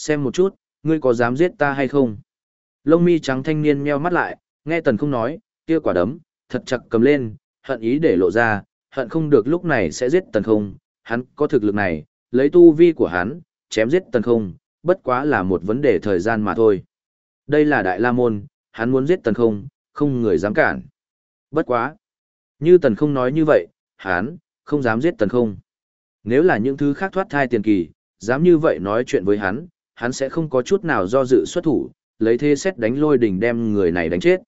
Xem một chút, ngươi có dám giết ta hay không? Lông mi trắng thanh niên meo mắt lại, nghe tần không nói, kia quả đấm, thật chặt cầm lên, hận ý để lộ ra, hận không được lúc này sẽ giết tần không, hắn có thực lực này, lấy tu vi của hắn, chém giết tần không, bất quá là một vấn đề thời gian mà thôi. Đây là Đại La Môn, hắn muốn giết tần không, không người dám cản. Bất quá. Như tần không nói như vậy, hắn, không dám giết tần không. Nếu là những thứ khác thoát thai tiền kỳ, dám như vậy nói chuyện với hắn, hắn sẽ không có chút nào do dự xuất thủ, lấy thế xét đánh lôi đỉnh đem người này đánh chết.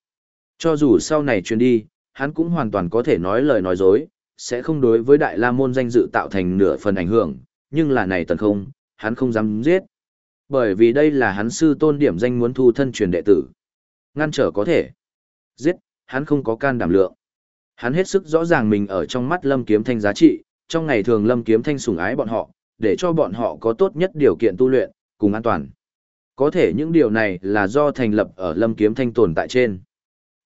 Cho dù sau này truyền đi, hắn cũng hoàn toàn có thể nói lời nói dối, sẽ không đối với Đại La Môn danh dự tạo thành nửa phần ảnh hưởng, nhưng là này tần không, hắn không dám giết. Bởi vì đây là hắn sư tôn điểm danh muốn thu thân truyền đệ tử. Ngăn trở có thể. Giết, hắn không có can đảm lượng. Hắn hết sức rõ ràng mình ở trong mắt Lâm Kiếm Thanh giá trị, trong ngày thường Lâm Kiếm Thanh sủng ái bọn họ, để cho bọn họ có tốt nhất điều kiện tu luyện, cùng an toàn. Có thể những điều này là do thành lập ở Lâm Kiếm Thanh tồn tại trên.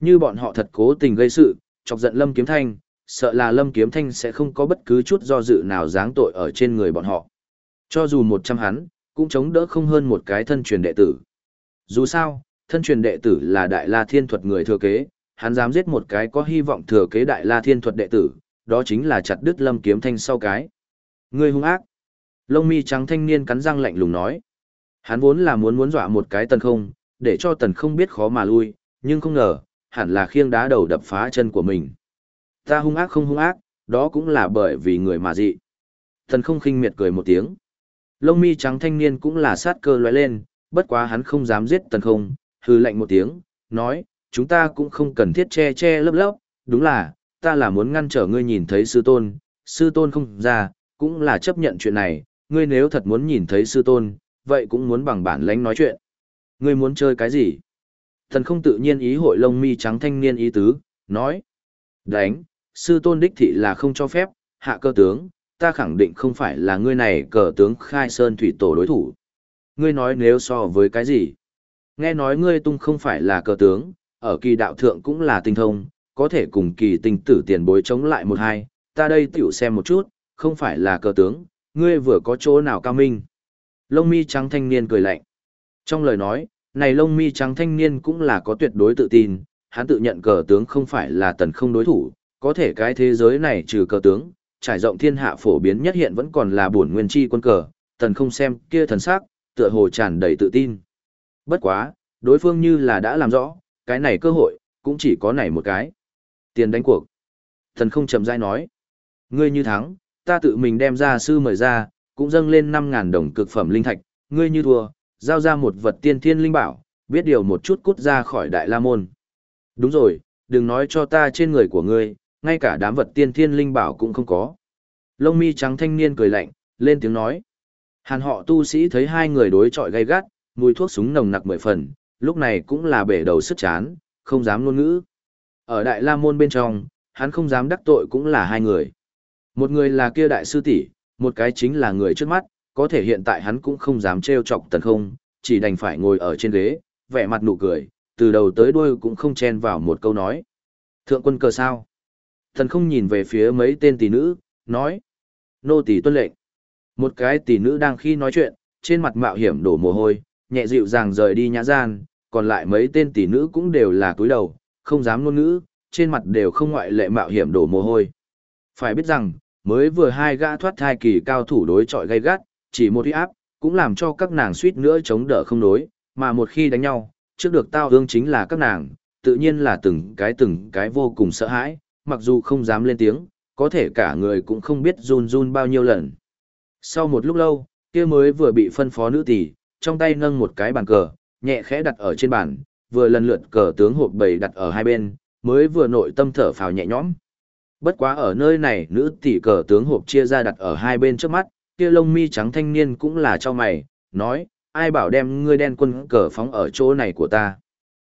Như bọn họ thật cố tình gây sự, chọc giận Lâm Kiếm Thanh, sợ là Lâm Kiếm Thanh sẽ không có bất cứ chút do dự nào giáng tội ở trên người bọn họ. Cho dù một trăm hắn, cũng chống đỡ không hơn một cái thân truyền đệ tử. Dù sao, thân truyền đệ tử là Đại La Thiên Thuật người thừa kế, hắn dám giết một cái có hy vọng thừa kế Đại La Thiên Thuật đệ tử, đó chính là chặt đứt Lâm Kiếm Thanh sau cái. Người hung ác. Lông mi trắng thanh niên cắn răng lạnh lùng nói. Hắn vốn là muốn muốn dọa một cái tần không, để cho tần không biết khó mà lui, nhưng không ngờ, hẳn là khiêng đá đầu đập phá chân của mình. Ta hung ác không hung ác, đó cũng là bởi vì người mà dị. Tần không khinh miệt cười một tiếng. Lông mi trắng thanh niên cũng là sát cơ loại lên, bất quá hắn không dám giết tần không, hư lạnh một tiếng, nói, chúng ta cũng không cần thiết che che lấp lấp, đúng là, ta là muốn ngăn trở ngươi nhìn thấy sư tôn, sư tôn không ra, cũng là chấp nhận chuyện này, ngươi nếu thật muốn nhìn thấy sư tôn, vậy cũng muốn bằng bản lãnh nói chuyện. Ngươi muốn chơi cái gì? Thần không tự nhiên ý hội lông mi trắng thanh niên ý tứ, nói. Đánh, sư tôn đích thị là không cho phép, hạ cơ tướng, ta khẳng định không phải là ngươi này cờ tướng khai sơn thủy tổ đối thủ. Ngươi nói nếu so với cái gì? Nghe nói ngươi tung không phải là cờ tướng, ở kỳ đạo thượng cũng là tinh thông, có thể cùng kỳ tinh tử tiền bối chống lại một hai, ta đây tiểu xem một chút, không phải là cờ tướng, ngươi vừa có chỗ nào cao minh. Lông mi trắng thanh niên cười lạnh. Trong lời nói, này lông mi trắng thanh niên cũng là có tuyệt đối tự tin, hắn tự nhận cờ tướng không phải là tần không đối thủ, có thể cái thế giới này trừ cờ tướng, trải rộng thiên hạ phổ biến nhất hiện vẫn còn là bổn nguyên chi quân cờ, tần không xem kia thần sắc, tựa hồ tràn đầy tự tin. Bất quá, đối phương như là đã làm rõ, cái này cơ hội, cũng chỉ có này một cái. Tiền đánh cuộc. Tần không chậm rãi nói. Ngươi như thắng, ta tự mình đem ra sư mời ra, cũng dâng lên 5.000 đồng cực phẩm linh thạch, ngươi như thua, giao ra một vật tiên thiên linh bảo, biết điều một chút cút ra khỏi đại la môn. Đúng rồi, đừng nói cho ta trên người của ngươi, ngay cả đám vật tiên thiên linh bảo cũng không có. Lông mi trắng thanh niên cười lạnh, lên tiếng nói. Hàn họ tu sĩ thấy hai người đối chọi gay gắt, mùi thuốc súng nồng nặc mười phần, lúc này cũng là bể đầu sức chán, không dám ngôn ngữ. Ở Đại La Môn bên trong, hắn không dám đắc tội cũng là hai người. Một người là kia đại sư tỷ, một cái chính là người trước mắt, có thể hiện tại hắn cũng không dám trêu chọc tần không, chỉ đành phải ngồi ở trên ghế, vẻ mặt nụ cười, từ đầu tới đuôi cũng không chen vào một câu nói. Thượng quân cờ sao? Thần không nhìn về phía mấy tên tỷ nữ, nói. Nô tỷ tuân lệnh. Một cái tỷ nữ đang khi nói chuyện, trên mặt mạo hiểm đổ mồ hôi, nhẹ dịu dàng rời đi nhã gian, còn lại mấy tên tỷ nữ cũng đều là cúi đầu, không dám ngôn ngữ, trên mặt đều không ngoại lệ mạo hiểm đổ mồ hôi. Phải biết rằng, mới vừa hai gã thoát thai kỳ cao thủ đối chọi gay gắt, chỉ một uy áp, cũng làm cho các nàng suýt nữa chống đỡ không đối, mà một khi đánh nhau, trước được tao hương chính là các nàng, tự nhiên là từng cái từng cái vô cùng sợ hãi, mặc dù không dám lên tiếng, có thể cả người cũng không biết run run bao nhiêu lần. Sau một lúc lâu, kia mới vừa bị phân phó nữ tỷ, trong tay nâng một cái bàn cờ, nhẹ khẽ đặt ở trên bàn, vừa lần lượt cờ tướng hộp bầy đặt ở hai bên, mới vừa nội tâm thở phào nhẹ nhõm. Bất quá ở nơi này nữ tỷ cờ tướng hộp chia ra đặt ở hai bên trước mắt, kia lông mi trắng thanh niên cũng là cho mày, nói, ai bảo đem ngươi đen quân cờ phóng ở chỗ này của ta.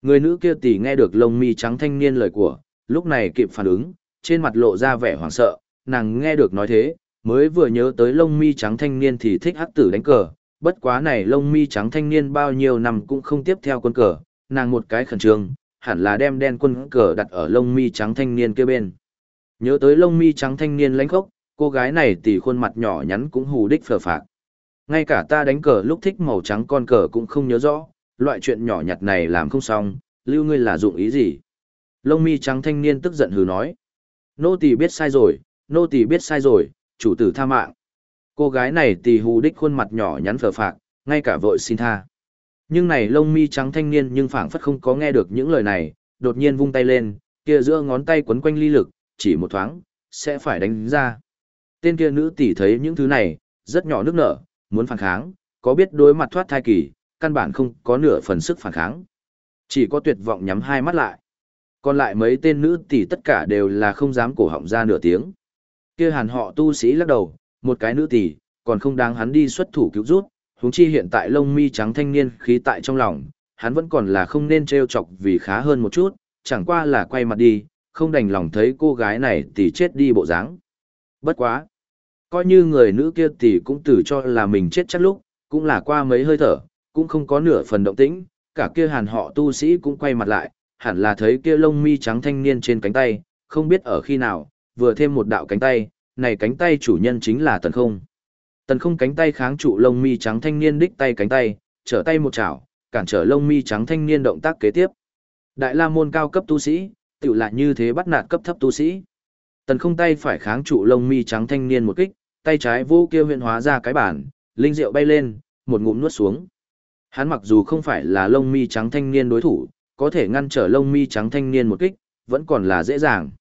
Người nữ kia tỷ nghe được lông mi trắng thanh niên lời của, lúc này kịp phản ứng, trên mặt lộ ra vẻ hoảng sợ, nàng nghe được nói thế, mới vừa nhớ tới lông mi trắng thanh niên thì thích hắc tử đánh cờ, bất quá này lông mi trắng thanh niên bao nhiêu năm cũng không tiếp theo quân cờ, nàng một cái khẩn trương, hẳn là đem đen quân cờ đặt ở lông mi trắng thanh niên kia bên. Nhớ tới lông mi trắng thanh niên lãnh khốc, cô gái này tỷ khuôn mặt nhỏ nhắn cũng hù đích phờ phạc. Ngay cả ta đánh cờ lúc thích màu trắng con cờ cũng không nhớ rõ, loại chuyện nhỏ nhặt này làm không xong, lưu ngươi là dụng ý gì? Lông mi trắng thanh niên tức giận hừ nói. Nô tỳ biết sai rồi, nô tỳ biết sai rồi, chủ tử tha mạng. Cô gái này tỳ hù đích khuôn mặt nhỏ nhắn phờ phạc, ngay cả vội xin tha. Nhưng này lông mi trắng thanh niên nhưng phảng phất không có nghe được những lời này, đột nhiên vung tay lên, kia giữa ngón tay quấn quanh ly lực, chỉ một thoáng, sẽ phải đánh ra. Tên kia nữ tỷ thấy những thứ này, rất nhỏ nước nở, muốn phản kháng, có biết đối mặt thoát thai kỳ, căn bản không có nửa phần sức phản kháng. Chỉ có tuyệt vọng nhắm hai mắt lại. Còn lại mấy tên nữ tỷ tất cả đều là không dám cổ họng ra nửa tiếng. Kia hàn họ tu sĩ lắc đầu, một cái nữ tỷ, còn không đáng hắn đi xuất thủ cứu rút, huống chi hiện tại lông mi trắng thanh niên khí tại trong lòng, hắn vẫn còn là không nên trêu chọc vì khá hơn một chút, chẳng qua là quay mặt đi, không đành lòng thấy cô gái này tỷ chết đi bộ dáng. Bất quá. Coi như người nữ kia tỷ cũng tử cho là mình chết chắc lúc, cũng là qua mấy hơi thở, cũng không có nửa phần động tĩnh, cả kia hàn họ tu sĩ cũng quay mặt lại, hẳn là thấy kia lông mi trắng thanh niên trên cánh tay, không biết ở khi nào, vừa thêm một đạo cánh tay, này cánh tay chủ nhân chính là tần không. Tần không cánh tay kháng trụ lông mi trắng thanh niên đích tay cánh tay, trở tay một chảo, cản trở lông mi trắng thanh niên động tác kế tiếp. Đại la môn cao cấp tu sĩ, tự lại như thế bắt nạt cấp thấp tu sĩ. Tần không tay phải kháng trụ lông mi trắng thanh niên một kích, tay trái vô kia huyện hóa ra cái bản, linh rượu bay lên, một ngụm nuốt xuống. Hắn mặc dù không phải là lông mi trắng thanh niên đối thủ, có thể ngăn trở lông mi trắng thanh niên một kích, vẫn còn là dễ dàng.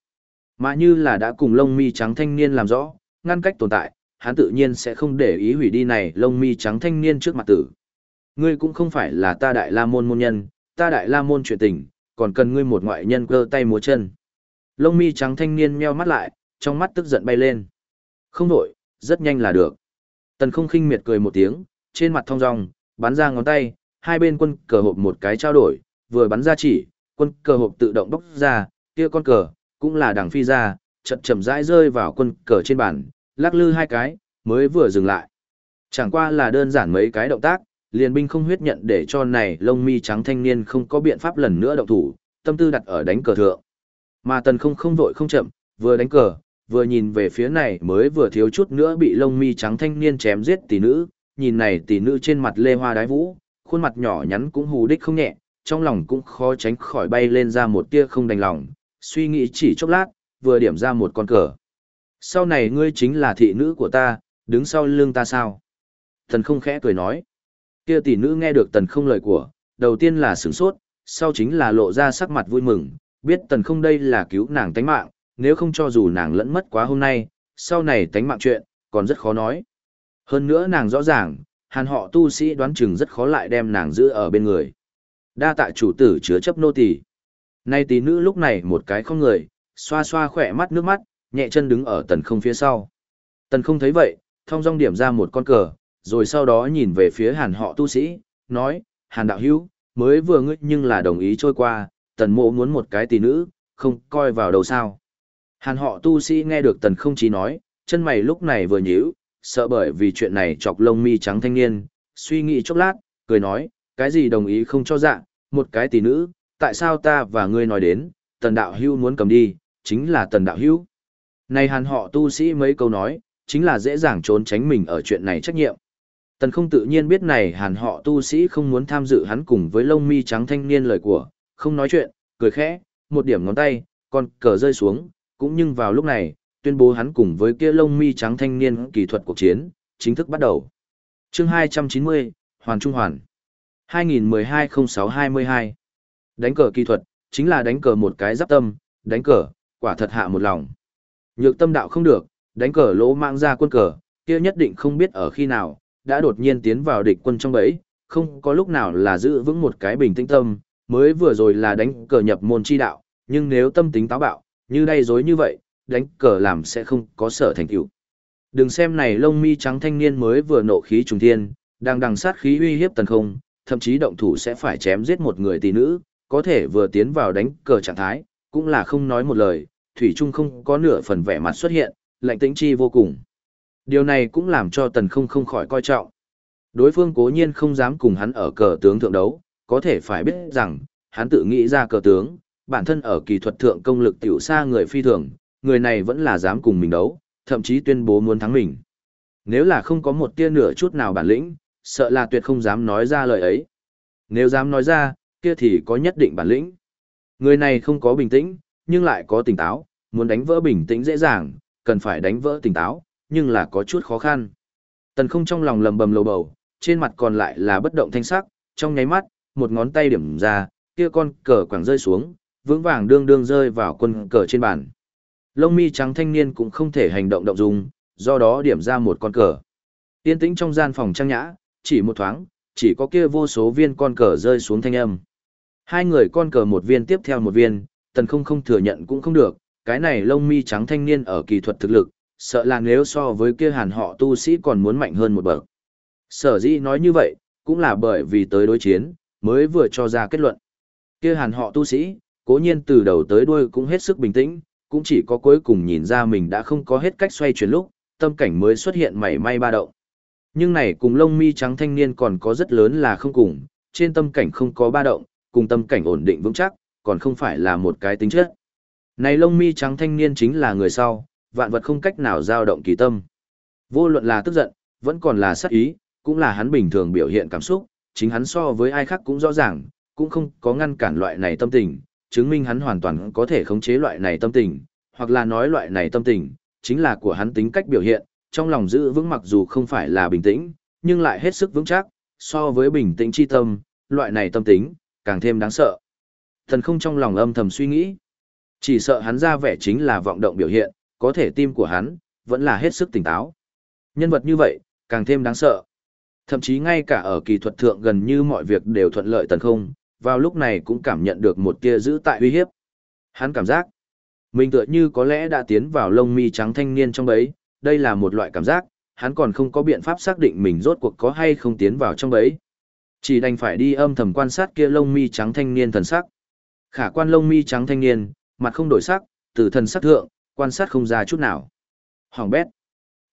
Mà như là đã cùng lông mi trắng thanh niên làm rõ, ngăn cách tồn tại, hắn tự nhiên sẽ không để ý hủy đi này lông mi trắng thanh niên trước mặt tử. Ngươi cũng không phải là ta đại la môn môn nhân, ta đại la môn chuyện tình, còn cần ngươi một ngoại nhân cơ tay múa chân. Lông mi trắng thanh niên meo mắt lại, trong mắt tức giận bay lên. Không đổi, rất nhanh là được. Tần không khinh miệt cười một tiếng, trên mặt thong rong, bắn ra ngón tay, hai bên quân cờ hộp một cái trao đổi, vừa bắn ra chỉ, quân cờ hộp tự động bốc ra, kia con cờ, cũng là đằng phi ra, chậm chậm rãi rơi vào quân cờ trên bàn, lắc lư hai cái, mới vừa dừng lại. Chẳng qua là đơn giản mấy cái động tác, liền binh không huyết nhận để cho này lông mi trắng thanh niên không có biện pháp lần nữa động thủ, tâm tư đặt ở đánh cờ thượng. Mà tần không không vội không chậm, vừa đánh cờ, vừa nhìn về phía này mới vừa thiếu chút nữa bị lông mi trắng thanh niên chém giết tỷ nữ, nhìn này tỷ nữ trên mặt lê hoa đái vũ, khuôn mặt nhỏ nhắn cũng hù đích không nhẹ, trong lòng cũng khó tránh khỏi bay lên ra một tia không đành lòng, suy nghĩ chỉ chốc lát, vừa điểm ra một con cờ. Sau này ngươi chính là thị nữ của ta, đứng sau lưng ta sao? Tần không khẽ cười nói. Kia tỷ nữ nghe được tần không lời của, đầu tiên là sửng sốt, sau chính là lộ ra sắc mặt vui mừng, biết tần không đây là cứu nàng tánh mạng, nếu không cho dù nàng lẫn mất quá hôm nay, sau này tánh mạng chuyện, còn rất khó nói. Hơn nữa nàng rõ ràng, hàn họ tu sĩ đoán chừng rất khó lại đem nàng giữ ở bên người. Đa tạ chủ tử chứa chấp nô tỳ. Nay tỷ nữ lúc này một cái không người, xoa xoa khỏe mắt nước mắt, nhẹ chân đứng ở tần không phía sau. Tần không thấy vậy, thông dong điểm ra một con cờ, rồi sau đó nhìn về phía hàn họ tu sĩ, nói, hàn đạo hữu, mới vừa ngươi nhưng là đồng ý trôi qua, tần mộ muốn một cái tỷ nữ, không coi vào đầu sao. Hàn họ tu sĩ nghe được tần không chỉ nói, chân mày lúc này vừa nhíu, sợ bởi vì chuyện này chọc lông mi trắng thanh niên, suy nghĩ chốc lát, cười nói, cái gì đồng ý không cho dạng, một cái tỷ nữ, tại sao ta và ngươi nói đến, tần đạo hưu muốn cầm đi, chính là tần đạo hưu. Này hàn họ tu sĩ mấy câu nói, chính là dễ dàng trốn tránh mình ở chuyện này trách nhiệm. Tần không tự nhiên biết này hàn họ tu sĩ không muốn tham dự hắn cùng với lông mi trắng thanh niên lời của, không nói chuyện, cười khẽ, một điểm ngón tay, con cờ rơi xuống, cũng nhưng vào lúc này, tuyên bố hắn cùng với kia lông mi trắng thanh niên kỹ thuật cuộc chiến, chính thức bắt đầu. chương 290, Hoàn Trung Hoàn. 2012-06-22. Đánh cờ kỹ thuật, chính là đánh cờ một cái giáp tâm, đánh cờ, quả thật hạ một lòng. Nhược tâm đạo không được, đánh cờ lỗ mạng ra quân cờ, kia nhất định không biết ở khi nào, đã đột nhiên tiến vào địch quân trong bẫy, không có lúc nào là giữ vững một cái bình tĩnh tâm, mới vừa rồi là đánh cờ nhập môn chi đạo, nhưng nếu tâm tính táo bạo, như đây dối như vậy, đánh cờ làm sẽ không có sở thành tựu. Đừng xem này lông mi trắng thanh niên mới vừa nộ khí trùng thiên, đang đằng sát khí uy hiếp tần không, thậm chí động thủ sẽ phải chém giết một người tỷ nữ, có thể vừa tiến vào đánh cờ trạng thái, cũng là không nói một lời, thủy trung không có nửa phần vẻ mặt xuất hiện, lạnh tĩnh chi vô cùng. Điều này cũng làm cho tần không không khỏi coi trọng. Đối phương cố nhiên không dám cùng hắn ở cờ tướng thượng đấu, có thể phải biết rằng, hắn tự nghĩ ra cờ tướng, bản thân ở kỳ thuật thượng công lực tiểu xa người phi thường, người này vẫn là dám cùng mình đấu, thậm chí tuyên bố muốn thắng mình. Nếu là không có một tia nửa chút nào bản lĩnh, sợ là tuyệt không dám nói ra lời ấy. Nếu dám nói ra, kia thì có nhất định bản lĩnh. Người này không có bình tĩnh, nhưng lại có tỉnh táo, muốn đánh vỡ bình tĩnh dễ dàng, cần phải đánh vỡ tỉnh táo, nhưng là có chút khó khăn. Tần không trong lòng lầm bầm lầu bầu, trên mặt còn lại là bất động thanh sắc, trong nháy mắt, một ngón tay điểm ra, kia con cờ quảng rơi xuống, vững vàng đương đương rơi vào quân cờ trên bàn. Lông mi trắng thanh niên cũng không thể hành động động dùng, do đó điểm ra một con cờ. Yên tĩnh trong gian phòng trang nhã, chỉ một thoáng, chỉ có kia vô số viên con cờ rơi xuống thanh âm. Hai người con cờ một viên tiếp theo một viên, tần không không thừa nhận cũng không được, cái này lông mi trắng thanh niên ở kỳ thuật thực lực, sợ là nếu so với kia hàn họ tu sĩ còn muốn mạnh hơn một bậc. Sở dĩ nói như vậy, cũng là bởi vì tới đối chiến, mới vừa cho ra kết luận. Kia hàn họ tu sĩ, cố nhiên từ đầu tới đuôi cũng hết sức bình tĩnh, cũng chỉ có cuối cùng nhìn ra mình đã không có hết cách xoay chuyển lúc, tâm cảnh mới xuất hiện mảy may ba động. Nhưng này cùng lông mi trắng thanh niên còn có rất lớn là không cùng, trên tâm cảnh không có ba động, cùng tâm cảnh ổn định vững chắc, còn không phải là một cái tính chất. Này lông mi trắng thanh niên chính là người sau, vạn vật không cách nào dao động kỳ tâm. Vô luận là tức giận, vẫn còn là sát ý, cũng là hắn bình thường biểu hiện cảm xúc, chính hắn so với ai khác cũng rõ ràng, cũng không có ngăn cản loại này tâm tình, chứng minh hắn hoàn toàn có thể khống chế loại này tâm tình, hoặc là nói loại này tâm tình, chính là của hắn tính cách biểu hiện, trong lòng giữ vững mặc dù không phải là bình tĩnh, nhưng lại hết sức vững chắc, so với bình tĩnh chi tâm, loại này tâm tính, càng thêm đáng sợ. Thần không trong lòng âm thầm suy nghĩ, chỉ sợ hắn ra vẻ chính là vọng động biểu hiện, có thể tim của hắn, vẫn là hết sức tỉnh táo. Nhân vật như vậy, càng thêm đáng sợ. Thậm chí ngay cả ở kỳ thuật thượng gần như mọi việc đều thuận lợi tần không, vào lúc này cũng cảm nhận được một tia giữ tại uy hiếp. Hắn cảm giác, mình tựa như có lẽ đã tiến vào lông mi trắng thanh niên trong bấy, đây là một loại cảm giác, hắn còn không có biện pháp xác định mình rốt cuộc có hay không tiến vào trong bấy. Chỉ đành phải đi âm thầm quan sát kia lông mi trắng thanh niên thần sắc. Khả quan lông mi trắng thanh niên, mặt không đổi sắc, từ thần sắc thượng, quan sát không ra chút nào. Hoàng bét.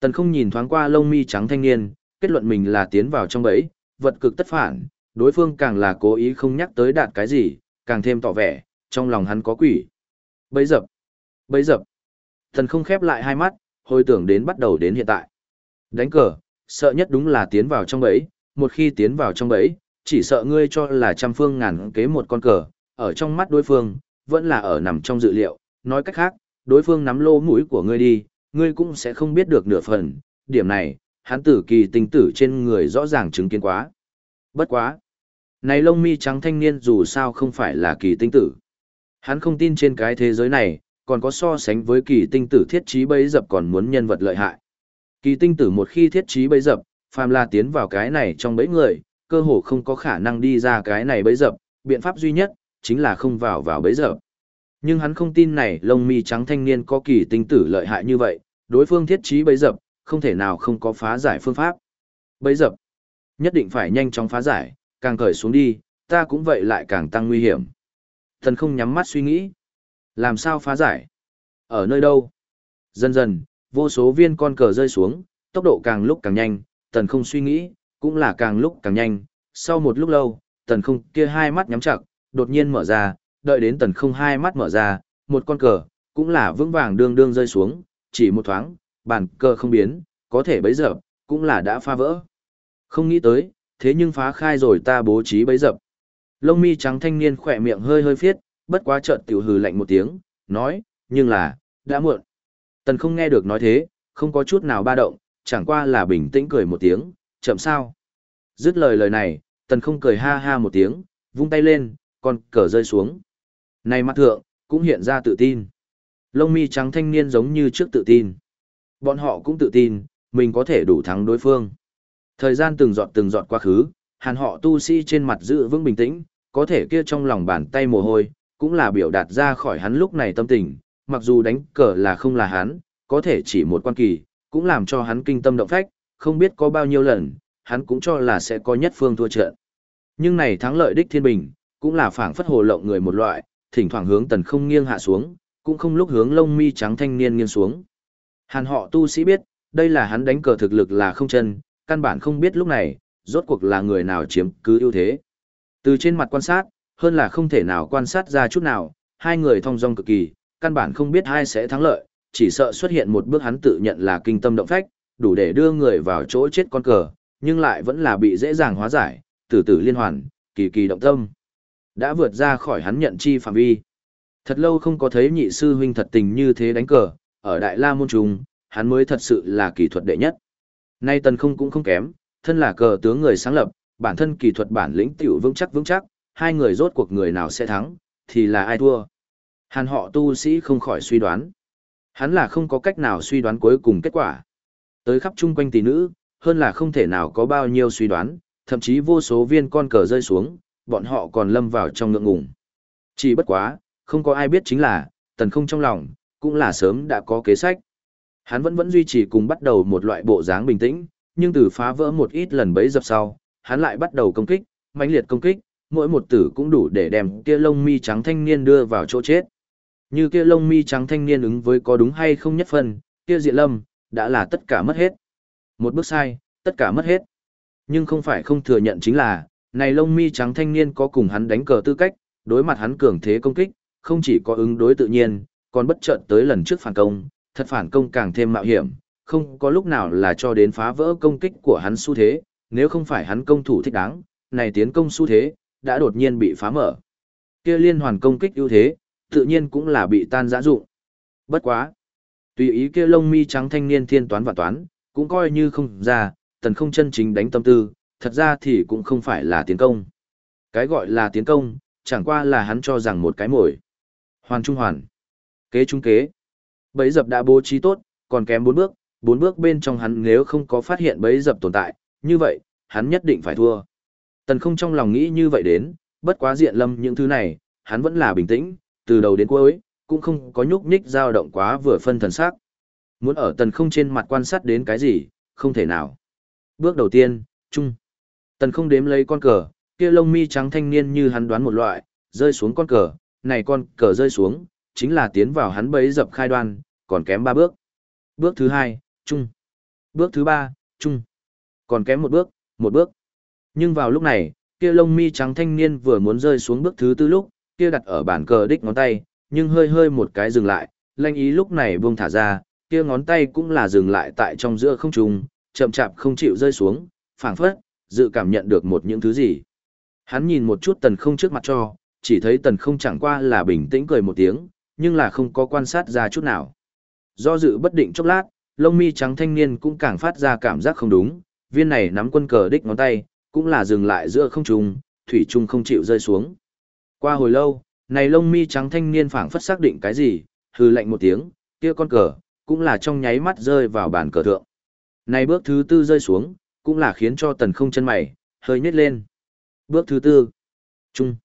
Tần không nhìn thoáng qua lông mi trắng thanh niên, kết luận mình là tiến vào trong bẫy, vật cực tất phản, đối phương càng là cố ý không nhắc tới đạt cái gì, càng thêm tỏ vẻ, trong lòng hắn có quỷ. Bẫy dập. Bẫy dập. Tần không khép lại hai mắt, hồi tưởng đến bắt đầu đến hiện tại. Đánh cờ, sợ nhất đúng là tiến vào trong bẫy, một khi tiến vào trong bẫy, chỉ sợ ngươi cho là trăm phương ngàn kế một con cờ, ở trong mắt đối phương, vẫn là ở nằm trong dự liệu, nói cách khác, đối phương nắm lô mũi của ngươi đi, ngươi cũng sẽ không biết được nửa phần, điểm này, hắn tử kỳ tinh tử trên người rõ ràng chứng kiến quá. Bất quá. Này lông mi trắng thanh niên dù sao không phải là kỳ tinh tử. Hắn không tin trên cái thế giới này, còn có so sánh với kỳ tinh tử thiết trí bấy dập còn muốn nhân vật lợi hại. Kỳ tinh tử một khi thiết trí bấy dập, phàm là tiến vào cái này trong bấy người, cơ hồ không có khả năng đi ra cái này bấy dập, biện pháp duy nhất, chính là không vào vào bấy dập. Nhưng hắn không tin này lông mi trắng thanh niên có kỳ tinh tử lợi hại như vậy, đối phương thiết trí bấy dập, không thể nào không có phá giải phương pháp. Bấy dập, nhất định phải nhanh chóng phá giải, càng cởi xuống đi, ta cũng vậy lại càng tăng nguy hiểm. Thần không nhắm mắt suy nghĩ. Làm sao phá giải? Ở nơi đâu? Dần dần, vô số viên con cờ rơi xuống, tốc độ càng lúc càng nhanh, tần không suy nghĩ, cũng là càng lúc càng nhanh. Sau một lúc lâu, tần không kia hai mắt nhắm chặt, đột nhiên mở ra, đợi đến tần không hai mắt mở ra, một con cờ, cũng là vững vàng đương đương rơi xuống, chỉ một thoáng, bàn cờ không biến, có thể bấy giờ cũng là đã phá vỡ. Không nghĩ tới, thế nhưng phá khai rồi ta bố trí bấy dập. Lông mi trắng thanh niên khỏe miệng hơi hơi phiết, bất quá chợt tiểu hừ lạnh một tiếng, nói, nhưng là, đã muộn. Tần không nghe được nói thế, không có chút nào ba động, chẳng qua là bình tĩnh cười một tiếng, chậm sao. Dứt lời lời này, tần không cười ha ha một tiếng, vung tay lên, con cờ rơi xuống. Này mặt thượng, cũng hiện ra tự tin. Lông mi trắng thanh niên giống như trước tự tin. Bọn họ cũng tự tin, mình có thể đủ thắng đối phương. Thời gian từng giọt từng giọt quá khứ, hàn họ tu sĩ trên mặt giữ vững bình tĩnh, có thể kia trong lòng bàn tay mồ hôi, cũng là biểu đạt ra khỏi hắn lúc này tâm tình, mặc dù đánh cờ là không là hắn, có thể chỉ một quan kỳ, cũng làm cho hắn kinh tâm động phách, không biết có bao nhiêu lần, hắn cũng cho là sẽ có nhất phương thua trận. Nhưng này thắng lợi đích thiên bình, cũng là phảng phất hồ lộng người một loại, thỉnh thoảng hướng tần không nghiêng hạ xuống, cũng không lúc hướng lông mi trắng thanh niên nghiêng xuống. Hàn họ tu sĩ biết, đây là hắn đánh cờ thực lực là không chân, căn bản không biết lúc này, rốt cuộc là người nào chiếm cứ ưu thế. Từ trên mặt quan sát, hơn là không thể nào quan sát ra chút nào, hai người thong dong cực kỳ, căn bản không biết ai sẽ thắng lợi, chỉ sợ xuất hiện một bước hắn tự nhận là kinh tâm động phách, đủ để đưa người vào chỗ chết con cờ, nhưng lại vẫn là bị dễ dàng hóa giải, từ từ liên hoàn, kỳ kỳ động tâm. Đã vượt ra khỏi hắn nhận chi phạm vi. Thật lâu không có thấy nhị sư huynh thật tình như thế đánh cờ, ở Đại La Môn Trung, hắn mới thật sự là kỹ thuật đệ nhất. Nay tần không cũng không kém, thân là cờ tướng người sáng lập, bản thân kỹ thuật bản lĩnh tiểu vững chắc vững chắc, hai người rốt cuộc người nào sẽ thắng, thì là ai thua. Hàn họ tu sĩ không khỏi suy đoán. Hắn là không có cách nào suy đoán cuối cùng kết quả. Tới khắp chung quanh tỷ nữ, hơn là không thể nào có bao nhiêu suy đoán, thậm chí vô số viên con cờ rơi xuống, bọn họ còn lâm vào trong ngượng ngùng. Chỉ bất quá, không có ai biết chính là, tần không trong lòng, cũng là sớm đã có kế sách. Hắn vẫn vẫn duy trì cùng bắt đầu một loại bộ dáng bình tĩnh, nhưng từ phá vỡ một ít lần bấy dập sau, hắn lại bắt đầu công kích, mãnh liệt công kích, mỗi một tử cũng đủ để đem kia lông mi trắng thanh niên đưa vào chỗ chết. Như kia lông mi trắng thanh niên ứng với có đúng hay không nhất phần, kia diện lâm, đã là tất cả mất hết. Một bước sai, tất cả mất hết. Nhưng không phải không thừa nhận chính là, này lông mi trắng thanh niên có cùng hắn đánh cờ tư cách, đối mặt hắn cường thế công kích, không chỉ có ứng đối tự nhiên, còn bất chợt tới lần trước phản công, thật phản công càng thêm mạo hiểm, không có lúc nào là cho đến phá vỡ công kích của hắn xu thế, nếu không phải hắn công thủ thích đáng, này tiến công xu thế, đã đột nhiên bị phá mở. Kia liên hoàn công kích ưu thế, tự nhiên cũng là bị tan rã dụng. Bất quá. Tùy ý kia lông mi trắng thanh niên thiên toán và toán, cũng coi như không ra, tần không chân chính đánh tâm tư, thật ra thì cũng không phải là tiến công. Cái gọi là tiến công, chẳng qua là hắn cho rằng một cái mồi. Hoàn trung hoàn. Kế trung kế. Bấy dập đã bố trí tốt, còn kém bốn bước, bốn bước bên trong hắn nếu không có phát hiện bấy dập tồn tại, như vậy, hắn nhất định phải thua. Tần không trong lòng nghĩ như vậy đến, bất quá diện lâm những thứ này, hắn vẫn là bình tĩnh, từ đầu đến cuối, cũng không có nhúc nhích dao động quá vừa phân thần sắc. Muốn ở tần không trên mặt quan sát đến cái gì, không thể nào. Bước đầu tiên, chung. Tần không đếm lấy con cờ, kia lông mi trắng thanh niên như hắn đoán một loại, rơi xuống con cờ, này con cờ rơi xuống, chính là tiến vào hắn bấy dập khai đoan, còn kém ba bước. Bước thứ hai, chung. Bước thứ ba, chung. Còn kém một bước, một bước. Nhưng vào lúc này, kia lông mi trắng thanh niên vừa muốn rơi xuống bước thứ tư lúc, kia đặt ở bản cờ đích ngón tay, nhưng hơi hơi một cái dừng lại, lanh ý lúc này buông thả ra, kia ngón tay cũng là dừng lại tại trong giữa không trung, chậm chạp không chịu rơi xuống, phảng phất, dự cảm nhận được một những thứ gì. Hắn nhìn một chút tần không trước mặt cho, chỉ thấy tần không chẳng qua là bình tĩnh cười một tiếng, nhưng là không có quan sát ra chút nào. Do dự bất định chốc lát, lông mi trắng thanh niên cũng càng phát ra cảm giác không đúng, viên này nắm quân cờ đích ngón tay, cũng là dừng lại giữa không trung, thủy trung không chịu rơi xuống. Qua hồi lâu, này lông mi trắng thanh niên phảng phất xác định cái gì, hừ lạnh một tiếng, kia con cờ, cũng là trong nháy mắt rơi vào bàn cờ thượng. Này bước thứ tư rơi xuống, cũng là khiến cho tần không chân mày, hơi nhét lên. Bước thứ tư. Trung.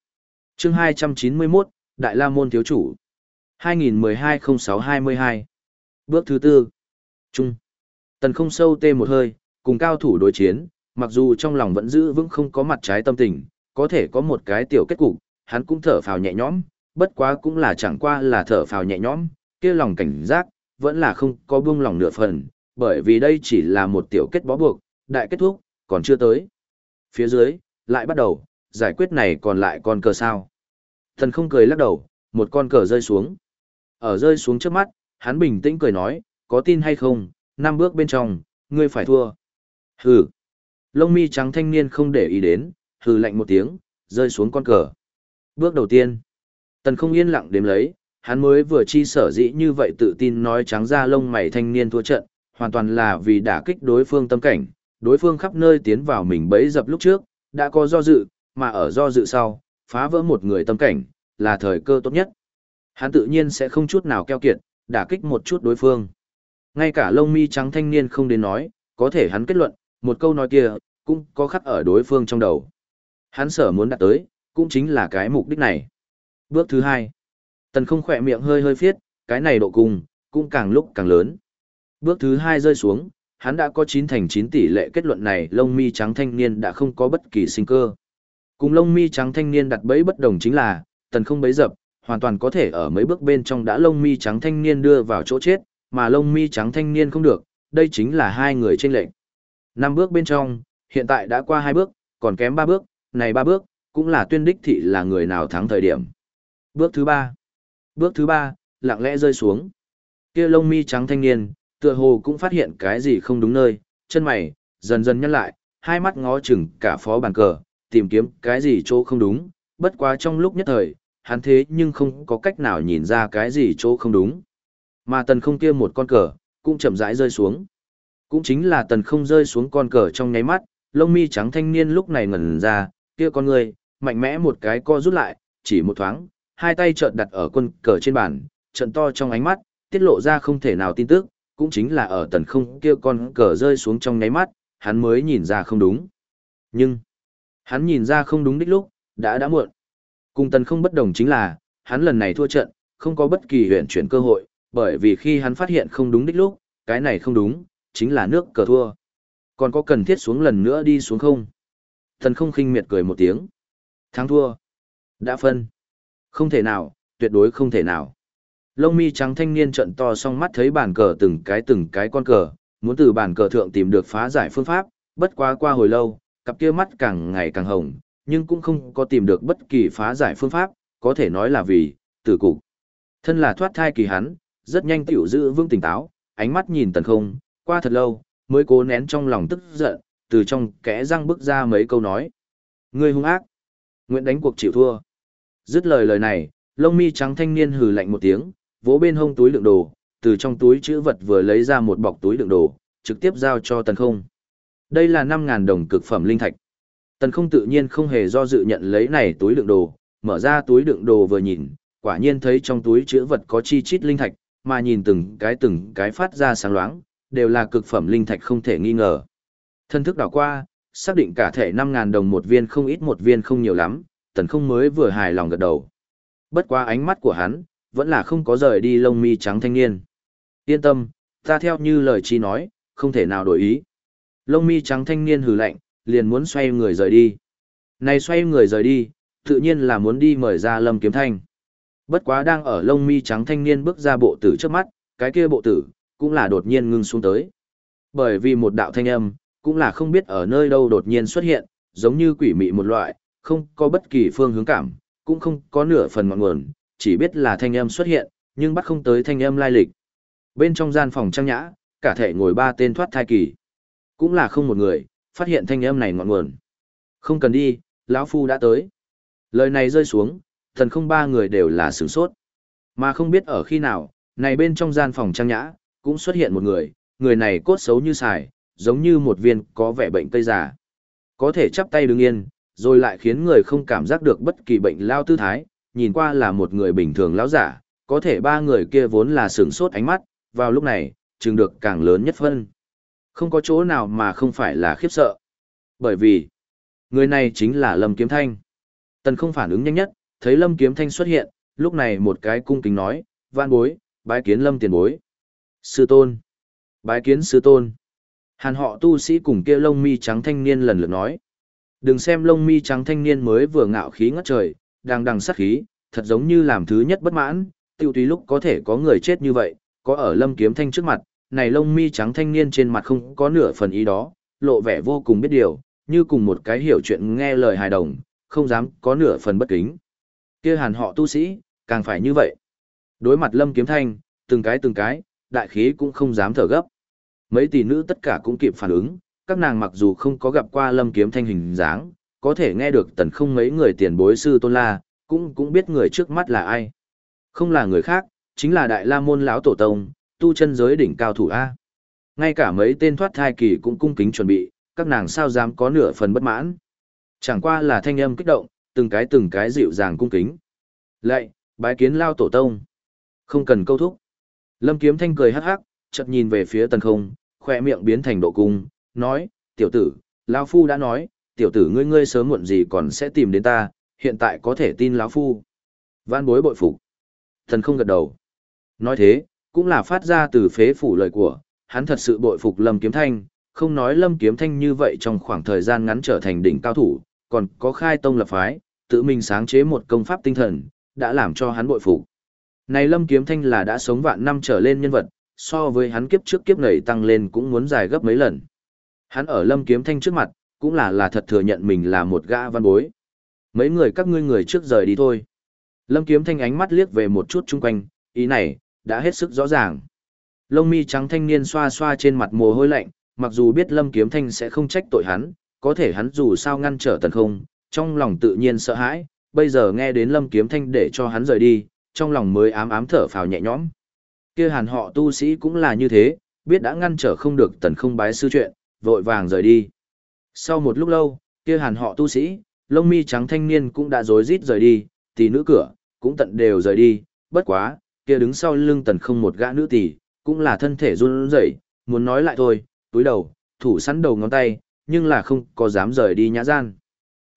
Chương 291, Đại La Môn Thiếu Chủ. 2012-06-22. Bước thứ tư. Trung. Tần không sâu tê một hơi, cùng cao thủ đối chiến, mặc dù trong lòng vẫn giữ vững không có mặt trái tâm tình, có thể có một cái tiểu kết cục, hắn cũng thở phào nhẹ nhõm, bất quá cũng là chẳng qua là thở phào nhẹ nhõm, kia lòng cảnh giác, vẫn là không có buông lòng nửa phần, bởi vì đây chỉ là một tiểu kết bó buộc, đại kết thúc, còn chưa tới. Phía dưới, lại bắt đầu, giải quyết này còn lại con cờ sao. Thần không cười lắc đầu, một con cờ rơi xuống. Ở rơi xuống trước mắt, hắn bình tĩnh cười nói, có tin hay không, năm bước bên trong, ngươi phải thua. Hừ. Lông mi trắng thanh niên không để ý đến, hừ lạnh một tiếng, rơi xuống con cờ. Bước đầu tiên, tần không yên lặng đếm lấy, hắn mới vừa chi sở dĩ như vậy tự tin nói trắng ra lông mày thanh niên thua trận, hoàn toàn là vì đả kích đối phương tâm cảnh, đối phương khắp nơi tiến vào mình bấy dập lúc trước, đã có do dự, mà ở do dự sau, phá vỡ một người tâm cảnh, là thời cơ tốt nhất. Hắn tự nhiên sẽ không chút nào keo kiệt, đả kích một chút đối phương. Ngay cả lông mi trắng thanh niên không đến nói, có thể hắn kết luận, một câu nói kia, cũng có khắc ở đối phương trong đầu. Hắn sở muốn đạt tới, cũng chính là cái mục đích này. Bước thứ hai, tần không khỏe miệng hơi hơi phiết, cái này độ cùng, cũng càng lúc càng lớn. Bước thứ hai rơi xuống, hắn đã có 9 thành 9 tỷ lệ kết luận này lông mi trắng thanh niên đã không có bất kỳ sinh cơ. Cùng lông mi trắng thanh niên đặt bẫy bất đồng chính là, tần không bấy dập, hoàn toàn có thể ở mấy bước bên trong đã lông mi trắng thanh niên đưa vào chỗ chết, mà lông mi trắng thanh niên không được, đây chính là hai người trên lệnh. Năm bước bên trong, hiện tại đã qua hai bước, còn kém ba bước, này ba bước, cũng là tuyên đích thị là người nào thắng thời điểm. Bước thứ ba. Bước thứ ba, lặng lẽ rơi xuống. Kia lông mi trắng thanh niên, Tựa hồ cũng phát hiện cái gì không đúng nơi, chân mày, dần dần nhăn lại, hai mắt ngó chừng cả phó bàn cờ, tìm kiếm cái gì chỗ không đúng, bất quá trong lúc nhất thời, hắn thế nhưng không có cách nào nhìn ra cái gì chỗ không đúng. Mà tần không kia một con cờ, cũng chậm rãi rơi xuống. Cũng chính là tần không rơi xuống con cờ trong nháy mắt, lông mi trắng thanh niên lúc này ngẩn ra, kia con người, mạnh mẽ một cái co rút lại, chỉ một thoáng, hai tay trợn đặt ở quân cờ trên bàn, trận to trong ánh mắt, tiết lộ ra không thể nào tin tức, cũng chính là ở tần không kia con cờ rơi xuống trong nháy mắt, hắn mới nhìn ra không đúng. Nhưng, hắn nhìn ra không đúng đích lúc, đã đã muộn. Cùng tần không bất đồng chính là, hắn lần này thua trận, không có bất kỳ huyện chuyển cơ hội, bởi vì khi hắn phát hiện không đúng đích lúc, cái này không đúng, chính là nước cờ thua. Còn có cần thiết xuống lần nữa đi xuống không? Tần không khinh miệt cười một tiếng. Thắng thua. Đã phân. Không thể nào, tuyệt đối không thể nào. Lông mi trắng thanh niên trận to song mắt thấy bàn cờ từng cái từng cái con cờ, muốn từ bàn cờ thượng tìm được phá giải phương pháp, bất quá qua hồi lâu, cặp kia mắt càng ngày càng hồng, nhưng cũng không có tìm được bất kỳ phá giải phương pháp, có thể nói là vì, tử cục. Thân là thoát thai kỳ hắn, rất nhanh tiểu giữ vững tỉnh táo, ánh mắt nhìn tần không, qua thật lâu, mới cố nén trong lòng tức giận, từ trong kẽ răng bước ra mấy câu nói. Ngươi hung ác, nguyện đánh cuộc chịu thua. Dứt lời lời này, lông mi trắng thanh niên hừ lạnh một tiếng, vỗ bên hông túi đựng đồ, từ trong túi chữ vật vừa lấy ra một bọc túi đựng đồ, trực tiếp giao cho tần không. Đây là 5.000 đồng cực phẩm linh thạch. Tần không tự nhiên không hề do dự nhận lấy này túi đựng đồ, mở ra túi đựng đồ vừa nhìn, quả nhiên thấy trong túi chữ vật có chi chít linh thạch, mà nhìn từng cái từng cái phát ra sáng loáng, đều là cực phẩm linh thạch không thể nghi ngờ. Thân thức đảo qua, xác định cả thể 5.000 đồng một viên không ít một viên không nhiều lắm, tần không mới vừa hài lòng gật đầu. Bất quá ánh mắt của hắn, vẫn là không có rời đi lông mi trắng thanh niên. Yên tâm, ta theo như lời chi nói, không thể nào đổi ý. Lông mi trắng thanh niên hừ lạnh, liền muốn xoay người rời đi. Này xoay người rời đi, tự nhiên là muốn đi mời ra lâm kiếm thanh. Bất quá đang ở lông mi trắng thanh niên bước ra bộ tử trước mắt, cái kia bộ tử, cũng là đột nhiên ngưng xuống tới. Bởi vì một đạo thanh âm, cũng là không biết ở nơi đâu đột nhiên xuất hiện, giống như quỷ mị một loại, không có bất kỳ phương hướng cảm, cũng không có nửa phần ngọn nguồn, chỉ biết là thanh âm xuất hiện, nhưng bắt không tới thanh âm lai lịch. Bên trong gian phòng trang nhã, cả thể ngồi ba tên thoát thai kỳ. Cũng là không một người, phát hiện thanh âm này ngọn nguồn. Không cần đi, lão phu đã tới. Lời này rơi xuống, thần không ba người đều là sửng sốt. Mà không biết ở khi nào, này bên trong gian phòng trang nhã, cũng xuất hiện một người, người này cốt xấu như xài, giống như một viên có vẻ bệnh tây già. Có thể chắp tay đứng yên, rồi lại khiến người không cảm giác được bất kỳ bệnh lao tư thái, nhìn qua là một người bình thường lão giả, có thể ba người kia vốn là sửng sốt ánh mắt, vào lúc này, chừng được càng lớn nhất phân. Không có chỗ nào mà không phải là khiếp sợ. Bởi vì, người này chính là Lâm Kiếm Thanh. Tần không phản ứng nhanh nhất, thấy Lâm Kiếm Thanh xuất hiện, lúc này một cái cung kính nói, van bối, bái kiến Lâm tiền bối. Sư tôn. Bái kiến sư tôn. Hàn họ tu sĩ cùng kia lông mi trắng thanh niên lần lượt nói. Đừng xem lông mi trắng thanh niên mới vừa ngạo khí ngất trời, đang đằng sát khí, thật giống như làm thứ nhất bất mãn, tiêu tùy lúc có thể có người chết như vậy, có ở lâm kiếm thanh trước mặt, này lông mi trắng thanh niên trên mặt không có nửa phần ý đó, lộ vẻ vô cùng biết điều, như cùng một cái hiểu chuyện nghe lời hài đồng, không dám có nửa phần bất kính. kia hàn họ tu sĩ, càng phải như vậy. Đối mặt lâm kiếm thanh, từng cái từng cái, đại khí cũng không dám thở gấp. Mấy tỷ nữ tất cả cũng kịp phản ứng, các nàng mặc dù không có gặp qua lâm kiếm thanh hình dáng, có thể nghe được tần không mấy người tiền bối sư tôn la, cũng cũng biết người trước mắt là ai. Không là người khác, chính là đại la môn lão tổ tông, tu chân giới đỉnh cao thủ A. Ngay cả mấy tên thoát thai kỳ cũng cung kính chuẩn bị, các nàng sao dám có nửa phần bất mãn. Chẳng qua là thanh âm kích động, từng cái từng cái dịu dàng cung kính. Lạy, bái kiến lao tổ tông. Không cần câu thúc. Lâm kiếm thanh cười hắc hắc, chợt nhìn về phía tần không, khoe miệng biến thành độ cung, nói, tiểu tử, lao phu đã nói, tiểu tử ngươi ngươi sớm muộn gì còn sẽ tìm đến ta, hiện tại có thể tin lão phu. Văn bối bội phục. Thần không gật đầu. Nói thế, cũng là phát ra từ phế phủ lời của, hắn thật sự bội phục Lâm Kiếm Thanh, không nói Lâm Kiếm Thanh như vậy trong khoảng thời gian ngắn trở thành đỉnh cao thủ, còn có khai tông lập phái, tự mình sáng chế một công pháp tinh thần, đã làm cho hắn bội phục. Này Lâm Kiếm Thanh là đã sống vạn năm trở lên nhân vật, so với hắn kiếp trước kiếp này tăng lên cũng muốn dài gấp mấy lần. Hắn ở Lâm Kiếm Thanh trước mặt, cũng là là thật thừa nhận mình là một gã văn bối. Mấy người các ngươi người trước rời đi thôi. Lâm Kiếm Thanh ánh mắt liếc về một chút chung quanh, ý này, đã hết sức rõ ràng. Lông mi trắng thanh niên xoa xoa trên mặt mồ hôi lạnh, mặc dù biết Lâm Kiếm Thanh sẽ không trách tội hắn, có thể hắn dù sao ngăn trở tần không, trong lòng tự nhiên sợ hãi, bây giờ nghe đến Lâm Kiếm Thanh để cho hắn rời đi, trong lòng mới ám ám thở phào nhẹ nhõm. Kia hàn họ tu sĩ cũng là như thế, biết đã ngăn trở không được tần không bái sư chuyện, vội vàng rời đi. Sau một lúc lâu, kia hàn họ tu sĩ, lông mi trắng thanh niên cũng đã rối rít rời đi, tỷ nữ cửa, cũng tận đều rời đi, bất quá, kia đứng sau lưng tần không một gã nữ tỷ, cũng là thân thể run rẩy, muốn nói lại thôi, túi đầu, thủ sẵn đầu ngón tay, nhưng là không có dám rời đi nhã gian.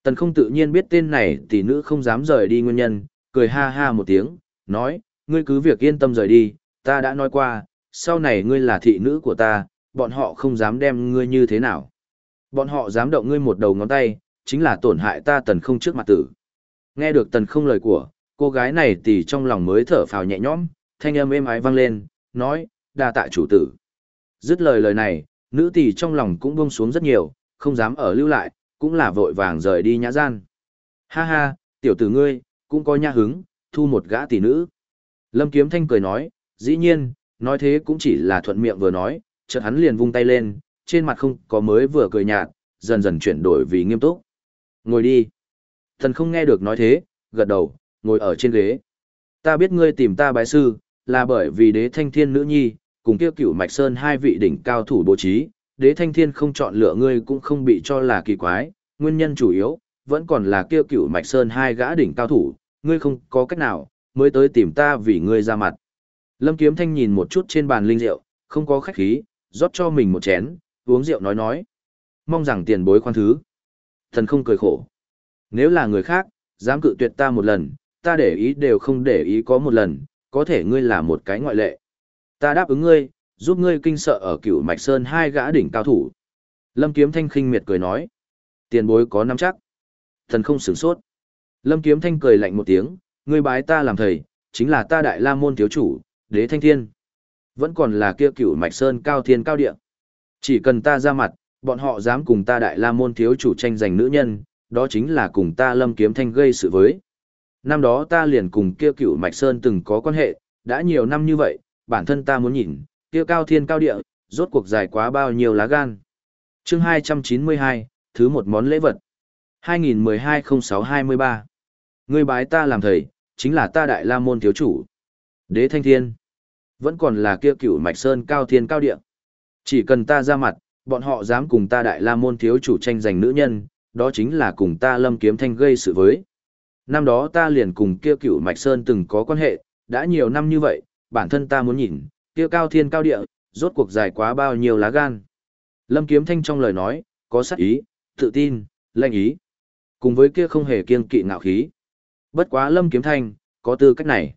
Tần không tự nhiên biết tên này tỷ nữ không dám rời đi nguyên nhân, cười ha ha một tiếng, nói, ngươi cứ việc yên tâm rời đi, ta đã nói qua, sau này ngươi là thị nữ của ta, bọn họ không dám đem ngươi như thế nào. Bọn họ dám động ngươi một đầu ngón tay, chính là tổn hại ta tần không trước mặt tử. Nghe được tần không lời của, cô gái này tỷ trong lòng mới thở phào nhẹ nhõm, thanh âm êm ái vang lên, nói, đa tạ chủ tử. Dứt lời lời này, nữ tỷ trong lòng cũng buông xuống rất nhiều, không dám ở lưu lại, cũng là vội vàng rời đi nhã gian. Ha ha, tiểu tử ngươi, cũng có nha hứng, thu một gã tỷ nữ. Lâm Kiếm Thanh cười nói, dĩ nhiên, nói thế cũng chỉ là thuận miệng vừa nói, chợt hắn liền vung tay lên, trên mặt không có mới vừa cười nhạt, dần dần chuyển đổi vì nghiêm túc. Ngồi đi. Thần không nghe được nói thế, gật đầu, ngồi ở trên ghế. Ta biết ngươi tìm ta bái sư, là bởi vì đế thanh thiên nữ nhi, cùng kia cửu mạch sơn hai vị đỉnh cao thủ bố trí, đế thanh thiên không chọn lựa ngươi cũng không bị cho là kỳ quái, nguyên nhân chủ yếu, vẫn còn là kia cửu mạch sơn hai gã đỉnh cao thủ, ngươi không có cách nào, mới tới tìm ta vì ngươi ra mặt. Lâm Kiếm Thanh nhìn một chút trên bàn linh rượu, không có khách khí, rót cho mình một chén, uống rượu nói nói. Mong rằng tiền bối khoan thứ. Thần không cười khổ. Nếu là người khác, dám cự tuyệt ta một lần, ta để ý đều không để ý có một lần, có thể ngươi là một cái ngoại lệ. Ta đáp ứng ngươi, giúp ngươi kinh sợ ở cửu Mạch Sơn hai gã đỉnh cao thủ. Lâm Kiếm Thanh khinh miệt cười nói. Tiền bối có nắm chắc. Thần không sửng sốt. Lâm Kiếm Thanh cười lạnh một tiếng, ngươi bái ta làm thầy, chính là ta đại la môn thiếu chủ, đế thanh thiên. Vẫn còn là kia cửu Mạch Sơn cao thiên cao địa. Chỉ cần ta ra mặt, bọn họ dám cùng ta đại la môn thiếu chủ tranh giành nữ nhân, đó chính là cùng ta lâm kiếm thanh gây sự với. Năm đó ta liền cùng kia cửu Mạch Sơn từng có quan hệ, đã nhiều năm như vậy, bản thân ta muốn nhìn, kia cao thiên cao địa, rốt cuộc dài quá bao nhiêu lá gan. chương 292, thứ một món lễ vật. 2012-06-23. Người bái ta làm thầy, chính là ta đại la môn thiếu chủ. Đế thanh thiên. Vẫn còn là kia cửu mạch sơn cao thiên cao địa. Chỉ cần ta ra mặt, bọn họ dám cùng ta đại la môn thiếu chủ tranh giành nữ nhân, đó chính là cùng ta lâm kiếm thanh gây sự với. Năm đó ta liền cùng kia cựu mạch sơn từng có quan hệ, đã nhiều năm như vậy, bản thân ta muốn nhìn, kia cao thiên cao địa, rốt cuộc dài quá bao nhiêu lá gan. Lâm Kiếm Thanh trong lời nói, có sát ý, tự tin, lệnh ý. Cùng với kia không hề kiêng kỵ ngạo khí. Bất quá Lâm Kiếm Thanh, có tư cách này.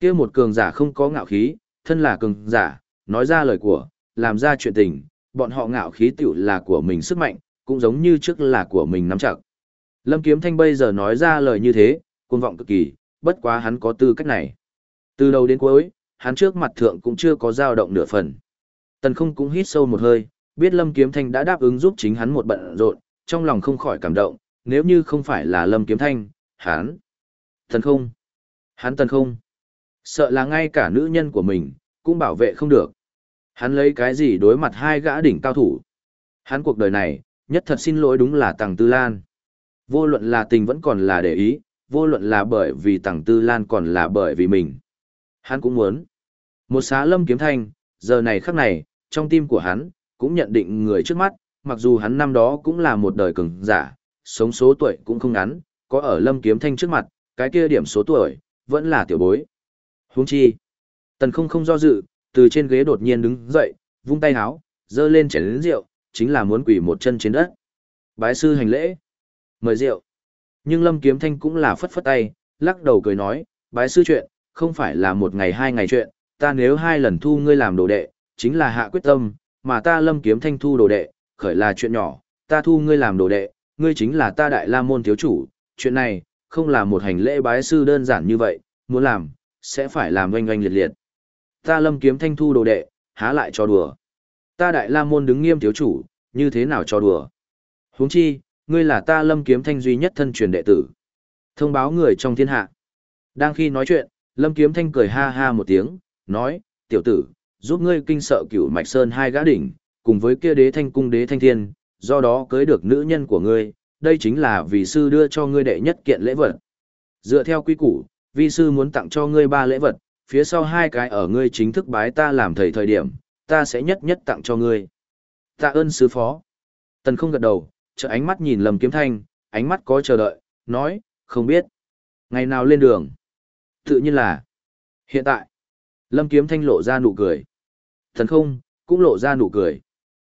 Kia một cường giả không có ngạo khí, thân là cường giả, nói ra lời của, làm ra chuyện tình, bọn họ ngạo khí tiểu là của mình sức mạnh, cũng giống như trước là của mình nắm chặt. Lâm Kiếm Thanh bây giờ nói ra lời như thế, cuồng vọng cực kỳ, bất quá hắn có tư cách này. Từ đầu đến cuối, hắn trước mặt thượng cũng chưa có dao động nửa phần. Tần không cũng hít sâu một hơi, biết Lâm Kiếm Thanh đã đáp ứng giúp chính hắn một bận rộn, trong lòng không khỏi cảm động, nếu như không phải là Lâm Kiếm Thanh, hắn. Tần không. Hắn tần không. Sợ là ngay cả nữ nhân của mình, cũng bảo vệ không được. Hắn lấy cái gì đối mặt hai gã đỉnh cao thủ. Hắn cuộc đời này, nhất thật xin lỗi đúng là Tằng Tư Lan. Vô luận là tình vẫn còn là để ý, vô luận là bởi vì Tằng Tư Lan còn là bởi vì mình. Hắn cũng muốn. Một xá lâm kiếm thanh, giờ này khắc này, trong tim của hắn, cũng nhận định người trước mắt, mặc dù hắn năm đó cũng là một đời cường giả, sống số tuổi cũng không ngắn, có ở lâm kiếm thanh trước mặt, cái kia điểm số tuổi, vẫn là tiểu bối. Huống chi. Tần không không do dự, từ trên ghế đột nhiên đứng dậy, vung tay háo, dơ lên chén lớn rượu, chính là muốn quỳ một chân trên đất. Bái sư hành lễ. Mời rượu. Nhưng lâm kiếm thanh cũng là phất phất tay, lắc đầu cười nói, bái sư chuyện, không phải là một ngày hai ngày chuyện, ta nếu hai lần thu ngươi làm đồ đệ, chính là hạ quyết tâm, mà ta lâm kiếm thanh thu đồ đệ, khởi là chuyện nhỏ, ta thu ngươi làm đồ đệ, ngươi chính là ta đại la môn thiếu chủ, chuyện này, không là một hành lễ bái sư đơn giản như vậy, muốn làm, sẽ phải làm oanh oanh liệt liệt. Ta lâm kiếm thanh thu đồ đệ, há lại cho đùa. Ta đại la môn đứng nghiêm thiếu chủ, như thế nào cho đùa. huống chi, ngươi là ta lâm kiếm thanh duy nhất thân truyền đệ tử. Thông báo người trong thiên hạ. Đang khi nói chuyện, lâm kiếm thanh cười ha ha một tiếng, nói, tiểu tử, giúp ngươi kinh sợ cửu mạch sơn hai gã đỉnh, cùng với kia đế thanh cung đế thanh thiên, do đó cưới được nữ nhân của ngươi, đây chính là vì sư đưa cho ngươi đệ nhất kiện lễ vật. Dựa theo quy củ, vi sư muốn tặng cho ngươi ba lễ vật, phía sau hai cái ở ngươi chính thức bái ta làm thầy thời điểm, ta sẽ nhất nhất tặng cho ngươi. Tạ ơn sứ phó. Tần không gật đầu, trợ ánh mắt nhìn lầm kiếm thanh, ánh mắt có chờ đợi, nói, không biết. Ngày nào lên đường? Tự nhiên là. Hiện tại. Lâm kiếm thanh lộ ra nụ cười. tần không, cũng lộ ra nụ cười.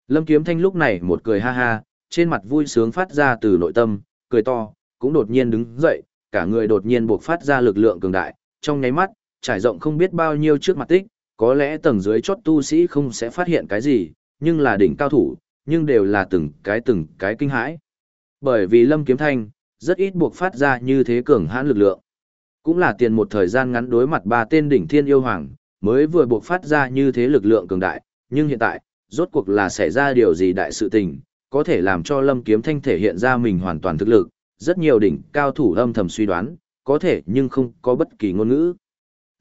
Lâm kiếm thanh lúc này một cười ha ha, trên mặt vui sướng phát ra từ nội tâm, cười to, cũng đột nhiên đứng dậy, cả người đột nhiên buộc phát ra lực lượng cường đại, trong nháy mắt, trải rộng không biết bao nhiêu trước mặt tích, có lẽ tầng dưới chót tu sĩ không sẽ phát hiện cái gì, nhưng là đỉnh cao thủ, nhưng đều là từng cái từng cái kinh hãi. Bởi vì Lâm Kiếm Thanh, rất ít buộc phát ra như thế cường hãn lực lượng. Cũng là tiền một thời gian ngắn đối mặt ba tên đỉnh thiên yêu hoàng, mới vừa buộc phát ra như thế lực lượng cường đại, nhưng hiện tại, rốt cuộc là xảy ra điều gì đại sự tình, có thể làm cho Lâm Kiếm Thanh thể hiện ra mình hoàn toàn thực lực, rất nhiều đỉnh cao thủ âm thầm suy đoán, có thể nhưng không có bất kỳ ngôn ngữ.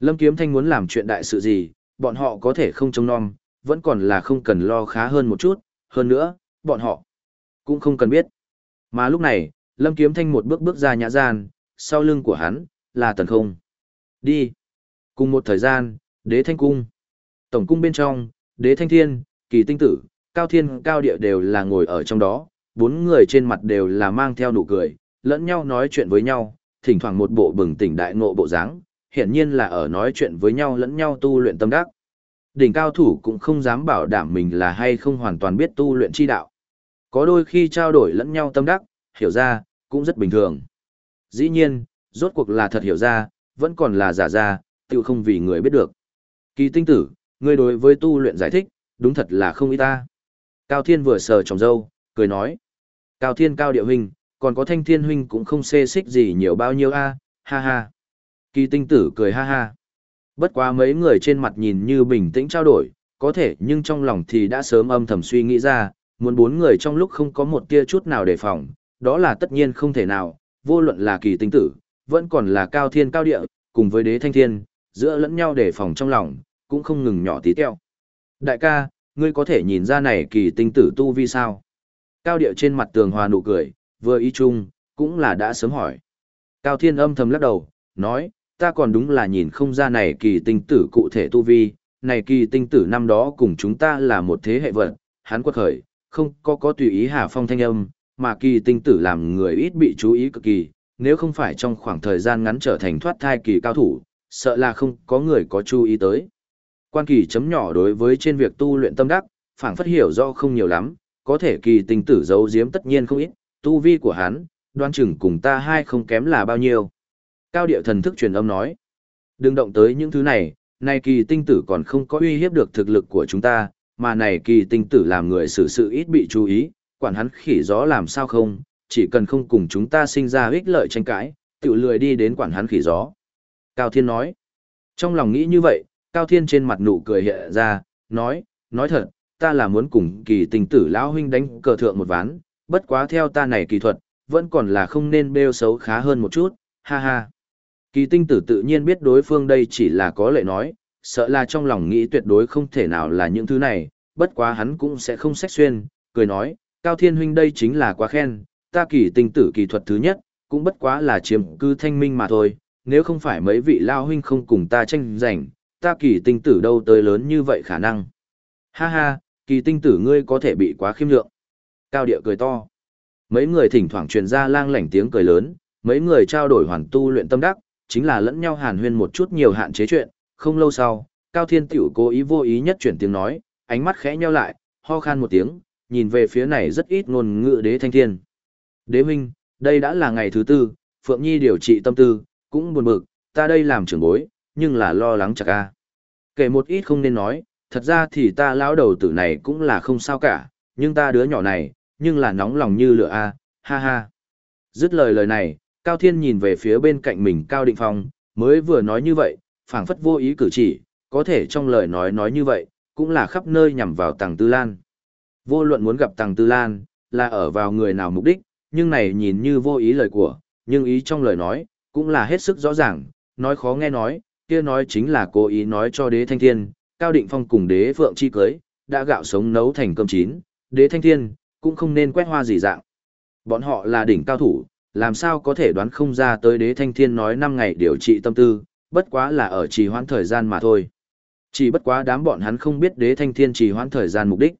Lâm Kiếm Thanh muốn làm chuyện đại sự gì, bọn họ có thể không trông nom, vẫn còn là không cần lo khá hơn một chút, hơn nữa, bọn họ cũng không cần biết. Mà lúc này, Lâm Kiếm Thanh một bước bước ra nhã gian, sau lưng của hắn, là tần không. Đi. Cùng một thời gian, đế thanh cung. Tổng cung bên trong, đế thanh thiên, kỳ tinh tử, cao thiên cao địa đều là ngồi ở trong đó, bốn người trên mặt đều là mang theo nụ cười, lẫn nhau nói chuyện với nhau, thỉnh thoảng một bộ bừng tỉnh đại ngộ bộ dáng, hiển nhiên là ở nói chuyện với nhau lẫn nhau tu luyện tâm đắc. Đỉnh cao thủ cũng không dám bảo đảm mình là hay không hoàn toàn biết tu luyện chi đạo. Có đôi khi trao đổi lẫn nhau tâm đắc, hiểu ra, cũng rất bình thường. Dĩ nhiên, rốt cuộc là thật hiểu ra, vẫn còn là giả ra, tự không vì người biết được. Kỳ tinh tử, ngươi đối với tu luyện giải thích, đúng thật là không ý ta. Cao Thiên vừa sờ tròng dâu, cười nói. Cao Thiên cao địa huynh, còn có thanh thiên huynh cũng không xê xích gì nhiều bao nhiêu a, ha ha. Kỳ tinh tử cười ha ha. Bất quá mấy người trên mặt nhìn như bình tĩnh trao đổi, có thể nhưng trong lòng thì đã sớm âm thầm suy nghĩ ra, muốn bốn người trong lúc không có một tia chút nào đề phòng, đó là tất nhiên không thể nào, vô luận là kỳ tinh tử, vẫn còn là cao thiên cao địa, cùng với đế thanh thiên, giữa lẫn nhau đề phòng trong lòng, cũng không ngừng nhỏ tí teo. Đại ca, ngươi có thể nhìn ra này kỳ tinh tử tu vi sao? Cao địa trên mặt tường hòa nụ cười, vừa ý chung, cũng là đã sớm hỏi. Cao thiên âm thầm lắc đầu, nói, ta còn đúng là nhìn không ra này kỳ tinh tử cụ thể tu vi, này kỳ tinh tử năm đó cùng chúng ta là một thế hệ vật, hắn quật khởi, không có có tùy ý hà phong thanh âm, mà kỳ tinh tử làm người ít bị chú ý cực kỳ, nếu không phải trong khoảng thời gian ngắn trở thành thoát thai kỳ cao thủ, sợ là không có người có chú ý tới. Quan kỳ chấm nhỏ đối với trên việc tu luyện tâm đắc, phảng phất hiểu do không nhiều lắm, có thể kỳ tinh tử giấu giếm tất nhiên không ít, tu vi của hắn, đoan chừng cùng ta hai không kém là bao nhiêu. Cao điệu thần thức truyền âm nói, đừng động tới những thứ này, này kỳ tinh tử còn không có uy hiếp được thực lực của chúng ta, mà này kỳ tinh tử làm người xử sự ít bị chú ý, quản hắn khỉ gió làm sao không, chỉ cần không cùng chúng ta sinh ra ích lợi tranh cãi, tự lười đi đến quản hắn khỉ gió. Cao Thiên nói, trong lòng nghĩ như vậy, Cao Thiên trên mặt nụ cười hiện ra, nói, nói thật, ta là muốn cùng kỳ tinh tử lão huynh đánh cờ thượng một ván, bất quá theo ta này kỳ thuật, vẫn còn là không nên bêu xấu khá hơn một chút, ha ha. Kỳ tinh tử tự nhiên biết đối phương đây chỉ là có lệ nói, sợ là trong lòng nghĩ tuyệt đối không thể nào là những thứ này, bất quá hắn cũng sẽ không sách xuyên, cười nói, Cao Thiên huynh đây chính là quá khen, ta kỳ tinh tử kỳ thuật thứ nhất, cũng bất quá là chiếm cư thanh minh mà thôi, nếu không phải mấy vị lao huynh không cùng ta tranh giành, ta kỳ tinh tử đâu tới lớn như vậy khả năng. Ha ha, kỳ tinh tử ngươi có thể bị quá khiêm lượng. Cao địa cười to. Mấy người thỉnh thoảng truyền ra lang lảnh tiếng cười lớn, mấy người trao đổi hoàn tu luyện tâm đắc, chính là lẫn nhau hàn huyên một chút nhiều hạn chế chuyện, không lâu sau, Cao Thiên Tiểu cố ý vô ý nhất chuyển tiếng nói, ánh mắt khẽ nheo lại, ho khan một tiếng, nhìn về phía này rất ít ngôn ngữ đế thanh thiên. Đế huynh, đây đã là ngày thứ tư, Phượng Nhi điều trị tâm tư, cũng buồn bực, ta đây làm trưởng bối, nhưng là lo lắng chặt a. À. Kể một ít không nên nói, thật ra thì ta lão đầu tử này cũng là không sao cả, nhưng ta đứa nhỏ này, nhưng là nóng lòng như lửa a, ha ha. Dứt lời lời này, Cao Thiên nhìn về phía bên cạnh mình Cao Định Phong, mới vừa nói như vậy, phảng phất vô ý cử chỉ, có thể trong lời nói nói như vậy, cũng là khắp nơi nhằm vào Tàng Tư Lan. Vô luận muốn gặp Tàng Tư Lan, là ở vào người nào mục đích, nhưng này nhìn như vô ý lời của, nhưng ý trong lời nói, cũng là hết sức rõ ràng, nói khó nghe nói, kia nói chính là cố ý nói cho đế thanh thiên, Cao Định Phong cùng đế phượng chi cưới, đã gạo sống nấu thành cơm chín, đế thanh thiên, cũng không nên quét hoa gì dạng. Bọn họ là đỉnh cao thủ, làm sao có thể đoán không ra tới đế thanh thiên nói năm ngày điều trị tâm tư, bất quá là ở trì hoãn thời gian mà thôi. Chỉ bất quá đám bọn hắn không biết đế thanh thiên trì hoãn thời gian mục đích.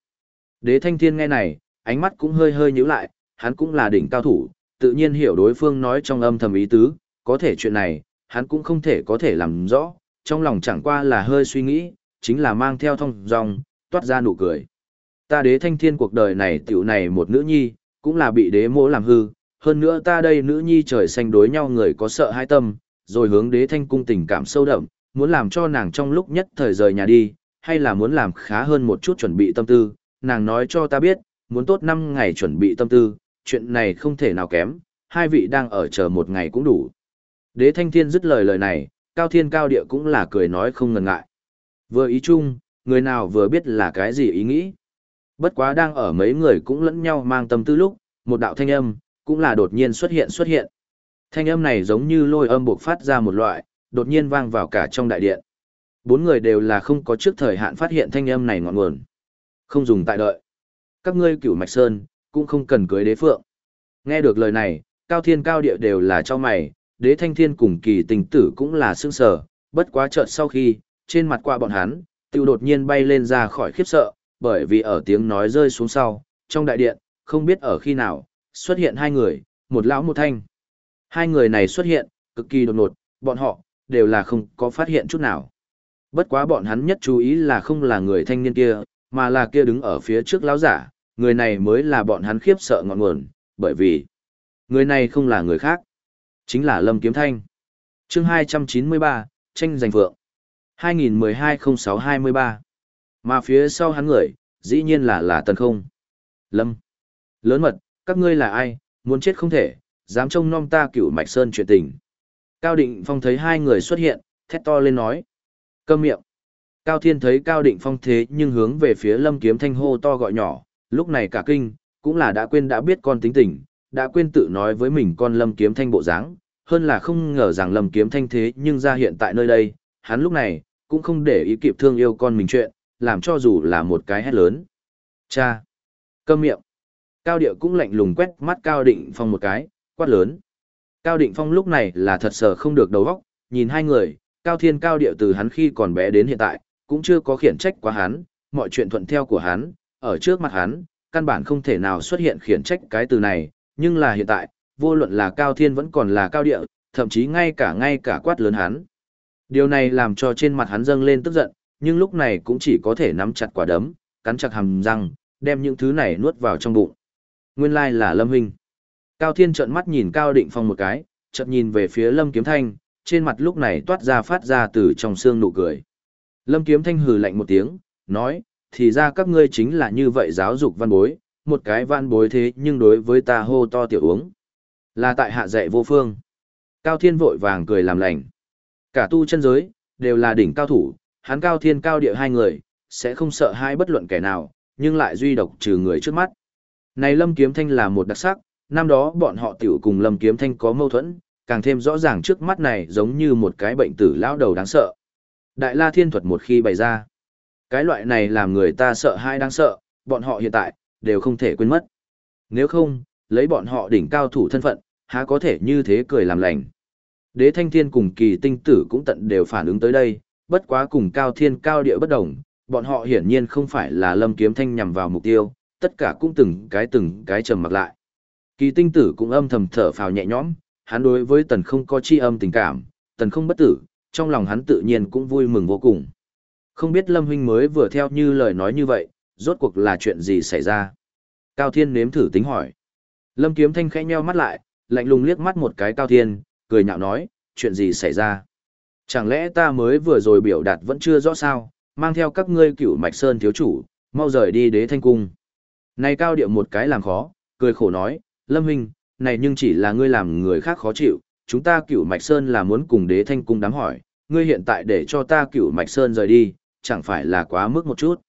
Đế thanh thiên nghe này, ánh mắt cũng hơi hơi nhíu lại, hắn cũng là đỉnh cao thủ, tự nhiên hiểu đối phương nói trong âm thầm ý tứ, có thể chuyện này, hắn cũng không thể có thể làm rõ, trong lòng chẳng qua là hơi suy nghĩ, chính là mang theo thông dòng, toát ra nụ cười. Ta đế thanh thiên cuộc đời này tiểu này một nữ nhi, cũng là bị đế mỗ làm hư, hơn nữa ta đây nữ nhi trời xanh đối nhau người có sợ hai tâm, rồi hướng đế thanh cung tình cảm sâu đậm, muốn làm cho nàng trong lúc nhất thời rời nhà đi, hay là muốn làm khá hơn một chút chuẩn bị tâm tư, nàng nói cho ta biết, muốn tốt 5 ngày chuẩn bị tâm tư, chuyện này không thể nào kém, hai vị đang ở chờ một ngày cũng đủ. Đế thanh thiên dứt lời lời này, cao thiên cao địa cũng là cười nói không ngần ngại. Vừa ý chung, người nào vừa biết là cái gì ý nghĩ. Bất quá đang ở mấy người cũng lẫn nhau mang tâm tư lúc, một đạo thanh âm, cũng là đột nhiên xuất hiện xuất hiện. Thanh âm này giống như lôi âm buộc phát ra một loại, đột nhiên vang vào cả trong đại điện. Bốn người đều là không có trước thời hạn phát hiện thanh âm này ngọn nguồn. Không dùng tại đợi. Các ngươi cửu mạch sơn, cũng không cần cưới đế phượng. Nghe được lời này, cao thiên cao địa đều là cho mày, đế thanh thiên cùng kỳ tình tử cũng là sương sở, bất quá chợt sau khi, trên mặt qua bọn hắn, tiêu đột nhiên bay lên ra khỏi khiếp sợ, bởi vì ở tiếng nói rơi xuống sau, trong đại điện, không biết ở khi nào, xuất hiện hai người, một lão một thanh. Hai người này xuất hiện, cực kỳ đột ngột, bọn họ, đều là không có phát hiện chút nào. Bất quá bọn hắn nhất chú ý là không là người thanh niên kia, mà là kia đứng ở phía trước lão giả, người này mới là bọn hắn khiếp sợ ngọn nguồn, bởi vì người này không là người khác, chính là Lâm Kiếm Thanh. Chương 293, tranh giành vượng. 2012-06-23. Mà phía sau hắn người, dĩ nhiên là là Tần Không. Lâm. Lớn mật, các ngươi là ai, muốn chết không thể, dám trông nom ta cửu mạch sơn chuyện tình. Cao Định Phong thấy hai người xuất hiện, thét to lên nói. Câm miệng. Cao Thiên thấy Cao Định Phong thế nhưng hướng về phía Lâm Kiếm Thanh hô to gọi nhỏ, lúc này cả kinh, cũng là đã quên đã biết con tính tình, đã quên tự nói với mình con Lâm Kiếm Thanh bộ dáng, hơn là không ngờ rằng Lâm Kiếm Thanh thế nhưng ra hiện tại nơi đây, hắn lúc này, cũng không để ý kịp thương yêu con mình chuyện, làm cho dù là một cái hét lớn. Cha! Câm miệng! Cao Địa cũng lạnh lùng quét mắt Cao Định Phong một cái, quát lớn. Cao Định Phong lúc này là thật sợ không được đầu óc, nhìn hai người, Cao Thiên Cao Địa từ hắn khi còn bé đến hiện tại, cũng chưa có khiển trách quá hắn, mọi chuyện thuận theo của hắn, ở trước mặt hắn, căn bản không thể nào xuất hiện khiển trách cái từ này, nhưng là hiện tại, vô luận là Cao Thiên vẫn còn là Cao Địa, thậm chí ngay cả ngay cả quát lớn hắn. Điều này làm cho trên mặt hắn dâng lên tức giận, nhưng lúc này cũng chỉ có thể nắm chặt quả đấm, cắn chặt hàm răng, đem những thứ này nuốt vào trong bụng. Nguyên lai là Lâm Huynh. Cao Thiên trợn mắt nhìn Cao Định Phong một cái, chợt nhìn về phía Lâm Kiếm Thanh, trên mặt lúc này toát ra phát ra từ trong xương nụ cười. Lâm Kiếm Thanh hừ lạnh một tiếng, nói, thì ra các ngươi chính là như vậy giáo dục văn bối, một cái văn bối thế nhưng đối với ta hô to tiểu uống. Là tại hạ dạy vô phương. Cao Thiên vội vàng cười làm lành. Cả tu chân giới, đều là đỉnh cao thủ, hắn cao thiên cao địa hai người, sẽ không sợ hai bất luận kẻ nào, nhưng lại duy độc trừ người trước mắt. Này Lâm Kiếm Thanh là một đặc sắc, năm đó bọn họ tiểu cùng Lâm Kiếm Thanh có mâu thuẫn, càng thêm rõ ràng trước mắt này giống như một cái bệnh tử lão đầu đáng sợ. Đại La Thiên thuật một khi bày ra, cái loại này làm người ta sợ hai đáng sợ, bọn họ hiện tại, đều không thể quên mất. Nếu không, lấy bọn họ đỉnh cao thủ thân phận, há có thể như thế cười làm lành. Đế Thanh Thiên cùng kỳ tinh tử cũng tận đều phản ứng tới đây, bất quá cùng cao thiên cao địa bất đồng, bọn họ hiển nhiên không phải là lâm kiếm thanh nhằm vào mục tiêu, tất cả cũng từng cái từng cái trầm mặc lại. Kỳ tinh tử cũng âm thầm thở phào nhẹ nhõm, hắn đối với tần không có chi âm tình cảm, tần không bất tử, trong lòng hắn tự nhiên cũng vui mừng vô cùng. Không biết lâm huynh mới vừa theo như lời nói như vậy, rốt cuộc là chuyện gì xảy ra. Cao thiên nếm thử tính hỏi. Lâm kiếm thanh khẽ nheo mắt lại, lạnh lùng liếc mắt một cái cao thiên, cười nhạo nói, chuyện gì xảy ra. Chẳng lẽ ta mới vừa rồi biểu đạt vẫn chưa rõ sao, mang theo các ngươi cửu mạch sơn thiếu chủ, mau rời đi đế thanh cung. Này cao điệu một cái làm khó, cười khổ nói, Lâm Huynh, này nhưng chỉ là ngươi làm người khác khó chịu, chúng ta cửu mạch sơn là muốn cùng đế thanh cung đám hỏi, ngươi hiện tại để cho ta cửu mạch sơn rời đi, chẳng phải là quá mức một chút.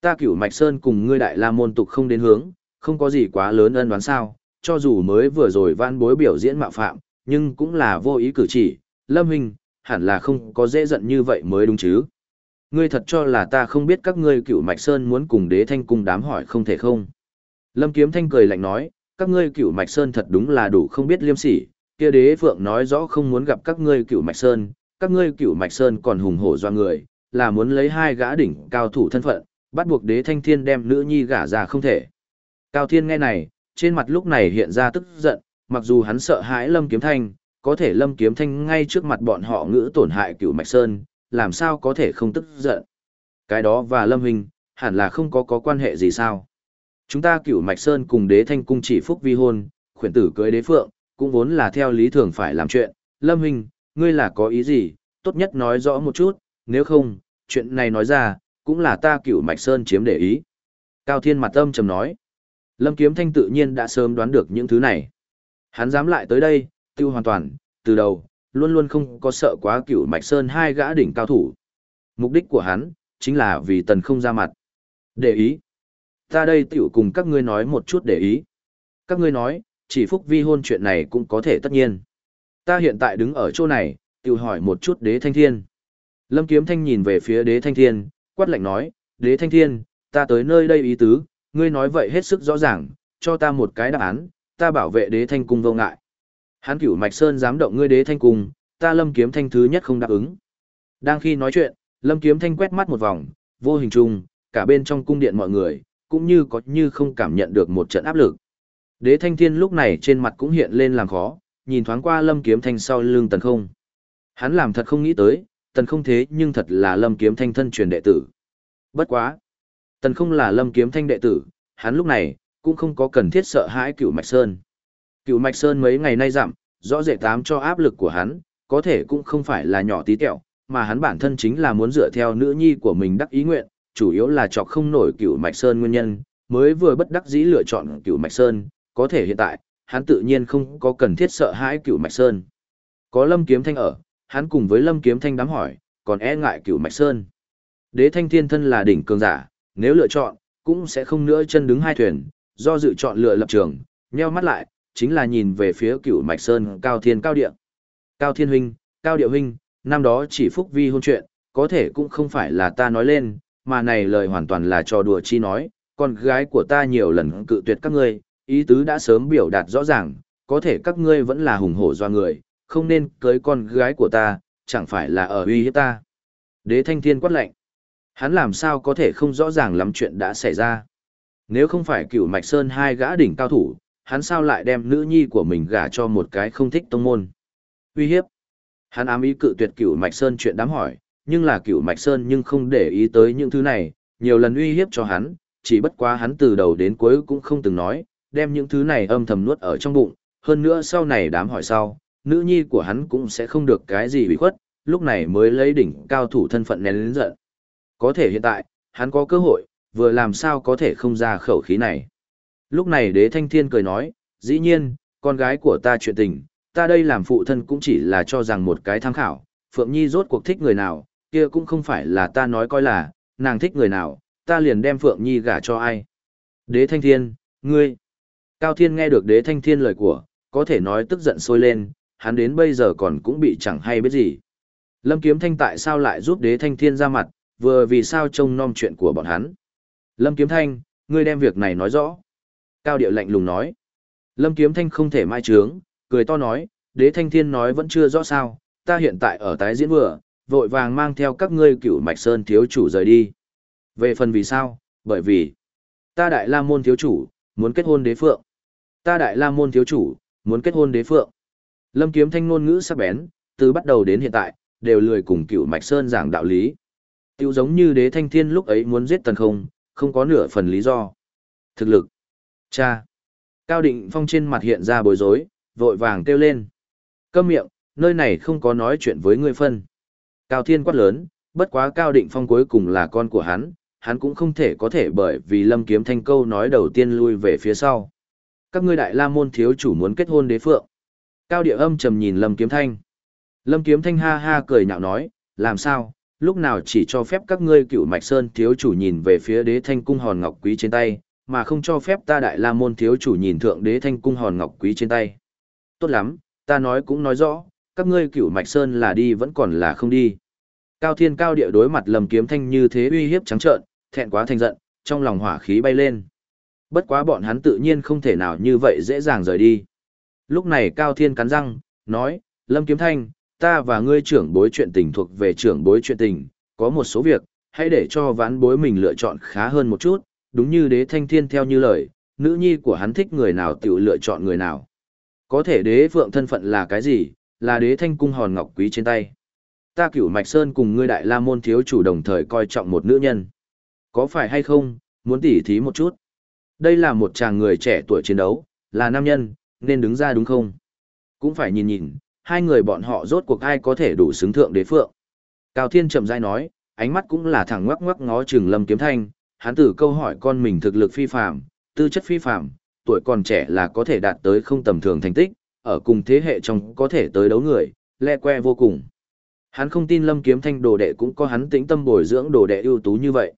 Ta cửu mạch sơn cùng ngươi đại la môn tục không đến hướng, không có gì quá lớn ân đoán sao, cho dù mới vừa rồi van bối biểu diễn mạo phạm, nhưng cũng là vô ý cử chỉ, Lâm Huynh, hẳn là không có dễ giận như vậy mới đúng chứ ngươi thật cho là ta không biết các ngươi cựu Mạch Sơn muốn cùng đế thanh cung đám hỏi không thể không. Lâm Kiếm Thanh cười lạnh nói, các ngươi cựu Mạch Sơn thật đúng là đủ không biết liêm sỉ, kia đế phượng nói rõ không muốn gặp các ngươi cựu Mạch Sơn, các ngươi cựu Mạch Sơn còn hùng hổ do người, là muốn lấy hai gã đỉnh cao thủ thân phận, bắt buộc đế thanh thiên đem nữ nhi gả ra không thể. Cao Thiên nghe này, trên mặt lúc này hiện ra tức giận, mặc dù hắn sợ hãi Lâm Kiếm Thanh, có thể Lâm Kiếm Thanh ngay trước mặt bọn họ ngữ tổn hại cựu Mạch Sơn, làm sao có thể không tức giận. Cái đó và Lâm Hình, hẳn là không có có quan hệ gì sao. Chúng ta Cửu Mạch Sơn cùng đế thanh cung chỉ phúc vi hôn, khuyển tử cưới đế phượng, cũng vốn là theo lý thường phải làm chuyện. Lâm Hình, ngươi là có ý gì, tốt nhất nói rõ một chút, nếu không, chuyện này nói ra, cũng là ta Cửu Mạch Sơn chiếm để ý. Cao Thiên mặt âm trầm nói. Lâm Kiếm Thanh tự nhiên đã sớm đoán được những thứ này. Hắn dám lại tới đây, tiêu hoàn toàn, từ đầu, luôn luôn không có sợ quá cựu Mạch Sơn hai gã đỉnh cao thủ. Mục đích của hắn, chính là vì tần không ra mặt. Để ý. Ta đây tiểu cùng các ngươi nói một chút để ý. Các ngươi nói, chỉ phúc vi hôn chuyện này cũng có thể tất nhiên. Ta hiện tại đứng ở chỗ này, tiểu hỏi một chút đế thanh thiên. Lâm Kiếm Thanh nhìn về phía đế thanh thiên, quát lạnh nói, đế thanh thiên, ta tới nơi đây ý tứ, ngươi nói vậy hết sức rõ ràng, cho ta một cái đáp án, ta bảo vệ đế thanh cung vô ngại. Hán cửu Mạch Sơn dám động ngươi đế thanh cung, ta lâm kiếm thanh thứ nhất không đáp ứng. Đang khi nói chuyện, lâm kiếm thanh quét mắt một vòng, vô hình chung, cả bên trong cung điện mọi người, cũng như có như không cảm nhận được một trận áp lực. Đế thanh thiên lúc này trên mặt cũng hiện lên làm khó, nhìn thoáng qua lâm kiếm thanh sau lưng tần không. Hắn làm thật không nghĩ tới, tần không thế nhưng thật là lâm kiếm thanh thân truyền đệ tử. Bất quá. Tần không là lâm kiếm thanh đệ tử, hắn lúc này, cũng không có cần thiết sợ hãi cửu Mạch Sơn. Cựu Mạch Sơn mấy ngày nay giảm, rõ rệt tám cho áp lực của hắn, có thể cũng không phải là nhỏ tí tẹo, mà hắn bản thân chính là muốn dựa theo nữ nhi của mình đắc ý nguyện, chủ yếu là chọc không nổi cựu Mạch Sơn nguyên nhân, mới vừa bất đắc dĩ lựa chọn cựu Mạch Sơn, có thể hiện tại, hắn tự nhiên không có cần thiết sợ hãi cựu Mạch Sơn. Có Lâm Kiếm Thanh ở, hắn cùng với Lâm Kiếm Thanh đám hỏi, còn e ngại cựu Mạch Sơn. Đế Thanh Thiên thân là đỉnh cường giả, nếu lựa chọn, cũng sẽ không nữa chân đứng hai thuyền, do dự chọn lựa lập trường, nheo mắt lại, chính là nhìn về phía cựu Mạch Sơn Cao Thiên Cao Địa. Cao Thiên Huynh, Cao Địa Huynh, năm đó chỉ phúc vi hôn chuyện, có thể cũng không phải là ta nói lên, mà này lời hoàn toàn là trò đùa chi nói, con gái của ta nhiều lần cự tuyệt các ngươi, ý tứ đã sớm biểu đạt rõ ràng, có thể các ngươi vẫn là hùng hổ do người, không nên cưới con gái của ta, chẳng phải là ở uy hiếp ta. Đế Thanh Thiên quát lạnh Hắn làm sao có thể không rõ ràng lắm chuyện đã xảy ra. Nếu không phải cựu Mạch Sơn hai gã đỉnh cao thủ, hắn sao lại đem nữ nhi của mình gả cho một cái không thích tông môn. Uy hiếp. Hắn ám ý cự tuyệt cựu Mạch Sơn chuyện đám hỏi, nhưng là cựu Mạch Sơn nhưng không để ý tới những thứ này, nhiều lần uy hiếp cho hắn, chỉ bất quá hắn từ đầu đến cuối cũng không từng nói, đem những thứ này âm thầm nuốt ở trong bụng, hơn nữa sau này đám hỏi sau, nữ nhi của hắn cũng sẽ không được cái gì bị khuất, lúc này mới lấy đỉnh cao thủ thân phận nén lớn giận. Có thể hiện tại, hắn có cơ hội, vừa làm sao có thể không ra khẩu khí này. Lúc này đế thanh thiên cười nói, dĩ nhiên, con gái của ta chuyện tình, ta đây làm phụ thân cũng chỉ là cho rằng một cái tham khảo, Phượng Nhi rốt cuộc thích người nào, kia cũng không phải là ta nói coi là, nàng thích người nào, ta liền đem Phượng Nhi gả cho ai. Đế thanh thiên, ngươi. Cao Thiên nghe được đế thanh thiên lời của, có thể nói tức giận sôi lên, hắn đến bây giờ còn cũng bị chẳng hay biết gì. Lâm Kiếm Thanh tại sao lại giúp đế thanh thiên ra mặt, vừa vì sao trông nom chuyện của bọn hắn. Lâm Kiếm Thanh, ngươi đem việc này nói rõ. Cao Điệu lạnh lùng nói. Lâm Kiếm Thanh không thể mai trướng, cười to nói, đế thanh thiên nói vẫn chưa rõ sao, ta hiện tại ở tái diễn vừa, vội vàng mang theo các ngươi cửu mạch sơn thiếu chủ rời đi. Về phần vì sao, bởi vì, ta đại la môn thiếu chủ, muốn kết hôn đế phượng. Ta đại la môn thiếu chủ, muốn kết hôn đế phượng. Lâm Kiếm Thanh ngôn ngữ sắc bén, từ bắt đầu đến hiện tại, đều lười cùng cửu mạch sơn giảng đạo lý. Tiêu giống như đế thanh thiên lúc ấy muốn giết tần không, không có nửa phần lý do. Thực lực. Cha. Cao định phong trên mặt hiện ra bối rối, vội vàng kêu lên. Câm miệng, nơi này không có nói chuyện với ngươi phân. Cao thiên quát lớn, bất quá cao định phong cuối cùng là con của hắn, hắn cũng không thể có thể bởi vì lâm kiếm thanh câu nói đầu tiên lui về phía sau. Các ngươi đại la môn thiếu chủ muốn kết hôn đế phượng. Cao địa âm trầm nhìn lâm kiếm thanh. Lâm kiếm thanh ha ha cười nhạo nói, làm sao, lúc nào chỉ cho phép các ngươi cựu mạch sơn thiếu chủ nhìn về phía đế thanh cung hòn ngọc quý trên tay, mà không cho phép ta đại la môn thiếu chủ nhìn thượng đế thanh cung hòn ngọc quý trên tay. Tốt lắm, ta nói cũng nói rõ, các ngươi cựu mạch sơn là đi vẫn còn là không đi. Cao thiên cao địa đối mặt Lâm Kiếm Thanh như thế uy hiếp trắng trợn, thẹn quá thành giận, trong lòng hỏa khí bay lên. Bất quá bọn hắn tự nhiên không thể nào như vậy dễ dàng rời đi. Lúc này Cao Thiên cắn răng, nói, Lâm Kiếm Thanh, ta và ngươi trưởng bối chuyện tình thuộc về trưởng bối chuyện tình, có một số việc, hãy để cho vãn bối mình lựa chọn khá hơn một chút, đúng như đế thanh thiên theo như lời, nữ nhi của hắn thích người nào tiểu lựa chọn người nào. Có thể đế phượng thân phận là cái gì, là đế thanh cung hòn ngọc quý trên tay. Ta cửu mạch sơn cùng ngươi đại la môn thiếu chủ đồng thời coi trọng một nữ nhân. Có phải hay không, muốn tỉ thí một chút. Đây là một chàng người trẻ tuổi chiến đấu, là nam nhân, nên đứng ra đúng không? Cũng phải nhìn nhìn, hai người bọn họ rốt cuộc ai có thể đủ xứng thượng đế phượng. Cao Thiên chậm rãi nói, ánh mắt cũng là thẳng ngoắc ngoắc ngó Trừng Lâm Kiếm Thanh, hắn tử câu hỏi con mình thực lực phi phàm, tư chất phi phàm, tuổi còn trẻ là có thể đạt tới không tầm thường thành tích, ở cùng thế hệ trong có thể tới đấu người, le que vô cùng. Hắn không tin Lâm Kiếm Thanh đồ đệ cũng có hắn tĩnh tâm bồi dưỡng đồ đệ ưu tú như vậy.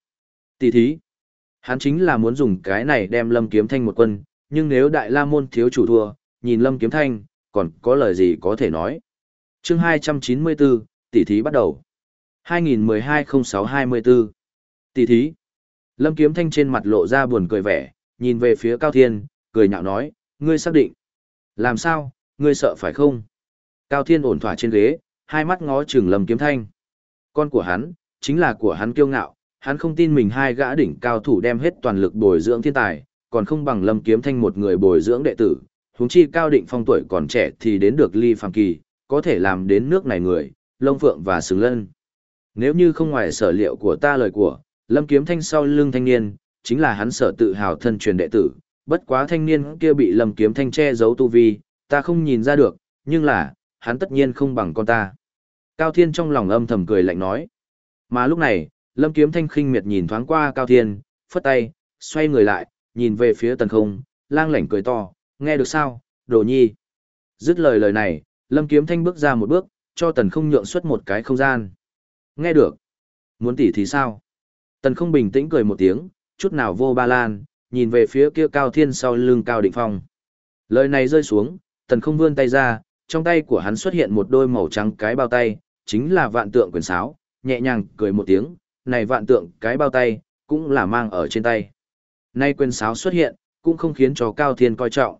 Tỷ thí, hắn chính là muốn dùng cái này đem Lâm Kiếm Thanh một quân, nhưng nếu Đại La Môn thiếu chủ thua, nhìn Lâm Kiếm Thanh, còn có lời gì có thể nói. Chương 294, tỷ thí bắt đầu. 2012-06-24 Tỷ thí. Lâm Kiếm Thanh trên mặt lộ ra buồn cười vẻ, nhìn về phía Cao Thiên, cười nhạo nói, ngươi xác định. Làm sao, ngươi sợ phải không? Cao Thiên ổn thỏa trên ghế, hai mắt ngó chừng Lâm Kiếm Thanh. Con của hắn, chính là của hắn kiêu ngạo, hắn không tin mình hai gã đỉnh cao thủ đem hết toàn lực bồi dưỡng thiên tài, còn không bằng Lâm Kiếm Thanh một người bồi dưỡng đệ tử, huống chi Cao Định Phong tuổi còn trẻ thì đến được ly phàm kỳ, có thể làm đến nước này người, lông phượng và xứng lân. Nếu như không ngoài sở liệu của ta lời của, Lâm Kiếm Thanh sau lưng thanh niên, chính là hắn sở tự hào thân truyền đệ tử, bất quá thanh niên kia bị Lâm Kiếm Thanh che giấu tu vi, ta không nhìn ra được, nhưng là, hắn tất nhiên không bằng con ta. Cao Thiên trong lòng âm thầm cười lạnh nói. Mà lúc này, Lâm Kiếm Thanh khinh miệt nhìn thoáng qua Cao Thiên, phất tay, xoay người lại, nhìn về phía tần không, lang lảnh cười to, nghe được sao, đồ nhi. Dứt lời lời này, Lâm Kiếm Thanh bước ra một bước, cho tần không nhượng xuất một cái không gian. Nghe được. Muốn tỉ thì sao? Tần không bình tĩnh cười một tiếng, chút nào vô ba lan, nhìn về phía kia Cao Thiên sau lưng Cao Định Phong. Lời này rơi xuống, tần không vươn tay ra, trong tay của hắn xuất hiện một đôi màu trắng cái bao tay, chính là vạn tượng quyền sáo, nhẹ nhàng cười một tiếng, này vạn tượng cái bao tay, cũng là mang ở trên tay. Nay quyền sáo xuất hiện, cũng không khiến cho Cao Thiên coi trọng.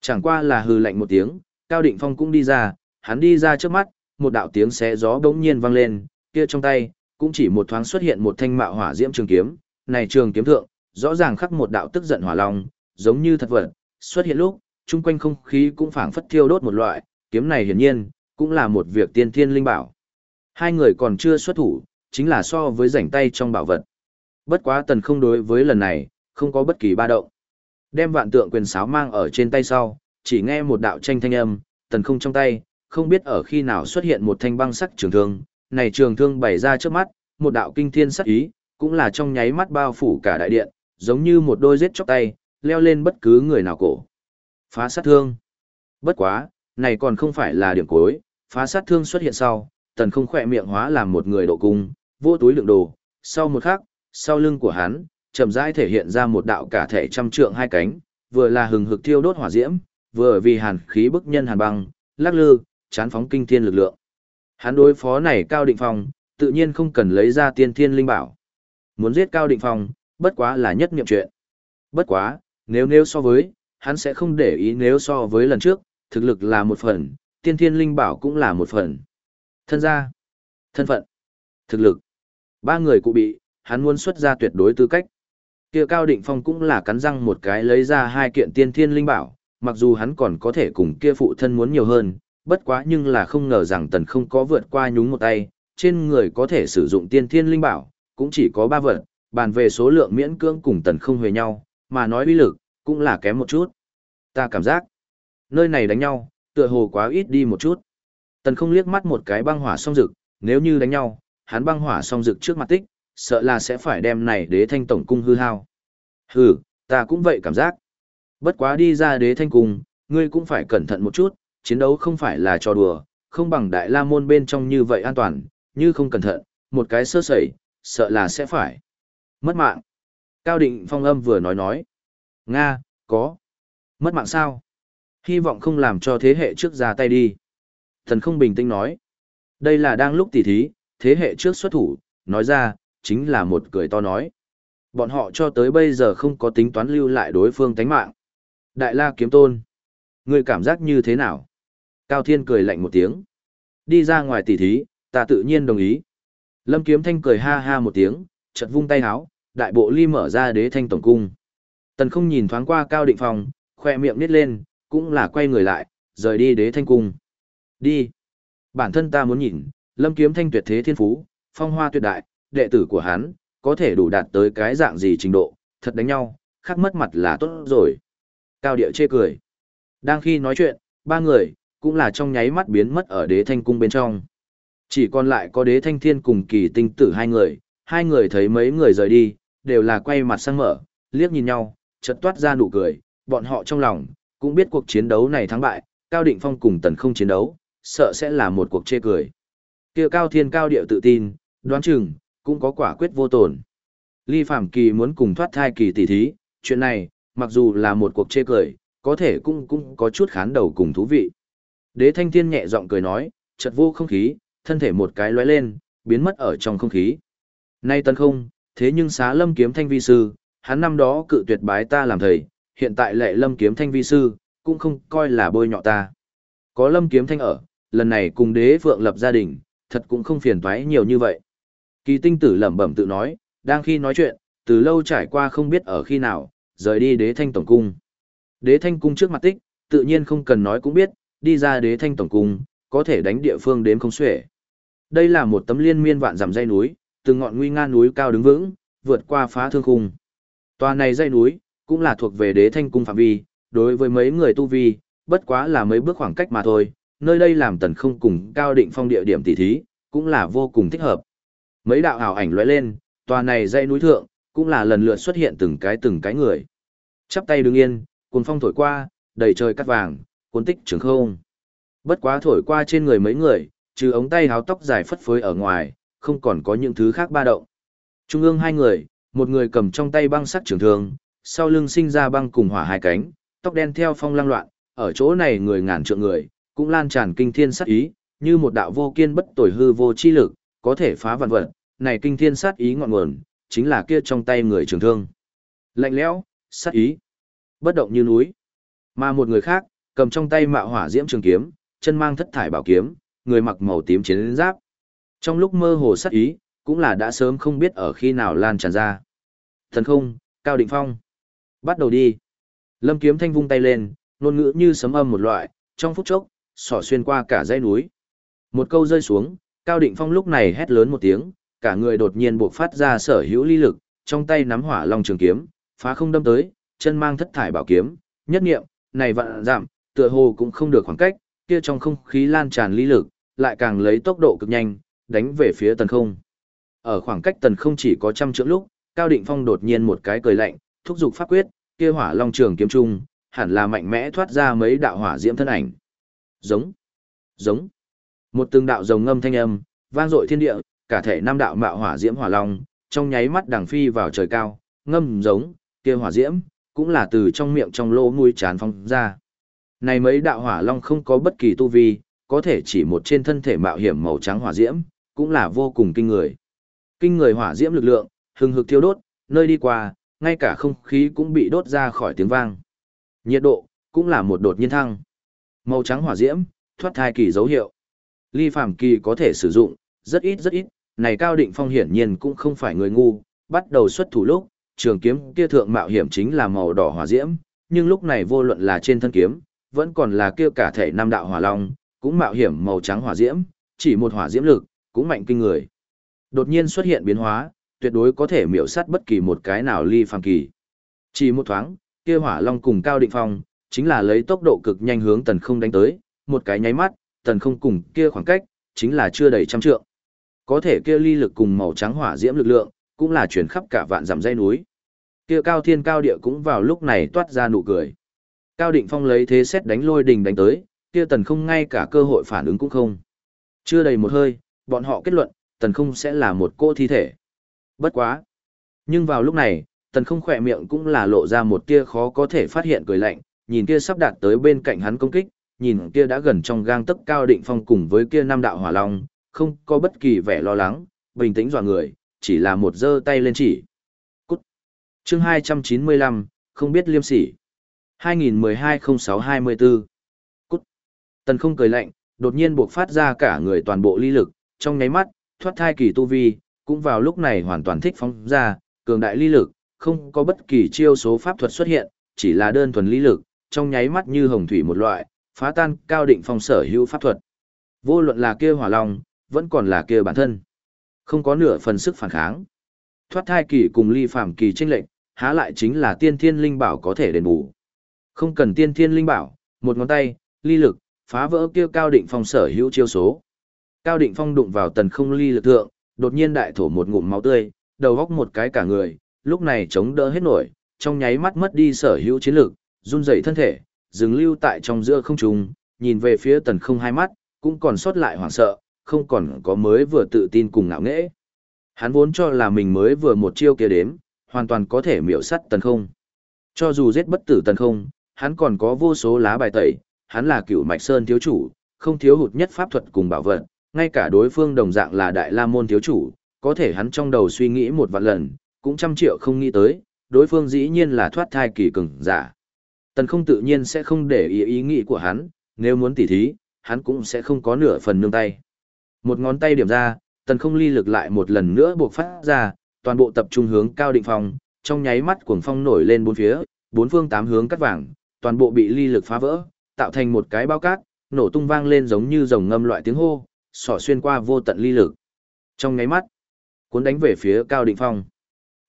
Chẳng qua là hừ lạnh một tiếng, Cao Định Phong cũng đi ra, hắn đi ra trước mắt, một đạo tiếng xé gió bỗng nhiên vang lên, kia trong tay, cũng chỉ một thoáng xuất hiện một thanh mạo hỏa diễm trường kiếm, này trường kiếm thượng, rõ ràng khắc một đạo tức giận hỏa long, giống như thật vật, xuất hiện lúc, chung quanh không khí cũng phảng phất thiêu đốt một loại, kiếm này hiển nhiên, cũng là một việc tiên thiên linh bảo. Hai người còn chưa xuất thủ, chính là so với rảnh tay trong bảo vật. Bất quá tần không đối với lần này, không có bất kỳ ba động. Đem vạn tượng quyền sáo mang ở trên tay sau, chỉ nghe một đạo tranh thanh âm, tần không trong tay, không biết ở khi nào xuất hiện một thanh băng sắc trường thương, này trường thương bày ra trước mắt, một đạo kinh thiên sắc ý, cũng là trong nháy mắt bao phủ cả đại điện, giống như một đôi giết chóc tay, leo lên bất cứ người nào cổ. Phá sát thương. Bất quá, này còn không phải là điểm cuối, phá sát thương xuất hiện sau, tần không khỏe miệng hóa làm một người độ cung, vô túi lượng đồ, sau một khắc, sau lưng của hắn, chậm rãi thể hiện ra một đạo cả thể trăm trượng hai cánh, vừa là hừng hực thiêu đốt hỏa diễm, vừa vì hàn khí bức nhân hàn băng, lắc lư, chán phóng kinh thiên lực lượng. Hắn đối phó này Cao Định Phong, tự nhiên không cần lấy ra tiên thiên linh bảo. Muốn giết Cao Định Phong, bất quá là nhất niệm chuyện. Bất quá, nếu nếu so với, hắn sẽ không để ý nếu so với lần trước, thực lực là một phần, tiên thiên linh bảo cũng là một phần. Thân gia, thân phận, thực lực. Ba người cụ bị, hắn muốn xuất ra tuyệt đối tư cách. Kia Cao Định Phong cũng là cắn răng một cái lấy ra hai kiện tiên thiên linh bảo, mặc dù hắn còn có thể cùng kia phụ thân muốn nhiều hơn, bất quá nhưng là không ngờ rằng tần không có vượt qua nhúng một tay, trên người có thể sử dụng tiên thiên linh bảo, cũng chỉ có ba vật, bàn về số lượng miễn cưỡng cùng tần không huề nhau, mà nói uy lực, cũng là kém một chút. Ta cảm giác, nơi này đánh nhau, tựa hồ quá ít đi một chút. Tần không liếc mắt một cái băng hỏa song rực, nếu như đánh nhau, hắn băng hỏa song rực trước mặt tích, sợ là sẽ phải đem này đế thanh tổng cung hư hao. Hừ, ta cũng vậy cảm giác. Bất quá đi ra đế thanh cung, ngươi cũng phải cẩn thận một chút, chiến đấu không phải là trò đùa, không bằng đại la môn bên trong như vậy an toàn, như không cẩn thận, một cái sơ sẩy, sợ là sẽ phải. Mất mạng. Cao định phong âm vừa nói nói. Nga, có. Mất mạng sao? Hy vọng không làm cho thế hệ trước ra tay đi. Thần không bình tĩnh nói. Đây là đang lúc tỉ thí, thế hệ trước xuất thủ, nói ra, chính là một cười to nói. Bọn họ cho tới bây giờ không có tính toán lưu lại đối phương tánh mạng. Đại la kiếm tôn. Người cảm giác như thế nào? Cao Thiên cười lạnh một tiếng. Đi ra ngoài tỉ thí, ta tự nhiên đồng ý. Lâm Kiếm Thanh cười ha ha một tiếng, chợt vung tay háo, đại bộ ly mở ra đế thanh tổng cung. Tần không nhìn thoáng qua Cao Định Phong, khoe miệng nít lên, cũng là quay người lại, rời đi đế thanh cung. Đi. Bản thân ta muốn nhìn, Lâm Kiếm Thanh tuyệt thế thiên phú, phong hoa tuyệt đại, đệ tử của hắn, có thể đủ đạt tới cái dạng gì trình độ, thật đánh nhau, khác mất mặt là tốt rồi. Cao Điệu chê cười. Đang khi nói chuyện, ba người, cũng là trong nháy mắt biến mất ở đế thanh cung bên trong. Chỉ còn lại có đế thanh thiên cùng kỳ tinh tử hai người, hai người thấy mấy người rời đi, đều là quay mặt sang mở, liếc nhìn nhau, chợt toát ra nụ cười, bọn họ trong lòng, cũng biết cuộc chiến đấu này thắng bại, Cao Định Phong cùng Tần không chiến đấu, sợ sẽ là một cuộc chê cười. kia Cao Thiên Cao Điệu tự tin, đoán chừng, cũng có quả quyết vô tổn. Ly Phạm Kỳ muốn cùng thoát thai kỳ tỷ thí, chuyện này, mặc dù là một cuộc chê cười, có thể cũng cũng có chút khán đầu cùng thú vị. Đế Thanh Thiên nhẹ giọng cười nói, chợt vô không khí, thân thể một cái lóe lên, biến mất ở trong không khí. Nay tấn không, thế nhưng xá lâm kiếm thanh vi sư, hắn năm đó cự tuyệt bái ta làm thầy, hiện tại lệ lâm kiếm thanh vi sư, cũng không coi là bôi nhọ ta. Có lâm kiếm thanh ở, lần này cùng đế phượng lập gia đình, thật cũng không phiền toái nhiều như vậy. Kỳ tinh tử lẩm bẩm tự nói, đang khi nói chuyện, từ lâu trải qua không biết ở khi nào, rời đi đế thanh tổng cung. Đế thanh cung trước mặt tích, tự nhiên không cần nói cũng biết, đi ra đế thanh tổng cung, có thể đánh địa phương đến không xuể. Đây là một tấm liên miên vạn dặm dây núi, từng ngọn nguy nga núi cao đứng vững, vượt qua phá thương khung. Tòa này dây núi, cũng là thuộc về đế thanh cung phạm vi, đối với mấy người tu vi, bất quá là mấy bước khoảng cách mà thôi, nơi đây làm tần không cùng cao định phong địa điểm tỉ thí, cũng là vô cùng thích hợp. Mấy đạo ảo ảnh lóe lên, tòa này dây núi thượng, cũng là lần lượt xuất hiện từng cái từng cái người. Chắp tay đứng yên, cuồng phong thổi qua, đầy trời cắt vàng, cuốn tích trường không. Bất quá thổi qua trên người mấy người, trừ ống tay háo tóc dài phất phới ở ngoài, không còn có những thứ khác ba động. Trung ương hai người, một người cầm trong tay băng sắt trường thương, sau lưng sinh ra băng cùng hỏa hai cánh, tóc đen theo phong lang loạn, ở chỗ này người ngàn trượng người, cũng lan tràn kinh thiên sát ý, như một đạo vô kiên bất tồi hư vô chi lực, có thể phá vạn vật, này kinh thiên sát ý ngọn nguồn, chính là kia trong tay người trường thương. Lạnh lẽo, sát ý, bất động như núi. Mà một người khác, cầm trong tay mạo hỏa diễm trường kiếm, chân mang thất thải bảo kiếm, người mặc màu tím chiến giáp. Trong lúc mơ hồ sát ý, cũng là đã sớm không biết ở khi nào lan tràn ra. Thần không, Cao Định Phong. Bắt đầu đi. Lâm kiếm thanh vung tay lên, ngôn ngữ như sấm âm một loại, trong phút chốc, sỏ xuyên qua cả dãy núi. Một câu rơi xuống, Cao Định Phong lúc này hét lớn một tiếng, cả người đột nhiên buộc phát ra sở hữu ly lực, trong tay nắm hỏa long trường kiếm, phá không đâm tới, chân mang thất thải bảo kiếm, nhất nghiệm, này vạn giảm, tựa hồ cũng không được khoảng cách, kia trong không khí lan tràn lý lực, lại càng lấy tốc độ cực nhanh, đánh về phía tần không. Ở khoảng cách tần không chỉ có trăm trượng lúc, Cao Định Phong đột nhiên một cái cười lạnh, thúc giục pháp quyết, kia hỏa long trường kiếm trung, hẳn là mạnh mẽ thoát ra mấy đạo hỏa diễm thân ảnh. Giống, giống. Một từng đạo rồng ngâm thanh âm, vang dội thiên địa, cả thể năm đạo mạo hỏa diễm hỏa long, trong nháy mắt đằng phi vào trời cao, ngâm giống, kia hỏa diễm, cũng là từ trong miệng trong lỗ mũi tràn phong ra. Này mấy đạo hỏa long không có bất kỳ tu vi, có thể chỉ một trên thân thể mạo hiểm màu trắng hỏa diễm, cũng là vô cùng kinh người. Kinh người hỏa diễm lực lượng, hừng hực thiêu đốt, nơi đi qua, ngay cả không khí cũng bị đốt ra khỏi tiếng vang. Nhiệt độ, cũng là một đột nhiên thăng. Màu trắng hỏa diễm, thoát thai kỳ dấu hiệu. Ly Phàm kỳ có thể sử dụng, rất ít rất ít, này Cao Định Phong hiển nhiên cũng không phải người ngu, bắt đầu xuất thủ lúc, trường kiếm kia thượng mạo hiểm chính là màu đỏ hỏa diễm, nhưng lúc này vô luận là trên thân kiếm, vẫn còn là kia cả thể năm đạo hỏa long, cũng mạo hiểm màu trắng hỏa diễm, chỉ một hỏa diễm lực, cũng mạnh kinh người. Đột nhiên xuất hiện biến hóa, tuyệt đối có thể miểu sát bất kỳ một cái nào ly phàm kỳ. Chỉ một thoáng, kia hỏa long cùng cao định phong, chính là lấy tốc độ cực nhanh hướng tần không đánh tới, một cái nháy mắt, tần không cùng kia khoảng cách, chính là chưa đầy trăm trượng. Có thể kia ly lực cùng màu trắng hỏa diễm lực lượng, cũng là chuyển khắp cả vạn dặm dây núi. Kia cao thiên cao địa cũng vào lúc này toát ra nụ cười. Cao Định Phong lấy thế xét đánh lôi đình đánh tới, kia tần không ngay cả cơ hội phản ứng cũng không. Chưa đầy một hơi, bọn họ kết luận, tần không sẽ là một cô thi thể. Bất quá. Nhưng vào lúc này, tần không khỏe miệng cũng là lộ ra một tia khó có thể phát hiện cười lạnh, nhìn kia sắp đạt tới bên cạnh hắn công kích, nhìn kia đã gần trong gang tấc Cao Định Phong cùng với kia Nam đạo hỏa long, không có bất kỳ vẻ lo lắng, bình tĩnh dọa người, chỉ là một giơ tay lên chỉ. Cút. Chương 295, không biết liêm sỉ. 2012-06-24. Cút. Tần không cười lạnh, đột nhiên buộc phát ra cả người toàn bộ ly lực, trong nháy mắt, thoát thai kỳ tu vi, cũng vào lúc này hoàn toàn thích phóng ra, cường đại ly lực, không có bất kỳ chiêu số pháp thuật xuất hiện, chỉ là đơn thuần ly lực, trong nháy mắt như hồng thủy một loại, phá tan cao định phong sở hữu pháp thuật. Vô luận là kia hỏa long, vẫn còn là kia bản thân. Không có nửa phần sức phản kháng. Thoát thai kỳ cùng ly phàm kỳ tranh lệnh, há lại chính là tiên thiên linh bảo có thể đền bù. Không cần tiên thiên linh bảo, một ngón tay, ly lực, phá vỡ kia cao định phong sở hữu chiêu số. Cao định phong đụng vào tần không ly lực thượng, đột nhiên đại thổ một ngụm máu tươi, đầu góc một cái cả người, lúc này chống đỡ hết nổi, trong nháy mắt mất đi sở hữu chiến lực, run rẩy thân thể, dừng lưu tại trong giữa không trung, nhìn về phía tần không hai mắt, cũng còn sót lại hoảng sợ, không còn có mới vừa tự tin cùng ngạo nghễ. Hắn vốn cho là mình mới vừa một chiêu kia đếm, hoàn toàn có thể miểu sắt tần không. Cho dù giết bất tử tần không, hắn còn có vô số lá bài tẩy, hắn là cựu mạch sơn thiếu chủ, không thiếu hụt nhất pháp thuật cùng bảo vật, ngay cả đối phương đồng dạng là đại la môn thiếu chủ, có thể hắn trong đầu suy nghĩ một vạn lần, cũng trăm triệu không nghĩ tới, đối phương dĩ nhiên là thoát thai kỳ cường giả. Tần không tự nhiên sẽ không để ý ý nghĩ của hắn, nếu muốn tỉ thí, hắn cũng sẽ không có nửa phần nương tay. Một ngón tay điểm ra, tần không ly lực lại một lần nữa buộc phát ra, toàn bộ tập trung hướng cao định phòng, trong nháy mắt cuồng phong nổi lên bốn phía, bốn phương tám hướng cắt vàng, toàn bộ bị ly lực phá vỡ, tạo thành một cái bao cát, nổ tung vang lên giống như rồng ngâm loại tiếng hô, xỏ xuyên qua vô tận ly lực. Trong nháy mắt, cuốn đánh về phía cao định phong.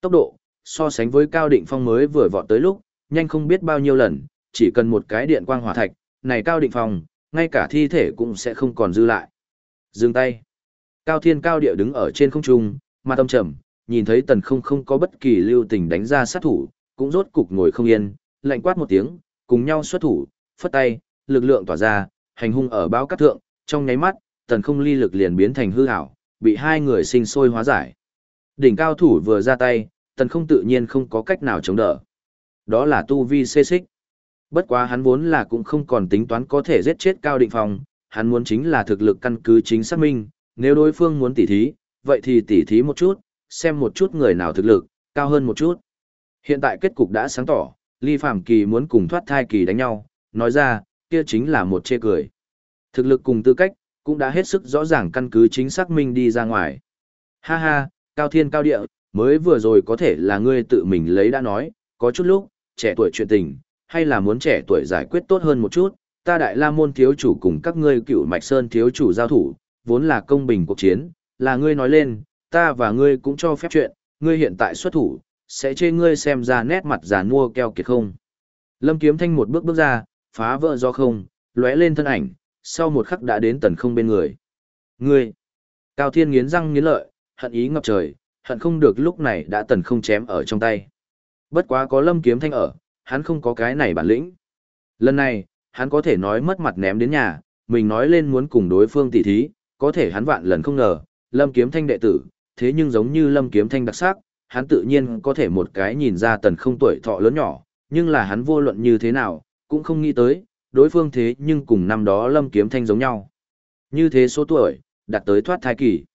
Tốc độ, so sánh với cao định phong mới vừa vọt tới lúc, nhanh không biết bao nhiêu lần, chỉ cần một cái điện quang hỏa thạch, này cao định phong, ngay cả thi thể cũng sẽ không còn dư lại. Dừng tay. Cao thiên cao địa đứng ở trên không trung, mà tâm trầm, nhìn thấy tần không không có bất kỳ lưu tình đánh ra sát thủ, cũng rốt cục ngồi không yên, lạnh quát một tiếng, cùng nhau xuất thủ, phất tay, lực lượng tỏa ra, hành hung ở báo cát thượng, trong nháy mắt, tần không ly lực liền biến thành hư ảo, bị hai người sinh sôi hóa giải. Đỉnh cao thủ vừa ra tay, tần không tự nhiên không có cách nào chống đỡ. Đó là tu vi xê xích. Bất quá hắn vốn là cũng không còn tính toán có thể giết chết cao định phòng, hắn muốn chính là thực lực căn cứ chính xác minh, nếu đối phương muốn tỉ thí, vậy thì tỉ thí một chút, xem một chút người nào thực lực, cao hơn một chút. Hiện tại kết cục đã sáng tỏ, Ly Phạm Kỳ muốn cùng thoát thai kỳ đánh nhau, nói ra, kia chính là một chê cười. Thực lực cùng tư cách, cũng đã hết sức rõ ràng căn cứ chính xác minh đi ra ngoài. Ha ha, cao thiên cao địa, mới vừa rồi có thể là ngươi tự mình lấy đã nói, có chút lúc, trẻ tuổi chuyện tình, hay là muốn trẻ tuổi giải quyết tốt hơn một chút, ta đại la môn thiếu chủ cùng các ngươi cựu mạch sơn thiếu chủ giao thủ, vốn là công bình cuộc chiến, là ngươi nói lên, ta và ngươi cũng cho phép chuyện, ngươi hiện tại xuất thủ, sẽ chê ngươi xem ra nét mặt già mua keo kiệt không. Lâm kiếm thanh một bước bước ra, phá vỡ do không, lóe lên thân ảnh, sau một khắc đã đến tần không bên người. Ngươi! Cao thiên nghiến răng nghiến lợi, hận ý ngập trời, hận không được lúc này đã tần không chém ở trong tay. Bất quá có lâm kiếm thanh ở, hắn không có cái này bản lĩnh. Lần này, hắn có thể nói mất mặt ném đến nhà, mình nói lên muốn cùng đối phương tỉ thí, có thể hắn vạn lần không ngờ, lâm kiếm thanh đệ tử, thế nhưng giống như lâm kiếm thanh đặc sắc, hắn tự nhiên có thể một cái nhìn ra tần không tuổi thọ lớn nhỏ, nhưng là hắn vô luận như thế nào, cũng không nghĩ tới, đối phương thế nhưng cùng năm đó lâm kiếm thanh giống nhau. Như thế số tuổi, đạt tới thoát thai kỳ.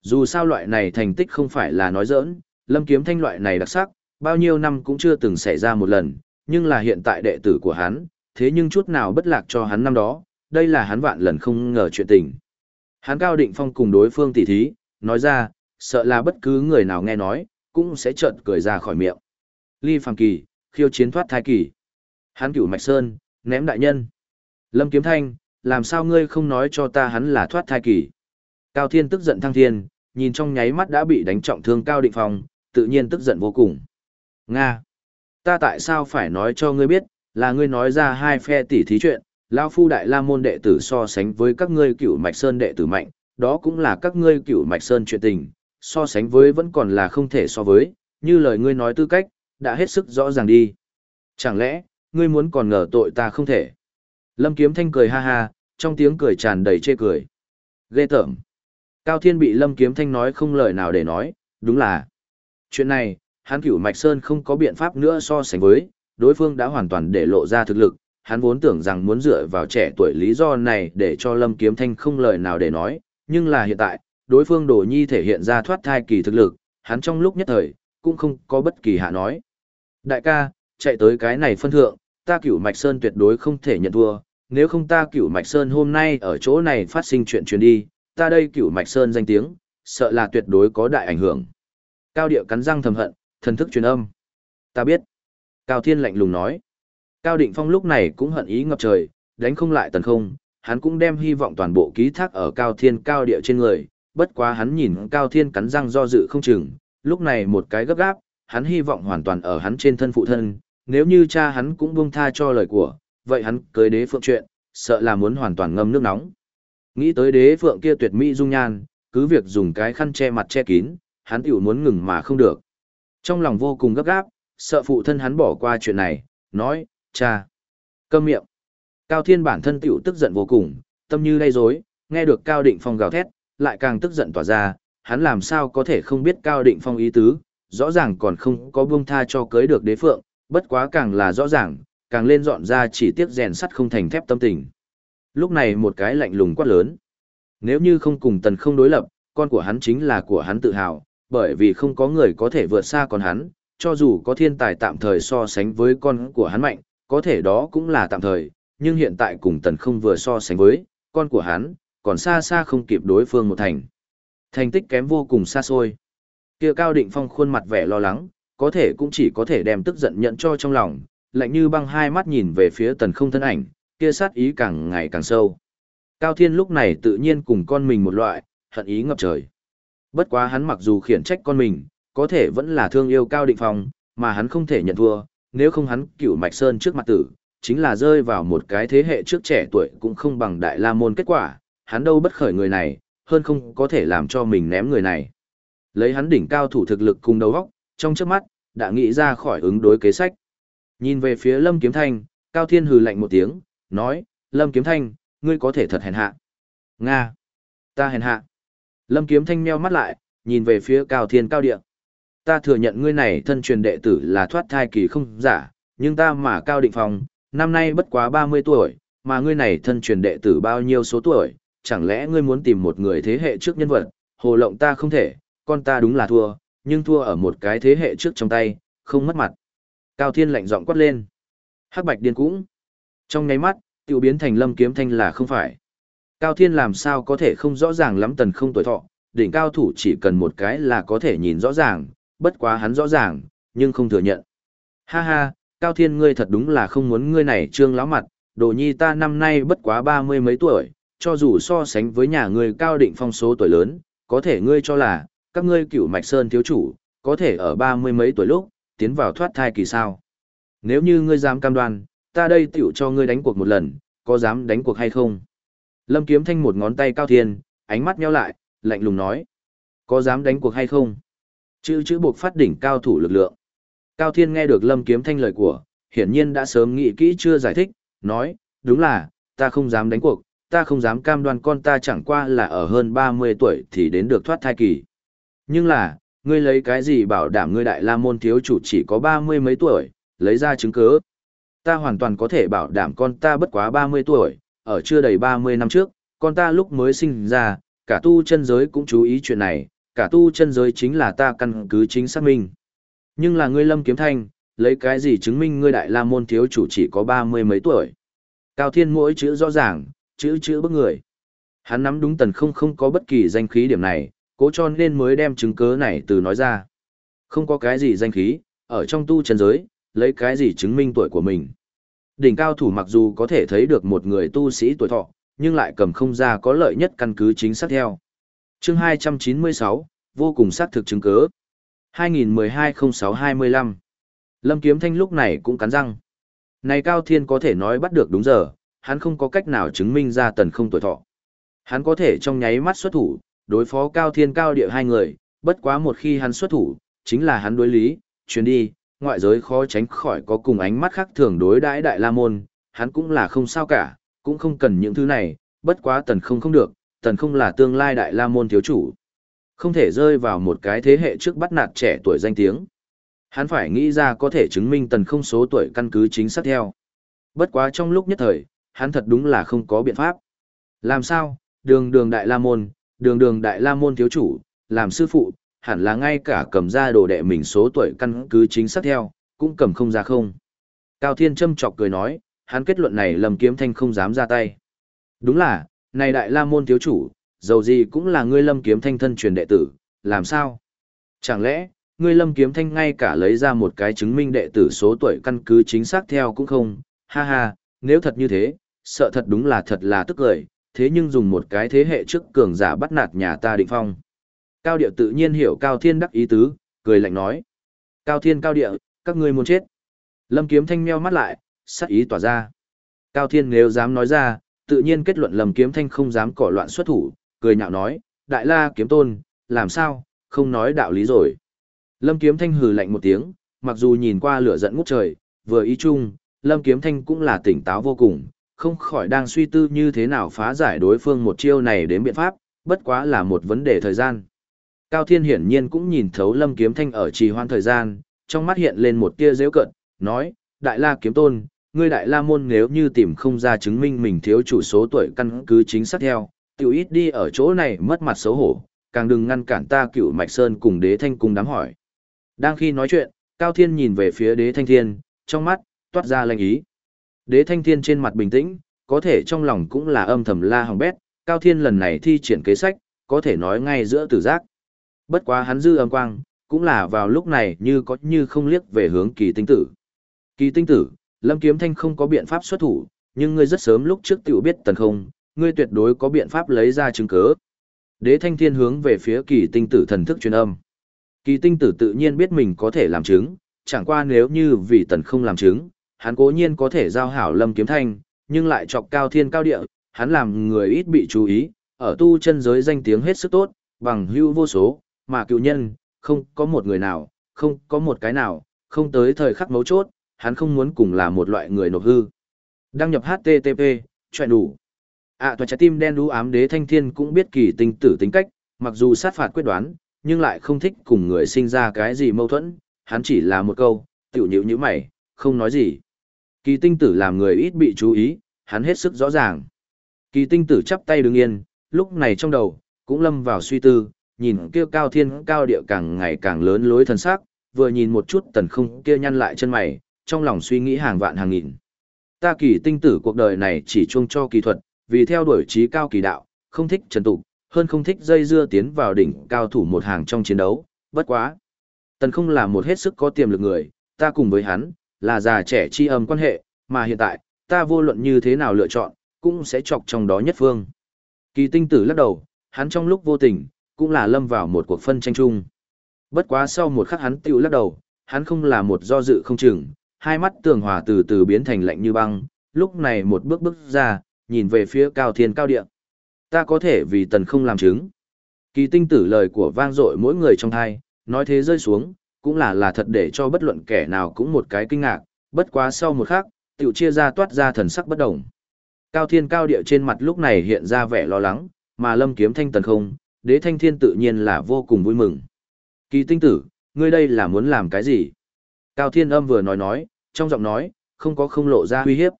Dù sao loại này thành tích không phải là nói giỡn, lâm kiếm thanh loại này đặc sắc, bao nhiêu năm cũng chưa từng xảy ra một lần, nhưng là hiện tại đệ tử của hắn, thế nhưng chút nào bất lạc cho hắn năm đó, đây là hắn vạn lần không ngờ chuyện tình. Hắn cao định phong cùng đối phương tỉ thí, nói ra, sợ là bất cứ người nào nghe nói, cũng sẽ chợt cười ra khỏi miệng. Ly Phàm Kỳ, khiêu chiến thoát thai kỳ. Hắn cửu Mạch Sơn, ném đại nhân. Lâm Kiếm Thanh, làm sao ngươi không nói cho ta hắn là thoát thai kỳ. Cao Thiên tức giận thăng thiên, nhìn trong nháy mắt đã bị đánh trọng thương Cao Định Phong, tự nhiên tức giận vô cùng. Nga! Ta tại sao phải nói cho ngươi biết, là ngươi nói ra hai phe tỉ thí chuyện, lão Phu Đại La Môn đệ tử so sánh với các ngươi cửu Mạch Sơn đệ tử mạnh, đó cũng là các ngươi cửu Mạch Sơn chuyện tình, so sánh với vẫn còn là không thể so với, như lời ngươi nói tư cách, đã hết sức rõ ràng đi. Chẳng lẽ, ngươi muốn còn ngờ tội ta không thể? Lâm Kiếm Thanh cười ha ha, trong tiếng cười tràn đầy chê cười. Ghê tởm. Cao Thiên bị Lâm Kiếm Thanh nói không lời nào để nói, đúng là. Chuyện này, hắn cửu Mạch Sơn không có biện pháp nữa so sánh với, đối phương đã hoàn toàn để lộ ra thực lực, hắn vốn tưởng rằng muốn dựa vào trẻ tuổi lý do này để cho Lâm Kiếm Thanh không lời nào để nói, nhưng là hiện tại, đối phương Đồ Nhi thể hiện ra thoát thai kỳ thực lực, hắn trong lúc nhất thời, cũng không có bất kỳ hạ nói. Đại ca, chạy tới cái này phân thượng, ta cửu Mạch Sơn tuyệt đối không thể nhận thua, nếu không ta cửu Mạch Sơn hôm nay ở chỗ này phát sinh chuyện truyền đi, ta đây cửu Mạch Sơn danh tiếng, sợ là tuyệt đối có đại ảnh hưởng. Cao điệu cắn răng thầm hận, thần thức truyền âm. Ta biết. Cao Thiên lạnh lùng nói. Cao Định Phong lúc này cũng hận ý ngập trời, đánh không lại tần không, hắn cũng đem hy vọng toàn bộ ký thác ở Cao Thiên cao địa trên người, bất quá hắn nhìn Cao Thiên cắn răng do dự không chừng, lúc này một cái gấp gáp, hắn hy vọng hoàn toàn ở hắn trên thân phụ thân, nếu như cha hắn cũng buông tha cho lời của, vậy hắn cưới đế phượng chuyện, sợ là muốn hoàn toàn ngâm nước nóng. Nghĩ tới đế phượng kia tuyệt mỹ dung nhan, cứ việc dùng cái khăn che mặt che kín, hắn tiểu muốn ngừng mà không được. Trong lòng vô cùng gấp gáp, sợ phụ thân hắn bỏ qua chuyện này, nói, cha, câm miệng. Cao Thiên bản thân tiểu tức giận vô cùng, tâm như lay rối, nghe được Cao Định Phong gào thét, lại càng tức giận tỏa ra, hắn làm sao có thể không biết Cao Định Phong ý tứ, rõ ràng còn không có buông tha cho cưới được đế phượng, bất quá càng là rõ ràng, càng lên dọn ra chỉ tiếc rèn sắt không thành thép tâm tình. Lúc này một cái lạnh lùng quát lớn. Nếu như không cùng tần không đối lập, con của hắn chính là của hắn tự hào, bởi vì không có người có thể vượt xa con hắn, cho dù có thiên tài tạm thời so sánh với con của hắn mạnh, có thể đó cũng là tạm thời, nhưng hiện tại cùng tần không vừa so sánh với, con của hắn, còn xa xa không kịp đối phương một thành. Thành tích kém vô cùng xa xôi. Kia Cao Định Phong khuôn mặt vẻ lo lắng, có thể cũng chỉ có thể đem tức giận nhận cho trong lòng, lạnh như băng hai mắt nhìn về phía tần không thân ảnh, kia sát ý càng ngày càng sâu. Cao Thiên lúc này tự nhiên cùng con mình một loại, hận ý ngập trời. Bất quá hắn mặc dù khiển trách con mình, có thể vẫn là thương yêu Cao Định Phong, mà hắn không thể nhận thua, nếu không hắn cửu Mạch Sơn trước mặt tử, chính là rơi vào một cái thế hệ trước trẻ tuổi cũng không bằng Đại La Môn kết quả, hắn đâu bất khởi người này, hơn không có thể làm cho mình ném người này. Lấy hắn đỉnh cao thủ thực lực cùng đầu óc, trong chớp mắt, đã nghĩ ra khỏi ứng đối kế sách. Nhìn về phía Lâm Kiếm Thanh, Cao Thiên hừ lạnh một tiếng, nói, Lâm Kiếm Thanh, ngươi có thể thật hèn hạ. Nga, ta hèn hạ. Lâm Kiếm Thanh meo mắt lại, nhìn về phía Cao Thiên Cao Địa. Ta thừa nhận ngươi này thân truyền đệ tử là thoát thai kỳ không giả, nhưng ta mà Cao Định Phong, năm nay bất quá 30 tuổi, mà ngươi này thân truyền đệ tử bao nhiêu số tuổi, chẳng lẽ ngươi muốn tìm một người thế hệ trước nhân vật, hồ lộng ta không thể, con ta đúng là thua, nhưng thua ở một cái thế hệ trước trong tay, không mất mặt. Cao Thiên lạnh giọng quát lên. Hắc Bạch điên cũng. Trong nháy mắt, tiêu biến thành lâm kiếm thanh là không phải. Cao Thiên làm sao có thể không rõ ràng lắm tần không tuổi thọ, đỉnh cao thủ chỉ cần một cái là có thể nhìn rõ ràng, bất quá hắn rõ ràng, nhưng không thừa nhận. Ha ha, Cao Thiên ngươi thật đúng là không muốn ngươi này trương láo mặt, đồ nhi ta năm nay bất quá ba mươi mấy tuổi, cho dù so sánh với nhà ngươi cao định phong số tuổi lớn, có thể ngươi cho là, các ngươi cửu mạch sơn thiếu chủ, có thể ở ba mươi mấy tuổi lúc, tiến vào thoát thai kỳ sao. Nếu như ngươi dám cam đoan, ta đây tiểu cho ngươi đánh cuộc một lần, có dám đánh cuộc hay không? Lâm Kiếm Thanh một ngón tay cao thiên, ánh mắt nheo lại, lạnh lùng nói. Có dám đánh cuộc hay không? Chữ chữ buộc phát đỉnh cao thủ lực lượng. Cao Thiên nghe được Lâm Kiếm Thanh lời của, hiển nhiên đã sớm nghĩ kỹ chưa giải thích, nói, đúng là, ta không dám đánh cuộc, ta không dám cam đoan con ta chẳng qua là ở hơn 30 tuổi thì đến được thoát thai kỳ. Nhưng là, ngươi lấy cái gì bảo đảm ngươi đại la môn thiếu chủ chỉ có 30 mấy tuổi, lấy ra chứng cứ. Ta hoàn toàn có thể bảo đảm con ta bất quá 30 tuổi, ở chưa đầy 30 năm trước, con ta lúc mới sinh ra, cả tu chân giới cũng chú ý chuyện này, cả tu chân giới chính là ta căn cứ chính xác minh. Nhưng là ngươi lâm kiếm thanh, lấy cái gì chứng minh ngươi đại la môn thiếu chủ chỉ có 30 mấy tuổi. Cao thiên mỗi chữ rõ ràng, chữ chữ bức người. Hắn nắm đúng tần không không có bất kỳ danh khí điểm này, cố cho nên mới đem chứng cớ này từ nói ra. Không có cái gì danh khí, ở trong tu chân giới, lấy cái gì chứng minh tuổi của mình. Đỉnh cao thủ mặc dù có thể thấy được một người tu sĩ tuổi thọ, nhưng lại cầm không ra có lợi nhất căn cứ chính xác theo. Chương 296, vô cùng xác thực chứng cứ. 2012-06-25 Lâm Kiếm Thanh lúc này cũng cắn răng. Này Cao Thiên có thể nói bắt được đúng giờ, hắn không có cách nào chứng minh ra tần không tuổi thọ. Hắn có thể trong nháy mắt xuất thủ, đối phó cao thiên cao địa hai người, bất quá một khi hắn xuất thủ, chính là hắn đối lý, chuyến đi, ngoại giới khó tránh khỏi có cùng ánh mắt khác thường đối đãi đại la môn, hắn cũng là không sao cả, cũng không cần những thứ này, bất quá tần không không được, tần không là tương lai đại la môn thiếu chủ. Không thể rơi vào một cái thế hệ trước bắt nạt trẻ tuổi danh tiếng. Hắn phải nghĩ ra có thể chứng minh tần không số tuổi căn cứ chính xác theo. Bất quá trong lúc nhất thời, hắn thật đúng là không có biện pháp. Làm sao, đường đường đại la môn, Đường đường đại la môn thiếu chủ, làm sư phụ, hẳn là ngay cả cầm ra đồ đệ mình số tuổi căn cứ chính xác theo, cũng cầm không ra không. Cao Thiên châm chọc cười nói, hắn kết luận này Lâm Kiếm Thanh không dám ra tay. Đúng là, này đại la môn thiếu chủ, dầu gì cũng là ngươi Lâm Kiếm Thanh thân truyền đệ tử, làm sao? Chẳng lẽ, ngươi Lâm Kiếm Thanh ngay cả lấy ra một cái chứng minh đệ tử số tuổi căn cứ chính xác theo cũng không, ha ha, nếu thật như thế, sợ thật đúng là thật là tức cười, thế nhưng dùng một cái thế hệ trước cường giả bắt nạt nhà ta định phong. Cao địa tự nhiên hiểu Cao Thiên đắc ý tứ, cười lạnh nói. Cao Thiên cao địa, các ngươi muốn chết. Lâm Kiếm Thanh meo mắt lại, sắc ý tỏa ra. Cao Thiên nếu dám nói ra, tự nhiên kết luận Lâm Kiếm Thanh không dám cỏ loạn xuất thủ, cười nhạo nói, Đại La Kiếm Tôn, làm sao, không nói đạo lý rồi. Lâm Kiếm Thanh hừ lạnh một tiếng, mặc dù nhìn qua lửa giận ngút trời, vừa ý chung, Lâm Kiếm Thanh cũng là tỉnh táo vô cùng, không khỏi đang suy tư như thế nào phá giải đối phương một chiêu này đến biện pháp, bất quá là một vấn đề thời gian. Cao Thiên hiển nhiên cũng nhìn thấu Lâm Kiếm Thanh ở trì hoãn thời gian, trong mắt hiện lên một tia dễ cận, nói, Đại La Kiếm Tôn, ngươi Đại La Môn nếu như tìm không ra chứng minh mình thiếu chủ số tuổi căn cứ chính xác theo, tiểu ít đi ở chỗ này mất mặt xấu hổ, càng đừng ngăn cản ta cựu Mạch Sơn cùng đế thanh cùng đám hỏi. Đang khi nói chuyện, Cao Thiên nhìn về phía đế thanh thiên, trong mắt, toát ra lệnh ý. Đế thanh thiên trên mặt bình tĩnh, có thể trong lòng cũng là âm thầm la hỏng bét, Cao Thiên lần này thi triển kế sách, có thể nói ngay giữa tử giác. Bất quá hắn dư âm quang, cũng là vào lúc này như có như không liếc về hướng kỳ tinh tử. Kỳ tinh tử, Lâm Kiếm Thanh không có biện pháp xuất thủ, nhưng ngươi rất sớm lúc trước tiểu biết tần không, ngươi tuyệt đối có biện pháp lấy ra chứng cứ. Đế Thanh Thiên hướng về phía kỳ tinh tử thần thức truyền âm. Kỳ tinh tử tự nhiên biết mình có thể làm chứng, chẳng qua nếu như vì tần không làm chứng, hắn cố nhiên có thể giao hảo Lâm Kiếm Thanh, nhưng lại chọc cao thiên cao địa, hắn làm người ít bị chú ý, ở tu chân giới danh tiếng hết sức tốt, bằng hữu vô số, mà cựu nhân, không có một người nào, không có một cái nào, không tới thời khắc mấu chốt, hắn không muốn cùng là một loại người nộp hư. Đăng nhập HTTP, chuyện đủ. À tòa trái tim đen đú ám đế thanh thiên cũng biết kỳ tinh tử tính cách, mặc dù sát phạt quyết đoán, nhưng lại không thích cùng người sinh ra cái gì mâu thuẫn, hắn chỉ là một câu, tiểu nhữ như mày, không nói gì. Kỳ tinh tử làm người ít bị chú ý, hắn hết sức rõ ràng. Kỳ tinh tử chắp tay đứng yên, lúc này trong đầu, cũng lâm vào suy tư, nhìn kia cao thiên cao địa càng ngày càng lớn lối thần sắc, vừa nhìn một chút tần không kia nhăn lại chân mày, trong lòng suy nghĩ hàng vạn hàng nghìn. Ta kỳ tinh tử cuộc đời này chỉ chuông cho kỳ thuật, vì theo đuổi trí cao kỳ đạo, không thích trần tục, hơn không thích dây dưa tiến vào đỉnh cao thủ một hàng trong chiến đấu, bất quá. Tần không là một hết sức có tiềm lực người, ta cùng với hắn, là già trẻ chi âm quan hệ, mà hiện tại, ta vô luận như thế nào lựa chọn, cũng sẽ chọc trong đó nhất phương. Kỳ tinh tử lắc đầu, hắn trong lúc vô tình, cũng là lâm vào một cuộc phân tranh chung. Bất quá sau một khắc hắn tiêu lắc đầu, hắn không là một do dự không chừng, hai mắt tường hòa từ từ biến thành lạnh như băng, lúc này một bước bước ra, nhìn về phía cao thiên cao địa. Ta có thể vì tần không làm chứng. Kỳ tinh tử lời của vang dội mỗi người trong thai, nói thế rơi xuống, cũng là là thật để cho bất luận kẻ nào cũng một cái kinh ngạc, bất quá sau một khắc, tiểu chia ra toát ra thần sắc bất động. Cao thiên cao địa trên mặt lúc này hiện ra vẻ lo lắng, mà lâm kiếm thanh tần không, đế thanh thiên tự nhiên là vô cùng vui mừng. Kỳ tinh tử, ngươi đây là muốn làm cái gì? Cao thiên âm vừa nói nói, trong giọng nói, không có không lộ ra uy hiếp.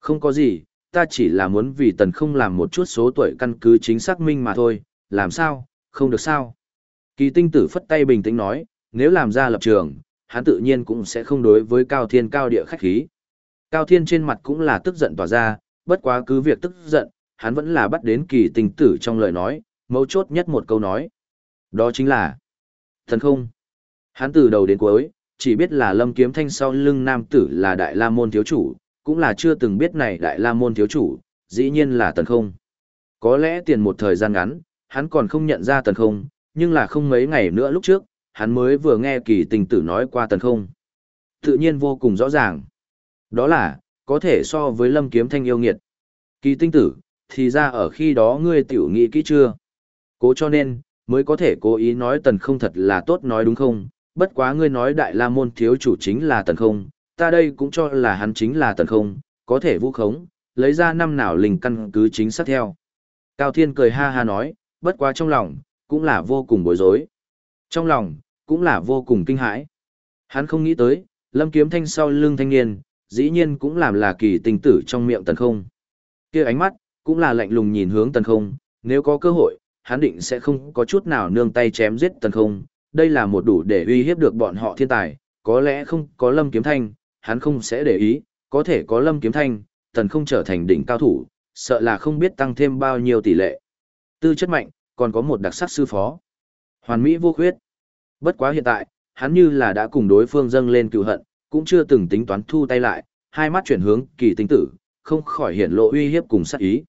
Không có gì, ta chỉ là muốn vì tần không làm một chút số tuổi căn cứ chính xác minh mà thôi, làm sao, không được sao. Kỳ tinh tử phất tay bình tĩnh nói, nếu làm ra lập trường, hắn tự nhiên cũng sẽ không đối với cao thiên cao địa khách khí. Cao thiên trên mặt cũng là tức giận tỏa ra, bất quá cứ việc tức giận, hắn vẫn là bắt đến kỳ tình tử trong lời nói, mấu chốt nhất một câu nói. Đó chính là Thần không. Hắn từ đầu đến cuối, chỉ biết là lâm kiếm thanh sau lưng nam tử là đại la môn thiếu chủ, cũng là chưa từng biết này đại la môn thiếu chủ, dĩ nhiên là tần không. Có lẽ tiền một thời gian ngắn, hắn còn không nhận ra tần không, nhưng là không mấy ngày nữa lúc trước, hắn mới vừa nghe kỳ tình tử nói qua tần không. Tự nhiên vô cùng rõ ràng. Đó là, có thể so với lâm kiếm thanh yêu nghiệt. Kỳ tinh tử, thì ra ở khi đó ngươi tiểu nghĩ kỹ chưa? Cố cho nên, mới có thể cố ý nói tần không thật là tốt nói đúng không? Bất quá ngươi nói đại la môn thiếu chủ chính là tần không, ta đây cũng cho là hắn chính là tần không, có thể vũ khống, lấy ra năm nào linh căn cứ chính xác theo. Cao Thiên cười ha ha nói, bất quá trong lòng, cũng là vô cùng bối rối. Trong lòng, cũng là vô cùng kinh hãi. Hắn không nghĩ tới, lâm kiếm thanh sau lưng thanh niên, dĩ nhiên cũng làm là kỳ tình tử trong miệng tần không. kia ánh mắt, cũng là lạnh lùng nhìn hướng tần không, nếu có cơ hội, hắn định sẽ không có chút nào nương tay chém giết tần không, đây là một đủ để uy hiếp được bọn họ thiên tài, có lẽ không có lâm kiếm thanh, hắn không sẽ để ý, có thể có lâm kiếm thanh, tần không trở thành đỉnh cao thủ, sợ là không biết tăng thêm bao nhiêu tỷ lệ. Tư chất mạnh, còn có một đặc sắc sư phó. Hoàn mỹ vô khuyết. Bất quá hiện tại, hắn như là đã cùng đối phương dâng lên cựu hận, cũng chưa từng tính toán thu tay lại, hai mắt chuyển hướng kỳ tinh tử, không khỏi hiện lộ uy hiếp cùng sát ý.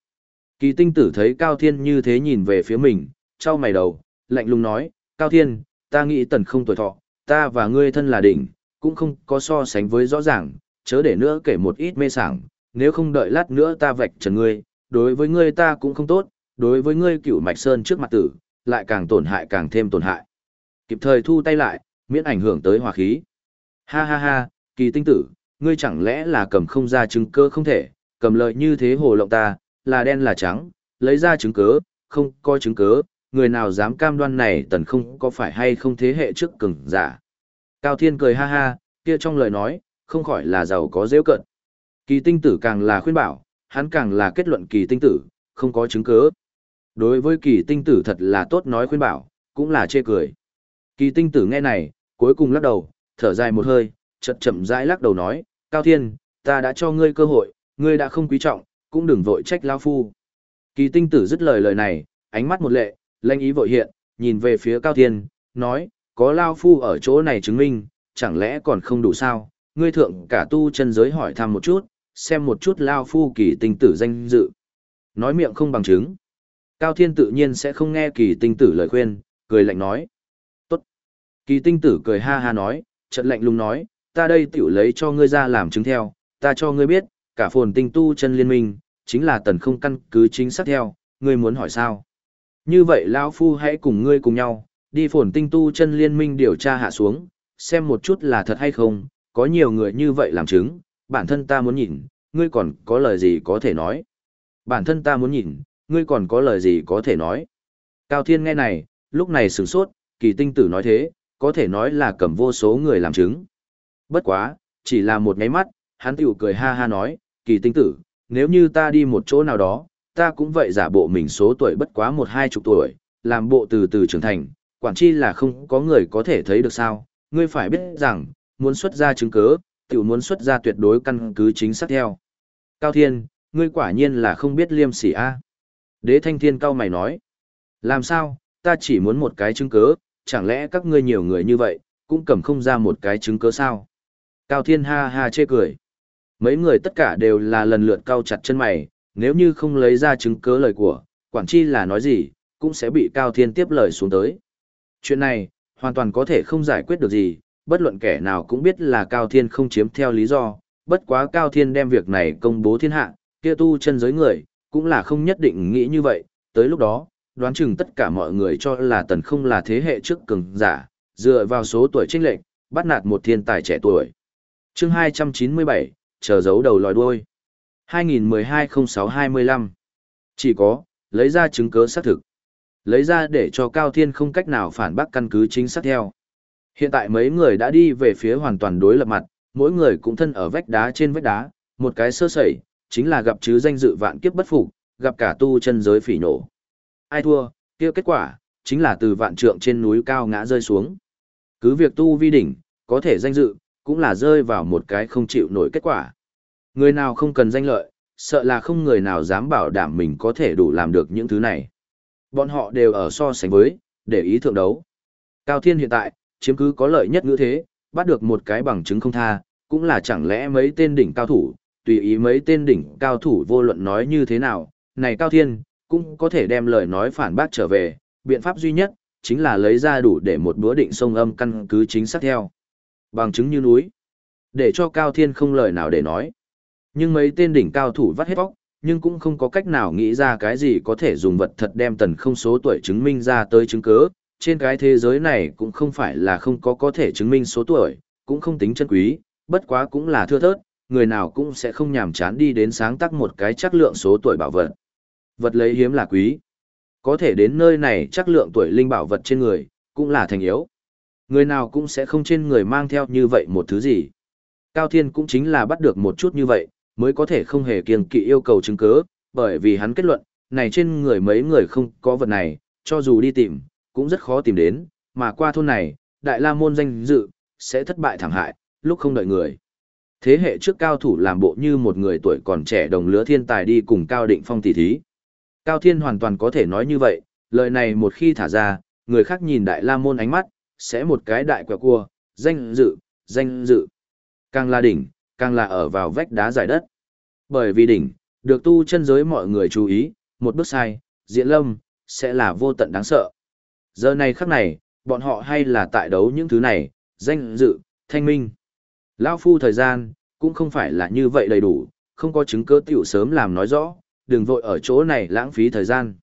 Kỳ tinh tử thấy Cao Thiên như thế nhìn về phía mình, trao mày đầu, lạnh lùng nói, Cao Thiên, ta nghĩ tần không tuổi thọ, ta và ngươi thân là đỉnh, cũng không có so sánh với rõ ràng, chớ để nữa kể một ít mê sảng, nếu không đợi lát nữa ta vạch trần ngươi, đối với ngươi ta cũng không tốt, đối với ngươi cựu mạch sơn trước mặt tử, lại càng tổn hại càng thêm tổn hại. Kịp thời thu tay lại, miễn ảnh hưởng tới hòa khí. Ha ha ha, kỳ tinh tử, ngươi chẳng lẽ là cầm không ra chứng cơ không thể, cầm lợi như thế hồ lộng ta, là đen là trắng, lấy ra chứng cớ, không có chứng cớ, người nào dám cam đoan này tần không có phải hay không thế hệ trước cứng giả. Cao Thiên cười ha ha, kia trong lời nói, không khỏi là giàu có dễ cận. Kỳ tinh tử càng là khuyên bảo, hắn càng là kết luận kỳ tinh tử, không có chứng cớ. Đối với kỳ tinh tử thật là tốt nói khuyên bảo, cũng là chê cười. Kỳ tinh tử nghe này, cuối cùng lắc đầu, thở dài một hơi, chậm chậm rãi lắc đầu nói, Cao Thiên, ta đã cho ngươi cơ hội, ngươi đã không quý trọng, cũng đừng vội trách lao phu. Kỳ tinh tử dứt lời lời này, ánh mắt một lệ, lanh ý vội hiện, nhìn về phía Cao Thiên, nói, có lao phu ở chỗ này chứng minh, chẳng lẽ còn không đủ sao, ngươi thượng cả tu chân giới hỏi thăm một chút, xem một chút lao phu kỳ tinh tử danh dự. Nói miệng không bằng chứng. Cao Thiên tự nhiên sẽ không nghe kỳ tinh tử lời khuyên, cười lạnh nói. Kỳ tinh tử cười ha ha nói, trận lạnh lùng nói, ta đây tiểu lấy cho ngươi ra làm chứng theo, ta cho ngươi biết, cả phồn tinh tu chân liên minh, chính là tần không căn cứ chính xác theo, ngươi muốn hỏi sao. Như vậy lão Phu hãy cùng ngươi cùng nhau, đi phồn tinh tu chân liên minh điều tra hạ xuống, xem một chút là thật hay không, có nhiều người như vậy làm chứng, bản thân ta muốn nhìn, ngươi còn có lời gì có thể nói. Bản thân ta muốn nhìn, ngươi còn có lời gì có thể nói. Cao Thiên nghe này, lúc này sửng sốt, kỳ tinh tử nói thế, có thể nói là cầm vô số người làm chứng. Bất quá, chỉ là một nháy mắt, hắn tiểu cười ha ha nói, kỳ tinh tử, nếu như ta đi một chỗ nào đó, ta cũng vậy giả bộ mình số tuổi bất quá một hai chục tuổi, làm bộ từ từ trưởng thành, quản chi là không có người có thể thấy được sao, ngươi phải biết rằng, muốn xuất ra chứng cứ, tiểu muốn xuất ra tuyệt đối căn cứ chính xác theo. Cao Thiên, ngươi quả nhiên là không biết liêm sỉ a. Đế Thanh Thiên cao mày nói, làm sao, ta chỉ muốn một cái chứng cứ, chẳng lẽ các ngươi nhiều người như vậy, cũng cầm không ra một cái chứng cứ sao? Cao Thiên ha ha chê cười. Mấy người tất cả đều là lần lượt cao chặt chân mày, nếu như không lấy ra chứng cứ lời của, quản chi là nói gì, cũng sẽ bị Cao Thiên tiếp lời xuống tới. Chuyện này, hoàn toàn có thể không giải quyết được gì, bất luận kẻ nào cũng biết là Cao Thiên không chiếm theo lý do, bất quá Cao Thiên đem việc này công bố thiên hạ, kia tu chân giới người, cũng là không nhất định nghĩ như vậy, tới lúc đó, đoán chừng tất cả mọi người cho là tần không là thế hệ trước cường giả, dựa vào số tuổi trinh lệnh, bắt nạt một thiên tài trẻ tuổi. chương 297, chờ giấu đầu lòi đuôi. 2012-06-25. Chỉ có, lấy ra chứng cứ xác thực. Lấy ra để cho Cao Thiên không cách nào phản bác căn cứ chính xác theo. Hiện tại mấy người đã đi về phía hoàn toàn đối lập mặt, mỗi người cũng thân ở vách đá trên vách đá, một cái sơ sẩy, chính là gặp chứ danh dự vạn kiếp bất phục, gặp cả tu chân giới phỉ nổ. Ai thua, kia kết quả, chính là từ vạn trượng trên núi cao ngã rơi xuống. Cứ việc tu vi đỉnh, có thể danh dự, cũng là rơi vào một cái không chịu nổi kết quả. Người nào không cần danh lợi, sợ là không người nào dám bảo đảm mình có thể đủ làm được những thứ này. Bọn họ đều ở so sánh với, để ý thượng đấu. Cao Thiên hiện tại, chiếm cứ có lợi nhất ngữ thế, bắt được một cái bằng chứng không tha, cũng là chẳng lẽ mấy tên đỉnh cao thủ, tùy ý mấy tên đỉnh cao thủ vô luận nói như thế nào, này Cao Thiên, cũng có thể đem lời nói phản bác trở về, biện pháp duy nhất, chính là lấy ra đủ để một bữa định sông âm căn cứ chính xác theo. Bằng chứng như núi. Để cho Cao Thiên không lời nào để nói. Nhưng mấy tên đỉnh cao thủ vắt hết vóc, nhưng cũng không có cách nào nghĩ ra cái gì có thể dùng vật thật đem tần không số tuổi chứng minh ra tới chứng cứ. Trên cái thế giới này cũng không phải là không có có thể chứng minh số tuổi, cũng không tính chân quý, bất quá cũng là thưa thớt, người nào cũng sẽ không nhàm chán đi đến sáng tác một cái chắc lượng số tuổi bảo vật. Vật lấy hiếm là quý. Có thể đến nơi này chắc lượng tuổi linh bảo vật trên người, cũng là thành yếu. Người nào cũng sẽ không trên người mang theo như vậy một thứ gì. Cao Thiên cũng chính là bắt được một chút như vậy, mới có thể không hề kiêng kỵ yêu cầu chứng cứ, bởi vì hắn kết luận, này trên người mấy người không có vật này, cho dù đi tìm, cũng rất khó tìm đến, mà qua thôn này, Đại La Môn danh dự, sẽ thất bại thảm hại, lúc không đợi người. Thế hệ trước cao thủ làm bộ như một người tuổi còn trẻ đồng lứa thiên tài đi cùng Cao Định Phong tỷ thí. Cao Thiên hoàn toàn có thể nói như vậy, lời này một khi thả ra, người khác nhìn Đại La Môn ánh mắt, sẽ một cái đại quẹo cua, danh dự, danh dự. Càng là đỉnh, càng là ở vào vách đá giải đất. Bởi vì đỉnh, được tu chân giới mọi người chú ý, một bước sai, diễn lâm, sẽ là vô tận đáng sợ. Giờ này khắc này, bọn họ hay là tại đấu những thứ này, danh dự, thanh minh. Lao phu thời gian, cũng không phải là như vậy đầy đủ, không có chứng cứ tiểu sớm làm nói rõ, đừng vội ở chỗ này lãng phí thời gian.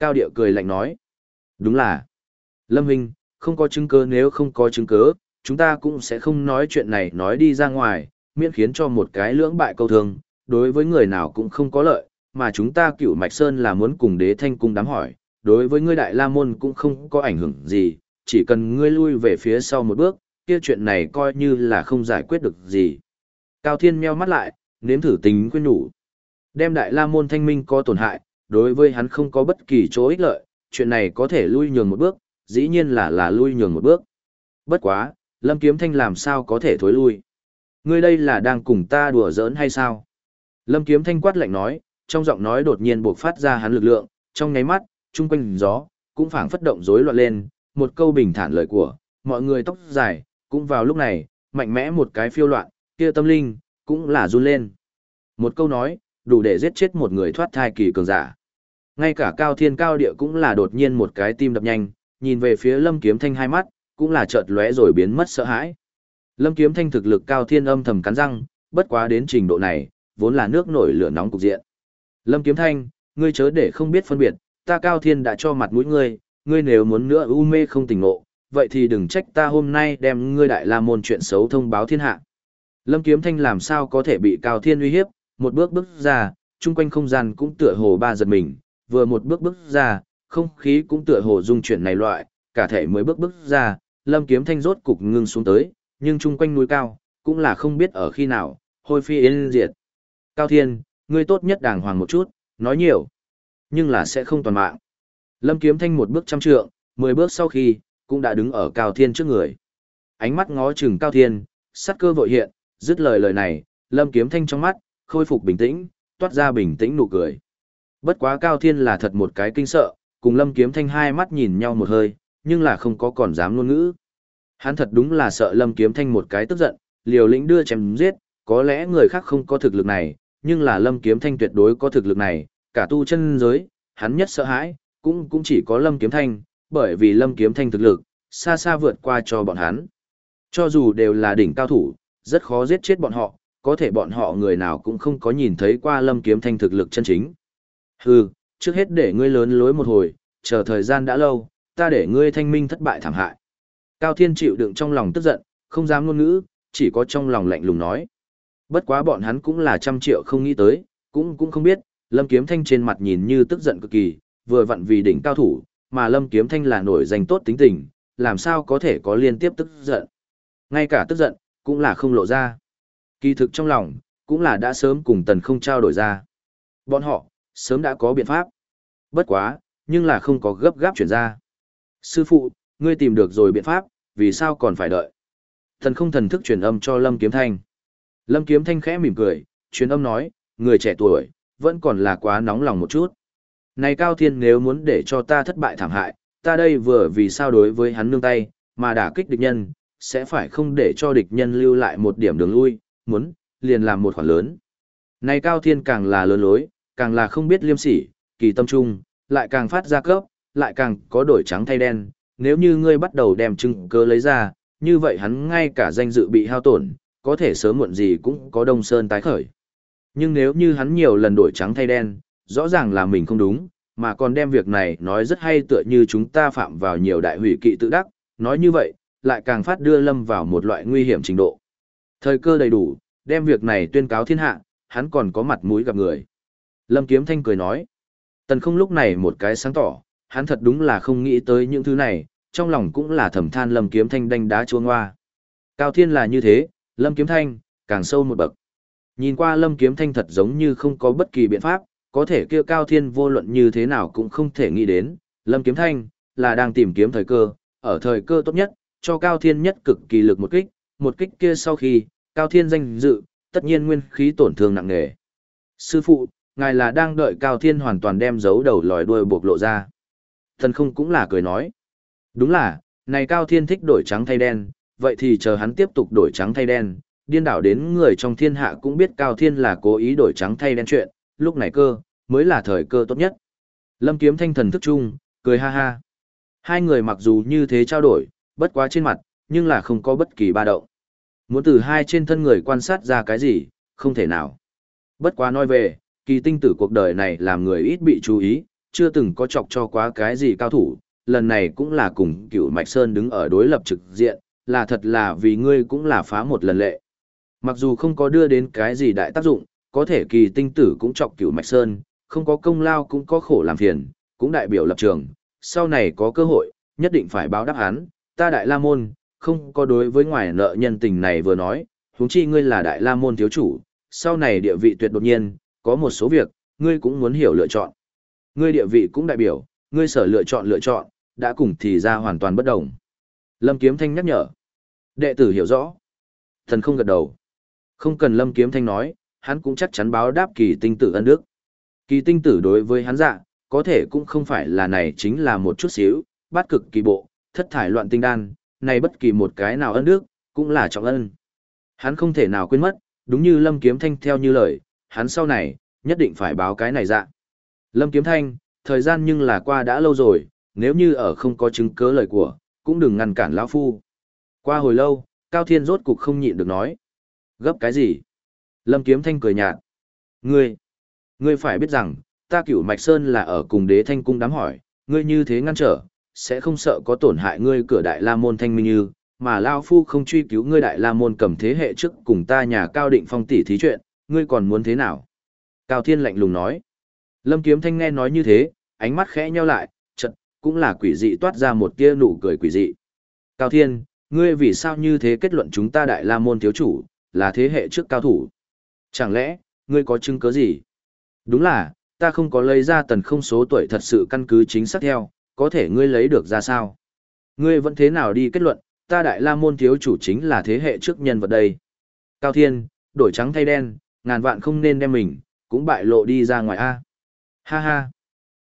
Cao Điệu cười lạnh nói. Đúng là. Lâm Hinh, không có chứng cứ nếu không có chứng cứ, chúng ta cũng sẽ không nói chuyện này nói đi ra ngoài, miễn khiến cho một cái lưỡng bại câu thương, đối với người nào cũng không có lợi, mà chúng ta cựu Mạch Sơn là muốn cùng đế thanh cung đám hỏi, đối với ngươi Đại La Môn cũng không có ảnh hưởng gì, chỉ cần ngươi lui về phía sau một bước, kia chuyện này coi như là không giải quyết được gì. Cao Thiên meo mắt lại, nếm thử tính khuyên nhủ. Đem Đại La Môn thanh minh có tổn hại, đối với hắn không có bất kỳ chỗ ích lợi, chuyện này có thể lui nhường một bước, dĩ nhiên là là lui nhường một bước. Bất quá, Lâm Kiếm Thanh làm sao có thể thối lui? Ngươi đây là đang cùng ta đùa giỡn hay sao? Lâm Kiếm Thanh quát lạnh nói, trong giọng nói đột nhiên buộc phát ra hắn lực lượng, trong nháy mắt, trung quanh gió, cũng phảng phất động rối loạn lên, một câu bình thản lời của, mọi người tóc dài, cũng vào lúc này, mạnh mẽ một cái phiêu loạn, kia tâm linh, cũng là run lên. Một câu nói, đủ để giết chết một người thoát thai kỳ cường giả. Ngay cả cao thiên cao địa cũng là đột nhiên một cái tim đập nhanh, nhìn về phía lâm kiếm thanh hai mắt, cũng là chợt lóe rồi biến mất sợ hãi. Lâm kiếm thanh thực lực cao thiên âm thầm cắn răng, bất quá đến trình độ này, vốn là nước nổi lửa nóng cục diện. Lâm kiếm thanh, ngươi chớ để không biết phân biệt, ta cao thiên đã cho mặt mũi ngươi, ngươi nếu muốn nữa u mê không tỉnh ngộ, vậy thì đừng trách ta hôm nay đem ngươi đại la môn chuyện xấu thông báo thiên hạ. Lâm kiếm thanh làm sao có thể bị cao thiên uy hiếp, một bước bước ra, chung quanh không gian cũng tựa hồ ba giật mình, vừa một bước bước ra, không khí cũng tựa hồ dung chuyển này loại, cả thể mới bước bước ra, lâm kiếm thanh rốt cục ngưng xuống tới, nhưng chung quanh núi cao, cũng là không biết ở khi nào, hôi phi yên diệt. Cao Thiên, ngươi tốt nhất đàng hoàng một chút, nói nhiều, nhưng là sẽ không toàn mạng. Lâm kiếm thanh một bước trăm trượng, mười bước sau khi, cũng đã đứng ở Cao Thiên trước người. Ánh mắt ngó chừng Cao Thiên, sát cơ vội hiện, dứt lời lời này, Lâm kiếm thanh trong mắt, khôi phục bình tĩnh, toát ra bình tĩnh nụ cười. Bất quá Cao Thiên là thật một cái kinh sợ, cùng Lâm Kiếm Thanh hai mắt nhìn nhau một hơi, nhưng là không có còn dám ngôn ngữ. Hắn thật đúng là sợ Lâm Kiếm Thanh một cái tức giận, liều lĩnh đưa chém giết, có lẽ người khác không có thực lực này, nhưng là Lâm Kiếm Thanh tuyệt đối có thực lực này, cả tu chân giới, hắn nhất sợ hãi, cũng cũng chỉ có Lâm Kiếm Thanh, bởi vì Lâm Kiếm Thanh thực lực, xa xa vượt qua cho bọn hắn. Cho dù đều là đỉnh cao thủ, rất khó giết chết bọn họ, có thể bọn họ người nào cũng không có nhìn thấy qua Lâm Kiếm Thanh thực lực chân chính. Hừ, trước hết để ngươi lớn lối một hồi, chờ thời gian đã lâu, ta để ngươi thanh minh thất bại thảm hại. Cao Thiên chịu đựng trong lòng tức giận, không dám ngôn ngữ, chỉ có trong lòng lạnh lùng nói. Bất quá bọn hắn cũng là trăm triệu không nghĩ tới, cũng cũng không biết, Lâm Kiếm Thanh trên mặt nhìn như tức giận cực kỳ, vừa vặn vì đỉnh cao thủ, mà Lâm Kiếm Thanh là nổi danh tốt tính tình, làm sao có thể có liên tiếp tức giận. Ngay cả tức giận, cũng là không lộ ra. Kỳ thực trong lòng, cũng là đã sớm cùng tần không trao đổi ra. Bọn họ, sớm đã có biện pháp. Bất quá, nhưng là không có gấp gáp chuyển ra. Sư phụ, ngươi tìm được rồi biện pháp, vì sao còn phải đợi? Thần không thần thức truyền âm cho Lâm Kiếm Thanh. Lâm Kiếm Thanh khẽ mỉm cười, truyền âm nói, người trẻ tuổi, vẫn còn là quá nóng lòng một chút. Này Cao Thiên nếu muốn để cho ta thất bại thảm hại, ta đây vừa vì sao đối với hắn nương tay, mà đả kích địch nhân, sẽ phải không để cho địch nhân lưu lại một điểm đường lui, muốn, liền làm một khoản lớn. Này Cao Thiên càng là lớn lối, càng là không biết liêm sỉ, kỳ tâm trung, lại càng phát ra cấp, lại càng có đổi trắng thay đen, nếu như ngươi bắt đầu đem chứng cơ lấy ra, như vậy hắn ngay cả danh dự bị hao tổn, có thể sớm muộn gì cũng có đông sơn tái khởi. Nhưng nếu như hắn nhiều lần đổi trắng thay đen, rõ ràng là mình không đúng, mà còn đem việc này nói rất hay tựa như chúng ta phạm vào nhiều đại hủy kỵ tự đắc, nói như vậy, lại càng phát đưa lâm vào một loại nguy hiểm trình độ. Thời cơ đầy đủ, đem việc này tuyên cáo thiên hạ, hắn còn có mặt mũi gặp người. Lâm Kiếm Thanh cười nói. Tần không lúc này một cái sáng tỏ, hắn thật đúng là không nghĩ tới những thứ này, trong lòng cũng là thầm than Lâm Kiếm Thanh đanh đá chuông hoa. Cao Thiên là như thế, Lâm Kiếm Thanh, càng sâu một bậc. Nhìn qua Lâm Kiếm Thanh thật giống như không có bất kỳ biện pháp, có thể kia Cao Thiên vô luận như thế nào cũng không thể nghĩ đến, Lâm Kiếm Thanh, là đang tìm kiếm thời cơ, ở thời cơ tốt nhất, cho Cao Thiên nhất cực kỳ lực một kích, một kích kia sau khi, Cao Thiên danh dự, tất nhiên nguyên khí tổn thương nặng nề. Sư phụ, ngài là đang đợi Cao Thiên hoàn toàn đem giấu đầu lòi đuôi buộc lộ ra. Thần không cũng là cười nói. Đúng là, này Cao Thiên thích đổi trắng thay đen, vậy thì chờ hắn tiếp tục đổi trắng thay đen, điên đảo đến người trong thiên hạ cũng biết Cao Thiên là cố ý đổi trắng thay đen chuyện, lúc này cơ, mới là thời cơ tốt nhất. Lâm Kiếm Thanh thần thức chung, cười ha ha. Hai người mặc dù như thế trao đổi, bất quá trên mặt, nhưng là không có bất kỳ ba động. Muốn từ hai trên thân người quan sát ra cái gì, không thể nào. Bất quá nói về, kỳ tinh tử cuộc đời này làm người ít bị chú ý, chưa từng có chọc cho quá cái gì cao thủ, lần này cũng là cùng cựu Mạch Sơn đứng ở đối lập trực diện, là thật là vì ngươi cũng là phá một lần lệ. Mặc dù không có đưa đến cái gì đại tác dụng, có thể kỳ tinh tử cũng chọc cựu Mạch Sơn, không có công lao cũng có khổ làm phiền, cũng đại biểu lập trường, sau này có cơ hội, nhất định phải báo đáp án, ta đại la môn, không có đối với ngoài nợ nhân tình này vừa nói, huống chi ngươi là đại la môn thiếu chủ, sau này địa vị tuyệt đột nhiên, có một số việc, ngươi cũng muốn hiểu lựa chọn. Ngươi địa vị cũng đại biểu, ngươi sở lựa chọn lựa chọn, đã cùng thì ra hoàn toàn bất đồng. Lâm Kiếm Thanh nhắc nhở. Đệ tử hiểu rõ. Thần không gật đầu. Không cần Lâm Kiếm Thanh nói, hắn cũng chắc chắn báo đáp kỳ tinh tử ân đức. Kỳ tinh tử đối với hắn dạ, có thể cũng không phải là này chính là một chút xíu, bát cực kỳ bộ, thất thải loạn tinh đan, này bất kỳ một cái nào ân đức, cũng là trọng ân. Hắn không thể nào quên mất, đúng như Lâm Kiếm Thanh theo như lời, hắn sau này, nhất định phải báo cái này dạ. Lâm Kiếm Thanh, thời gian nhưng là qua đã lâu rồi, nếu như ở không có chứng cớ lời của, cũng đừng ngăn cản lão phu. Qua hồi lâu, Cao Thiên rốt cục không nhịn được nói. Gấp cái gì? Lâm Kiếm Thanh cười nhạt. Ngươi, ngươi phải biết rằng, ta cửu Mạch Sơn là ở cùng đế thanh cung đám hỏi, ngươi như thế ngăn trở, sẽ không sợ có tổn hại ngươi cửa đại la môn thanh minh như, mà Lao Phu không truy cứu ngươi đại la môn cầm thế hệ trước cùng ta nhà cao định phong tỷ thí chuyện, ngươi còn muốn thế nào? Cao Thiên lạnh lùng nói. Lâm Kiếm Thanh nghe nói như thế, ánh mắt khẽ nheo lại, chật, cũng là quỷ dị toát ra một tia nụ cười quỷ dị. Cao Thiên, ngươi vì sao như thế kết luận chúng ta đại la môn thiếu chủ, là thế hệ trước cao thủ? Chẳng lẽ, ngươi có chứng cứ gì? Đúng là, ta không có lấy ra tần không số tuổi thật sự căn cứ chính xác theo, có thể ngươi lấy được ra sao? Ngươi vẫn thế nào đi kết luận, ta đại la môn thiếu chủ chính là thế hệ trước nhân vật đây. Cao Thiên, đổi trắng thay đen, ngàn vạn không nên đem mình, cũng bại lộ đi ra ngoài A. Ha ha.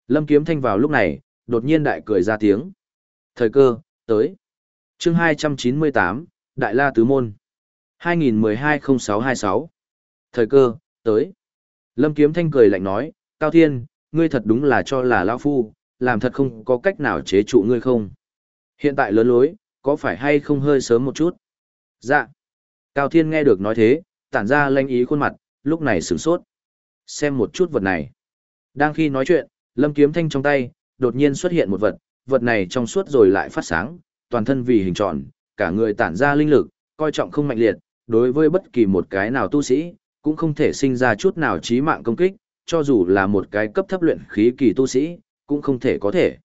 Lâm Kiếm Thanh vào lúc này, đột nhiên đại cười ra tiếng. Thời cơ, tới. chương 298, Đại La Tứ Môn. 2012-0626. Thời cơ, tới. Lâm Kiếm Thanh cười lạnh nói, Cao Thiên, ngươi thật đúng là cho là lão Phu, làm thật không có cách nào chế trụ ngươi không. Hiện tại lớn lối, có phải hay không hơi sớm một chút? Dạ. Cao Thiên nghe được nói thế, tản ra lanh ý khuôn mặt, lúc này sửng sốt. Xem một chút vật này. Đang khi nói chuyện, Lâm Kiếm Thanh trong tay, đột nhiên xuất hiện một vật, vật này trong suốt rồi lại phát sáng, toàn thân vì hình tròn, cả người tản ra linh lực, coi trọng không mạnh liệt, đối với bất kỳ một cái nào tu sĩ, cũng không thể sinh ra chút nào chí mạng công kích, cho dù là một cái cấp thấp luyện khí kỳ tu sĩ, cũng không thể có thể.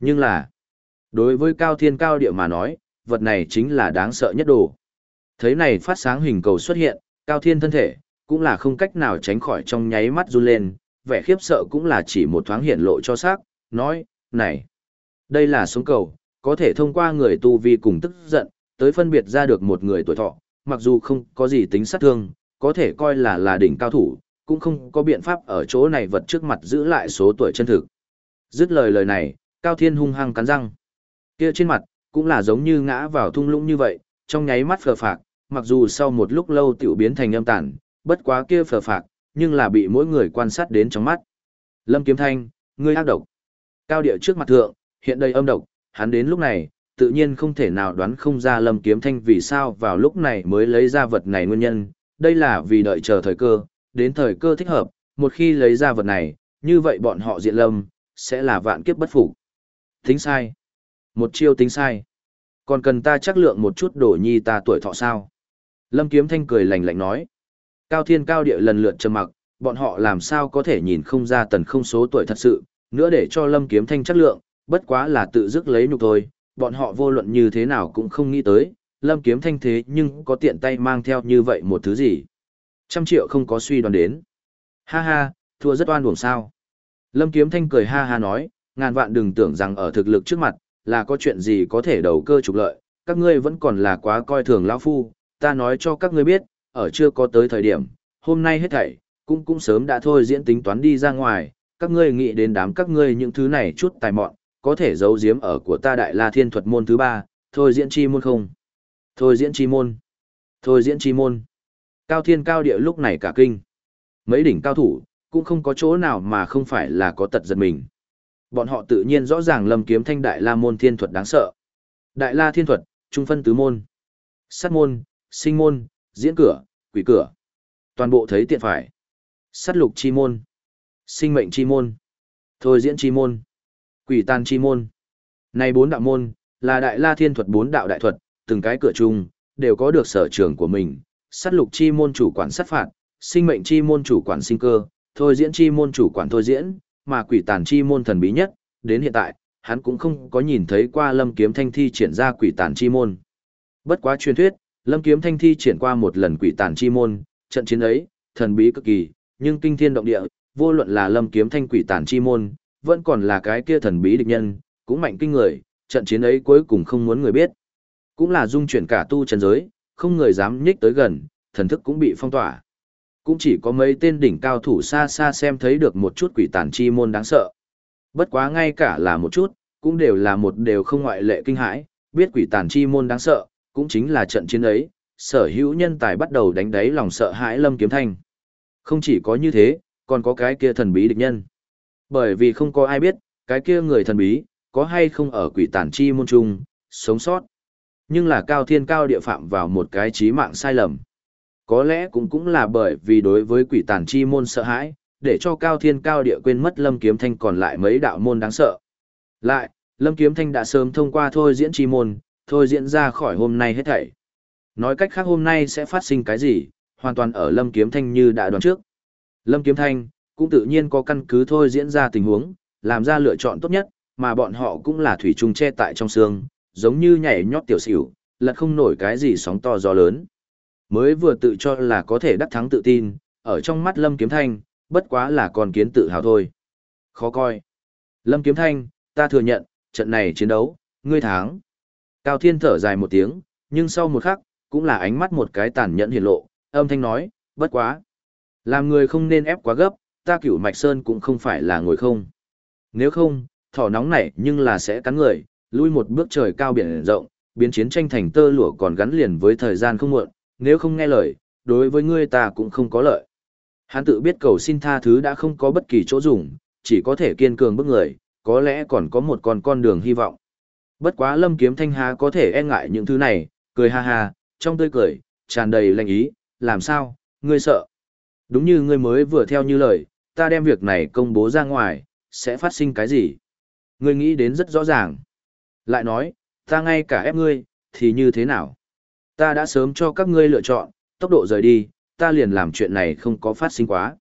Nhưng là, đối với cao thiên cao địa mà nói, vật này chính là đáng sợ nhất đồ. Thấy này phát sáng hình cầu xuất hiện, cao thiên thân thể, cũng là không cách nào tránh khỏi trong nháy mắt run lên, vẻ khiếp sợ cũng là chỉ một thoáng hiện lộ cho xác, nói, này, đây là xuống cầu, có thể thông qua người tu vi cùng tức giận, tới phân biệt ra được một người tuổi thọ, mặc dù không có gì tính sát thương, có thể coi là là đỉnh cao thủ, cũng không có biện pháp ở chỗ này vật trước mặt giữ lại số tuổi chân thực. Dứt lời lời này, Cao Thiên hung hăng cắn răng. Kia trên mặt, cũng là giống như ngã vào thung lũng như vậy, trong nháy mắt phờ phạc, mặc dù sau một lúc lâu tiểu biến thành âm tản, bất quá kia phờ phạc, nhưng là bị mỗi người quan sát đến trong mắt. Lâm Kiếm Thanh, ngươi ác độc. Cao địa trước mặt thượng, hiện đây âm độc, hắn đến lúc này, tự nhiên không thể nào đoán không ra Lâm Kiếm Thanh vì sao vào lúc này mới lấy ra vật này nguyên nhân, đây là vì đợi chờ thời cơ, đến thời cơ thích hợp, một khi lấy ra vật này, như vậy bọn họ diện lâm, sẽ là vạn kiếp bất phục. Tính sai. Một chiêu tính sai. Còn cần ta chắc lượng một chút đổ nhi ta tuổi thọ sao? Lâm Kiếm Thanh cười lạnh lạnh nói. Cao thiên cao địa lần lượt trầm mặc, bọn họ làm sao có thể nhìn không ra tần không số tuổi thật sự, nữa để cho Lâm Kiếm Thanh chắc lượng, bất quá là tự dứt lấy nhục thôi, bọn họ vô luận như thế nào cũng không nghĩ tới, Lâm Kiếm Thanh thế nhưng có tiện tay mang theo như vậy một thứ gì. Trăm triệu không có suy đoán đến. Ha ha, thua rất oan uổng sao. Lâm Kiếm Thanh cười ha ha nói, ngàn vạn đừng tưởng rằng ở thực lực trước mặt, là có chuyện gì có thể đầu cơ trục lợi, các ngươi vẫn còn là quá coi thường lão phu, ta nói cho các ngươi biết, ở chưa có tới thời điểm, hôm nay hết thảy, cũng cũng sớm đã thôi diễn tính toán đi ra ngoài, các ngươi nghĩ đến đám các ngươi những thứ này chút tài mọn, có thể giấu giếm ở của ta đại la thiên thuật môn thứ ba, thôi diễn chi môn không? Thôi diễn chi môn. Thôi diễn chi môn. Cao thiên cao địa lúc này cả kinh. Mấy đỉnh cao thủ, cũng không có chỗ nào mà không phải là có tật giật mình. Bọn họ tự nhiên rõ ràng lâm kiếm thanh đại la môn thiên thuật đáng sợ. Đại la thiên thuật, trung phân tứ môn. Sát môn, sinh môn, diễn cửa, quỷ cửa. Toàn bộ thấy tiện phải. Sát lục chi môn. Sinh mệnh chi môn. Thôi diễn chi môn. Quỷ tàn chi môn. Này bốn đạo môn, là đại la thiên thuật bốn đạo đại thuật, từng cái cửa chung, đều có được sở trường của mình. Sát lục chi môn chủ quản sát phạt, sinh mệnh chi môn chủ quản sinh cơ, thôi diễn chi môn chủ quản thôi diễn, mà quỷ tàn chi môn thần bí nhất, đến hiện tại, hắn cũng không có nhìn thấy qua lâm kiếm thanh thi triển ra quỷ tàn chi môn. Bất quá truyền thuyết, lâm kiếm thanh thi triển qua một lần quỷ tàn chi môn, trận chiến ấy, thần bí cực kỳ, nhưng kinh thiên động địa, vô luận là lâm kiếm thanh quỷ tàn chi môn, vẫn còn là cái kia thần bí địch nhân, cũng mạnh kinh người, trận chiến ấy cuối cùng không muốn người biết. Cũng là dung chuyển cả tu chân giới, không người dám nhích tới gần, thần thức cũng bị phong tỏa. Cũng chỉ có mấy tên đỉnh cao thủ xa xa xem thấy được một chút quỷ tàn chi môn đáng sợ. Bất quá ngay cả là một chút, cũng đều là một đều không ngoại lệ kinh hãi, biết quỷ tàn chi môn đáng sợ, cũng chính là trận chiến ấy, sở hữu nhân tài bắt đầu đánh đáy lòng sợ hãi lâm kiếm thanh. Không chỉ có như thế, còn có cái kia thần bí địch nhân. Bởi vì không có ai biết, cái kia người thần bí, có hay không ở quỷ tàn chi môn trung, sống sót. Nhưng là cao thiên cao địa phạm vào một cái trí mạng sai lầm. Có lẽ cũng cũng là bởi vì đối với quỷ tàn chi môn sợ hãi, để cho cao thiên cao địa quên mất lâm kiếm thanh còn lại mấy đạo môn đáng sợ. Lại, lâm kiếm thanh đã sớm thông qua thôi diễn chi môn, thôi diễn ra khỏi hôm nay hết thảy. Nói cách khác hôm nay sẽ phát sinh cái gì, hoàn toàn ở lâm kiếm thanh như đã đoán trước. Lâm kiếm thanh, cũng tự nhiên có căn cứ thôi diễn ra tình huống, làm ra lựa chọn tốt nhất, mà bọn họ cũng là thủy trùng che tại trong xương, giống như nhảy nhót tiểu xỉu, lật không nổi cái gì sóng to gió lớn. Mới vừa tự cho là có thể đắc thắng tự tin, ở trong mắt Lâm Kiếm Thanh, bất quá là con kiến tự hào thôi. Khó coi. Lâm Kiếm Thanh, ta thừa nhận, trận này chiến đấu, ngươi thắng. Cao Thiên thở dài một tiếng, nhưng sau một khắc, cũng là ánh mắt một cái tàn nhẫn hiển lộ, âm thanh nói, bất quá. Làm người không nên ép quá gấp, ta cửu Mạch Sơn cũng không phải là ngồi không. Nếu không, thỏ nóng này nhưng là sẽ cắn người, lui một bước trời cao biển rộng, biến chiến tranh thành tơ lụa còn gắn liền với thời gian không muộn, nếu không nghe lời, đối với ngươi ta cũng không có lợi. Hắn tự biết cầu xin tha thứ đã không có bất kỳ chỗ dùng, chỉ có thể kiên cường bước người, có lẽ còn có một con con đường hy vọng. Bất quá lâm kiếm thanh hà có thể e ngại những thứ này, cười ha ha, trong tươi cười, tràn đầy lành ý, làm sao, ngươi sợ. Đúng như ngươi mới vừa theo như lời, ta đem việc này công bố ra ngoài, sẽ phát sinh cái gì? Ngươi nghĩ đến rất rõ ràng. Lại nói, ta ngay cả ép ngươi, thì như thế nào? Ta đã sớm cho các ngươi lựa chọn, tốc độ rời đi, ta liền làm chuyện này không có phát sinh quá.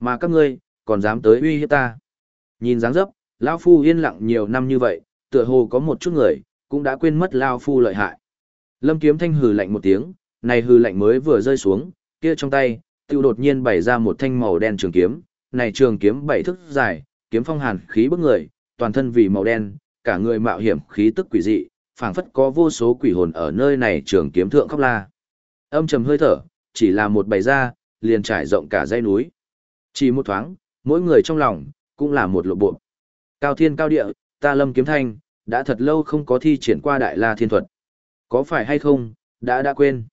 Mà các ngươi, còn dám tới uy hiếp ta. Nhìn dáng dấp, Lao Phu yên lặng nhiều năm như vậy, tựa hồ có một chút người, cũng đã quên mất Lao Phu lợi hại. Lâm Kiếm Thanh hừ lạnh một tiếng, này hừ lạnh mới vừa rơi xuống, kia trong tay, tiêu đột nhiên bày ra một thanh màu đen trường kiếm, này trường kiếm bảy thước dài, kiếm phong hàn khí bức người, toàn thân vì màu đen, cả người mạo hiểm khí tức quỷ dị, phảng phất có vô số quỷ hồn ở nơi này trường kiếm thượng khóc la. Âm trầm hơi thở, chỉ là một bày ra, liền trải rộng cả dãy núi. Chỉ một thoáng, mỗi người trong lòng, cũng là một lộ bộ. Cao thiên cao địa, ta lâm kiếm thanh, đã thật lâu không có thi triển qua đại la thiên thuật. Có phải hay không, đã đã quên.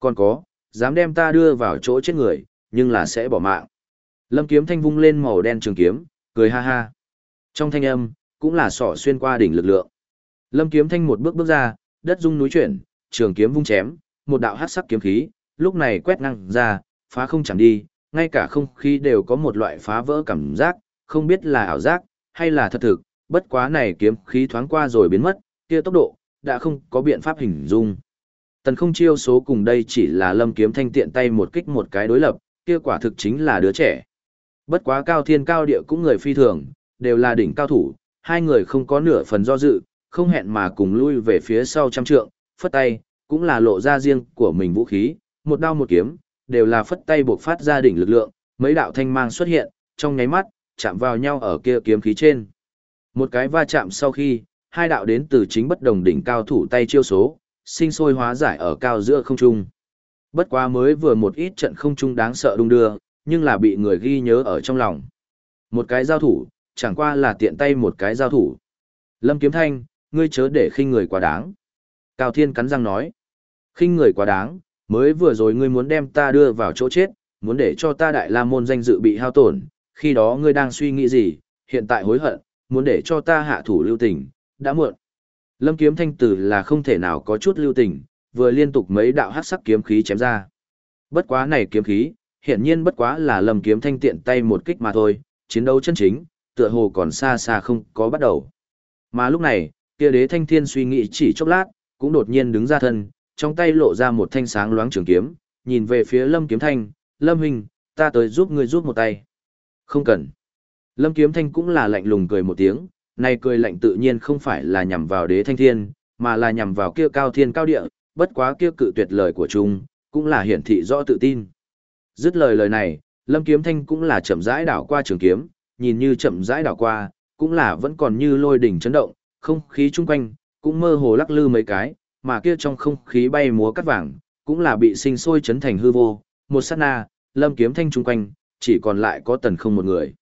Còn có, dám đem ta đưa vào chỗ chết người, nhưng là sẽ bỏ mạng. Lâm kiếm thanh vung lên màu đen trường kiếm, cười ha ha. Trong thanh âm, cũng là sỏ xuyên qua đỉnh lực lượng. Lâm Kiếm Thanh một bước bước ra, đất rung núi chuyển, trường kiếm vung chém, một đạo hắc sắc kiếm khí, lúc này quét ngang ra, phá không chẳng đi, ngay cả không khí đều có một loại phá vỡ cảm giác, không biết là ảo giác hay là thật thực, bất quá này kiếm khí thoáng qua rồi biến mất, kia tốc độ đã không có biện pháp hình dung. Tần không chiêu số cùng đây chỉ là Lâm Kiếm Thanh tiện tay một kích một cái đối lập, kia quả thực chính là đứa trẻ. Bất quá cao thiên cao địa cũng người phi thường, đều là đỉnh cao thủ, hai người không có nửa phần do dự, không hẹn mà cùng lui về phía sau trăm trượng, phất tay, cũng là lộ ra riêng của mình vũ khí, một đao một kiếm, đều là phất tay buộc phát ra đỉnh lực lượng, mấy đạo thanh mang xuất hiện, trong nháy mắt, chạm vào nhau ở kia kiếm khí trên. Một cái va chạm sau khi, hai đạo đến từ chính bất đồng đỉnh cao thủ tay chiêu số, sinh sôi hóa giải ở cao giữa không trung. Bất quá mới vừa một ít trận không trung đáng sợ đung đưa, nhưng là bị người ghi nhớ ở trong lòng. Một cái giao thủ, chẳng qua là tiện tay một cái giao thủ. Lâm Kiếm Thanh, ngươi chớ để khinh người quá đáng. Cao Thiên cắn răng nói. khinh người quá đáng, mới vừa rồi ngươi muốn đem ta đưa vào chỗ chết, muốn để cho ta đại la môn danh dự bị hao tổn, khi đó ngươi đang suy nghĩ gì, hiện tại hối hận, muốn để cho ta hạ thủ lưu tình, đã muộn. Lâm Kiếm Thanh tử là không thể nào có chút lưu tình, vừa liên tục mấy đạo hắc sắc kiếm khí chém ra. Bất quá này kiếm khí, hiển nhiên bất quá là Lâm Kiếm Thanh tiện tay một kích mà thôi, chiến đấu chân chính, tựa hồ còn xa xa không có bắt đầu. Mà lúc này, kia đế thanh thiên suy nghĩ chỉ chốc lát, cũng đột nhiên đứng ra thân, trong tay lộ ra một thanh sáng loáng trường kiếm, nhìn về phía Lâm Kiếm Thanh, Lâm Hình, ta tới giúp ngươi giúp một tay. Không cần. Lâm Kiếm Thanh cũng là lạnh lùng cười một tiếng, này cười lạnh tự nhiên không phải là nhằm vào đế thanh thiên, mà là nhằm vào kia cao thiên cao địa, bất quá kia cự tuyệt lời của chúng, cũng là hiển thị rõ tự tin. Dứt lời lời này, Lâm Kiếm Thanh cũng là chậm rãi đảo qua trường kiếm, nhìn như chậm rãi đảo qua, cũng là vẫn còn như lôi đỉnh chấn động, không khí chung quanh, cũng mơ hồ lắc lư mấy cái, mà kia trong không khí bay múa cắt vàng, cũng là bị sinh sôi chấn thành hư vô, một sát na, Lâm Kiếm Thanh chung quanh, chỉ còn lại có tần không một người.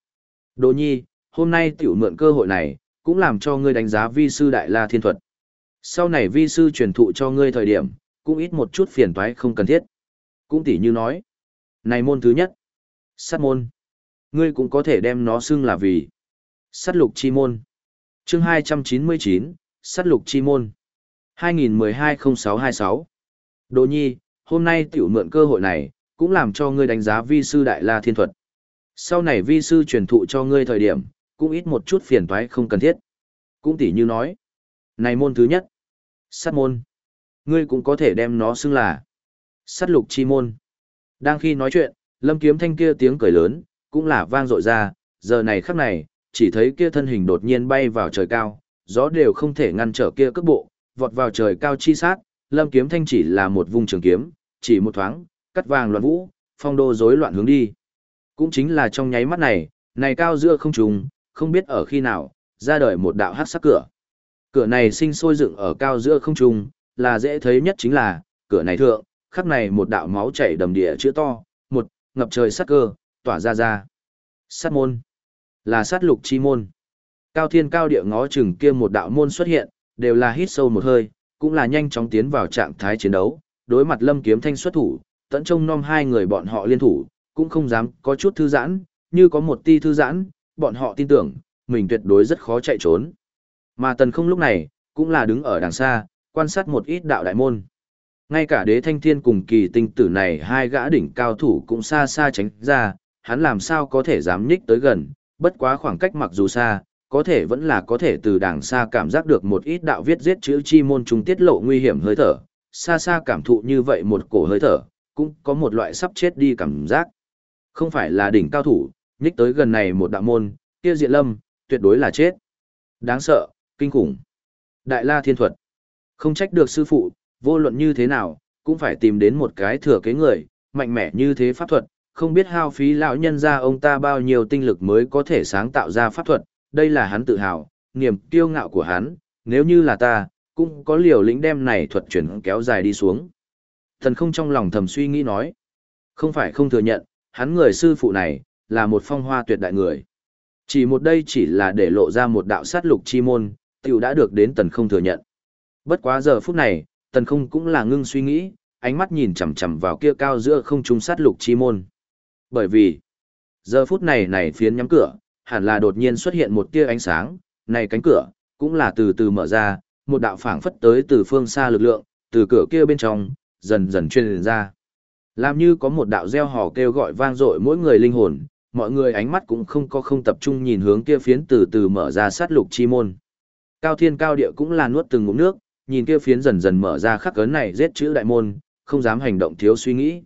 Đỗ nhi, hôm nay tiểu mượn cơ hội này, cũng làm cho ngươi đánh giá vi sư đại la thiên thuật. Sau này vi sư truyền thụ cho ngươi thời điểm, cũng ít một chút phiền toái không cần thiết. Cũng tỉ như nói, này môn thứ nhất, sát môn. Ngươi cũng có thể đem nó xưng là vì sát lục chi môn. Chương 299, sát lục chi môn. 2012-06-26 Đỗ nhi, hôm nay tiểu mượn cơ hội này, cũng làm cho ngươi đánh giá vi sư đại la thiên thuật. Sau này vi sư truyền thụ cho ngươi thời điểm, cũng ít một chút phiền toái không cần thiết. Cũng tỉ như nói, này môn thứ nhất, sát môn, ngươi cũng có thể đem nó xưng là sát lục chi môn. Đang khi nói chuyện, lâm kiếm thanh kia tiếng cười lớn, cũng là vang dội ra, giờ này khắc này, chỉ thấy kia thân hình đột nhiên bay vào trời cao, gió đều không thể ngăn trở kia cước bộ, vọt vào trời cao chi sát, lâm kiếm thanh chỉ là một vùng trường kiếm, chỉ một thoáng, cắt vàng loạn vũ, phong đô rối loạn hướng đi. Cũng chính là trong nháy mắt này, này cao giữa không trùng, không biết ở khi nào, ra đời một đạo hát sắc cửa. Cửa này sinh sôi dựng ở cao giữa không trùng, là dễ thấy nhất chính là, cửa này thượng, khắc này một đạo máu chảy đầm địa chữ to, một, ngập trời sắc cơ, tỏa ra ra. Sát môn, là sát lục chi môn. Cao thiên cao địa ngó chừng kia một đạo môn xuất hiện, đều là hít sâu một hơi, cũng là nhanh chóng tiến vào trạng thái chiến đấu, đối mặt lâm kiếm thanh xuất thủ, tận trông nom hai người bọn họ liên thủ, cũng không dám có chút thư giãn, như có một ti thư giãn, bọn họ tin tưởng, mình tuyệt đối rất khó chạy trốn. Mà tần không lúc này, cũng là đứng ở đằng xa, quan sát một ít đạo đại môn. Ngay cả đế thanh thiên cùng kỳ tinh tử này hai gã đỉnh cao thủ cũng xa xa tránh ra, hắn làm sao có thể dám nhích tới gần, bất quá khoảng cách mặc dù xa, có thể vẫn là có thể từ đằng xa cảm giác được một ít đạo viết giết chữ chi môn trung tiết lộ nguy hiểm hơi thở, xa xa cảm thụ như vậy một cổ hơi thở, cũng có một loại sắp chết đi cảm giác. Không phải là đỉnh cao thủ, nhích tới gần này một đạo môn, kia diện lâm, tuyệt đối là chết. Đáng sợ, kinh khủng. Đại la thiên thuật. Không trách được sư phụ, vô luận như thế nào, cũng phải tìm đến một cái thừa kế người, mạnh mẽ như thế pháp thuật, không biết hao phí lão nhân ra ông ta bao nhiêu tinh lực mới có thể sáng tạo ra pháp thuật, đây là hắn tự hào, niềm kiêu ngạo của hắn, nếu như là ta, cũng có liều lĩnh đem này thuật chuyển kéo dài đi xuống. Thần không trong lòng thầm suy nghĩ nói, không phải không thừa nhận, hắn người sư phụ này, là một phong hoa tuyệt đại người. Chỉ một đây chỉ là để lộ ra một đạo sát lục chi môn, tiểu đã được đến tần không thừa nhận. Bất quá giờ phút này, tần không cũng là ngưng suy nghĩ, ánh mắt nhìn chằm chằm vào kia cao giữa không trung sát lục chi môn. Bởi vì, giờ phút này này phiến nhắm cửa, hẳn là đột nhiên xuất hiện một tia ánh sáng, này cánh cửa, cũng là từ từ mở ra, một đạo phảng phất tới từ phương xa lực lượng, từ cửa kia bên trong, dần dần truyền ra. Làm như có một đạo gieo hò kêu gọi vang dội mỗi người linh hồn, mọi người ánh mắt cũng không có không tập trung nhìn hướng kia phiến từ từ mở ra sát lục chi môn. Cao thiên cao địa cũng là nuốt từng ngụm nước, nhìn kia phiến dần dần mở ra khắc cấn này giết chữ đại môn, không dám hành động thiếu suy nghĩ.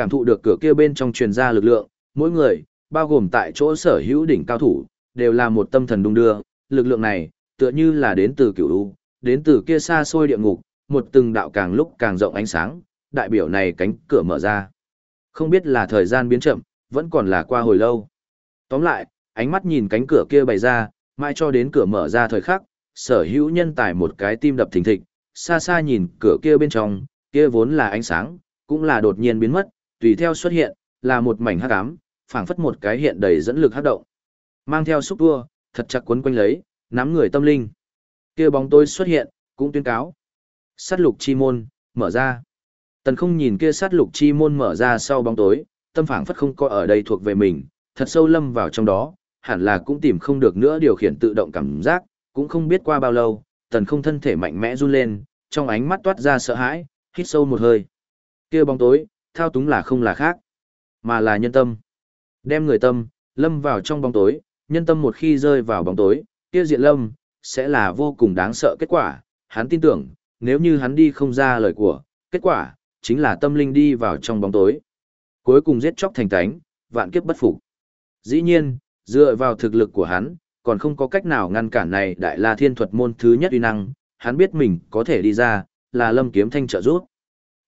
Cảm thụ được cửa kia bên trong truyền ra lực lượng, mỗi người, bao gồm tại chỗ sở hữu đỉnh cao thủ, đều là một tâm thần đung đưa, lực lượng này, tựa như là đến từ cửu u, đến từ kia xa xôi địa ngục, một từng đạo càng lúc càng rộng ánh sáng, đại biểu này cánh cửa mở ra. Không biết là thời gian biến chậm, vẫn còn là qua hồi lâu. Tóm lại, ánh mắt nhìn cánh cửa kia bày ra, Mãi cho đến cửa mở ra thời khắc, sở hữu nhân tài một cái tim đập thình thịch, xa xa nhìn cửa kia bên trong, kia vốn là ánh sáng, cũng là đột nhiên biến mất, tùy theo xuất hiện, là một mảnh hắc ám, phảng phất một cái hiện đầy dẫn lực hắc động. Mang theo xúc tua, thật chặt quấn quanh lấy, nắm người tâm linh. Kia bóng tối xuất hiện, cũng tuyên cáo. Sát lục chi môn, mở ra. Tần không nhìn kia sát lục chi môn mở ra sau bóng tối, tâm phảng phất không có ở đây thuộc về mình, thật sâu lâm vào trong đó, hẳn là cũng tìm không được nữa điều khiển tự động cảm giác, cũng không biết qua bao lâu, tần không thân thể mạnh mẽ run lên, trong ánh mắt toát ra sợ hãi, hít sâu một hơi. Kia bóng tối, thao túng là không là khác, mà là nhân tâm. Đem người tâm, lâm vào trong bóng tối, nhân tâm một khi rơi vào bóng tối, kia diện lâm, sẽ là vô cùng đáng sợ kết quả. Hắn tin tưởng, nếu như hắn đi không ra lời của, kết quả, chính là tâm linh đi vào trong bóng tối. Cuối cùng giết chóc thành tánh, vạn kiếp bất phục. Dĩ nhiên, dựa vào thực lực của hắn, còn không có cách nào ngăn cản này đại la thiên thuật môn thứ nhất uy năng, hắn biết mình có thể đi ra, là lâm kiếm thanh trợ giúp.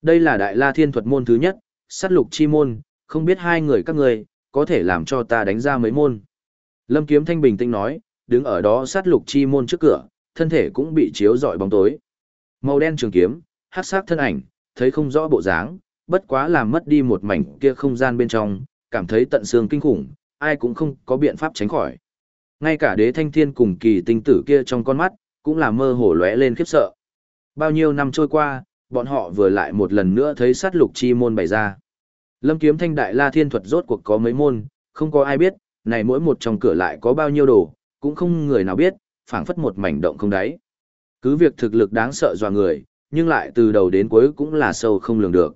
Đây là đại la thiên thuật môn thứ nhất, sát lục chi môn, không biết hai người các người, có thể làm cho ta đánh ra mấy môn. Lâm kiếm thanh bình tĩnh nói, đứng ở đó sát lục chi môn trước cửa, thân thể cũng bị chiếu rọi bóng tối. Màu đen trường kiếm, hát sát thân ảnh, thấy không rõ bộ dáng, bất quá làm mất đi một mảnh kia không gian bên trong, cảm thấy tận xương kinh khủng, ai cũng không có biện pháp tránh khỏi. Ngay cả đế thanh thiên cùng kỳ tinh tử kia trong con mắt, cũng là mơ hồ lóe lên khiếp sợ. Bao nhiêu năm trôi qua, bọn họ vừa lại một lần nữa thấy sát lục chi môn bày ra. Lâm kiếm thanh đại la thiên thuật rốt cuộc có mấy môn, không có ai biết, này mỗi một trong cửa lại có bao nhiêu đồ, cũng không người nào biết, phảng phất một mảnh động không đáy. Cứ việc thực lực đáng sợ dọa người, nhưng lại từ đầu đến cuối cũng là sâu không lường được.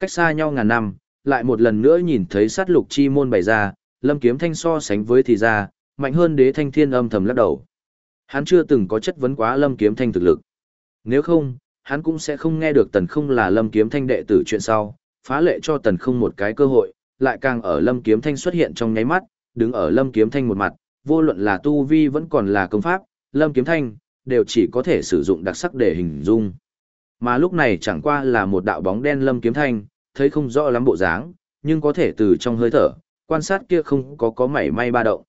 Cách xa nhau ngàn năm, lại một lần nữa nhìn thấy sát lục chi môn bày ra, lâm kiếm thanh so sánh với thì ra, mạnh hơn đế thanh thiên âm thầm lắc đầu. Hắn chưa từng có chất vấn quá lâm kiếm thanh thực lực. Nếu không, hắn cũng sẽ không nghe được tần không là lâm kiếm thanh đệ tử chuyện sau, phá lệ cho tần không một cái cơ hội, lại càng ở lâm kiếm thanh xuất hiện trong nháy mắt, đứng ở lâm kiếm thanh một mặt, vô luận là tu vi vẫn còn là công pháp, lâm kiếm thanh, đều chỉ có thể sử dụng đặc sắc để hình dung. Mà lúc này chẳng qua là một đạo bóng đen lâm kiếm thanh, thấy không rõ lắm bộ dáng, nhưng có thể từ trong hơi thở, quan sát kia không có có mảy may ba động.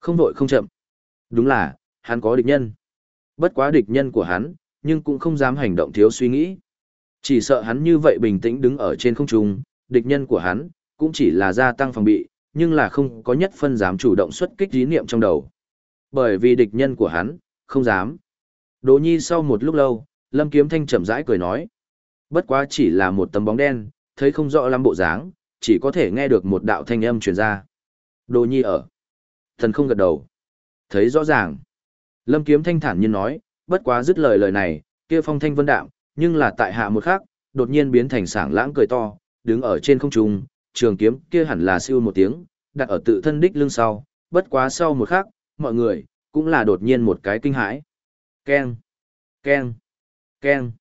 Không vội không chậm. Đúng là, hắn có địch nhân. Bất quá địch nhân của hắn, nhưng cũng không dám hành động thiếu suy nghĩ. Chỉ sợ hắn như vậy bình tĩnh đứng ở trên không trung, địch nhân của hắn, cũng chỉ là gia tăng phòng bị, nhưng là không có nhất phân dám chủ động xuất kích ý niệm trong đầu. Bởi vì địch nhân của hắn, không dám. Đỗ nhi sau một lúc lâu, Lâm Kiếm Thanh chậm rãi cười nói. Bất quá chỉ là một tấm bóng đen, thấy không rõ lắm bộ dáng, chỉ có thể nghe được một đạo thanh âm truyền ra. Đỗ nhi ở. Thần không gật đầu. Thấy rõ ràng. Lâm Kiếm Thanh thản nhiên nói, bất quá dứt lời lời này, kia phong thanh vân đạm, nhưng là tại hạ một khắc, đột nhiên biến thành sảng lãng cười to, đứng ở trên không trung, trường kiếm kia hẳn là siêu một tiếng, đặt ở tự thân đích lưng sau, bất quá sau một khắc, mọi người, cũng là đột nhiên một cái kinh hãi. Keng, keng, keng.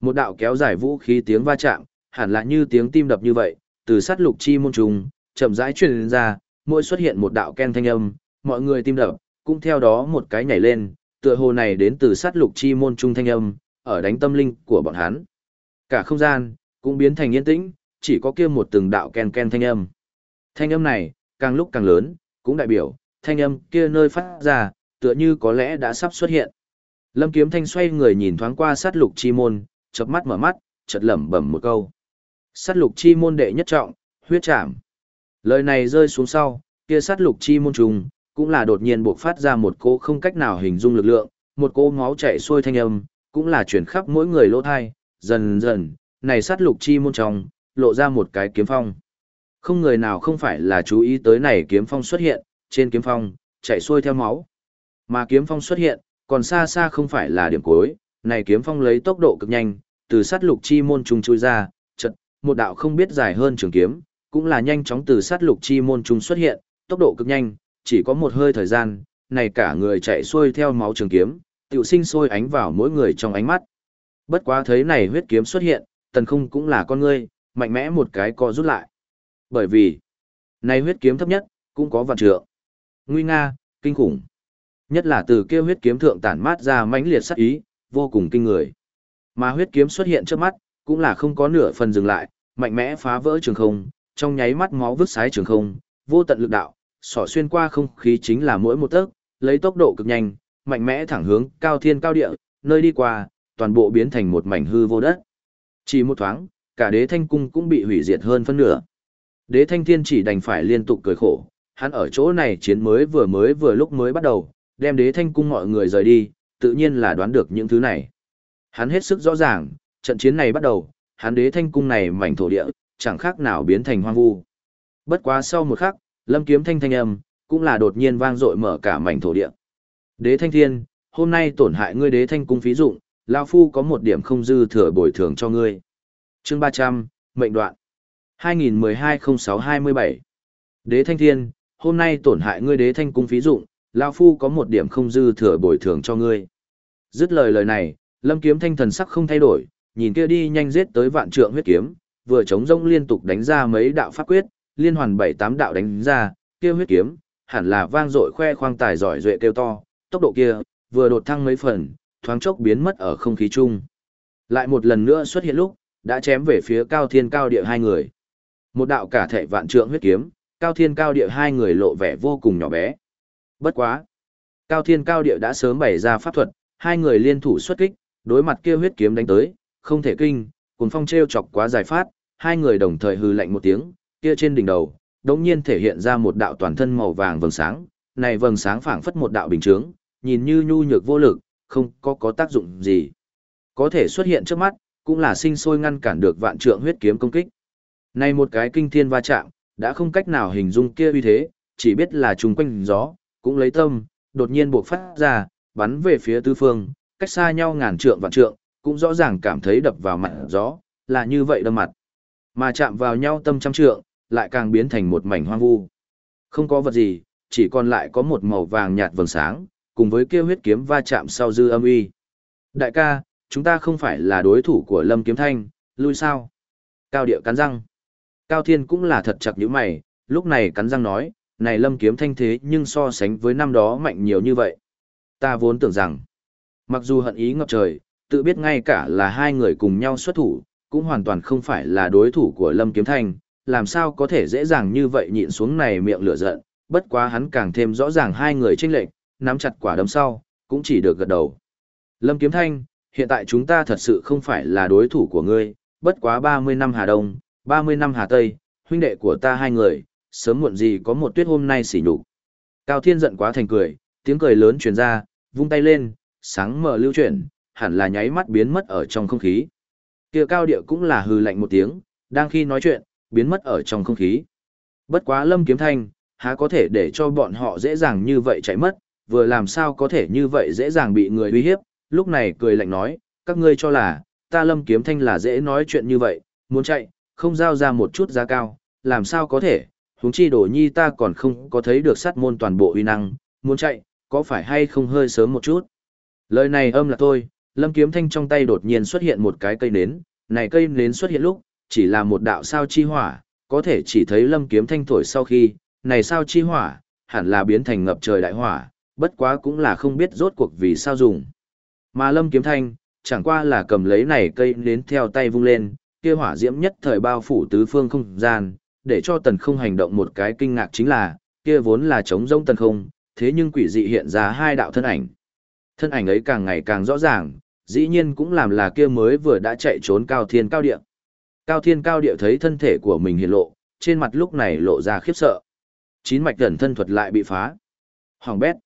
Một đạo kéo dài vũ khí tiếng va chạm, hẳn là như tiếng tim đập như vậy, từ sát lục chi môn trùng, chậm rãi truyền ra, mỗi xuất hiện một đạo ken thanh âm, mọi người tim đập, cũng theo đó một cái nhảy lên, tựa hồ này đến từ sát lục chi môn trung thanh âm, ở đánh tâm linh của bọn hắn. Cả không gian, cũng biến thành yên tĩnh, chỉ có kia một từng đạo ken ken thanh âm. Thanh âm này, càng lúc càng lớn, cũng đại biểu, thanh âm kia nơi phát ra, tựa như có lẽ đã sắp xuất hiện. Lâm Kiếm Thanh xoay người nhìn thoáng qua sát lục chi môn, chớp mắt mở mắt, chợt lẩm bẩm một câu. Sát lục chi môn đệ nhất trọng, huyết trảm. Lời này rơi xuống sau, kia sát lục chi môn trùng, cũng là đột nhiên buộc phát ra một cô không cách nào hình dung lực lượng, một cô máu chảy xuôi thanh âm, cũng là chuyển khắp mỗi người lỗ thai, dần dần, này sát lục chi môn trong, lộ ra một cái kiếm phong. Không người nào không phải là chú ý tới này kiếm phong xuất hiện, trên kiếm phong, chạy xuôi theo máu. Mà kiếm phong xuất hiện, còn xa xa không phải là điểm cuối, này kiếm phong lấy tốc độ cực nhanh, từ sát lục chi môn trung chui ra, chật, một đạo không biết dài hơn trường kiếm, cũng là nhanh chóng từ sát lục chi môn trung xuất hiện, tốc độ cực nhanh, chỉ có một hơi thời gian, này cả người chạy xuôi theo máu trường kiếm, tiểu sinh sôi ánh vào mỗi người trong ánh mắt. Bất quá thấy này huyết kiếm xuất hiện, tần không cũng là con ngươi, mạnh mẽ một cái co rút lại. Bởi vì, này huyết kiếm thấp nhất, cũng có vạn trượng. Nguy nga, kinh khủng. Nhất là từ kia huyết kiếm thượng tản mát ra mãnh liệt sát ý, vô cùng kinh người. Mà huyết kiếm xuất hiện trước mắt, cũng là không có nửa phần dừng lại, mạnh mẽ phá vỡ trường không, trong nháy mắt máu vứt sái trường không, vô tận lực đạo, sỏ xuyên qua không khí chính là mỗi một tấc, lấy tốc độ cực nhanh, mạnh mẽ thẳng hướng cao thiên cao địa, nơi đi qua, toàn bộ biến thành một mảnh hư vô đất. Chỉ một thoáng, cả đế thanh cung cũng bị hủy diệt hơn phân nửa. Đế thanh thiên chỉ đành phải liên tục cười khổ, hắn ở chỗ này chiến mới vừa mới vừa lúc mới bắt đầu, đem đế thanh cung mọi người rời đi, tự nhiên là đoán được những thứ này. Hắn hết sức rõ ràng, trận chiến này bắt đầu, hắn đế thanh cung này mảnh thổ địa, chẳng khác nào biến thành hoang vu. Bất quá sau một khắc, lâm kiếm thanh thanh âm, cũng là đột nhiên vang dội mở cả mảnh thổ địa. Đế thanh thiên, hôm nay tổn hại ngươi đế thanh cung phí dụng, lão phu có một điểm không dư thừa bồi thường cho ngươi. Chương 300, mệnh đoạn. 2012-06-27 Đế thanh thiên, hôm nay tổn hại ngươi đế thanh cung phí dụng, lão phu có một điểm không dư thừa bồi thường cho ngươi. Dứt lời lời này, Lâm Kiếm Thanh thần sắc không thay đổi, nhìn kia đi nhanh giết tới vạn trượng huyết kiếm, vừa chống rông liên tục đánh ra mấy đạo pháp quyết, liên hoàn bảy tám đạo đánh ra, kia huyết kiếm, hẳn là vang dội khoe khoang tài giỏi duệ kêu to, tốc độ kia, vừa đột thăng mấy phần, thoáng chốc biến mất ở không khí chung. Lại một lần nữa xuất hiện lúc, đã chém về phía cao thiên cao địa hai người. Một đạo cả thể vạn trượng huyết kiếm, cao thiên cao địa hai người lộ vẻ vô cùng nhỏ bé. Bất quá. Cao thiên cao địa đã sớm bày ra pháp thuật, hai người liên thủ xuất kích, đối mặt kia huyết kiếm đánh tới, không thể kinh, cuốn phong treo chọc quá dài phát, hai người đồng thời hừ lạnh một tiếng, kia trên đỉnh đầu, đống nhiên thể hiện ra một đạo toàn thân màu vàng vầng sáng, này vầng sáng phảng phất một đạo bình chướng, nhìn như nhu nhược vô lực, không có có tác dụng gì. Có thể xuất hiện trước mắt, cũng là sinh sôi ngăn cản được vạn trượng huyết kiếm công kích. Này một cái kinh thiên va chạm, đã không cách nào hình dung kia uy thế, chỉ biết là trùng quanh gió, cũng lấy tâm, đột nhiên buộc phát ra, bắn về phía tư phương, cách xa nhau ngàn trượng vạn trượng, cũng rõ ràng cảm thấy đập vào mặt gió, là như vậy đâm mặt. Mà chạm vào nhau tâm trăm trượng, lại càng biến thành một mảnh hoang vu. Không có vật gì, chỉ còn lại có một màu vàng nhạt vầng sáng, cùng với kia huyết kiếm va chạm sau dư âm uy. Đại ca, chúng ta không phải là đối thủ của Lâm Kiếm Thanh, lui sao? Cao điệu cắn răng. Cao Thiên cũng là thật chặt như mày, lúc này cắn răng nói, này Lâm Kiếm Thanh thế nhưng so sánh với năm đó mạnh nhiều như vậy. Ta vốn tưởng rằng, mặc dù hận ý ngập trời, tự biết ngay cả là hai người cùng nhau xuất thủ, cũng hoàn toàn không phải là đối thủ của Lâm Kiếm Thanh, làm sao có thể dễ dàng như vậy nhịn xuống này miệng lửa giận, bất quá hắn càng thêm rõ ràng hai người chênh lệch, nắm chặt quả đấm sau, cũng chỉ được gật đầu. Lâm Kiếm Thanh, hiện tại chúng ta thật sự không phải là đối thủ của ngươi, bất quá 30 năm Hà Đông, 30 năm Hà Tây, huynh đệ của ta hai người, sớm muộn gì có một tuyết hôm nay xỉ nhục. Cao Thiên giận quá thành cười, tiếng cười lớn truyền ra, vung tay lên, sáng mở lưu chuyển, hẳn là nháy mắt biến mất ở trong không khí. Kia cao địa cũng là hừ lạnh một tiếng, đang khi nói chuyện, biến mất ở trong không khí. Bất quá Lâm Kiếm Thanh, há có thể để cho bọn họ dễ dàng như vậy chạy mất, vừa làm sao có thể như vậy dễ dàng bị người uy hiếp, lúc này cười lạnh nói, các ngươi cho là, ta Lâm Kiếm Thanh là dễ nói chuyện như vậy, muốn chạy, không giao ra một chút giá cao, làm sao có thể, huống chi đổ nhi ta còn không có thấy được sát môn toàn bộ uy năng, muốn chạy, có phải hay không hơi sớm một chút. Lời này âm là tôi, Lâm Kiếm Thanh trong tay đột nhiên xuất hiện một cái cây nến, này cây nến xuất hiện lúc, chỉ là một đạo sao chi hỏa, có thể chỉ thấy Lâm Kiếm Thanh thổi sau khi, này sao chi hỏa, hẳn là biến thành ngập trời đại hỏa, bất quá cũng là không biết rốt cuộc vì sao dùng. Mà Lâm Kiếm Thanh, chẳng qua là cầm lấy này cây nến theo tay vung lên, kia hỏa diễm nhất thời bao phủ tứ phương không gian, để cho tần không hành động một cái kinh ngạc chính là, kia vốn là chống rông tần không, thế nhưng quỷ dị hiện ra hai đạo thân ảnh. Thân ảnh ấy càng ngày càng rõ ràng, dĩ nhiên cũng làm là kia mới vừa đã chạy trốn cao thiên cao địa. Cao thiên cao địa thấy thân thể của mình hiện lộ, trên mặt lúc này lộ ra khiếp sợ. Chín mạch gần thân thuật lại bị phá. Hoàng bét.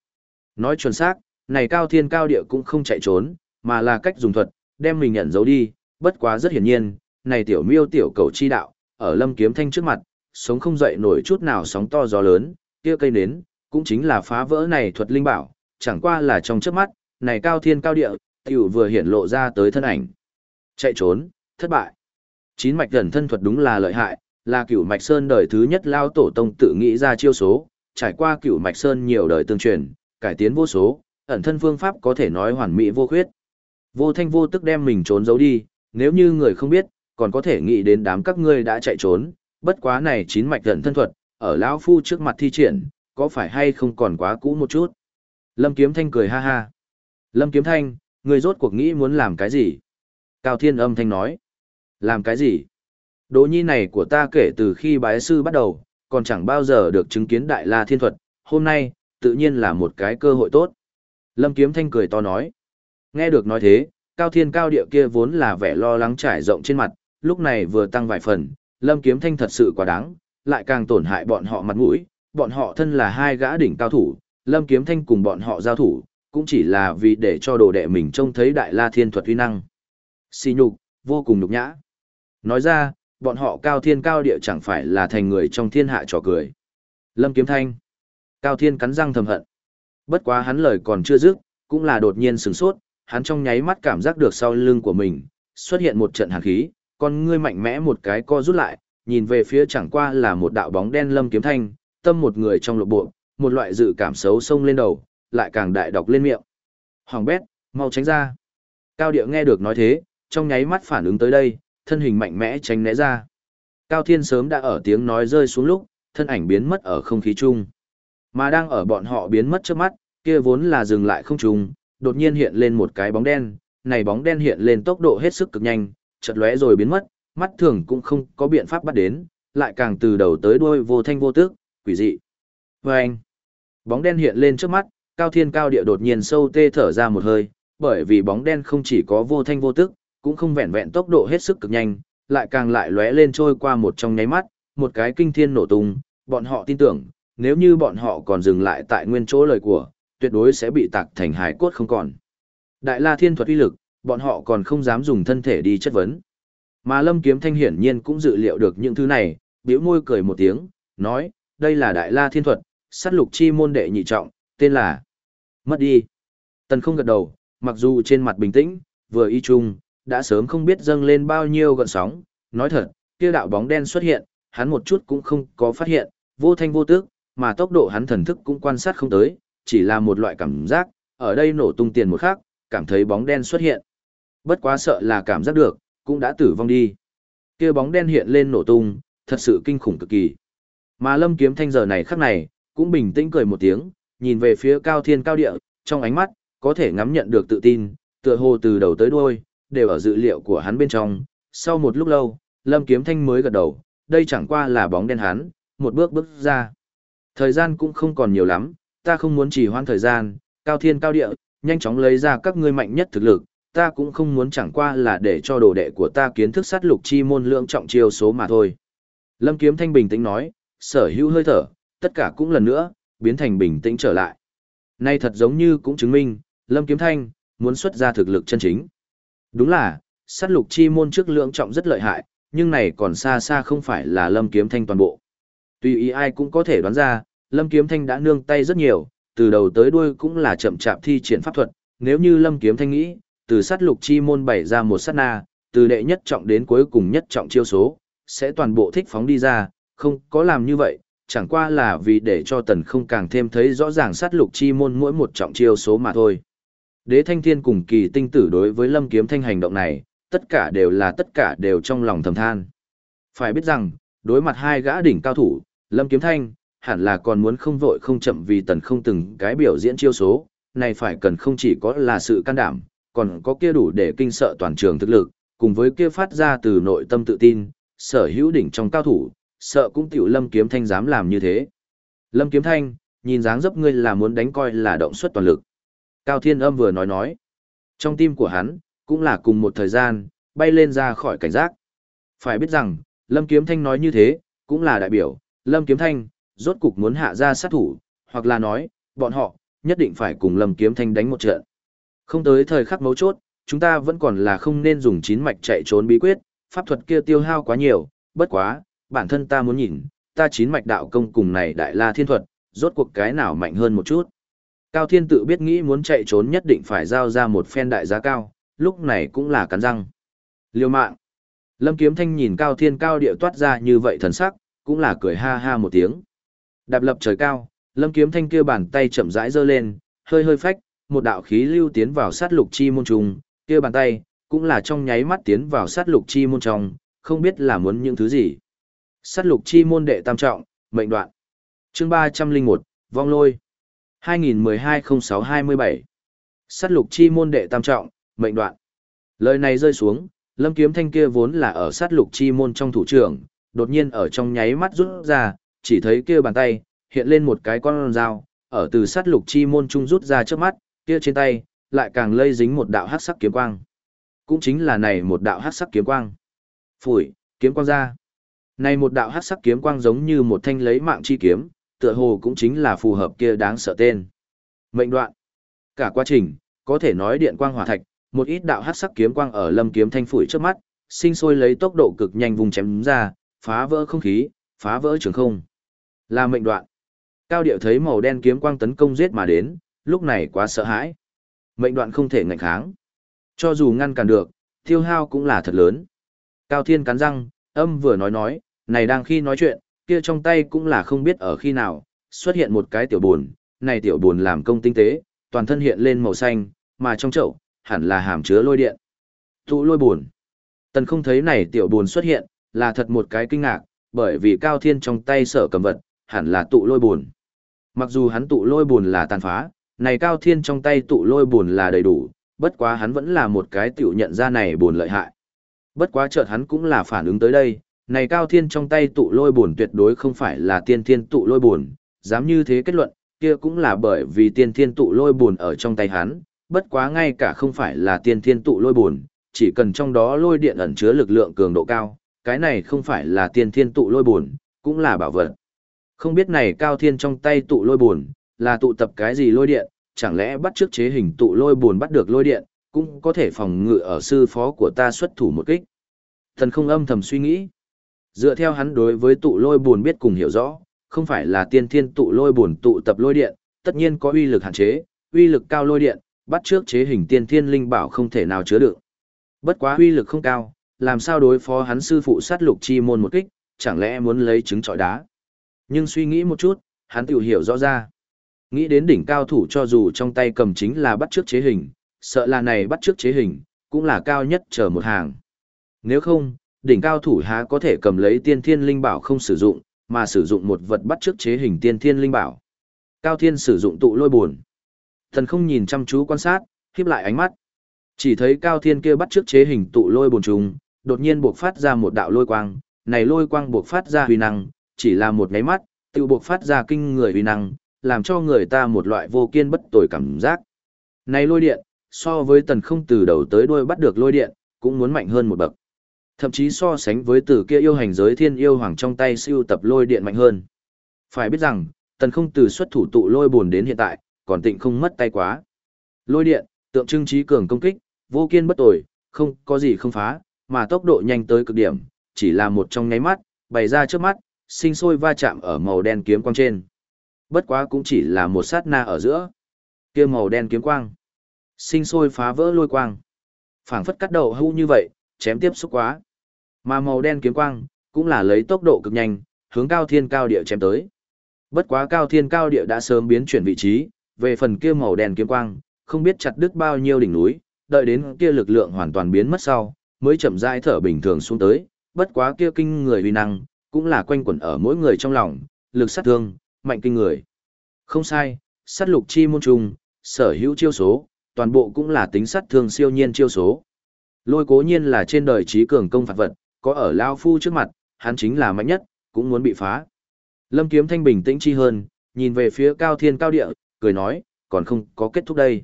Nói chuẩn xác, này cao thiên cao địa cũng không chạy trốn, mà là cách dùng thuật, đem mình nhận giấu đi, bất quá rất hiển nhiên, này tiểu miêu tiểu cầu chi đạo, ở lâm kiếm thanh trước mặt, sống không dậy nổi chút nào sóng to gió lớn, kia cây nến, cũng chính là phá vỡ này thuật linh bảo, chẳng qua là trong trước mắt, này cao thiên cao địa, tiểu vừa hiển lộ ra tới thân ảnh. Chạy trốn, thất bại. Chín mạch gần thân thuật đúng là lợi hại, là cửu mạch sơn đời thứ nhất lao tổ tông tự nghĩ ra chiêu số, trải qua cửu mạch sơn nhiều đời tương truyền, cải tiến vô số, ẩn thân phương pháp có thể nói hoàn mỹ vô khuyết. Vô thanh vô tức đem mình trốn giấu đi, nếu như người không biết, còn có thể nghĩ đến đám các ngươi đã chạy trốn, bất quá này chín mạch ẩn thân thuật, ở lão phu trước mặt thi triển, có phải hay không còn quá cũ một chút. Lâm Kiếm Thanh cười ha ha. Lâm Kiếm Thanh, người rốt cuộc nghĩ muốn làm cái gì? Cao Thiên âm thanh nói. Làm cái gì? Đỗ nhi này của ta kể từ khi bái sư bắt đầu, còn chẳng bao giờ được chứng kiến đại la thiên thuật, hôm nay, tự nhiên là một cái cơ hội tốt. Lâm Kiếm Thanh cười to nói. Nghe được nói thế, cao thiên cao địa kia vốn là vẻ lo lắng trải rộng trên mặt, lúc này vừa tăng vài phần, Lâm Kiếm Thanh thật sự quá đáng, lại càng tổn hại bọn họ mặt mũi, bọn họ thân là hai gã đỉnh cao thủ, Lâm Kiếm Thanh cùng bọn họ giao thủ, cũng chỉ là vì để cho đồ đệ mình trông thấy đại la thiên thuật uy năng. Xì nhục, vô cùng nhục nhã. Nói ra, bọn họ cao thiên cao địa chẳng phải là thành người trong thiên hạ trò cười. Lâm Kiếm Thanh. Cao thiên cắn răng thầm hận. Bất quá hắn lời còn chưa dứt, cũng là đột nhiên sửng sốt, hắn trong nháy mắt cảm giác được sau lưng của mình, xuất hiện một trận hàn khí, con ngươi mạnh mẽ một cái co rút lại, nhìn về phía chẳng qua là một đạo bóng đen lâm kiếm thanh, tâm một người trong lục bộ, một loại dự cảm xấu xông lên đầu, lại càng đại đọc lên miệng. Hoàng bét, mau tránh ra. Cao điệu nghe được nói thế, trong nháy mắt phản ứng tới đây, thân hình mạnh mẽ tránh né ra. Cao Thiên sớm đã ở tiếng nói rơi xuống lúc, thân ảnh biến mất ở không khí chung. Mà đang ở bọn họ biến mất trước mắt, kia vốn là dừng lại không trùng, đột nhiên hiện lên một cái bóng đen, này bóng đen hiện lên tốc độ hết sức cực nhanh, chợt lóe rồi biến mất, mắt thường cũng không có biện pháp bắt đến, lại càng từ đầu tới đuôi vô thanh vô tức, quỷ dị. Vâng! Bóng đen hiện lên trước mắt, cao thiên cao địa đột nhiên sâu tê thở ra một hơi, bởi vì bóng đen không chỉ có vô thanh vô tức, cũng không vẹn vẹn tốc độ hết sức cực nhanh, lại càng lại lóe lên trôi qua một trong nháy mắt, một cái kinh thiên nổ tung, bọn họ tin tưởng, nếu như bọn họ còn dừng lại tại nguyên chỗ lời của, tuyệt đối sẽ bị tạc thành hải cốt không còn. Đại La Thiên thuật uy lực, bọn họ còn không dám dùng thân thể đi chất vấn. Mà Lâm Kiếm Thanh hiển nhiên cũng dự liệu được những thứ này, bĩu môi cười một tiếng, nói, đây là Đại La Thiên thuật, sát lục chi môn đệ nhị trọng, tên là Mất đi. Tần không gật đầu, mặc dù trên mặt bình tĩnh, vừa y chung, đã sớm không biết dâng lên bao nhiêu gợn sóng, nói thật, kia đạo bóng đen xuất hiện, hắn một chút cũng không có phát hiện, vô thanh vô tức, mà tốc độ hắn thần thức cũng quan sát không tới, chỉ là một loại cảm giác, ở đây nổ tung tiền một khắc, cảm thấy bóng đen xuất hiện. Bất quá sợ là cảm giác được, cũng đã tử vong đi. Kia bóng đen hiện lên nổ tung, thật sự kinh khủng cực kỳ. Mà Lâm Kiếm Thanh giờ này khắc này, cũng bình tĩnh cười một tiếng, nhìn về phía cao thiên cao địa, trong ánh mắt, có thể ngắm nhận được tự tin, tựa hồ từ đầu tới đuôi, đều ở dự liệu của hắn bên trong. Sau một lúc lâu, Lâm Kiếm Thanh mới gật đầu, đây chẳng qua là bóng đen hắn, một bước bước ra. Thời gian cũng không còn nhiều lắm, ta không muốn chỉ hoãn thời gian, cao thiên cao địa, nhanh chóng lấy ra các ngươi mạnh nhất thực lực, ta cũng không muốn chẳng qua là để cho đồ đệ của ta kiến thức sát lục chi môn lượng trọng chiêu số mà thôi. Lâm Kiếm Thanh bình tĩnh nói, sở hữu hơi thở, tất cả cũng lần nữa, biến thành bình tĩnh trở lại. Nay thật giống như cũng chứng minh, Lâm Kiếm Thanh, muốn xuất ra thực lực chân chính. Đúng là, sát lục chi môn trước lượng trọng rất lợi hại, nhưng này còn xa xa không phải là Lâm Kiếm Thanh toàn bộ. Tuy ý ai cũng có thể đoán ra, Lâm Kiếm Thanh đã nương tay rất nhiều, từ đầu tới đuôi cũng là chậm chạp thi triển pháp thuật, nếu như Lâm Kiếm Thanh nghĩ, từ sát lục chi môn bày ra một sát na, từ đệ nhất trọng đến cuối cùng nhất trọng chiêu số, sẽ toàn bộ thích phóng đi ra, không có làm như vậy, chẳng qua là vì để cho tần không càng thêm thấy rõ ràng sát lục chi môn mỗi một trọng chiêu số mà thôi. Đế Thanh Thiên cùng kỳ tinh tử đối với Lâm Kiếm Thanh hành động này, tất cả đều là tất cả đều trong lòng thầm than. Phải biết rằng, đối mặt hai gã đỉnh cao thủ, Lâm Kiếm Thanh, hẳn là còn muốn không vội không chậm vì tần không từng cái biểu diễn chiêu số, này phải cần không chỉ có là sự can đảm, còn có kia đủ để kinh sợ toàn trường thực lực, cùng với kia phát ra từ nội tâm tự tin, sở hữu đỉnh trong cao thủ, sợ cũng tiểu Lâm Kiếm Thanh dám làm như thế. Lâm Kiếm Thanh, nhìn dáng dấp ngươi là muốn đánh coi là động suất toàn lực. Cao Thiên Âm vừa nói nói. Trong tim của hắn, cũng là cùng một thời gian, bay lên ra khỏi cảnh giác. Phải biết rằng, Lâm Kiếm Thanh nói như thế, cũng là đại biểu, Lâm Kiếm Thanh, rốt cục muốn hạ ra sát thủ, hoặc là nói, bọn họ, nhất định phải cùng Lâm Kiếm Thanh đánh một trận. Không tới thời khắc mấu chốt, chúng ta vẫn còn là không nên dùng chín mạch chạy trốn bí quyết, pháp thuật kia tiêu hao quá nhiều, bất quá, bản thân ta muốn nhìn, ta chín mạch đạo công cùng này đại la thiên thuật, rốt cuộc cái nào mạnh hơn một chút. Cao Thiên tự biết nghĩ muốn chạy trốn nhất định phải giao ra một phen đại giá cao, lúc này cũng là cắn răng. Liêu mạng. Lâm Kiếm Thanh nhìn Cao Thiên cao điệu toát ra như vậy thần sắc, cũng là cười ha ha một tiếng. Đạp lập trời cao, Lâm Kiếm Thanh kia bàn tay chậm rãi giơ lên, hơi hơi phách, một đạo khí lưu tiến vào sát lục chi môn trùng, kia bàn tay cũng là trong nháy mắt tiến vào sát lục chi môn trong, không biết là muốn những thứ gì. Sát lục chi môn đệ tam trọng, mệnh đoạn. Chương 301, vong lôi. 2012-06-27. Sát lục chi môn đệ tam trọng, mệnh đoạn. Lời này rơi xuống, Lâm Kiếm Thanh kia vốn là ở sát lục chi môn trong thủ trưởng, đột nhiên ở trong nháy mắt rút ra, chỉ thấy kia bàn tay, hiện lên một cái con dao, ở từ sát lục chi môn trung rút ra trước mắt, kia trên tay, lại càng lây dính một đạo hắc sắc kiếm quang. Cũng chính là này một đạo hắc sắc kiếm quang. Phủi, kiếm quang ra. Này một đạo hắc sắc kiếm quang giống như một thanh lấy mạng chi kiếm, tựa hồ cũng chính là phù hợp kia đáng sợ tên. Mệnh đoạn. Cả quá trình, có thể nói điện quang hỏa thạch, một ít đạo hắc sắc kiếm quang ở lâm kiếm thanh phủi trước mắt, sinh sôi lấy tốc độ cực nhanh vùng chém ra, phá vỡ không khí, phá vỡ trường không. Là mệnh đoạn. Cao điệu thấy màu đen kiếm quang tấn công giết mà đến, lúc này quá sợ hãi. Mệnh đoạn không thể ngạnh kháng. Cho dù ngăn cản được, tiêu hao cũng là thật lớn. Cao Thiên cắn răng, âm vừa nói nói, này đang khi nói chuyện, kia trong tay cũng là không biết ở khi nào, xuất hiện một cái tiểu buồn, này tiểu buồn làm công tinh tế, toàn thân hiện lên màu xanh, mà trong chậu, hẳn là hàm chứa lôi điện. Tụ lôi buồn. Tần không thấy này tiểu buồn xuất hiện, là thật một cái kinh ngạc, bởi vì Cao Thiên trong tay sở cầm vật, hẳn là tụ lôi buồn. Mặc dù hắn tụ lôi buồn là tàn phá, này Cao Thiên trong tay tụ lôi buồn là đầy đủ, bất quá hắn vẫn là một cái tiểu nhận ra này buồn lợi hại. Bất quá chợt hắn cũng là phản ứng tới đây, này Cao Thiên trong tay tụ lôi bổn tuyệt đối không phải là tiên thiên tụ lôi bổn, dám như thế kết luận, kia cũng là bởi vì tiên thiên tụ lôi bổn ở trong tay hắn, bất quá ngay cả không phải là tiên thiên tụ lôi bổn, chỉ cần trong đó lôi điện ẩn chứa lực lượng cường độ cao, cái này không phải là tiên thiên tụ lôi bổn, cũng là bảo vật. Không biết này Cao Thiên trong tay tụ lôi bổn, là tụ tập cái gì lôi điện, chẳng lẽ bắt trước chế hình tụ lôi bổn bắt được lôi điện, cũng có thể phòng ngự ở sư phó của ta xuất thủ một kích. Thần không âm thầm suy nghĩ. Dựa theo hắn đối với tụ lôi buồn biết cùng hiểu rõ, không phải là tiên thiên tụ lôi buồn tụ tập lôi điện, tất nhiên có uy lực hạn chế, uy lực cao lôi điện, bắt trước chế hình tiên thiên linh bảo không thể nào chứa được. Bất quá uy lực không cao, làm sao đối phó hắn sư phụ sát lục chi môn một kích, chẳng lẽ muốn lấy trứng trọi đá. Nhưng suy nghĩ một chút, hắn tự hiểu rõ ra. Nghĩ đến đỉnh cao thủ cho dù trong tay cầm chính là bắt trước chế hình, sợ là này bắt trước chế hình, cũng là cao nhất chờ một hàng. Nếu không, đỉnh cao thủ há có thể cầm lấy tiên thiên linh bảo không sử dụng, mà sử dụng một vật bắt trước chế hình tiên thiên linh bảo. Cao thiên sử dụng tụ lôi buồn. Thần không nhìn chăm chú quan sát, khiếp lại ánh mắt. Chỉ thấy cao thiên kia bắt trước chế hình tụ lôi buồn trùng, đột nhiên buộc phát ra một đạo lôi quang, này lôi quang buộc phát ra huy năng, chỉ là một nháy mắt, tự buộc phát ra kinh người huy năng, làm cho người ta một loại vô kiên bất tồi cảm giác. Này lôi điện, so với tần không từ đầu tới đuôi bắt được lôi điện, cũng muốn mạnh hơn một bậc. Thậm chí so sánh với từ kia yêu hành giới thiên yêu hoàng trong tay siêu tập lôi điện mạnh hơn. Phải biết rằng, tần không từ xuất thủ tụ lôi buồn đến hiện tại, còn tịnh không mất tay quá. Lôi điện, tượng trưng trí cường công kích, vô kiên bất tồi, không có gì không phá, mà tốc độ nhanh tới cực điểm, chỉ là một trong nháy mắt, bày ra trước mắt, sinh sôi va chạm ở màu đen kiếm quang trên. Bất quá cũng chỉ là một sát na ở giữa. Kia màu đen kiếm quang, sinh sôi phá vỡ lôi quang. Phảng phất cắt đầu hưu như vậy, chém tiếp xúc quá. Mà màu đen kiếm quang, cũng là lấy tốc độ cực nhanh, hướng cao thiên cao địa chém tới. Bất quá cao thiên cao địa đã sớm biến chuyển vị trí, về phần kia màu đen kiếm quang, không biết chặt đứt bao nhiêu đỉnh núi, đợi đến kia lực lượng hoàn toàn biến mất sau, mới chậm rãi thở bình thường xuống tới, bất quá kia kinh người uy năng, cũng là quanh quẩn ở mỗi người trong lòng, lực sát thương, mạnh kinh người. Không sai, sát lục chi môn trùng, sở hữu chiêu số, toàn bộ cũng là tính sát thương siêu nhiên chiêu số. Lôi cố nhiên là trên đời trí cường công phạt vật, có ở Lao Phu trước mặt, hắn chính là mạnh nhất, cũng muốn bị phá. Lâm Kiếm Thanh bình tĩnh chi hơn, nhìn về phía cao thiên cao địa, cười nói, còn không có kết thúc đây.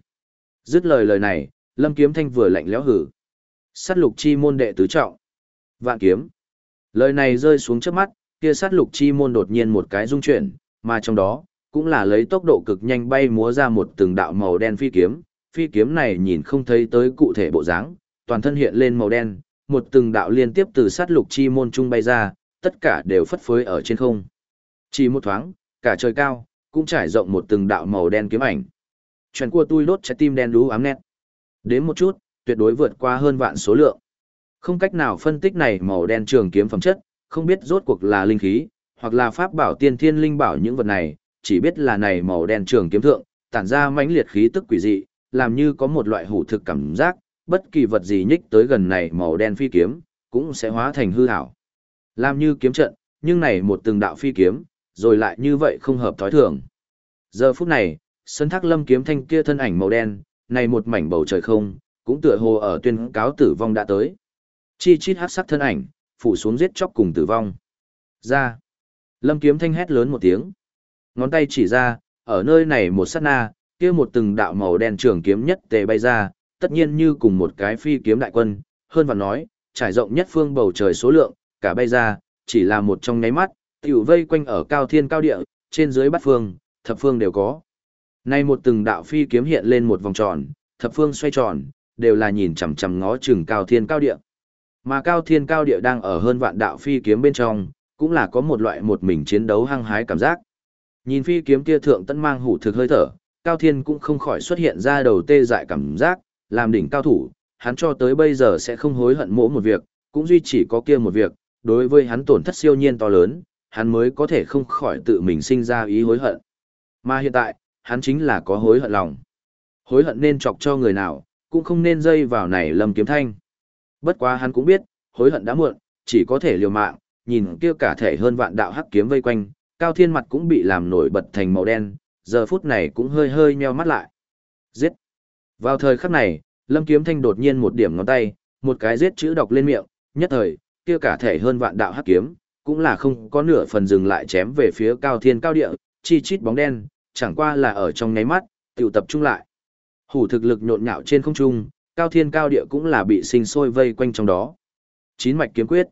Dứt lời lời này, Lâm Kiếm Thanh vừa lạnh lẽo hử. Sát lục chi môn đệ tứ trọng. Vạn kiếm. Lời này rơi xuống trước mắt, kia sát lục chi môn đột nhiên một cái rung chuyển, mà trong đó, cũng là lấy tốc độ cực nhanh bay múa ra một từng đạo màu đen phi kiếm. Phi kiếm này nhìn không thấy tới cụ thể bộ dáng, toàn thân hiện lên màu đen, một từng đạo liên tiếp từ sát lục chi môn trung bay ra, tất cả đều phất phới ở trên không. Chỉ một thoáng, cả trời cao, cũng trải rộng một từng đạo màu đen kiếm ảnh. Chuyện của tôi đốt trái tim đen đú ám nét. Đến một chút, tuyệt đối vượt qua hơn vạn số lượng. Không cách nào phân tích này màu đen trường kiếm phẩm chất, không biết rốt cuộc là linh khí, hoặc là pháp bảo tiên thiên linh bảo những vật này, chỉ biết là này màu đen trường kiếm thượng, tản ra mãnh liệt khí tức quỷ dị, làm như có một loại hủ thực cảm giác, bất kỳ vật gì nhích tới gần này màu đen phi kiếm, cũng sẽ hóa thành hư ảo. Làm như kiếm trận, nhưng này một từng đạo phi kiếm, rồi lại như vậy không hợp thói thường. Giờ phút này, sân thác lâm kiếm thanh kia thân ảnh màu đen, này một mảnh bầu trời không, cũng tựa hồ ở tuyên cáo tử vong đã tới. Chi chít hát sắc thân ảnh, phủ xuống giết chóc cùng tử vong. Ra. Lâm kiếm thanh hét lớn một tiếng. Ngón tay chỉ ra, ở nơi này một sát na, kia một từng đạo màu đen trường kiếm nhất tề bay ra, tất nhiên như cùng một cái phi kiếm đại quân, hơn và nói, trải rộng nhất phương bầu trời số lượng, cả bay ra, chỉ là một trong nháy mắt, tiểu vây quanh ở cao thiên cao địa, trên dưới bát phương, thập phương đều có. Nay một từng đạo phi kiếm hiện lên một vòng tròn, thập phương xoay tròn, đều là nhìn chằm chằm ngó chừng cao thiên cao địa. Mà cao thiên cao địa đang ở hơn vạn đạo phi kiếm bên trong, cũng là có một loại một mình chiến đấu hăng hái cảm giác. Nhìn phi kiếm kia thượng tân mang hủ thực hơi thở, cao thiên cũng không khỏi xuất hiện ra đầu tê dại cảm giác, làm đỉnh cao thủ, hắn cho tới bây giờ sẽ không hối hận mỗi một việc, cũng duy chỉ có kia một việc, đối với hắn tổn thất siêu nhiên to lớn, hắn mới có thể không khỏi tự mình sinh ra ý hối hận. Mà hiện tại, hắn chính là có hối hận lòng. Hối hận nên chọc cho người nào, cũng không nên dây vào này lầm kiếm thanh. Bất quá hắn cũng biết, hối hận đã muộn, chỉ có thể liều mạng, nhìn kia cả thể hơn vạn đạo hắc kiếm vây quanh, cao thiên mặt cũng bị làm nổi bật thành màu đen, giờ phút này cũng hơi hơi nheo mắt lại. Giết! Vào thời khắc này, lâm kiếm thanh đột nhiên một điểm ngón tay, một cái giết chữ đọc lên miệng, nhất thời, kia cả thể hơn vạn đạo hắc kiếm, cũng là không có nửa phần dừng lại chém về phía cao thiên cao địa, chi chít bóng đen, chẳng qua là ở trong nháy mắt, tiểu tập trung lại. Hủ thực lực nhộn nhạo trên không trung, cao thiên cao địa cũng là bị sinh sôi vây quanh trong đó. Chín mạch kiếm quyết.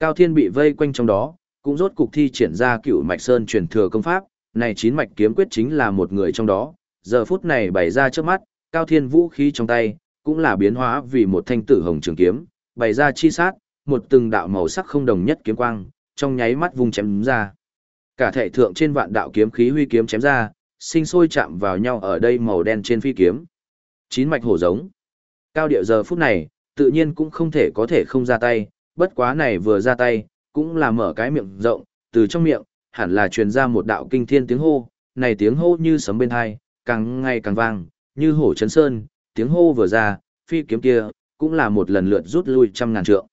Cao thiên bị vây quanh trong đó, cũng rốt cục thi triển ra cựu mạch sơn truyền thừa công pháp, này chín mạch kiếm quyết chính là một người trong đó, giờ phút này bày ra trước mắt, cao thiên vũ khí trong tay, cũng là biến hóa vì một thanh tử hồng trường kiếm, bày ra chi sát, một từng đạo màu sắc không đồng nhất kiếm quang, trong nháy mắt vùng chém ra. Cả thể thượng trên vạn đạo kiếm khí huy kiếm chém ra, sinh sôi chạm vào nhau ở đây màu đen trên phi kiếm. Chín mạch hổ giống. Cao điệu giờ phút này, tự nhiên cũng không thể có thể không ra tay, bất quá này vừa ra tay, cũng là mở cái miệng rộng, từ trong miệng, hẳn là truyền ra một đạo kinh thiên tiếng hô, này tiếng hô như sấm bên hai, càng ngày càng vang, như hổ chấn sơn, tiếng hô vừa ra, phi kiếm kia, cũng là một lần lượt rút lui trăm ngàn trượng.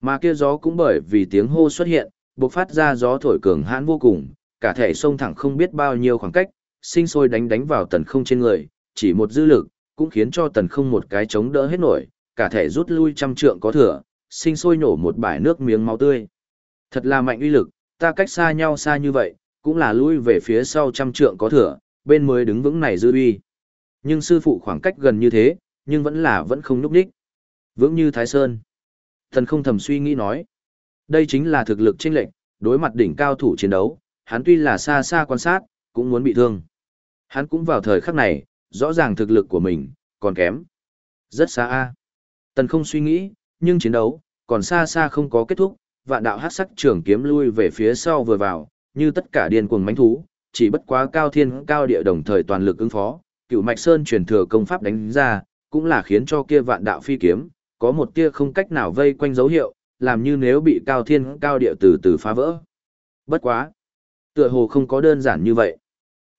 Mà kia gió cũng bởi vì tiếng hô xuất hiện, bộc phát ra gió thổi cường hãn vô cùng, cả thể sông thẳng không biết bao nhiêu khoảng cách, sinh sôi đánh đánh vào tần không trên người, chỉ một dư lực, cũng khiến cho tần không một cái chống đỡ hết nổi, cả thể rút lui trăm trượng có thừa, sinh sôi nổ một bãi nước miếng máu tươi. Thật là mạnh uy lực, ta cách xa nhau xa như vậy, cũng là lui về phía sau trăm trượng có thừa, bên mới đứng vững này dư uy. Nhưng sư phụ khoảng cách gần như thế, nhưng vẫn là vẫn không núp đích. Vững như Thái Sơn. Thần không thầm suy nghĩ nói. Đây chính là thực lực chênh lệnh, đối mặt đỉnh cao thủ chiến đấu, hắn tuy là xa xa quan sát, cũng muốn bị thương. Hắn cũng vào thời khắc này, rõ ràng thực lực của mình, còn kém. Rất xa a. Tần không suy nghĩ, nhưng chiến đấu, còn xa xa không có kết thúc, vạn đạo hát sắc trường kiếm lui về phía sau vừa vào, như tất cả điên cuồng mánh thú, chỉ bất quá cao thiên cao địa đồng thời toàn lực ứng phó, cựu mạch sơn truyền thừa công pháp đánh ra, cũng là khiến cho kia vạn đạo phi kiếm, có một tia không cách nào vây quanh dấu hiệu, làm như nếu bị cao thiên cao địa từ từ phá vỡ. Bất quá. Tựa hồ không có đơn giản như vậy.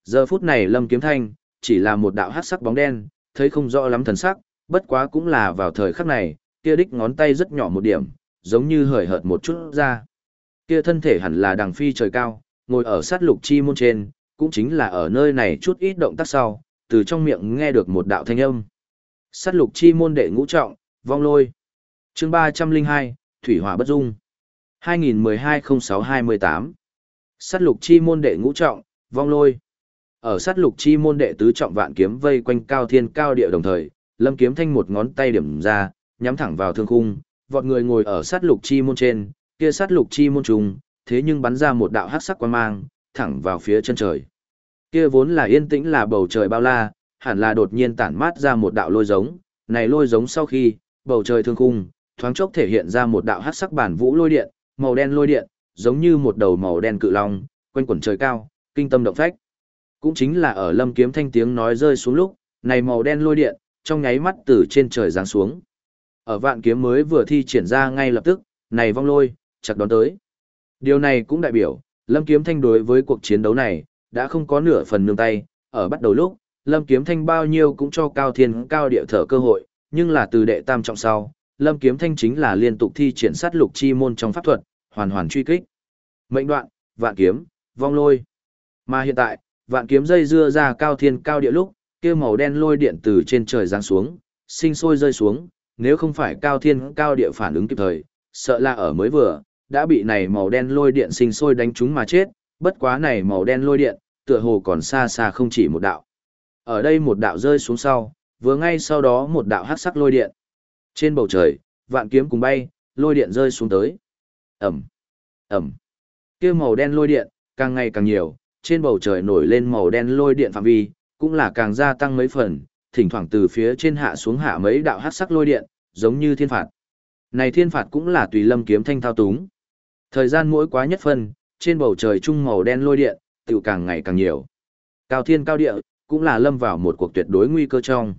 Giờ phút này lâm kiếm thanh, chỉ là một đạo hát sắc bóng đen, thấy không rõ lắm thần sắc, bất quá cũng là vào thời khắc này, kia đích ngón tay rất nhỏ một điểm, giống như hời hợt một chút ra. Kia thân thể hẳn là đằng phi trời cao, ngồi ở sát lục chi môn trên, cũng chính là ở nơi này chút ít động tác sau, từ trong miệng nghe được một đạo thanh âm. Sát lục chi môn đệ ngũ trọng, vong lôi. chương 302, Thủy hỏa bất dung. 2012-06-28. Sát lục chi môn đệ ngũ trọng, vong lôi. Ở sát lục chi môn đệ tứ trọng vạn kiếm vây quanh cao thiên cao địa đồng thời, lâm kiếm thanh một ngón tay điểm ra, nhắm thẳng vào thương khung, vọt người ngồi ở sát lục chi môn trên, kia sát lục chi môn trùng, thế nhưng bắn ra một đạo hắc sắc quan mang, thẳng vào phía chân trời. Kia vốn là yên tĩnh là bầu trời bao la, hẳn là đột nhiên tản mát ra một đạo lôi giống, này lôi giống sau khi, bầu trời thương khung, thoáng chốc thể hiện ra một đạo hắc sắc bản vũ lôi điện, màu đen lôi điện, giống như một đầu màu đen cự long, quanh quẩn trời cao, kinh tâm động phách. Cũng chính là ở Lâm Kiếm Thanh tiếng nói rơi xuống lúc, này màu đen lôi điện, trong nháy mắt từ trên trời giáng xuống. Ở vạn kiếm mới vừa thi triển ra ngay lập tức, này vong lôi, chặt đón tới. Điều này cũng đại biểu, Lâm Kiếm Thanh đối với cuộc chiến đấu này, đã không có nửa phần nương tay, ở bắt đầu lúc, Lâm Kiếm Thanh bao nhiêu cũng cho Cao Thiên Cao địa thở cơ hội, nhưng là từ đệ tam trọng sau, Lâm Kiếm Thanh chính là liên tục thi triển sát lục chi môn trong pháp thuật, hoàn hoàn truy kích. Mệnh đoạn, vạn kiếm, vong lôi. Mà hiện tại, vạn kiếm dây dưa ra Cao Thiên Cao địa lúc, kia màu đen lôi điện từ trên trời giáng xuống, sinh sôi rơi xuống, nếu không phải Cao Thiên Cao địa phản ứng kịp thời, sợ là ở mới vừa, đã bị này màu đen lôi điện sinh sôi đánh trúng mà chết, bất quá này màu đen lôi điện, tựa hồ còn xa xa không chỉ một đạo. Ở đây một đạo rơi xuống sau, vừa ngay sau đó một đạo hắc sắc lôi điện. Trên bầu trời, vạn kiếm cùng bay, lôi điện rơi xuống tới. Ẩm, Ẩm. kia màu đen lôi điện, càng ngày càng nhiều, trên bầu trời nổi lên màu đen lôi điện phạm vi, cũng là càng gia tăng mấy phần, thỉnh thoảng từ phía trên hạ xuống hạ mấy đạo hắc sắc lôi điện, giống như thiên phạt. Này thiên phạt cũng là tùy lâm kiếm thanh thao túng. Thời gian mỗi quá nhất phân, trên bầu trời trung màu đen lôi điện, tự càng ngày càng nhiều. Cao thiên cao địa, cũng là lâm vào một cuộc tuyệt đối nguy cơ trong.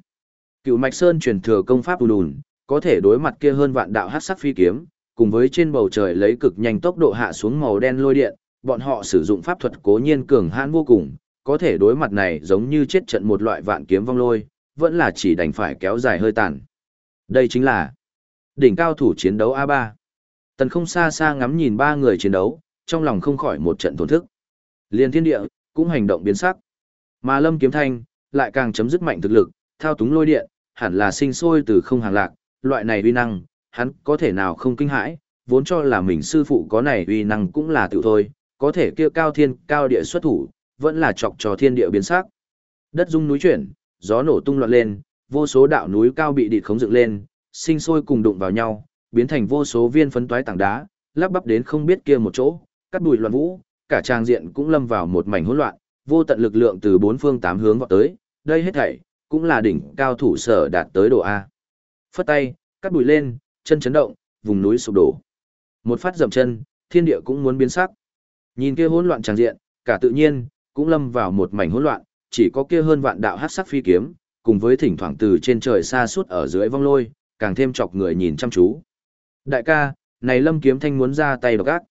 Cựu Mạch Sơn truyền thừa công pháp đùn, có thể đối mặt kia hơn vạn đạo hắc sắc phi kiếm, cùng với trên bầu trời lấy cực nhanh tốc độ hạ xuống màu đen lôi điện, bọn họ sử dụng pháp thuật cố nhiên cường hãn vô cùng, có thể đối mặt này giống như chết trận một loại vạn kiếm vong lôi, vẫn là chỉ đành phải kéo dài hơi tàn. Đây chính là đỉnh cao thủ chiến đấu A3. Tần không xa xa ngắm nhìn ba người chiến đấu, trong lòng không khỏi một trận thổn thức. Liên thiên địa, cũng hành động biến sắc. Mà lâm kiếm thanh, lại càng chấm dứt mạnh thực lực, thao túng lôi điện, hẳn là sinh sôi từ không hàng lạc, loại này uy năng, hắn có thể nào không kinh hãi, vốn cho là mình sư phụ có này uy năng cũng là tự thôi, có thể kia cao thiên, cao địa xuất thủ, vẫn là chọc cho thiên địa biến sắc. Đất rung núi chuyển, gió nổ tung loạn lên, vô số đạo núi cao bị địch khống dựng lên, sinh sôi cùng đụng vào nhau, biến thành vô số viên phấn toái tảng đá, lắp bắp đến không biết kia một chỗ, cắt đùi loạn vũ, cả trang diện cũng lâm vào một mảnh hỗn loạn, vô tận lực lượng từ bốn phương tám hướng vọt tới, đây hết thảy cũng là đỉnh cao thủ sở đạt tới độ A. Phất tay, cắt đùi lên, chân chấn động, vùng núi sụp đổ. Một phát dậm chân, thiên địa cũng muốn biến sắc. Nhìn kia hỗn loạn tràng diện, cả tự nhiên cũng lâm vào một mảnh hỗn loạn, chỉ có kia hơn vạn đạo hắc sắc phi kiếm, cùng với thỉnh thoảng từ trên trời xa suốt ở dưới vong lôi, càng thêm chọc người nhìn chăm chú. Đại ca, này Lâm Kiếm Thanh muốn ra tay độc ác.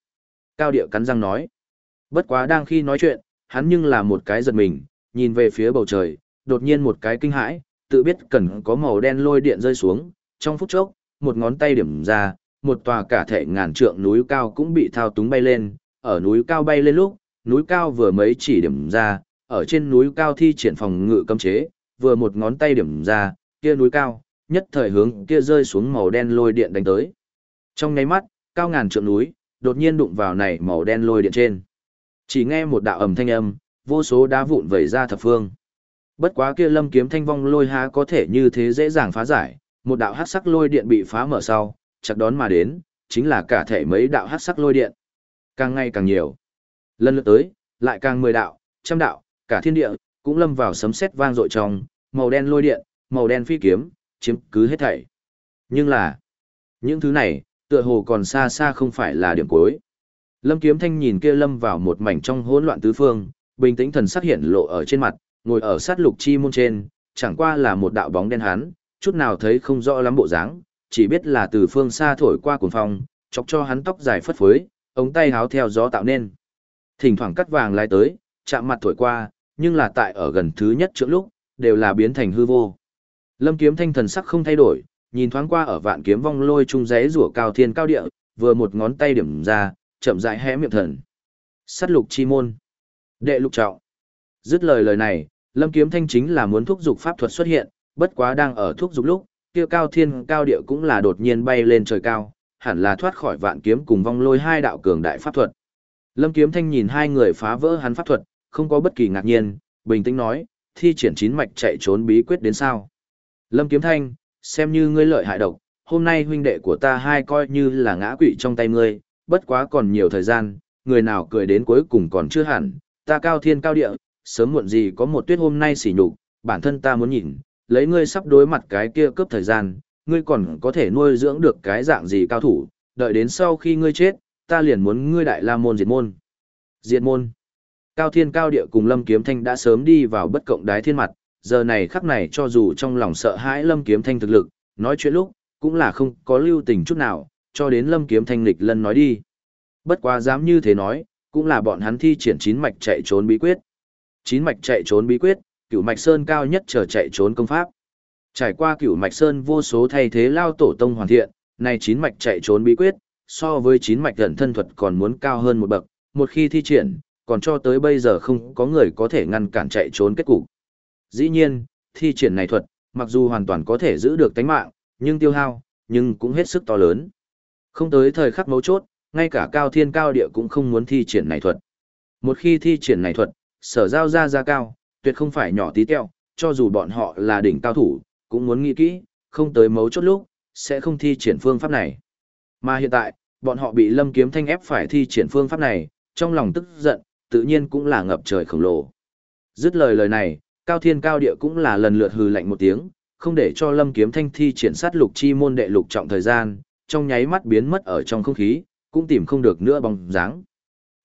Cao địa cắn răng nói. Bất quá đang khi nói chuyện, hắn nhưng là một cái giật mình, nhìn về phía bầu trời, đột nhiên một cái kinh hãi, tự biết cần có màu đen lôi điện rơi xuống, trong phút chốc, một ngón tay điểm ra, một tòa cả thể ngàn trượng núi cao cũng bị thao túng bay lên, ở núi cao bay lên lúc, núi cao vừa mấy chỉ điểm ra, ở trên núi cao thi triển phòng ngự cấm chế, vừa một ngón tay điểm ra, kia núi cao, nhất thời hướng kia rơi xuống màu đen lôi điện đánh tới. Trong nháy mắt, cao ngàn trượng núi, đột nhiên đụng vào này màu đen lôi điện trên. Chỉ nghe một đạo ầm thanh âm, vô số đá vụn vẩy ra thập phương. Bất quá kia lâm kiếm thanh vong lôi há có thể như thế dễ dàng phá giải, một đạo hắc sắc lôi điện bị phá mở sau, chặt đón mà đến, chính là cả thể mấy đạo hắc sắc lôi điện. Càng ngày càng nhiều. Lần lượt tới, lại càng mười đạo, trăm đạo, cả thiên địa, cũng lâm vào sấm sét vang dội trong, màu đen lôi điện, màu đen phi kiếm, chiếm cứ hết thảy. Nhưng là, những thứ này, tựa hồ còn xa xa không phải là điểm cuối. Lâm Kiếm Thanh nhìn kia lâm vào một mảnh trong hỗn loạn tứ phương, bình tĩnh thần sắc hiện lộ ở trên mặt, ngồi ở sát lục chi môn trên, chẳng qua là một đạo bóng đen hắn, chút nào thấy không rõ lắm bộ dáng, chỉ biết là từ phương xa thổi qua cuồng phong, chọc cho hắn tóc dài phất phới, ống tay háo theo gió tạo nên. Thỉnh thoảng cắt vàng lái tới, chạm mặt thổi qua, nhưng là tại ở gần thứ nhất trước lúc, đều là biến thành hư vô. Lâm Kiếm Thanh thần sắc không thay đổi, nhìn thoáng qua ở vạn kiếm vong lôi trung giấy rủa cao thiên cao địa, vừa một ngón tay điểm ra, chậm rãi hé miệng thần. Sát lục chi môn. Đệ lục trọng. Dứt lời lời này, Lâm Kiếm Thanh chính là muốn thúc dục pháp thuật xuất hiện, bất quá đang ở thúc dục lúc, kia cao thiên cao địa cũng là đột nhiên bay lên trời cao, hẳn là thoát khỏi vạn kiếm cùng vong lôi hai đạo cường đại pháp thuật. Lâm Kiếm Thanh nhìn hai người phá vỡ hắn pháp thuật, không có bất kỳ ngạc nhiên, bình tĩnh nói, thi triển chín mạch chạy trốn bí quyết đến sao. Lâm Kiếm Thanh, xem như ngươi lợi hại độc, hôm nay huynh đệ của ta hai coi như là ngã quỵ trong tay ngươi, bất quá còn nhiều thời gian, người nào cười đến cuối cùng còn chưa hẳn, ta cao thiên cao địa, sớm muộn gì có một tuyết hôm nay xỉ nhục, bản thân ta muốn nhìn, lấy ngươi sắp đối mặt cái kia cướp thời gian, ngươi còn có thể nuôi dưỡng được cái dạng gì cao thủ, đợi đến sau khi ngươi chết, ta liền muốn ngươi đại la môn diệt môn. Diệt môn. Cao thiên cao địa cùng lâm kiếm thanh đã sớm đi vào bất cộng đái thiên mặt, giờ này khắc này cho dù trong lòng sợ hãi lâm kiếm thanh thực lực, nói chuyện lúc, cũng là không có lưu tình chút nào, cho đến lâm kiếm thanh lịch lân nói đi. Bất quá dám như thế nói, cũng là bọn hắn thi triển chín mạch chạy trốn bí quyết. Chín mạch chạy trốn bí quyết, cửu mạch sơn cao nhất chờ chạy trốn công pháp. Trải qua cửu mạch sơn vô số thay thế lao tổ tông hoàn thiện, này chín mạch chạy trốn bí quyết, so với chín mạch gần thân thuật còn muốn cao hơn một bậc, một khi thi triển, còn cho tới bây giờ không có người có thể ngăn cản chạy trốn kết cục. Dĩ nhiên, thi triển này thuật, mặc dù hoàn toàn có thể giữ được tánh mạng, nhưng tiêu hao, nhưng cũng hết sức to lớn. Không tới thời khắc mấu chốt, ngay cả cao thiên cao địa cũng không muốn thi triển này thuật. Một khi thi triển này thuật, sở giao ra ra cao, tuyệt không phải nhỏ tí teo, cho dù bọn họ là đỉnh cao thủ, cũng muốn nghĩ kỹ, không tới mấu chốt lúc, sẽ không thi triển phương pháp này. Mà hiện tại, bọn họ bị Lâm Kiếm Thanh ép phải thi triển phương pháp này, trong lòng tức giận, tự nhiên cũng là ngập trời khổng lồ. Dứt lời lời này, Cao Thiên Cao Địa cũng là lần lượt hừ lạnh một tiếng, không để cho Lâm Kiếm Thanh thi triển sát lục chi môn đệ lục trọng thời gian, trong nháy mắt biến mất ở trong không khí, cũng tìm không được nữa bóng dáng.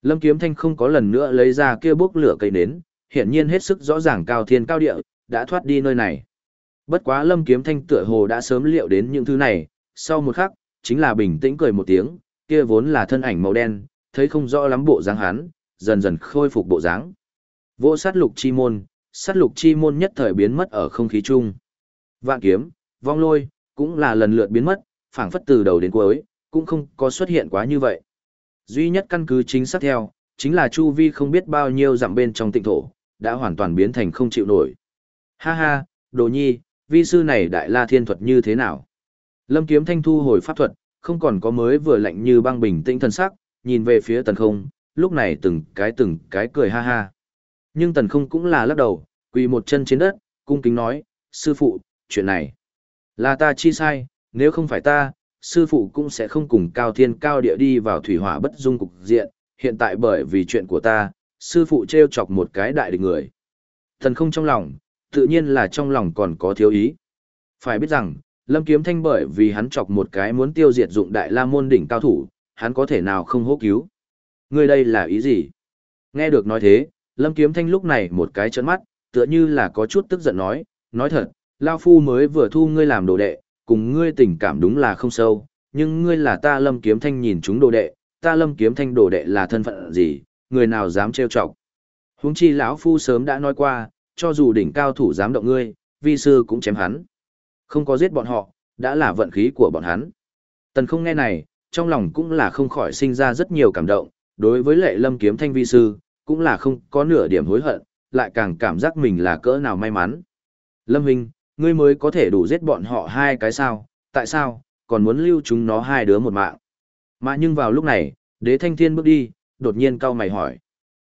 Lâm Kiếm Thanh không có lần nữa lấy ra kia bốc lửa cây nến, hiện nhiên hết sức rõ ràng Cao Thiên Cao Địa đã thoát đi nơi này. Bất quá Lâm Kiếm Thanh tựa hồ đã sớm liệu đến những thứ này, sau một khắc, chính là bình tĩnh cười một tiếng, kia vốn là thân ảnh màu đen, thấy không rõ lắm bộ dáng hắn, dần dần khôi phục bộ dáng. Vô sát lục chi môn, sát lục chi môn nhất thời biến mất ở không khí chung. Vạn kiếm, vong lôi, cũng là lần lượt biến mất, phảng phất từ đầu đến cuối, cũng không có xuất hiện quá như vậy. Duy nhất căn cứ chính xác theo, chính là Chu Vi không biết bao nhiêu dặm bên trong tịnh thổ, đã hoàn toàn biến thành không chịu nổi. Ha ha, đồ nhi, vi sư này đại la thiên thuật như thế nào? Lâm kiếm thanh thu hồi pháp thuật, không còn có mới vừa lạnh như băng bình tĩnh thần sắc, nhìn về phía tần không, lúc này từng cái từng cái cười ha ha. Nhưng tần không cũng là lắc đầu, quỳ một chân trên đất, cung kính nói, sư phụ, chuyện này là ta chi sai, nếu không phải ta, sư phụ cũng sẽ không cùng cao thiên cao địa đi vào thủy hỏa bất dung cục diện, hiện tại bởi vì chuyện của ta, sư phụ treo chọc một cái đại địch người. Thần không trong lòng, tự nhiên là trong lòng còn có thiếu ý. Phải biết rằng, Lâm Kiếm Thanh bởi vì hắn chọc một cái muốn tiêu diệt dụng đại la môn đỉnh cao thủ, hắn có thể nào không hô cứu. Ngươi đây là ý gì? Nghe được nói thế, Lâm Kiếm Thanh lúc này một cái trấn mắt, tựa như là có chút tức giận nói, nói thật, Lao Phu mới vừa thu ngươi làm đồ đệ, cùng ngươi tình cảm đúng là không sâu, nhưng ngươi là ta Lâm Kiếm Thanh nhìn chúng đồ đệ, ta Lâm Kiếm Thanh đồ đệ là thân phận gì, người nào dám trêu chọc. Huống chi lão Phu sớm đã nói qua, cho dù đỉnh cao thủ dám động ngươi, vi sư cũng chém hắn. Không có giết bọn họ, đã là vận khí của bọn hắn. Tần không nghe này, trong lòng cũng là không khỏi sinh ra rất nhiều cảm động, đối với lệ lâm kiếm thanh vi sư, cũng là không có nửa điểm hối hận, lại càng cảm giác mình là cỡ nào may mắn. Lâm Huynh, ngươi mới có thể đủ giết bọn họ hai cái sao, tại sao, còn muốn lưu chúng nó hai đứa một mạng. Mà nhưng vào lúc này, đế thanh thiên bước đi, đột nhiên cao mày hỏi.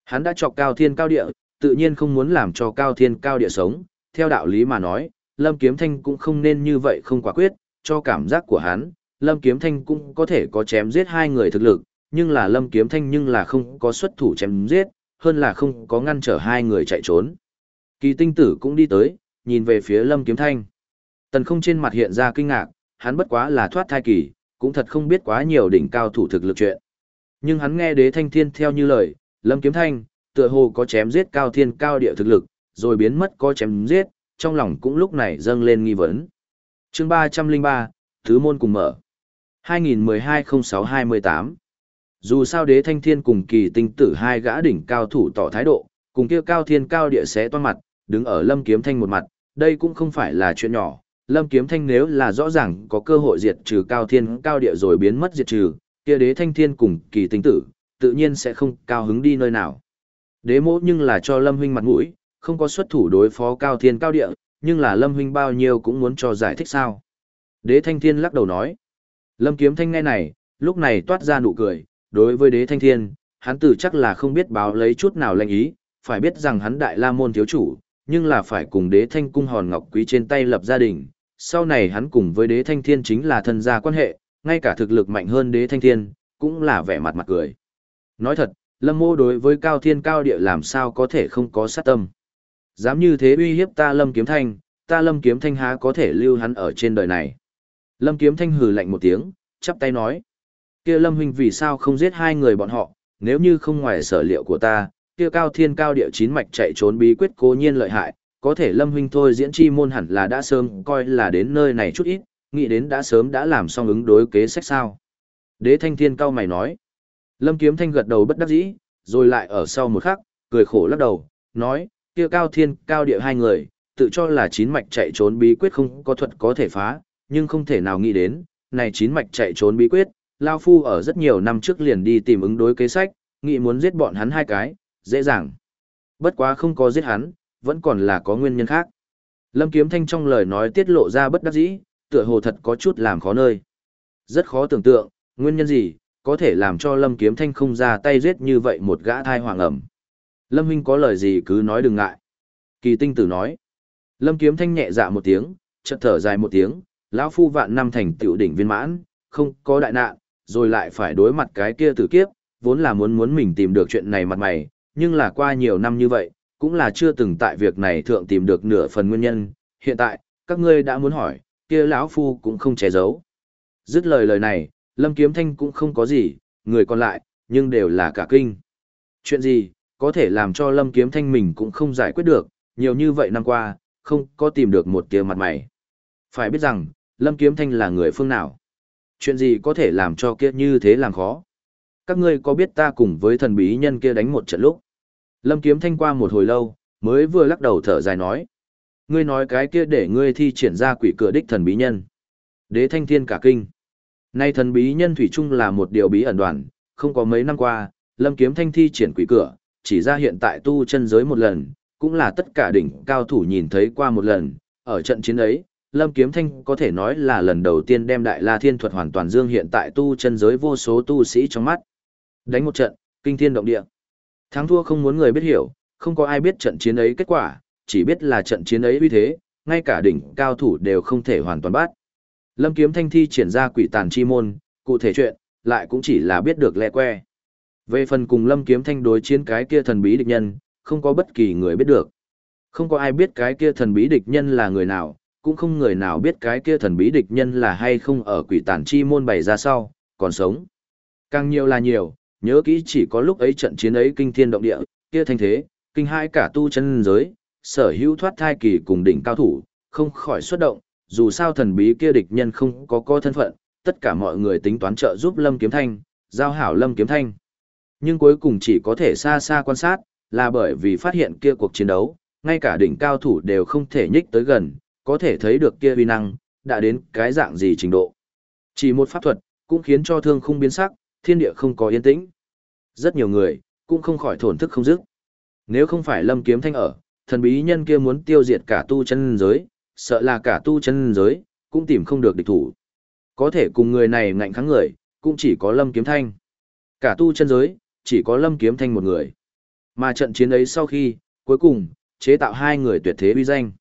Hắn đã chọc cao thiên cao địa, tự nhiên không muốn làm cho cao thiên cao địa sống, theo đạo lý mà nói, Lâm Kiếm Thanh cũng không nên như vậy không quả quyết, cho cảm giác của hắn, Lâm Kiếm Thanh cũng có thể có chém giết hai người thực lực, nhưng là Lâm Kiếm Thanh nhưng là không có xuất thủ chém giết, hơn là không có ngăn trở hai người chạy trốn. Kỳ tinh tử cũng đi tới, nhìn về phía Lâm Kiếm Thanh. Tần không trên mặt hiện ra kinh ngạc, hắn bất quá là thoát thai kỳ, cũng thật không biết quá nhiều đỉnh cao thủ thực lực chuyện. Nhưng hắn nghe đế thanh thiên theo như lời, Lâm Kiếm Thanh, tựa hồ có chém giết cao thiên cao địa thực lực, rồi biến mất có chém giết, trong lòng cũng lúc này dâng lên nghi vấn. chương 303, Thứ môn cùng mở. 2012-06-28 dù sao đế thanh thiên cùng kỳ tinh tử hai gã đỉnh cao thủ tỏ thái độ, cùng kia cao thiên cao địa xé toan mặt, đứng ở lâm kiếm thanh một mặt, đây cũng không phải là chuyện nhỏ. Lâm kiếm thanh nếu là rõ ràng có cơ hội diệt trừ cao thiên cao địa rồi biến mất diệt trừ, kia đế thanh thiên cùng kỳ tinh tử, tự nhiên sẽ không cao hứng đi nơi nào. Đế mỗ nhưng là cho lâm huynh mặt mũi, không có xuất thủ đối phó cao thiên cao địa, nhưng là lâm huynh bao nhiêu cũng muốn cho giải thích sao. Đế thanh thiên lắc đầu nói. Lâm kiếm thanh ngay này, lúc này toát ra nụ cười, đối với đế thanh thiên, hắn tử chắc là không biết báo lấy chút nào lanh ý, phải biết rằng hắn đại la môn thiếu chủ, nhưng là phải cùng đế thanh cung hòn ngọc quý trên tay lập gia đình. Sau này hắn cùng với đế thanh thiên chính là thân gia quan hệ, ngay cả thực lực mạnh hơn đế thanh thiên, cũng là vẻ mặt mặt cười. Nói thật, lâm mô đối với cao thiên cao địa làm sao có thể không có sát tâm. Dám như thế uy hiếp ta Lâm Kiếm Thanh, ta Lâm Kiếm Thanh há có thể lưu hắn ở trên đời này. Lâm Kiếm Thanh hừ lạnh một tiếng, chắp tay nói kia Lâm Huynh vì sao không giết hai người bọn họ, nếu như không ngoài sở liệu của ta, kia cao thiên cao địa chín mạch chạy trốn bí quyết cố nhiên lợi hại, có thể Lâm Huynh thôi diễn chi môn hẳn là đã sớm coi là đến nơi này chút ít, nghĩ đến đã sớm đã làm xong ứng đối kế sách sao. Đế Thanh Thiên cao mày nói. Lâm Kiếm Thanh gật đầu bất đắc dĩ, rồi lại ở sau một khắc, cười khổ lắc đầu, nói, kia cao thiên cao địa hai người, tự cho là chín mạch chạy trốn bí quyết không có thuật có thể phá, nhưng không thể nào nghĩ đến, này chín mạch chạy trốn bí quyết, Lao Phu ở rất nhiều năm trước liền đi tìm ứng đối kế sách, nghĩ muốn giết bọn hắn hai cái, dễ dàng. Bất quá không có giết hắn, vẫn còn là có nguyên nhân khác. Lâm Kiếm Thanh trong lời nói tiết lộ ra bất đắc dĩ, tựa hồ thật có chút làm khó nơi. Rất khó tưởng tượng, nguyên nhân gì, có thể làm cho Lâm Kiếm Thanh không ra tay giết như vậy một gã thai hoàng ẩm. Lâm huynh có lời gì cứ nói đừng ngại. Kỳ tinh tử nói. Lâm kiếm thanh nhẹ dạ một tiếng, chợt thở dài một tiếng, lão phu vạn năm thành tiểu đỉnh viên mãn, không có đại nạn, rồi lại phải đối mặt cái kia tử kiếp, vốn là muốn muốn mình tìm được chuyện này mặt mày, nhưng là qua nhiều năm như vậy, cũng là chưa từng tại việc này thượng tìm được nửa phần nguyên nhân, hiện tại, các ngươi đã muốn hỏi, kia lão phu cũng không che giấu. Dứt lời lời này, Lâm Kiếm Thanh cũng không có gì, người còn lại, nhưng đều là cả kinh. Chuyện gì, có thể làm cho Lâm Kiếm Thanh mình cũng không giải quyết được, nhiều như vậy năm qua, không có tìm được một tia mặt mày. Phải biết rằng, Lâm Kiếm Thanh là người phương nào? Chuyện gì có thể làm cho kia như thế làm khó? Các ngươi có biết ta cùng với thần bí nhân kia đánh một trận lúc? Lâm Kiếm Thanh qua một hồi lâu, mới vừa lắc đầu thở dài nói. Ngươi nói cái kia để ngươi thi triển ra quỷ cửa đích thần bí nhân. Đế Thanh Thiên cả kinh. Nay thần bí nhân Thủy chung là một điều bí ẩn đoàn, không có mấy năm qua, Lâm Kiếm Thanh thi triển quỷ cửa, chỉ ra hiện tại tu chân giới một lần, cũng là tất cả đỉnh cao thủ nhìn thấy qua một lần, ở trận chiến ấy, Lâm Kiếm Thanh có thể nói là lần đầu tiên đem Đại La Thiên thuật hoàn toàn dương hiện tại tu chân giới vô số tu sĩ trong mắt. Đánh một trận, kinh thiên động địa. Thắng thua không muốn người biết hiểu, không có ai biết trận chiến ấy kết quả, chỉ biết là trận chiến ấy uy thế, ngay cả đỉnh cao thủ đều không thể hoàn toàn bắt. Lâm Kiếm Thanh thi triển ra quỷ tàn chi môn, cụ thể chuyện, lại cũng chỉ là biết được lẹ que. Về phần cùng Lâm Kiếm Thanh đối chiến cái kia thần bí địch nhân, không có bất kỳ người biết được. Không có ai biết cái kia thần bí địch nhân là người nào, cũng không người nào biết cái kia thần bí địch nhân là hay không ở quỷ tàn chi môn bày ra sau, còn sống. Càng nhiều là nhiều, nhớ kỹ chỉ có lúc ấy trận chiến ấy kinh thiên động địa, kia thanh thế, kinh hai cả tu chân giới, sở hữu thoát thai kỳ cùng đỉnh cao thủ, không khỏi xuất động, dù sao thần bí kia địch nhân không có có thân phận, tất cả mọi người tính toán trợ giúp Lâm Kiếm Thanh, giao hảo Lâm Kiếm Thanh. Nhưng cuối cùng chỉ có thể xa xa quan sát, là bởi vì phát hiện kia cuộc chiến đấu, ngay cả đỉnh cao thủ đều không thể nhích tới gần, có thể thấy được kia uy năng, đã đến cái dạng gì trình độ. Chỉ một pháp thuật, cũng khiến cho thương khung biến sắc, thiên địa không có yên tĩnh. Rất nhiều người, cũng không khỏi thổn thức không dứt. Nếu không phải lâm kiếm thanh ở, thần bí nhân kia muốn tiêu diệt cả tu chân giới, sợ là cả tu chân giới, cũng tìm không được địch thủ. Có thể cùng người này ngạnh kháng người, cũng chỉ có lâm kiếm thanh. Cả tu chân giới, chỉ có lâm kiếm thanh một người. Mà trận chiến ấy sau khi, cuối cùng, chế tạo hai người tuyệt thế uy danh.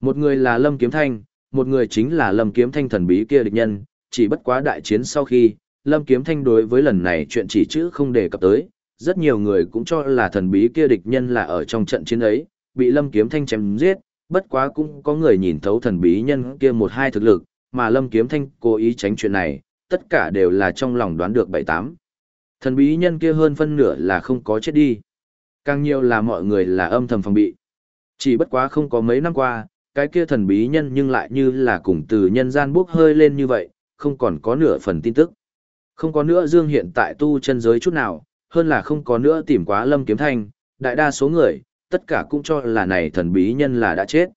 Một người là Lâm Kiếm Thanh, một người chính là Lâm Kiếm Thanh thần bí kia địch nhân, chỉ bất quá đại chiến sau khi, Lâm Kiếm Thanh đối với lần này chuyện chỉ chữ không đề cập tới, rất nhiều người cũng cho là thần bí kia địch nhân là ở trong trận chiến ấy, bị Lâm Kiếm Thanh chém giết, bất quá cũng có người nhìn thấu thần bí nhân kia một hai thực lực, mà Lâm Kiếm Thanh cố ý tránh chuyện này, tất cả đều là trong lòng đoán được bảy tám. Thần bí nhân kia hơn phân nửa là không có chết đi. Càng nhiều là mọi người là âm thầm phòng bị. Chỉ bất quá không có mấy năm qua, cái kia thần bí nhân nhưng lại như là cùng từ nhân gian bốc hơi lên như vậy, không còn có nửa phần tin tức. Không có nữa dương hiện tại tu chân giới chút nào, hơn là không có nữa tìm quá lâm kiếm thanh, đại đa số người, tất cả cũng cho là này thần bí nhân là đã chết.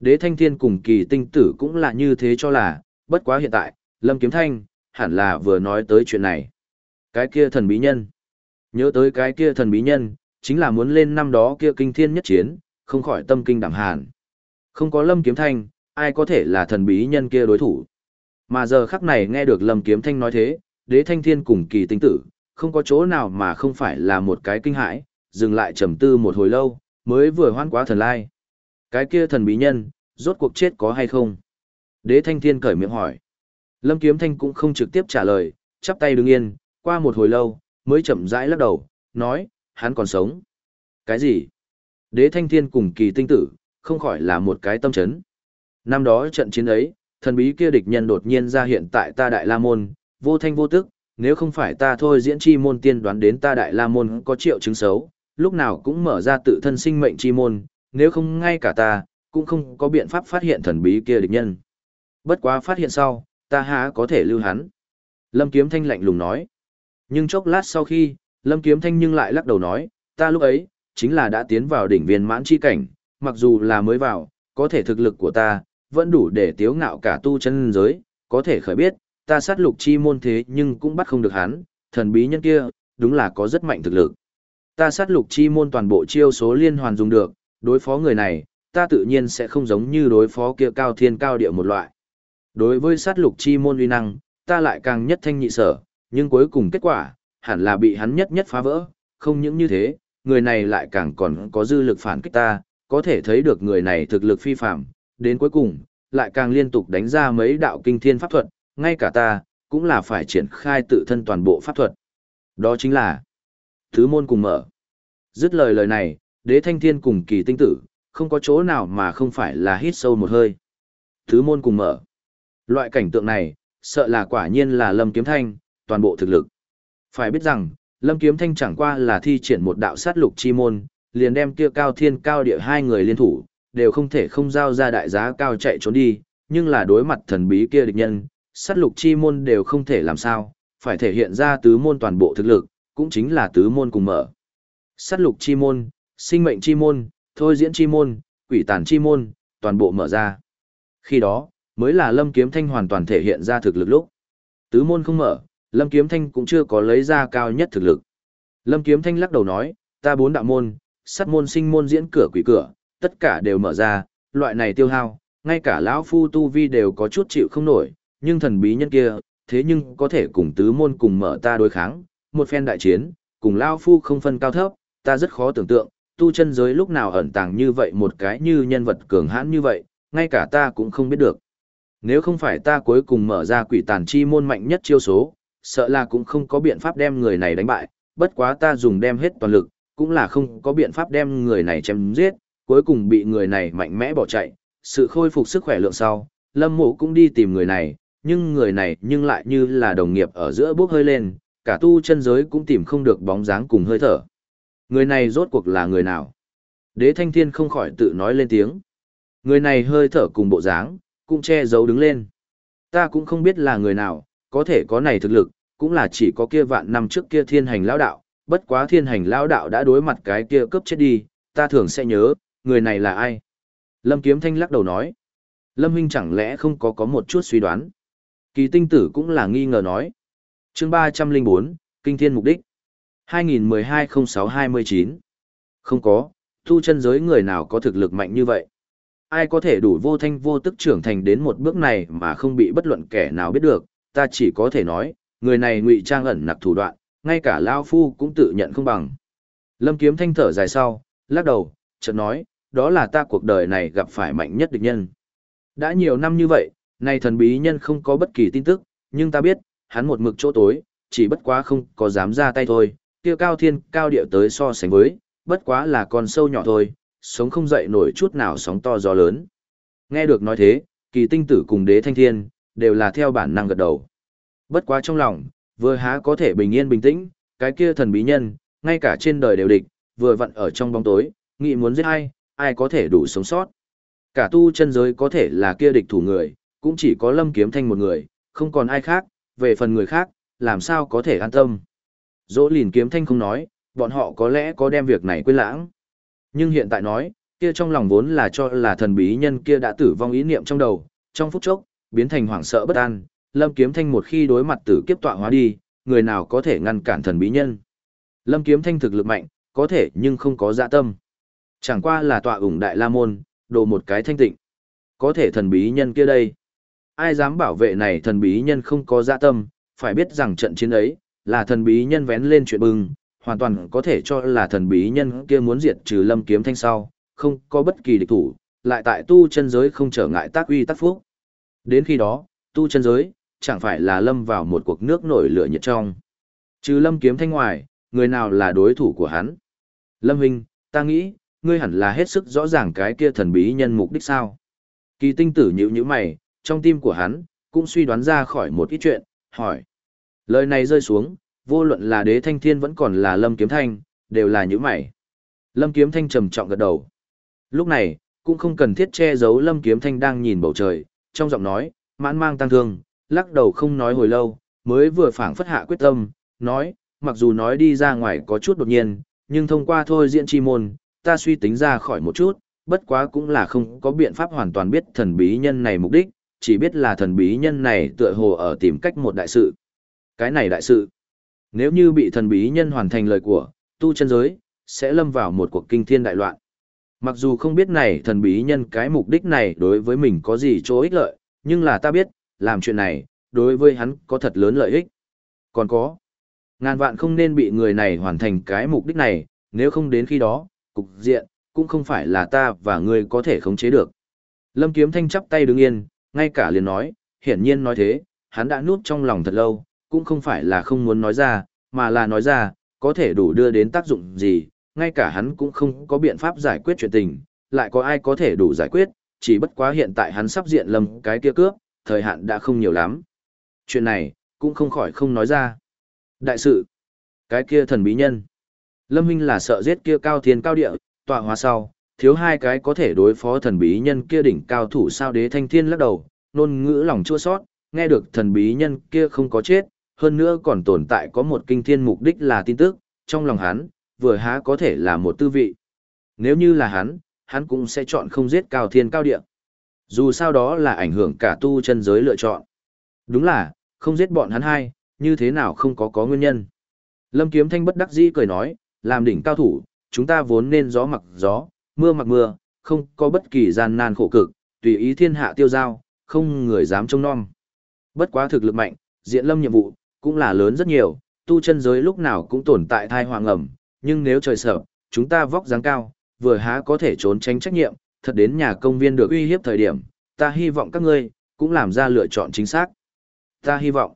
Đế thanh thiên cùng kỳ tinh tử cũng là như thế cho là, bất quá hiện tại, lâm kiếm thanh, hẳn là vừa nói tới chuyện này. Cái kia thần bí nhân. Nhớ tới cái kia thần bí nhân, chính là muốn lên năm đó kia kinh thiên nhất chiến, không khỏi tâm kinh đảm hàn. Không có Lâm Kiếm Thanh, ai có thể là thần bí nhân kia đối thủ. Mà giờ khắc này nghe được Lâm Kiếm Thanh nói thế, đế thanh thiên cùng kỳ tinh tử, không có chỗ nào mà không phải là một cái kinh hãi, dừng lại trầm tư một hồi lâu, mới vừa hoan quá thần lai. Cái kia thần bí nhân, rốt cuộc chết có hay không? Đế thanh thiên cởi miệng hỏi. Lâm Kiếm Thanh cũng không trực tiếp trả lời, chắp tay đứng yên, qua một hồi lâu, mới chậm rãi lắc đầu, nói, hắn còn sống. Cái gì? Đế thanh thiên cùng kỳ tinh tử, không khỏi là một cái tâm chấn. Năm đó trận chiến ấy, thần bí kia địch nhân đột nhiên ra hiện tại ta Đại La Môn, vô thanh vô tức, nếu không phải ta thôi diễn chi môn tiên đoán đến ta Đại La Môn có triệu chứng xấu, lúc nào cũng mở ra tự thân sinh mệnh chi môn, nếu không ngay cả ta, cũng không có biện pháp phát hiện thần bí kia địch nhân. Bất quá phát hiện sau, ta há có thể lưu hắn. Lâm Kiếm Thanh lạnh lùng nói. Nhưng chốc lát sau khi, Lâm Kiếm Thanh nhưng lại lắc đầu nói, ta lúc ấy, chính là đã tiến vào đỉnh viên mãn chi cảnh, mặc dù là mới vào, có thể thực lực của ta, vẫn đủ để tiếu ngạo cả tu chân giới, có thể khởi biết, ta sát lục chi môn thế nhưng cũng bắt không được hắn, thần bí nhân kia, đúng là có rất mạnh thực lực. Ta sát lục chi môn toàn bộ chiêu số liên hoàn dùng được, đối phó người này, ta tự nhiên sẽ không giống như đối phó kia cao thiên cao địa một loại. Đối với sát lục chi môn uy năng, ta lại càng nhất thanh nhị sở, nhưng cuối cùng kết quả, hẳn là bị hắn nhất nhất phá vỡ, không những như thế, người này lại càng còn có dư lực phản kích ta, có thể thấy được người này thực lực phi phạm, đến cuối cùng, lại càng liên tục đánh ra mấy đạo kinh thiên pháp thuật, ngay cả ta, cũng là phải triển khai tự thân toàn bộ pháp thuật. Đó chính là Thứ môn cùng mở. Dứt lời lời này, đế thanh thiên cùng kỳ tinh tử, không có chỗ nào mà không phải là hít sâu một hơi. Thứ môn cùng mở. Loại cảnh tượng này, sợ là quả nhiên là lâm kiếm thanh, toàn bộ thực lực. Phải biết rằng, lâm kiếm thanh chẳng qua là thi triển một đạo sát lục chi môn, liền đem kia cao thiên cao địa hai người liên thủ, đều không thể không giao ra đại giá cao chạy trốn đi, nhưng là đối mặt thần bí kia địch nhân, sát lục chi môn đều không thể làm sao, phải thể hiện ra tứ môn toàn bộ thực lực, cũng chính là tứ môn cùng mở. Sát lục chi môn, sinh mệnh chi môn, thôi diễn chi môn, quỷ tàn chi môn, toàn bộ mở ra. Khi đó, mới là Lâm Kiếm Thanh hoàn toàn thể hiện ra thực lực lúc. Tứ môn không mở, Lâm Kiếm Thanh cũng chưa có lấy ra cao nhất thực lực. Lâm Kiếm Thanh lắc đầu nói, ta bốn đạo môn, Sắt môn sinh môn diễn cửa quỷ cửa, tất cả đều mở ra, loại này tiêu hao, ngay cả lão phu tu vi đều có chút chịu không nổi, nhưng thần bí nhân kia, thế nhưng có thể cùng tứ môn cùng mở ta đối kháng, một phen đại chiến, cùng lão phu không phân cao thấp, ta rất khó tưởng tượng, tu chân giới lúc nào ẩn tàng như vậy một cái như nhân vật cường hãn như vậy, ngay cả ta cũng không biết được. Nếu không phải ta cuối cùng mở ra quỷ tàn chi môn mạnh nhất chiêu số, sợ là cũng không có biện pháp đem người này đánh bại, bất quá ta dùng đem hết toàn lực, cũng là không có biện pháp đem người này chém giết, cuối cùng bị người này mạnh mẽ bỏ chạy, sự khôi phục sức khỏe lượng sau, lâm mộ cũng đi tìm người này, nhưng người này nhưng lại như là đồng nghiệp ở giữa bước hơi lên, cả tu chân giới cũng tìm không được bóng dáng cùng hơi thở. Người này rốt cuộc là người nào? Đế thanh thiên không khỏi tự nói lên tiếng. Người này hơi thở cùng bộ dáng, cũng che giấu đứng lên. Ta cũng không biết là người nào, có thể có này thực lực, cũng là chỉ có kia vạn năm trước kia thiên hành lão đạo, bất quá thiên hành lão đạo đã đối mặt cái kia cướp chết đi, ta thường sẽ nhớ, người này là ai? Lâm Kiếm Thanh lắc đầu nói. Lâm Huynh chẳng lẽ không có có một chút suy đoán? Kỳ tinh tử cũng là nghi ngờ nói. chương 304, Kinh Thiên Mục Đích. 2012-06-29. Không có, thu chân giới người nào có thực lực mạnh như vậy? Ai có thể đủ vô thanh vô tức trưởng thành đến một bước này mà không bị bất luận kẻ nào biết được, ta chỉ có thể nói, người này ngụy trang ẩn nặc thủ đoạn, ngay cả Lao Phu cũng tự nhận không bằng. Lâm Kiếm Thanh thở dài sau, lắc đầu, chợt nói, đó là ta cuộc đời này gặp phải mạnh nhất địch nhân. Đã nhiều năm như vậy, nay thần bí nhân không có bất kỳ tin tức, nhưng ta biết, hắn một mực chỗ tối, chỉ bất quá không có dám ra tay thôi, kia cao thiên cao điệu tới so sánh với, bất quá là con sâu nhỏ thôi, sống không dậy nổi chút nào sóng to gió lớn. Nghe được nói thế, kỳ tinh tử cùng đế thanh thiên, đều là theo bản năng gật đầu. Bất quá trong lòng, vừa há có thể bình yên bình tĩnh, cái kia thần bí nhân, ngay cả trên đời đều địch, vừa vặn ở trong bóng tối, nghĩ muốn giết ai, ai có thể đủ sống sót. Cả tu chân giới có thể là kia địch thủ người, cũng chỉ có lâm kiếm thanh một người, không còn ai khác, về phần người khác, làm sao có thể an tâm. Dỗ lìn kiếm thanh không nói, bọn họ có lẽ có đem việc này quên lãng. Nhưng hiện tại nói, kia trong lòng vốn là cho là thần bí nhân kia đã tử vong ý niệm trong đầu, trong phút chốc, biến thành hoảng sợ bất an, lâm kiếm thanh một khi đối mặt tử kiếp tọa hóa đi, người nào có thể ngăn cản thần bí nhân. Lâm kiếm thanh thực lực mạnh, có thể nhưng không có dạ tâm. Chẳng qua là tọa ủng đại la môn, đồ một cái thanh tịnh. Có thể thần bí nhân kia đây. Ai dám bảo vệ này thần bí nhân không có dạ tâm, phải biết rằng trận chiến ấy, là thần bí nhân vén lên chuyện bừng, hoàn toàn có thể cho là thần bí nhân kia muốn diệt trừ lâm kiếm thanh sau, không có bất kỳ địch thủ, lại tại tu chân giới không trở ngại tác uy tác phúc. Đến khi đó, tu chân giới, chẳng phải là lâm vào một cuộc nước nổi lửa nhiệt trong. Trừ lâm kiếm thanh ngoài, người nào là đối thủ của hắn? Lâm Huynh, ta nghĩ, ngươi hẳn là hết sức rõ ràng cái kia thần bí nhân mục đích sao. Kỳ tinh tử nhữ nhữ mày, trong tim của hắn, cũng suy đoán ra khỏi một ít chuyện, hỏi. Lời này rơi xuống, vô luận là đế thanh thiên vẫn còn là lâm kiếm thanh, đều là nhữ mày. Lâm kiếm thanh trầm trọng gật đầu. Lúc này, cũng không cần thiết che giấu lâm kiếm thanh đang nhìn bầu trời, trong giọng nói, mãn mang tăng thương, lắc đầu không nói hồi lâu, mới vừa phảng phất hạ quyết tâm, nói, mặc dù nói đi ra ngoài có chút đột nhiên, nhưng thông qua thôi diễn chi môn, ta suy tính ra khỏi một chút, bất quá cũng là không có biện pháp hoàn toàn biết thần bí nhân này mục đích, chỉ biết là thần bí nhân này tựa hồ ở tìm cách một đại sự. Cái này đại sự, nếu như bị thần bí nhân hoàn thành lời của, tu chân giới, sẽ lâm vào một cuộc kinh thiên đại loạn. Mặc dù không biết này thần bí nhân cái mục đích này đối với mình có gì chỗ ích lợi, nhưng là ta biết, làm chuyện này, đối với hắn có thật lớn lợi ích. Còn có, ngàn vạn không nên bị người này hoàn thành cái mục đích này, nếu không đến khi đó, cục diện, cũng không phải là ta và ngươi có thể khống chế được. Lâm Kiếm Thanh chắp tay đứng yên, ngay cả liền nói, hiển nhiên nói thế, hắn đã nuốt trong lòng thật lâu, cũng không phải là không muốn nói ra, mà là nói ra, có thể đủ đưa đến tác dụng gì, ngay cả hắn cũng không có biện pháp giải quyết chuyện tình, lại có ai có thể đủ giải quyết, chỉ bất quá hiện tại hắn sắp diện lâm cái kia cướp, thời hạn đã không nhiều lắm. Chuyện này, cũng không khỏi không nói ra. Đại sự, cái kia thần bí nhân. Lâm Hinh là sợ giết kia cao thiên cao địa, tọa hóa sau, thiếu hai cái có thể đối phó thần bí nhân kia đỉnh cao thủ sao đế thanh thiên lắc đầu, nôn ngữ lòng chua sót, nghe được thần bí nhân kia không có chết, hơn nữa còn tồn tại có một kinh thiên mục đích là tin tức, trong lòng hắn, vừa há có thể là một tư vị. Nếu như là hắn, hắn cũng sẽ chọn không giết cao thiên cao địa. Dù sao đó là ảnh hưởng cả tu chân giới lựa chọn. Đúng là, không giết bọn hắn hai, như thế nào không có có nguyên nhân. Lâm Kiếm Thanh bất đắc dĩ cười nói, làm đỉnh cao thủ, chúng ta vốn nên gió mặc gió, mưa mặc mưa, không có bất kỳ gian nan khổ cực, tùy ý thiên hạ tiêu giao, không người dám trông nom. Bất quá thực lực mạnh, diện lâm nhiệm vụ, cũng là lớn rất nhiều, tu chân giới lúc nào cũng tồn tại thai hoàng ẩm, nhưng nếu trời sợ, chúng ta vóc dáng cao, vừa há có thể trốn tránh trách nhiệm, thật đến nhà công viên được uy hiếp thời điểm, ta hy vọng các ngươi, cũng làm ra lựa chọn chính xác. Ta hy vọng,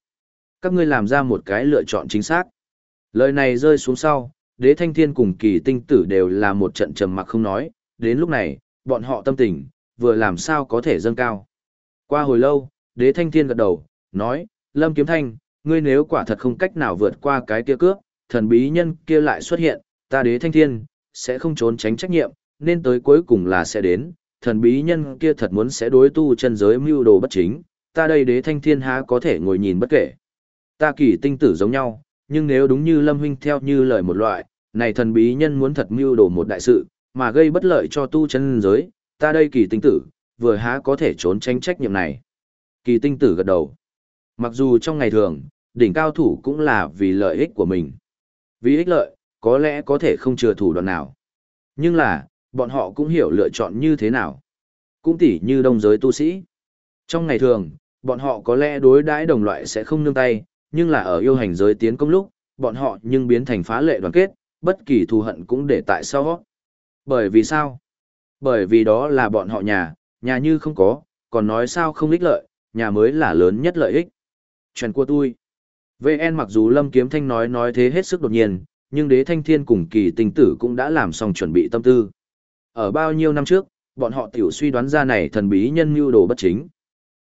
các ngươi làm ra một cái lựa chọn chính xác. Lời này rơi xuống sau, đế thanh thiên cùng kỳ tinh tử đều là một trận trầm mặc không nói, đến lúc này, bọn họ tâm tình, vừa làm sao có thể dâng cao. Qua hồi lâu, đế thanh thiên gật đầu, nói, Lâm Kiếm Thanh, ngươi nếu quả thật không cách nào vượt qua cái kia cướp, thần bí nhân kia lại xuất hiện, ta đế thanh thiên, sẽ không trốn tránh trách nhiệm, nên tới cuối cùng là sẽ đến, thần bí nhân kia thật muốn sẽ đối tu chân giới mưu đồ bất chính, ta đây đế thanh thiên há có thể ngồi nhìn bất kể. Ta kỳ tinh tử giống nhau, nhưng nếu đúng như Lâm Huynh theo như lời một loại, này thần bí nhân muốn thật mưu đồ một đại sự, mà gây bất lợi cho tu chân giới, ta đây kỳ tinh tử, vừa há có thể trốn tránh trách nhiệm này. Kỳ tinh tử gật đầu. Mặc dù trong ngày thường, đỉnh cao thủ cũng là vì lợi ích của mình. Vì ích lợi, có lẽ có thể không chừa thủ đoạn nào. Nhưng là, bọn họ cũng hiểu lựa chọn như thế nào. Cũng tỉ như đông giới tu sĩ. Trong ngày thường, bọn họ có lẽ đối đãi đồng loại sẽ không nương tay, nhưng là ở yêu hành giới tiến công lúc, bọn họ nhưng biến thành phá lệ đoàn kết, bất kỳ thù hận cũng để tại sau. Bởi vì sao? Bởi vì đó là bọn họ nhà, nhà như không có, còn nói sao không ích lợi, nhà mới là lớn nhất lợi ích. Chuyện của tôi. VN mặc dù Lâm Kiếm Thanh nói nói thế hết sức đột nhiên, nhưng đế thanh thiên cùng kỳ tình tử cũng đã làm xong chuẩn bị tâm tư. Ở bao nhiêu năm trước, bọn họ tiểu suy đoán ra này thần bí nhân mưu đồ bất chính.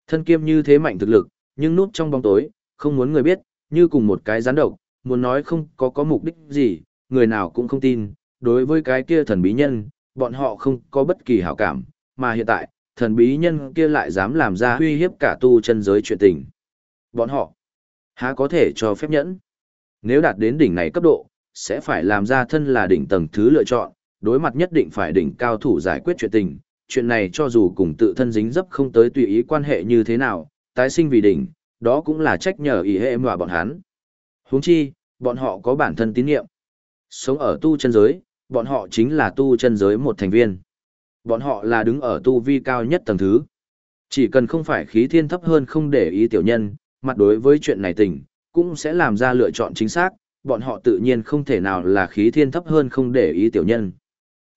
Thân kiêm như thế mạnh thực lực, nhưng núp trong bóng tối, không muốn người biết, như cùng một cái gián độc, muốn nói không có có mục đích gì, người nào cũng không tin. Đối với cái kia thần bí nhân, bọn họ không có bất kỳ hảo cảm, mà hiện tại, thần bí nhân kia lại dám làm ra uy hiếp cả tu chân giới chuyện tình. Bọn họ, há có thể cho phép nhẫn. Nếu đạt đến đỉnh này cấp độ, sẽ phải làm ra thân là đỉnh tầng thứ lựa chọn, đối mặt nhất định phải đỉnh cao thủ giải quyết chuyện tình. Chuyện này cho dù cùng tự thân dính dấp không tới tùy ý quan hệ như thế nào, tái sinh vì đỉnh, đó cũng là trách nhờ ý hệ mà bọn hắn. huống chi, bọn họ có bản thân tín nhiệm. Sống ở tu chân giới, bọn họ chính là tu chân giới một thành viên. Bọn họ là đứng ở tu vi cao nhất tầng thứ. Chỉ cần không phải khí thiên thấp hơn không để ý tiểu nhân, mặt đối với chuyện này tình, cũng sẽ làm ra lựa chọn chính xác, bọn họ tự nhiên không thể nào là khí thiên thấp hơn không để ý tiểu nhân.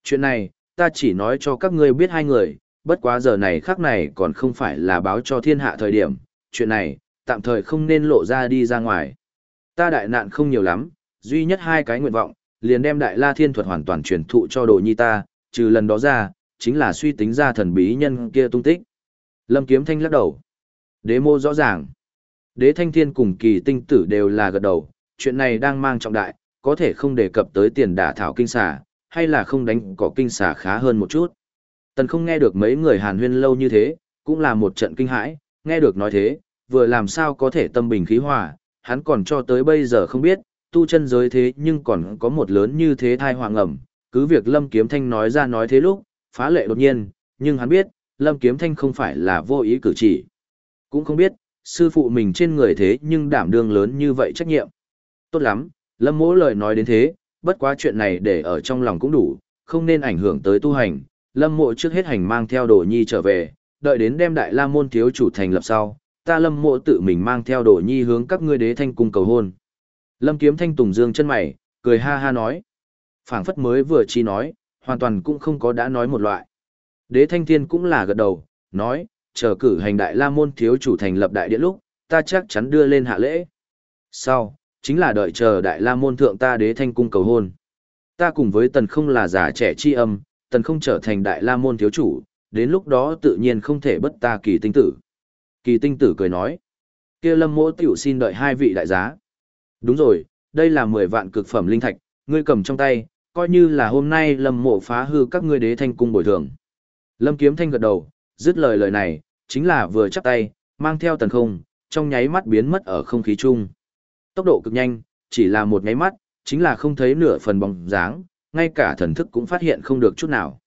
Chuyện này, ta chỉ nói cho các ngươi biết hai người, bất quá giờ này khác này còn không phải là báo cho thiên hạ thời điểm, chuyện này, tạm thời không nên lộ ra đi ra ngoài. Ta đại nạn không nhiều lắm, duy nhất hai cái nguyện vọng, liền đem đại la thiên thuật hoàn toàn truyền thụ cho đồ nhi ta, trừ lần đó ra, chính là suy tính ra thần bí nhân kia tung tích. Lâm Kiếm Thanh lắc đầu. Đế mô rõ ràng. Đế Thanh Thiên cùng kỳ tinh tử đều là gật đầu, chuyện này đang mang trọng đại, có thể không đề cập tới tiền đả thảo kinh xà, hay là không đánh cỏ kinh xà khá hơn một chút. Tần không nghe được mấy người hàn huyên lâu như thế, cũng là một trận kinh hãi, nghe được nói thế, vừa làm sao có thể tâm bình khí hòa, hắn còn cho tới bây giờ không biết, tu chân giới thế nhưng còn có một lớn như thế thai hoàng ẩm, cứ việc Lâm Kiếm Thanh nói ra nói thế lúc, phá lệ đột nhiên, nhưng hắn biết, Lâm Kiếm Thanh không phải là vô ý cử chỉ. Cũng không biết, sư phụ mình trên người thế nhưng đảm đương lớn như vậy trách nhiệm. Tốt lắm, Lâm mỗ lời nói đến thế, bất quá chuyện này để ở trong lòng cũng đủ, không nên ảnh hưởng tới tu hành. Lâm mộ trước hết hành mang theo đồ nhi trở về, đợi đến đem đại la môn thiếu chủ thành lập sau, ta lâm mộ tự mình mang theo đồ nhi hướng các ngươi đế thanh cung cầu hôn. Lâm kiếm thanh tùng dương chân mày, cười ha ha nói. phảng phất mới vừa chi nói, hoàn toàn cũng không có đã nói một loại. Đế Thanh Thiên cũng là gật đầu, nói, chờ cử hành đại la môn thiếu chủ thành lập đại điện lúc, ta chắc chắn đưa lên hạ lễ. Sau, chính là đợi chờ đại la môn thượng ta đế thanh cung cầu hôn. Ta cùng với tần không là giả trẻ chi âm, tần không trở thành đại la môn thiếu chủ, đến lúc đó tự nhiên không thể bất ta kỳ tinh tử. Kỳ tinh tử cười nói, kia lâm mỗ tiểu xin đợi hai vị đại giá. Đúng rồi, đây là 10 vạn cực phẩm linh thạch, ngươi cầm trong tay, coi như là hôm nay lâm mộ phá hư các ngươi đế thanh cung bồi thường. Lâm kiếm thanh gật đầu, dứt lời lời này, chính là vừa chắp tay, mang theo tần không, trong nháy mắt biến mất ở không khí chung. Tốc độ cực nhanh, chỉ là một nháy mắt, chính là không thấy nửa phần bóng dáng, ngay cả thần thức cũng phát hiện không được chút nào.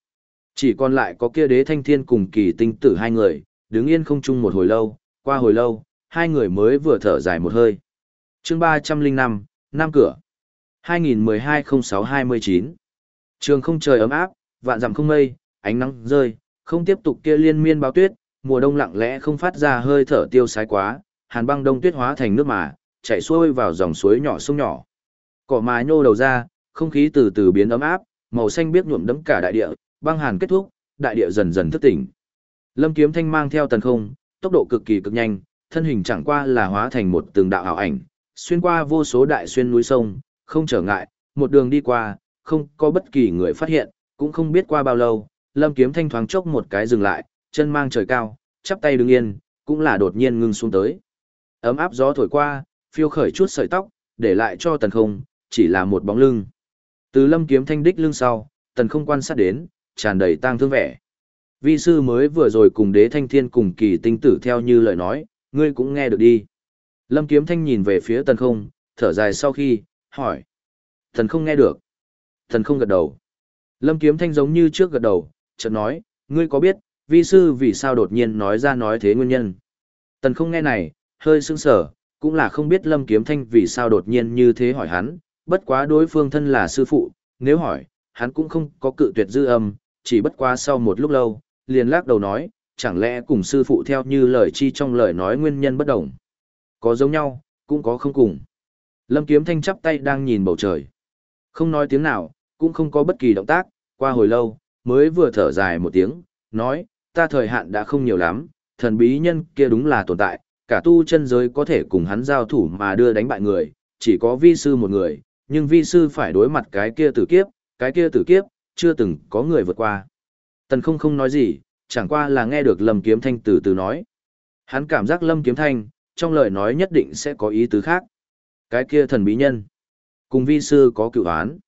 Chỉ còn lại có kia đế thanh thiên cùng kỳ tinh tử hai người, đứng yên không chung một hồi lâu, qua hồi lâu, hai người mới vừa thở dài một hơi. chương 305, Nam Cửa 2012-06-29 Trường không trời ấm áp, vạn dặm không mây, ánh nắng rơi, không tiếp tục kia liên miên báo tuyết, mùa đông lặng lẽ không phát ra hơi thở tiêu sái quá, hàn băng đông tuyết hóa thành nước mà, chảy xuôi vào dòng suối nhỏ sông nhỏ. Cỏ mài nhô đầu ra, không khí từ từ biến ấm áp, màu xanh biếc nhuộm đẫm cả đại địa, băng hàn kết thúc, đại địa dần dần thức tỉnh. Lâm Kiếm Thanh mang theo tần không, tốc độ cực kỳ cực nhanh, thân hình chẳng qua là hóa thành một từng đạo ảo ảnh, xuyên qua vô số đại xuyên núi sông, không trở ngại, một đường đi qua, không có bất kỳ người phát hiện, cũng không biết qua bao lâu, Lâm Kiếm Thanh thoáng chốc một cái dừng lại, chân mang trời cao, chắp tay đứng yên, cũng là đột nhiên ngưng xuống tới. Ấm áp gió thổi qua, phiêu khởi chút sợi tóc, để lại cho tần không, chỉ là một bóng lưng. Từ lâm kiếm thanh đích lưng sau, tần không quan sát đến, tràn đầy tang thương vẻ. Vi sư mới vừa rồi cùng đế thanh thiên cùng kỳ tinh tử theo như lời nói, ngươi cũng nghe được đi. Lâm kiếm thanh nhìn về phía tần không, thở dài sau khi, hỏi. Tần không nghe được. Tần không gật đầu. Lâm kiếm thanh giống như trước gật đầu, chợt nói, ngươi có biết, vi sư vì sao đột nhiên nói ra nói thế nguyên nhân. Tần không nghe này, hơi sững sờ, cũng là không biết Lâm Kiếm Thanh vì sao đột nhiên như thế hỏi hắn, bất quá đối phương thân là sư phụ, nếu hỏi, hắn cũng không có cự tuyệt dư âm, chỉ bất quá sau một lúc lâu, liền lắc đầu nói, chẳng lẽ cùng sư phụ theo như lời chi trong lời nói nguyên nhân bất đồng. Có giống nhau, cũng có không cùng. Lâm Kiếm Thanh chắp tay đang nhìn bầu trời. Không nói tiếng nào, cũng không có bất kỳ động tác, qua hồi lâu, mới vừa thở dài một tiếng, nói, ta thời hạn đã không nhiều lắm, thần bí nhân kia đúng là tồn tại, cả tu chân giới có thể cùng hắn giao thủ mà đưa đánh bại người, chỉ có vi sư một người, nhưng vi sư phải đối mặt cái kia tử kiếp, cái kia tử kiếp, chưa từng có người vượt qua. Tần không không nói gì, chẳng qua là nghe được Lâm Kiếm Thanh từ từ nói. Hắn cảm giác Lâm Kiếm Thanh, trong lời nói nhất định sẽ có ý tứ khác. Cái kia thần bí nhân, cùng vi sư có cựu án.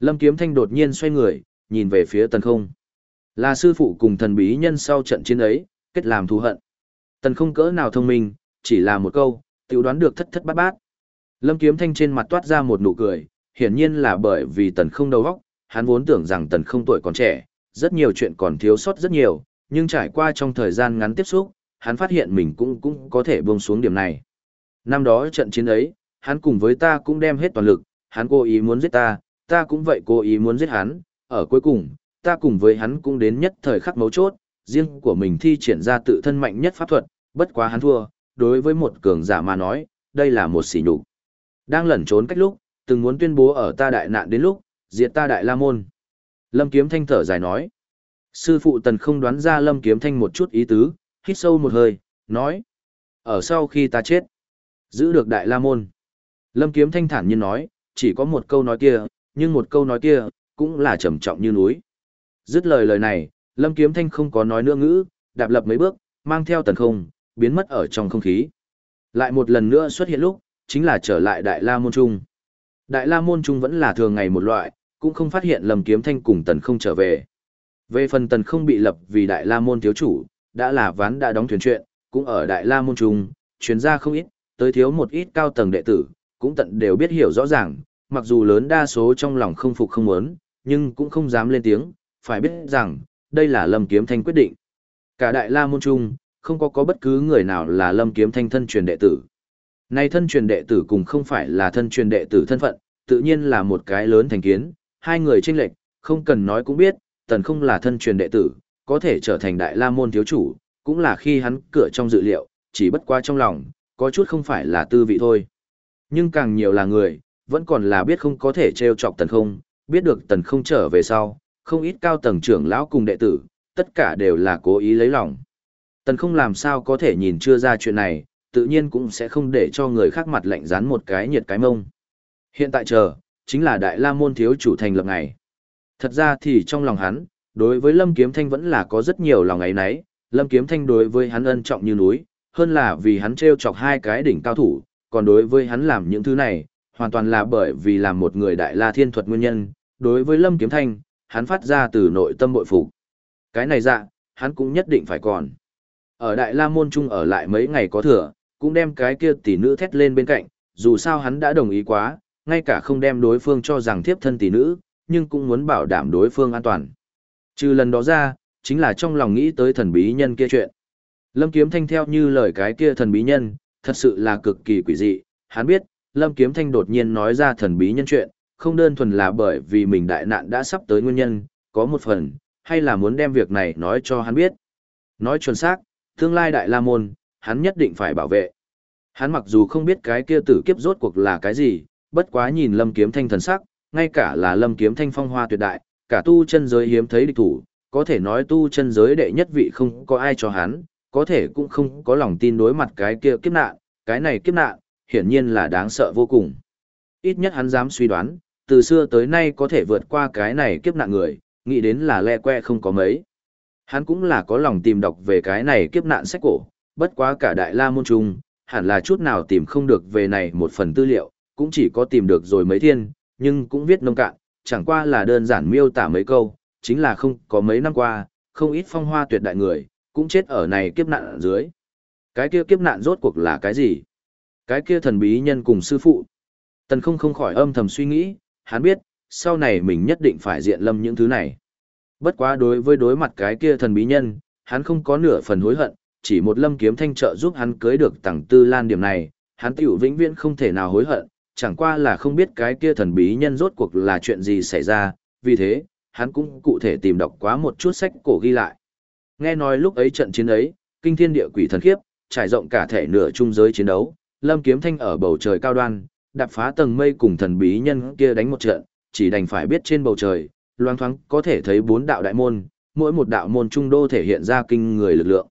Lâm Kiếm Thanh đột nhiên xoay người, nhìn về phía tần không. Là sư phụ cùng thần bí nhân sau trận chiến ấy, kết làm thù hận. Tần không cỡ nào thông minh, chỉ là một câu, tiểu đoán được thất thất bát bát. Lâm Kiếm Thanh trên mặt toát ra một nụ cười, hiển nhiên là bởi vì tần không đầu óc, hắn vốn tưởng rằng tần không tuổi còn trẻ, rất nhiều chuyện còn thiếu sót rất nhiều, nhưng trải qua trong thời gian ngắn tiếp xúc, hắn phát hiện mình cũng cũng có thể buông xuống điểm này. Năm đó trận chiến ấy, hắn cùng với ta cũng đem hết toàn lực, hắn cố ý muốn giết ta, ta cũng vậy cố ý muốn giết hắn, ở cuối cùng, ta cùng với hắn cũng đến nhất thời khắc mấu chốt, riêng của mình thi triển ra tự thân mạnh nhất pháp thuật, bất quá hắn thua, đối với một cường giả mà nói, đây là một sỉ nhục. Đang lẩn trốn cách lúc, từng muốn tuyên bố ở ta đại nạn đến lúc, diệt ta đại la môn. Lâm Kiếm Thanh thở dài nói. Sư phụ tần không đoán ra Lâm Kiếm Thanh một chút ý tứ, hít sâu một hơi, nói. Ở sau khi ta chết, giữ được đại la môn. Lâm Kiếm Thanh thản nhiên nói, chỉ có một câu nói kia, nhưng một câu nói kia, cũng là trầm trọng như núi. Dứt lời lời này, Lâm Kiếm Thanh không có nói nữa ngữ, đạp lập mấy bước, mang theo tần không, biến mất ở trong không khí. Lại một lần nữa xuất hiện lúc, chính là trở lại Đại La Môn Trung. Đại La Môn Trung vẫn là thường ngày một loại, cũng không phát hiện Lâm Kiếm Thanh cùng tần không trở về. Về phần tần không bị lập vì Đại La Môn thiếu chủ, đã là ván đã đóng thuyền chuyện, cũng ở Đại La Môn Trung, chuyên gia không ít, tới thiếu một ít cao tầng đệ tử, cũng tận đều biết hiểu rõ ràng, mặc dù lớn đa số trong lòng không phục không muốn, nhưng cũng không dám lên tiếng, phải biết rằng, đây là Lâm Kiếm Thanh quyết định. Cả Đại La Môn Trung, không có có bất cứ người nào là Lâm Kiếm Thanh thân truyền đệ tử. Nay thân truyền đệ tử cùng không phải là thân truyền đệ tử thân phận, tự nhiên là một cái lớn thành kiến, hai người tranh lệch, không cần nói cũng biết, tần không là thân truyền đệ tử, có thể trở thành Đại La Môn thiếu chủ, cũng là khi hắn cửa trong dự liệu, chỉ bất qua trong lòng, có chút không phải là tư vị thôi. Nhưng càng nhiều là người, vẫn còn là biết không có thể trêu chọc tần không, biết được tần không trở về sau, không ít cao tầng trưởng lão cùng đệ tử, tất cả đều là cố ý lấy lòng. Tần không làm sao có thể nhìn chưa ra chuyện này, tự nhiên cũng sẽ không để cho người khác mặt lạnh rán một cái nhiệt cái mông. Hiện tại chờ, chính là Đại La Môn thiếu chủ thành lập ngày. Thật ra thì trong lòng hắn, đối với Lâm Kiếm Thanh vẫn là có rất nhiều lòng ấy nấy, Lâm Kiếm Thanh đối với hắn ân trọng như núi, hơn là vì hắn treo chọc hai cái đỉnh cao thủ, còn đối với hắn làm những thứ này, hoàn toàn là bởi vì làm một người Đại La Thiên thuật nguyên nhân, đối với Lâm Kiếm Thanh, hắn phát ra từ nội tâm bội phục. Cái này dạ, hắn cũng nhất định phải còn. Ở Đại La Môn Trung ở lại mấy ngày có thừa, cũng đem cái kia tỷ nữ thét lên bên cạnh, dù sao hắn đã đồng ý quá, ngay cả không đem đối phương cho rằng thiếp thân tỷ nữ, nhưng cũng muốn bảo đảm đối phương an toàn. Trừ lần đó ra, chính là trong lòng nghĩ tới thần bí nhân kia chuyện. Lâm Kiếm Thanh theo như lời cái kia thần bí nhân, thật sự là cực kỳ quỷ dị, hắn biết, Lâm Kiếm Thanh đột nhiên nói ra thần bí nhân chuyện, không đơn thuần là bởi vì mình đại nạn đã sắp tới nguyên nhân, có một phần, hay là muốn đem việc này nói cho hắn biết. Nói chuẩn xác, tương lai đại la môn, hắn nhất định phải bảo vệ. Hắn mặc dù không biết cái kia tử kiếp rốt cuộc là cái gì, bất quá nhìn lâm kiếm thanh thần sắc, ngay cả là lâm kiếm thanh phong hoa tuyệt đại, cả tu chân giới hiếm thấy địch thủ, có thể nói tu chân giới đệ nhất vị không có ai cho hắn, có thể cũng không có lòng tin đối mặt cái kia kiếp nạn, cái này kiếp nạn, hiển nhiên là đáng sợ vô cùng. Ít nhất hắn dám suy đoán, từ xưa tới nay có thể vượt qua cái này kiếp nạn người, nghĩ đến là le que không có mấy. Hắn cũng là có lòng tìm đọc về cái này kiếp nạn sách cổ, bất quá cả đại la môn trung, hẳn là chút nào tìm không được về này một phần tư liệu, cũng chỉ có tìm được rồi mấy thiên, nhưng cũng viết nông cạn, chẳng qua là đơn giản miêu tả mấy câu, chính là không có mấy năm qua, không ít phong hoa tuyệt đại người, cũng chết ở này kiếp nạn ở dưới. Cái kia kiếp nạn rốt cuộc là cái gì? Cái kia thần bí nhân cùng sư phụ. Tần không không khỏi âm thầm suy nghĩ, hắn biết, sau này mình nhất định phải diện lâm những thứ này. Bất quá đối với đối mặt cái kia thần bí nhân, hắn không có nửa phần hối hận, chỉ một lâm kiếm thanh trợ giúp hắn cưới được tầng tư lan điểm này, hắn tiểu vĩnh viễn không thể nào hối hận, chẳng qua là không biết cái kia thần bí nhân rốt cuộc là chuyện gì xảy ra, vì thế, hắn cũng cụ thể tìm đọc quá một chút sách cổ ghi lại. Nghe nói lúc ấy trận chiến ấy, kinh thiên địa quỷ thần khiếp, trải rộng cả thể nửa trung giới chiến đấu, lâm kiếm thanh ở bầu trời cao đoan, đạp phá tầng mây cùng thần bí nhân kia đánh một trận, chỉ đành phải biết trên bầu trời, loang thoáng có thể thấy bốn đạo đại môn, mỗi một đạo môn trung đô thể hiện ra kinh người lực lượng.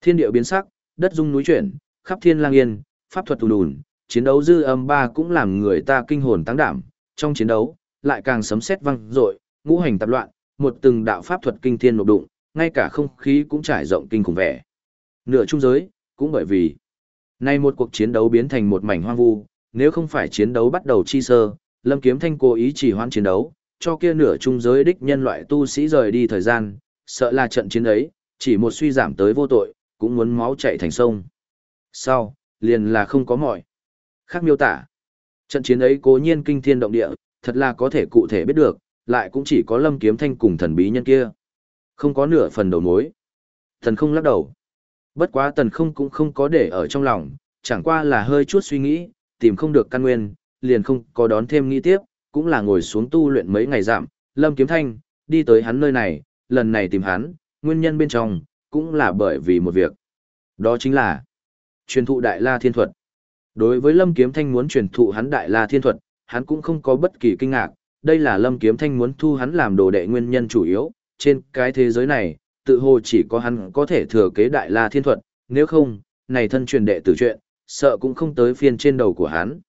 Thiên địa biến sắc, đất rung núi chuyển, khắp thiên lang yên, pháp thuật tù đùn, chiến đấu dư âm ba cũng làm người ta kinh hồn tăng đảm, trong chiến đấu, lại càng sấm sét vang rội, ngũ hành tạp loạn, một từng đạo pháp thuật kinh thiên nộp đụng, ngay cả không khí cũng trải rộng kinh khủng vẻ. Nửa trung giới, cũng bởi vì nay một cuộc chiến đấu biến thành một mảnh hoang vu, nếu không phải chiến đấu bắt đầu chi sơ, Lâm Kiếm Thanh cố ý chỉ hoãn chiến đấu, cho kia nửa trung giới đích nhân loại tu sĩ rời đi thời gian, sợ là trận chiến ấy, chỉ một suy giảm tới vô tội, cũng muốn máu chạy thành sông. Sau, liền là không có mọi. Khác miêu tả. Trận chiến ấy cố nhiên kinh thiên động địa, thật là có thể cụ thể biết được, lại cũng chỉ có lâm kiếm thanh cùng thần bí nhân kia. Không có nửa phần đầu mối. Thần không lắc đầu. Bất quá tần không cũng không có để ở trong lòng, chẳng qua là hơi chút suy nghĩ, tìm không được căn nguyên, liền không có đón thêm nghĩ tiếp, cũng là ngồi xuống tu luyện mấy ngày giảm, lâm kiếm thanh, đi tới hắn nơi này, lần này tìm hắn, nguyên nhân bên trong, cũng là bởi vì một việc. Đó chính là truyền thụ Đại La Thiên Thuật. Đối với Lâm Kiếm Thanh muốn truyền thụ hắn Đại La Thiên Thuật, hắn cũng không có bất kỳ kinh ngạc, đây là Lâm Kiếm Thanh muốn thu hắn làm đồ đệ nguyên nhân chủ yếu, trên cái thế giới này, tự hồ chỉ có hắn có thể thừa kế Đại La Thiên Thuật, nếu không, này thân truyền đệ tử chuyện, sợ cũng không tới phiên trên đầu của hắn.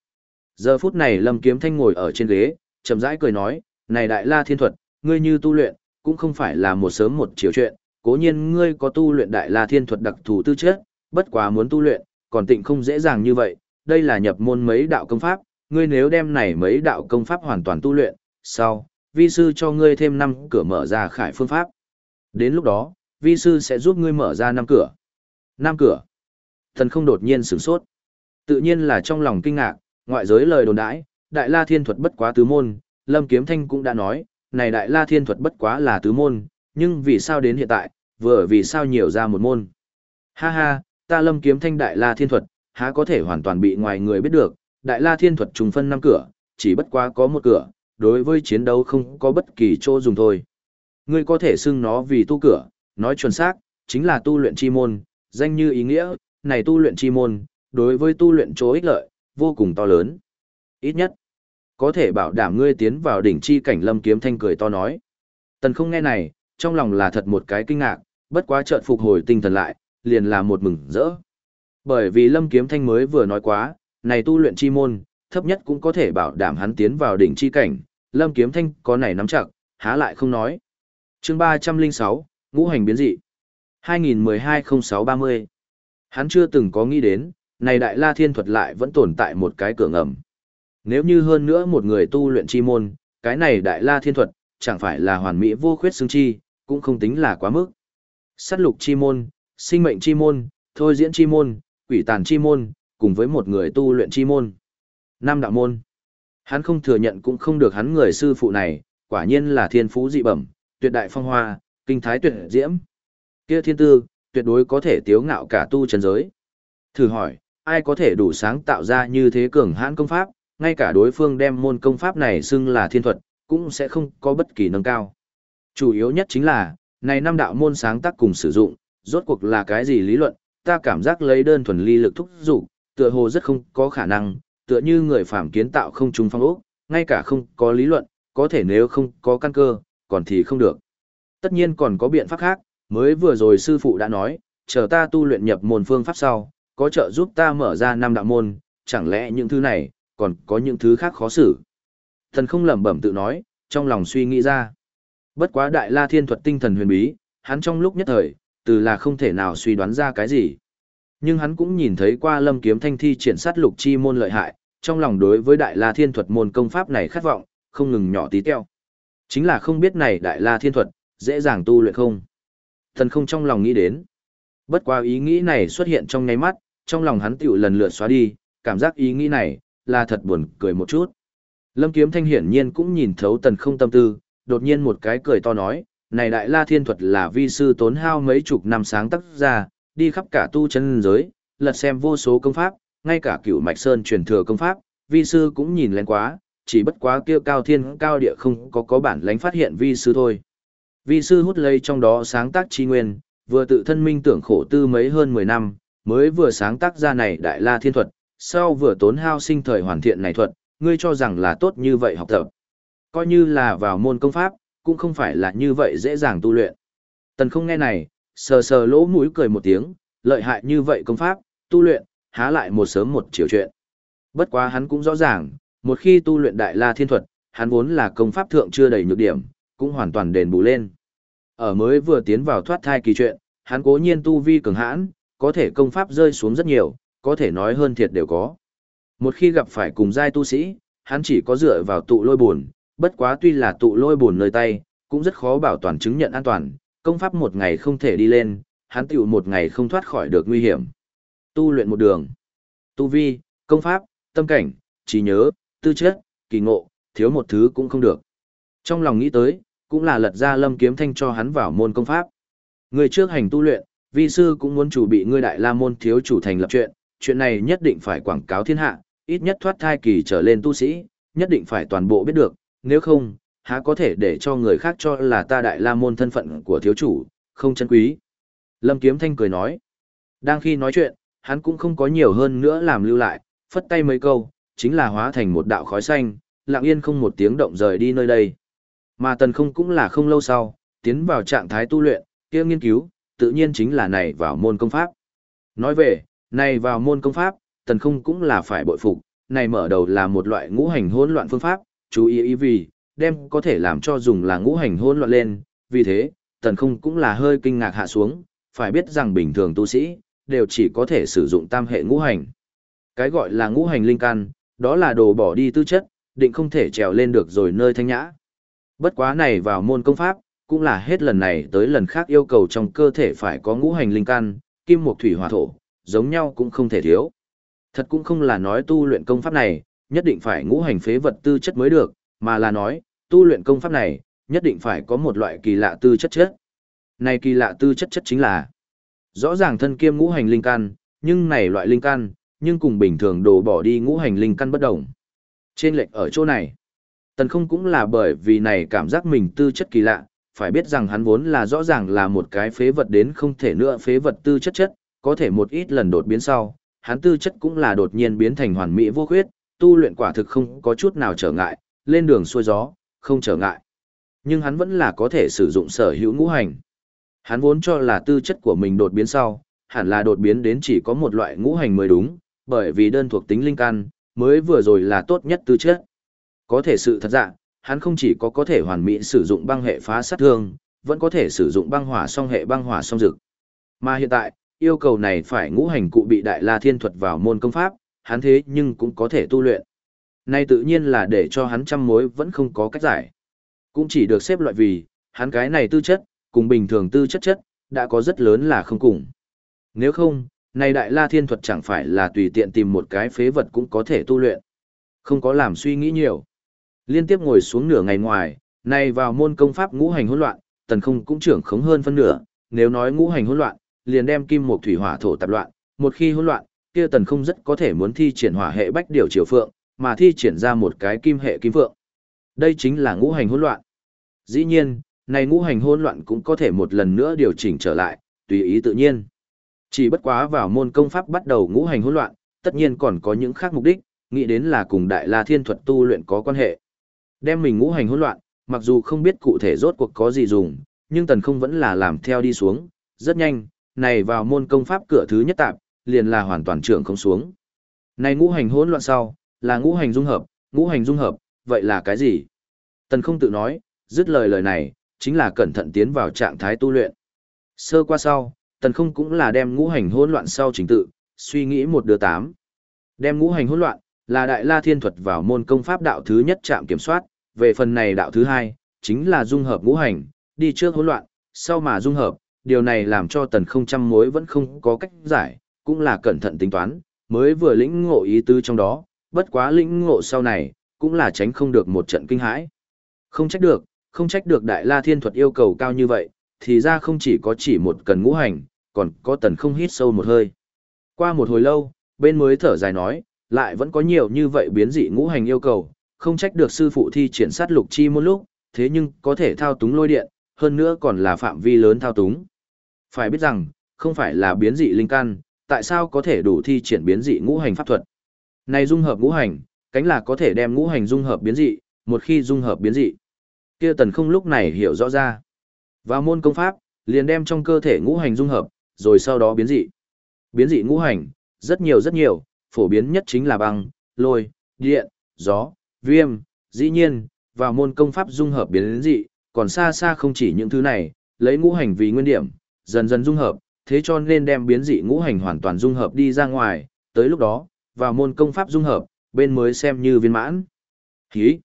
Giờ phút này Lâm Kiếm Thanh ngồi ở trên ghế, chậm rãi cười nói, này Đại La Thiên Thuật, ngươi như tu luyện, cũng không phải là một sớm một chiều chuyện, cố nhiên ngươi có tu luyện đại la thiên thuật đặc thù tư chất, bất quá muốn tu luyện, còn tịnh không dễ dàng như vậy, đây là nhập môn mấy đạo công pháp, ngươi nếu đem này mấy đạo công pháp hoàn toàn tu luyện, sau, vi sư cho ngươi thêm năm cửa mở ra khải phương pháp. Đến lúc đó, vi sư sẽ giúp ngươi mở ra năm cửa. Năm cửa. Thần không đột nhiên sửng sốt. Tự nhiên là trong lòng kinh ngạc, ngoại giới lời đồn đãi, đại la thiên thuật bất quá tứ môn, Lâm Kiếm Thanh cũng đã nói, này đại la thiên thuật bất quá là tứ môn, nhưng vì sao đến hiện tại, vừa vì sao nhiều ra một môn. Ha ha, ta lâm kiếm thanh đại la thiên thuật, há có thể hoàn toàn bị ngoài người biết được, đại la thiên thuật trùng phân năm cửa, chỉ bất quá có một cửa, đối với chiến đấu không có bất kỳ chỗ dùng thôi. Ngươi có thể xưng nó vì tu cửa, nói chuẩn xác, chính là tu luyện chi môn, danh như ý nghĩa, này tu luyện chi môn, đối với tu luyện chỗ ích lợi, vô cùng to lớn. Ít nhất, Có thể bảo đảm ngươi tiến vào đỉnh chi cảnh lâm kiếm thanh cười to nói. Tần không nghe này, trong lòng là thật một cái kinh ngạc, bất quá chợt phục hồi tinh thần lại, liền là một mừng rỡ. Bởi vì lâm kiếm thanh mới vừa nói quá, này tu luyện chi môn, thấp nhất cũng có thể bảo đảm hắn tiến vào đỉnh chi cảnh, lâm kiếm thanh có này nắm chặt, há lại không nói. chương 306, ngũ hành biến dị. 2012-06-30 Hắn chưa từng có nghĩ đến, này đại la thiên thuật lại vẫn tồn tại một cái cửa ngầm. Nếu như hơn nữa một người tu luyện chi môn, cái này đại la thiên thuật, chẳng phải là hoàn mỹ vô khuyết xương chi, cũng không tính là quá mức. Sát lục chi môn, sinh mệnh chi môn, thôi diễn chi môn, quỷ tàn chi môn, cùng với một người tu luyện chi môn. Năm đạo môn. Hắn không thừa nhận cũng không được hắn người sư phụ này, quả nhiên là thiên phú dị bẩm, tuyệt đại phong hoa, kinh thái tuyệt diễm. Kia thiên tư, tuyệt đối có thể tiếu ngạo cả tu chân giới. Thử hỏi, ai có thể đủ sáng tạo ra như thế cường hãn công pháp, ngay cả đối phương đem môn công pháp này xưng là thiên thuật, cũng sẽ không có bất kỳ nâng cao. Chủ yếu nhất chính là, này năm đạo môn sáng tác cùng sử dụng, rốt cuộc là cái gì lý luận, ta cảm giác lấy đơn thuần ly lực thúc dục, tựa hồ rất không có khả năng, tựa như người phàm kiến tạo không trùng phong ốc, ngay cả không có lý luận, có thể nếu không có căn cơ, còn thì không được. Tất nhiên còn có biện pháp khác, mới vừa rồi sư phụ đã nói, chờ ta tu luyện nhập môn phương pháp sau, có trợ giúp ta mở ra năm đạo môn, chẳng lẽ những thứ này, còn có những thứ khác khó xử. Thần không lẩm bẩm tự nói, trong lòng suy nghĩ ra. Bất quá đại la thiên thuật tinh thần huyền bí, hắn trong lúc nhất thời, từ là không thể nào suy đoán ra cái gì. Nhưng hắn cũng nhìn thấy qua lâm kiếm thanh thi triển sát lục chi môn lợi hại, trong lòng đối với đại la thiên thuật môn công pháp này khát vọng, không ngừng nhỏ tí teo. Chính là không biết này đại la thiên thuật, dễ dàng tu luyện không. Thần không trong lòng nghĩ đến. Bất quá ý nghĩ này xuất hiện trong nháy mắt, trong lòng hắn tiểu lần lượt xóa đi, cảm giác ý nghĩ này, là thật buồn cười một chút. Lâm Kiếm Thanh hiển nhiên cũng nhìn thấu tần không tâm tư, đột nhiên một cái cười to nói, này đại la thiên thuật là vi sư tốn hao mấy chục năm sáng tác ra, đi khắp cả tu chân giới, lật xem vô số công pháp, ngay cả cửu mạch sơn truyền thừa công pháp, vi sư cũng nhìn lên quá, chỉ bất quá kia cao thiên cao địa không có có bản lãnh phát hiện vi sư thôi. Vi sư hút lấy trong đó sáng tác chi nguyên, vừa tự thân minh tưởng khổ tư mấy hơn 10 năm, mới vừa sáng tác ra này đại la thiên thuật, sau vừa tốn hao sinh thời hoàn thiện này thuật, ngươi cho rằng là tốt như vậy học tập. Coi như là vào môn công pháp, cũng không phải là như vậy dễ dàng tu luyện. Tần không nghe này, sờ sờ lỗ mũi cười một tiếng, lợi hại như vậy công pháp, tu luyện, há lại một sớm một chiều chuyện. Bất quá hắn cũng rõ ràng, một khi tu luyện đại la thiên thuật, hắn vốn là công pháp thượng chưa đầy nhược điểm, cũng hoàn toàn đền bù lên. Ở mới vừa tiến vào thoát thai kỳ chuyện, hắn cố nhiên tu vi cường hãn, có thể công pháp rơi xuống rất nhiều, có thể nói hơn thiệt đều có. Một khi gặp phải cùng giai tu sĩ, hắn chỉ có dựa vào tụ lôi buồn, bất quá tuy là tụ lôi buồn nơi tay, cũng rất khó bảo toàn chứng nhận an toàn, công pháp một ngày không thể đi lên, hắn tiểu một ngày không thoát khỏi được nguy hiểm. Tu luyện một đường. Tu vi, công pháp, tâm cảnh, trí nhớ, tư chất, kỳ ngộ, thiếu một thứ cũng không được. Trong lòng nghĩ tới, cũng là lật ra lâm kiếm thanh cho hắn vào môn công pháp. Người trước hành tu luyện, vi sư cũng muốn chủ bị ngươi đại la môn thiếu chủ thành lập chuyện, chuyện này nhất định phải quảng cáo thiên hạ, ít nhất thoát thai kỳ trở lên tu sĩ, nhất định phải toàn bộ biết được, nếu không, há có thể để cho người khác cho là ta đại la môn thân phận của thiếu chủ, không chân quý. Lâm Kiếm Thanh cười nói, đang khi nói chuyện, hắn cũng không có nhiều hơn nữa làm lưu lại, phất tay mấy câu, chính là hóa thành một đạo khói xanh, lặng yên không một tiếng động rời đi nơi đây. Mà tần không cũng là không lâu sau, tiến vào trạng thái tu luyện, kia nghiên cứu, tự nhiên chính là này vào môn công pháp. Nói về, này vào môn công pháp, tần không cũng là phải bội phục, này mở đầu là một loại ngũ hành hỗn loạn phương pháp, chú ý ý vì, đem có thể làm cho dùng là ngũ hành hỗn loạn lên, vì thế, tần không cũng là hơi kinh ngạc hạ xuống, phải biết rằng bình thường tu sĩ, đều chỉ có thể sử dụng tam hệ ngũ hành. Cái gọi là ngũ hành linh căn, đó là đồ bỏ đi tư chất, định không thể trèo lên được rồi nơi thanh nhã. Bất quá này vào môn công pháp, cũng là hết lần này tới lần khác yêu cầu trong cơ thể phải có ngũ hành linh căn, kim mộc thủy hỏa thổ, giống nhau cũng không thể thiếu. Thật cũng không là nói tu luyện công pháp này, nhất định phải ngũ hành phế vật tư chất mới được, mà là nói, tu luyện công pháp này, nhất định phải có một loại kỳ lạ tư chất chất. Này kỳ lạ tư chất chất chính là, rõ ràng thân kiêm ngũ hành linh căn, nhưng này loại linh căn, nhưng cùng bình thường đổ bỏ đi ngũ hành linh căn bất đồng. Trên lệch ở chỗ này, tần không cũng là bởi vì này cảm giác mình tư chất kỳ lạ, phải biết rằng hắn vốn là rõ ràng là một cái phế vật đến không thể nữa phế vật tư chất chất, có thể một ít lần đột biến sau, hắn tư chất cũng là đột nhiên biến thành hoàn mỹ vô khuyết, tu luyện quả thực không có chút nào trở ngại, lên đường xuôi gió, không trở ngại. Nhưng hắn vẫn là có thể sử dụng sở hữu ngũ hành. Hắn vốn cho là tư chất của mình đột biến sau, hẳn là đột biến đến chỉ có một loại ngũ hành mới đúng, bởi vì đơn thuộc tính linh căn, mới vừa rồi là tốt nhất tư chất. Có thể sự thật dạ, hắn không chỉ có có thể hoàn mỹ sử dụng băng hệ phá sát thương, vẫn có thể sử dụng băng hỏa song hệ băng hỏa song dực. Mà hiện tại, yêu cầu này phải ngũ hành cụ bị đại la thiên thuật vào môn công pháp, hắn thế nhưng cũng có thể tu luyện. nay tự nhiên là để cho hắn trăm mối vẫn không có cách giải. Cũng chỉ được xếp loại vì, hắn cái này tư chất, cùng bình thường tư chất chất, đã có rất lớn là không cùng. Nếu không, nay đại la thiên thuật chẳng phải là tùy tiện tìm một cái phế vật cũng có thể tu luyện. Không có làm suy nghĩ nhiều. Liên tiếp ngồi xuống nửa ngày ngoài, nay vào môn công pháp ngũ hành hỗn loạn, tần không cũng trưởng khống hơn phân nửa, nếu nói ngũ hành hỗn loạn, liền đem kim mộc thủy hỏa thổ tạp loạn, một khi hỗn loạn, kia tần không rất có thể muốn thi triển hỏa hệ bách điều triều phượng, mà thi triển ra một cái kim hệ kim phượng. Đây chính là ngũ hành hỗn loạn. Dĩ nhiên, này ngũ hành hỗn loạn cũng có thể một lần nữa điều chỉnh trở lại, tùy ý tự nhiên. Chỉ bất quá vào môn công pháp bắt đầu ngũ hành hỗn loạn, tất nhiên còn có những khác mục đích, nghĩ đến là cùng Đại La Thiên thuật tu luyện có quan hệ. Đem mình ngũ hành hỗn loạn, mặc dù không biết cụ thể rốt cuộc có gì dùng, nhưng tần không vẫn là làm theo đi xuống, rất nhanh, này vào môn công pháp cửa thứ nhất tạp, liền là hoàn toàn trưởng không xuống. Này ngũ hành hỗn loạn sau, là ngũ hành dung hợp, ngũ hành dung hợp, vậy là cái gì? Tần không tự nói, dứt lời lời này, chính là cẩn thận tiến vào trạng thái tu luyện. Sơ qua sau, tần không cũng là đem ngũ hành hỗn loạn sau trình tự, suy nghĩ một đứa tám. Đem ngũ hành hỗn loạn, là đại la thiên thuật vào môn công pháp đạo thứ nhất chạm kiểm soát, về phần này đạo thứ hai, chính là dung hợp ngũ hành, đi trước hỗn loạn, sau mà dung hợp, điều này làm cho tần không trăm mối vẫn không có cách giải, cũng là cẩn thận tính toán, mới vừa lĩnh ngộ ý tứ trong đó, bất quá lĩnh ngộ sau này, cũng là tránh không được một trận kinh hãi. Không trách được, không trách được đại la thiên thuật yêu cầu cao như vậy, thì ra không chỉ có chỉ một cần ngũ hành, còn có tần không hít sâu một hơi. Qua một hồi lâu, bên mới thở dài nói, lại vẫn có nhiều như vậy biến dị ngũ hành yêu cầu, không trách được sư phụ thi triển sát lục chi một lúc, thế nhưng có thể thao túng lôi điện, hơn nữa còn là phạm vi lớn thao túng. Phải biết rằng, không phải là biến dị linh căn, tại sao có thể đủ thi triển biến dị ngũ hành pháp thuật. Này dung hợp ngũ hành, cánh là có thể đem ngũ hành dung hợp biến dị, một khi dung hợp biến dị. Kia tần không lúc này hiểu rõ ra. Vào môn công pháp, liền đem trong cơ thể ngũ hành dung hợp, rồi sau đó biến dị. Biến dị ngũ hành, rất nhiều rất nhiều, phổ biến nhất chính là băng, lôi, điện, gió, viêm, dĩ nhiên, vào môn công pháp dung hợp biến dị, còn xa xa không chỉ những thứ này, lấy ngũ hành vì nguyên điểm, dần dần dung hợp, thế cho nên đem biến dị ngũ hành hoàn toàn dung hợp đi ra ngoài, tới lúc đó, vào môn công pháp dung hợp, bên mới xem như viên mãn. Hí!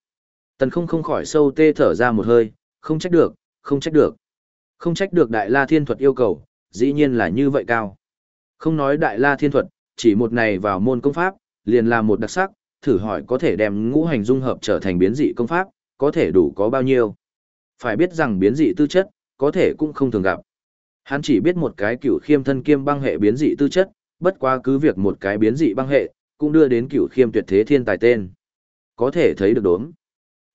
Tần không không khỏi sâu tê thở ra một hơi, không trách được, không trách được. Không trách được Đại La Thiên Thuật yêu cầu, dĩ nhiên là như vậy cao. Không nói Đại La Thiên Thuật, chỉ một này vào môn công pháp, liền là một đặc sắc, thử hỏi có thể đem ngũ hành dung hợp trở thành biến dị công pháp, có thể đủ có bao nhiêu. Phải biết rằng biến dị tư chất, có thể cũng không thường gặp. Hắn chỉ biết một cái cửu khiêm thân kiêm băng hệ biến dị tư chất, bất quá cứ việc một cái biến dị băng hệ, cũng đưa đến cửu khiêm tuyệt thế thiên tài tên. Có thể thấy được đốm.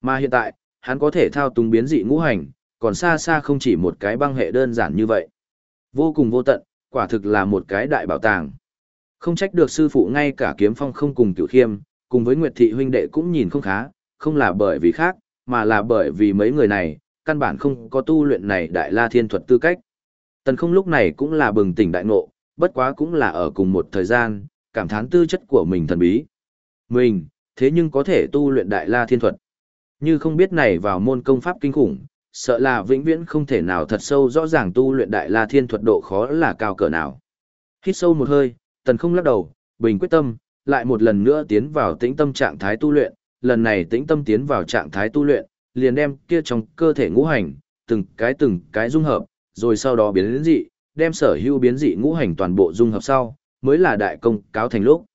Mà hiện tại, hắn có thể thao túng biến dị ngũ hành, còn xa xa không chỉ một cái băng hệ đơn giản như vậy. Vô cùng vô tận, quả thực là một cái đại bảo tàng. Không trách được sư phụ ngay cả kiếm phong không cùng cửu khiêm, cùng với Nguyệt Thị huynh đệ cũng nhìn không khá, không là bởi vì khác, mà là bởi vì mấy người này, căn bản không có tu luyện này đại la thiên thuật tư cách. Tần không lúc này cũng là bừng tỉnh đại ngộ, bất quá cũng là ở cùng một thời gian, cảm thán tư chất của mình thần bí. Mình, thế nhưng có thể tu luyện đại la thiên thuật. Như không biết này vào môn công pháp kinh khủng, sợ là vĩnh viễn không thể nào thật sâu rõ ràng tu luyện đại la thiên thuật độ khó là cao cỡ nào. Hít sâu một hơi, tần không lắc đầu, bình quyết tâm, lại một lần nữa tiến vào tĩnh tâm trạng thái tu luyện, lần này tĩnh tâm tiến vào trạng thái tu luyện, liền đem kia trong cơ thể ngũ hành, từng cái từng cái dung hợp, rồi sau đó biến dị, đem sở hữu biến dị ngũ hành toàn bộ dung hợp sau, mới là đại công cáo thành lúc.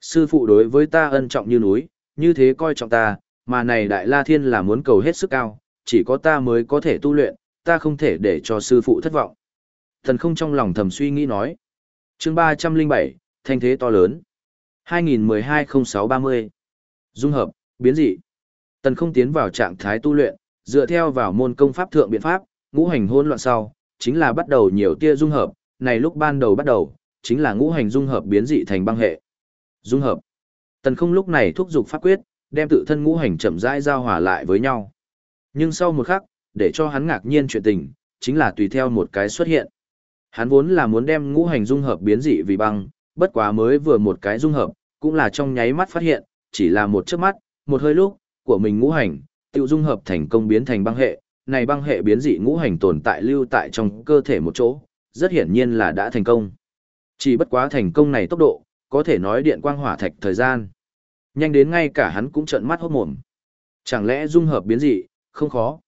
Sư phụ đối với ta ân trọng như núi, như thế coi trọng ta, mà này đại la thiên là muốn cầu hết sức cao, chỉ có ta mới có thể tu luyện, ta không thể để cho sư phụ thất vọng. Thần không trong lòng thầm suy nghĩ nói chương 307, thanh thế to lớn. 2012-06-30. Dung hợp, biến dị. Tần không tiến vào trạng thái tu luyện, dựa theo vào môn công pháp thượng biện pháp, ngũ hành hỗn loạn sau, chính là bắt đầu nhiều tia dung hợp, này lúc ban đầu bắt đầu, chính là ngũ hành dung hợp biến dị thành băng hệ. Dung hợp. Tần không lúc này thúc giục pháp quyết, đem tự thân ngũ hành chậm rãi giao hòa lại với nhau. Nhưng sau một khắc, để cho hắn ngạc nhiên chuyện tình, chính là tùy theo một cái xuất hiện. Hắn vốn là muốn đem ngũ hành dung hợp biến dị vì băng, bất quá mới vừa một cái dung hợp, cũng là trong nháy mắt phát hiện, chỉ là một chớp mắt, một hơi lúc, của mình ngũ hành, tiêu dung hợp thành công biến thành băng hệ, này băng hệ biến dị ngũ hành tồn tại lưu tại trong cơ thể một chỗ, rất hiển nhiên là đã thành công. Chỉ bất quá thành công này tốc độ, có thể nói điện quang hỏa thạch thời gian. Nhanh đến ngay cả hắn cũng trợn mắt hốt mồm. Chẳng lẽ dung hợp biến dị, không khó.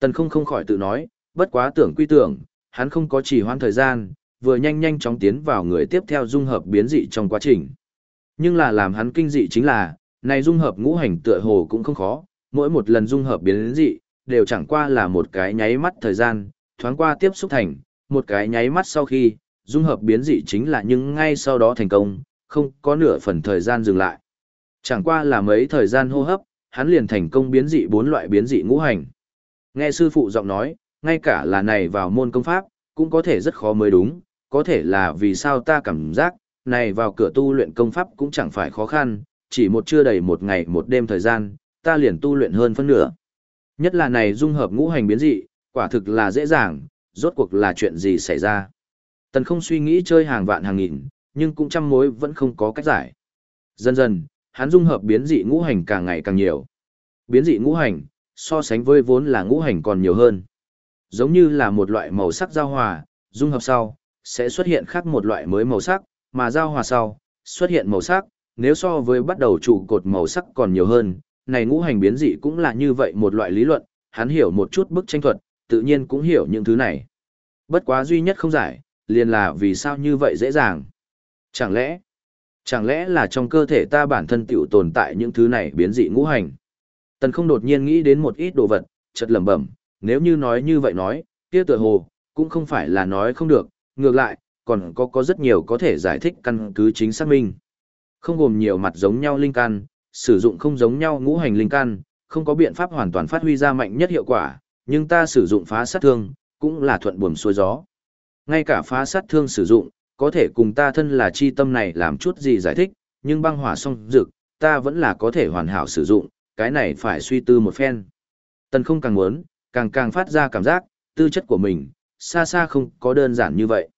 Tần không không khỏi tự nói, bất quá tưởng quy tưởng, hắn không có chỉ hoãn thời gian, vừa nhanh nhanh chóng tiến vào người tiếp theo dung hợp biến dị trong quá trình. Nhưng là làm hắn kinh dị chính là, này dung hợp ngũ hành tựa hồ cũng không khó, mỗi một lần dung hợp biến dị, đều chẳng qua là một cái nháy mắt thời gian, thoáng qua tiếp xúc thành, một cái nháy mắt sau khi, dung hợp biến dị chính là nhưng ngay sau đó thành công, không có nửa phần thời gian dừng lại. Chẳng qua là mấy thời gian hô hấp, hắn liền thành công biến dị bốn loại biến dị ngũ hành. Nghe sư phụ giọng nói, ngay cả là này vào môn công pháp, cũng có thể rất khó mới đúng, có thể là vì sao ta cảm giác, này vào cửa tu luyện công pháp cũng chẳng phải khó khăn, chỉ một chưa đầy một ngày một đêm thời gian, ta liền tu luyện hơn phân nửa. Nhất là này dung hợp ngũ hành biến dị, quả thực là dễ dàng, rốt cuộc là chuyện gì xảy ra. Tần không suy nghĩ chơi hàng vạn hàng nghìn, nhưng cũng trăm mối vẫn không có cách giải. Dần dần, hắn dung hợp biến dị ngũ hành càng ngày càng nhiều. Biến dị ngũ hành, so sánh với vốn là ngũ hành còn nhiều hơn. Giống như là một loại màu sắc giao hòa, dung hợp sau, sẽ xuất hiện khác một loại mới màu sắc, mà giao hòa sau, xuất hiện màu sắc, nếu so với bắt đầu trụ cột màu sắc còn nhiều hơn, này ngũ hành biến dị cũng là như vậy một loại lý luận, hắn hiểu một chút bức tranh thuật, tự nhiên cũng hiểu những thứ này. Bất quá duy nhất không giải, liền là vì sao như vậy dễ dàng. Chẳng lẽ, chẳng lẽ là trong cơ thể ta bản thân tiểu tồn tại những thứ này biến dị ngũ hành. Tần không đột nhiên nghĩ đến một ít đồ vật, chợt lẩm bẩm, nếu như nói như vậy nói, kia tựa hồ, cũng không phải là nói không được, ngược lại, còn có có rất nhiều có thể giải thích căn cứ chính xác minh. Không gồm nhiều mặt giống nhau linh căn, sử dụng không giống nhau ngũ hành linh căn, không có biện pháp hoàn toàn phát huy ra mạnh nhất hiệu quả, nhưng ta sử dụng phá sát thương, cũng là thuận buồm xuôi gió. Ngay cả phá sát thương sử dụng, có thể cùng ta thân là chi tâm này làm chút gì giải thích, nhưng băng hỏa song dực, ta vẫn là có thể hoàn hảo sử dụng, cái này phải suy tư một phen. Tần không càng muốn, càng càng phát ra cảm giác, tư chất của mình, xa xa không có đơn giản như vậy.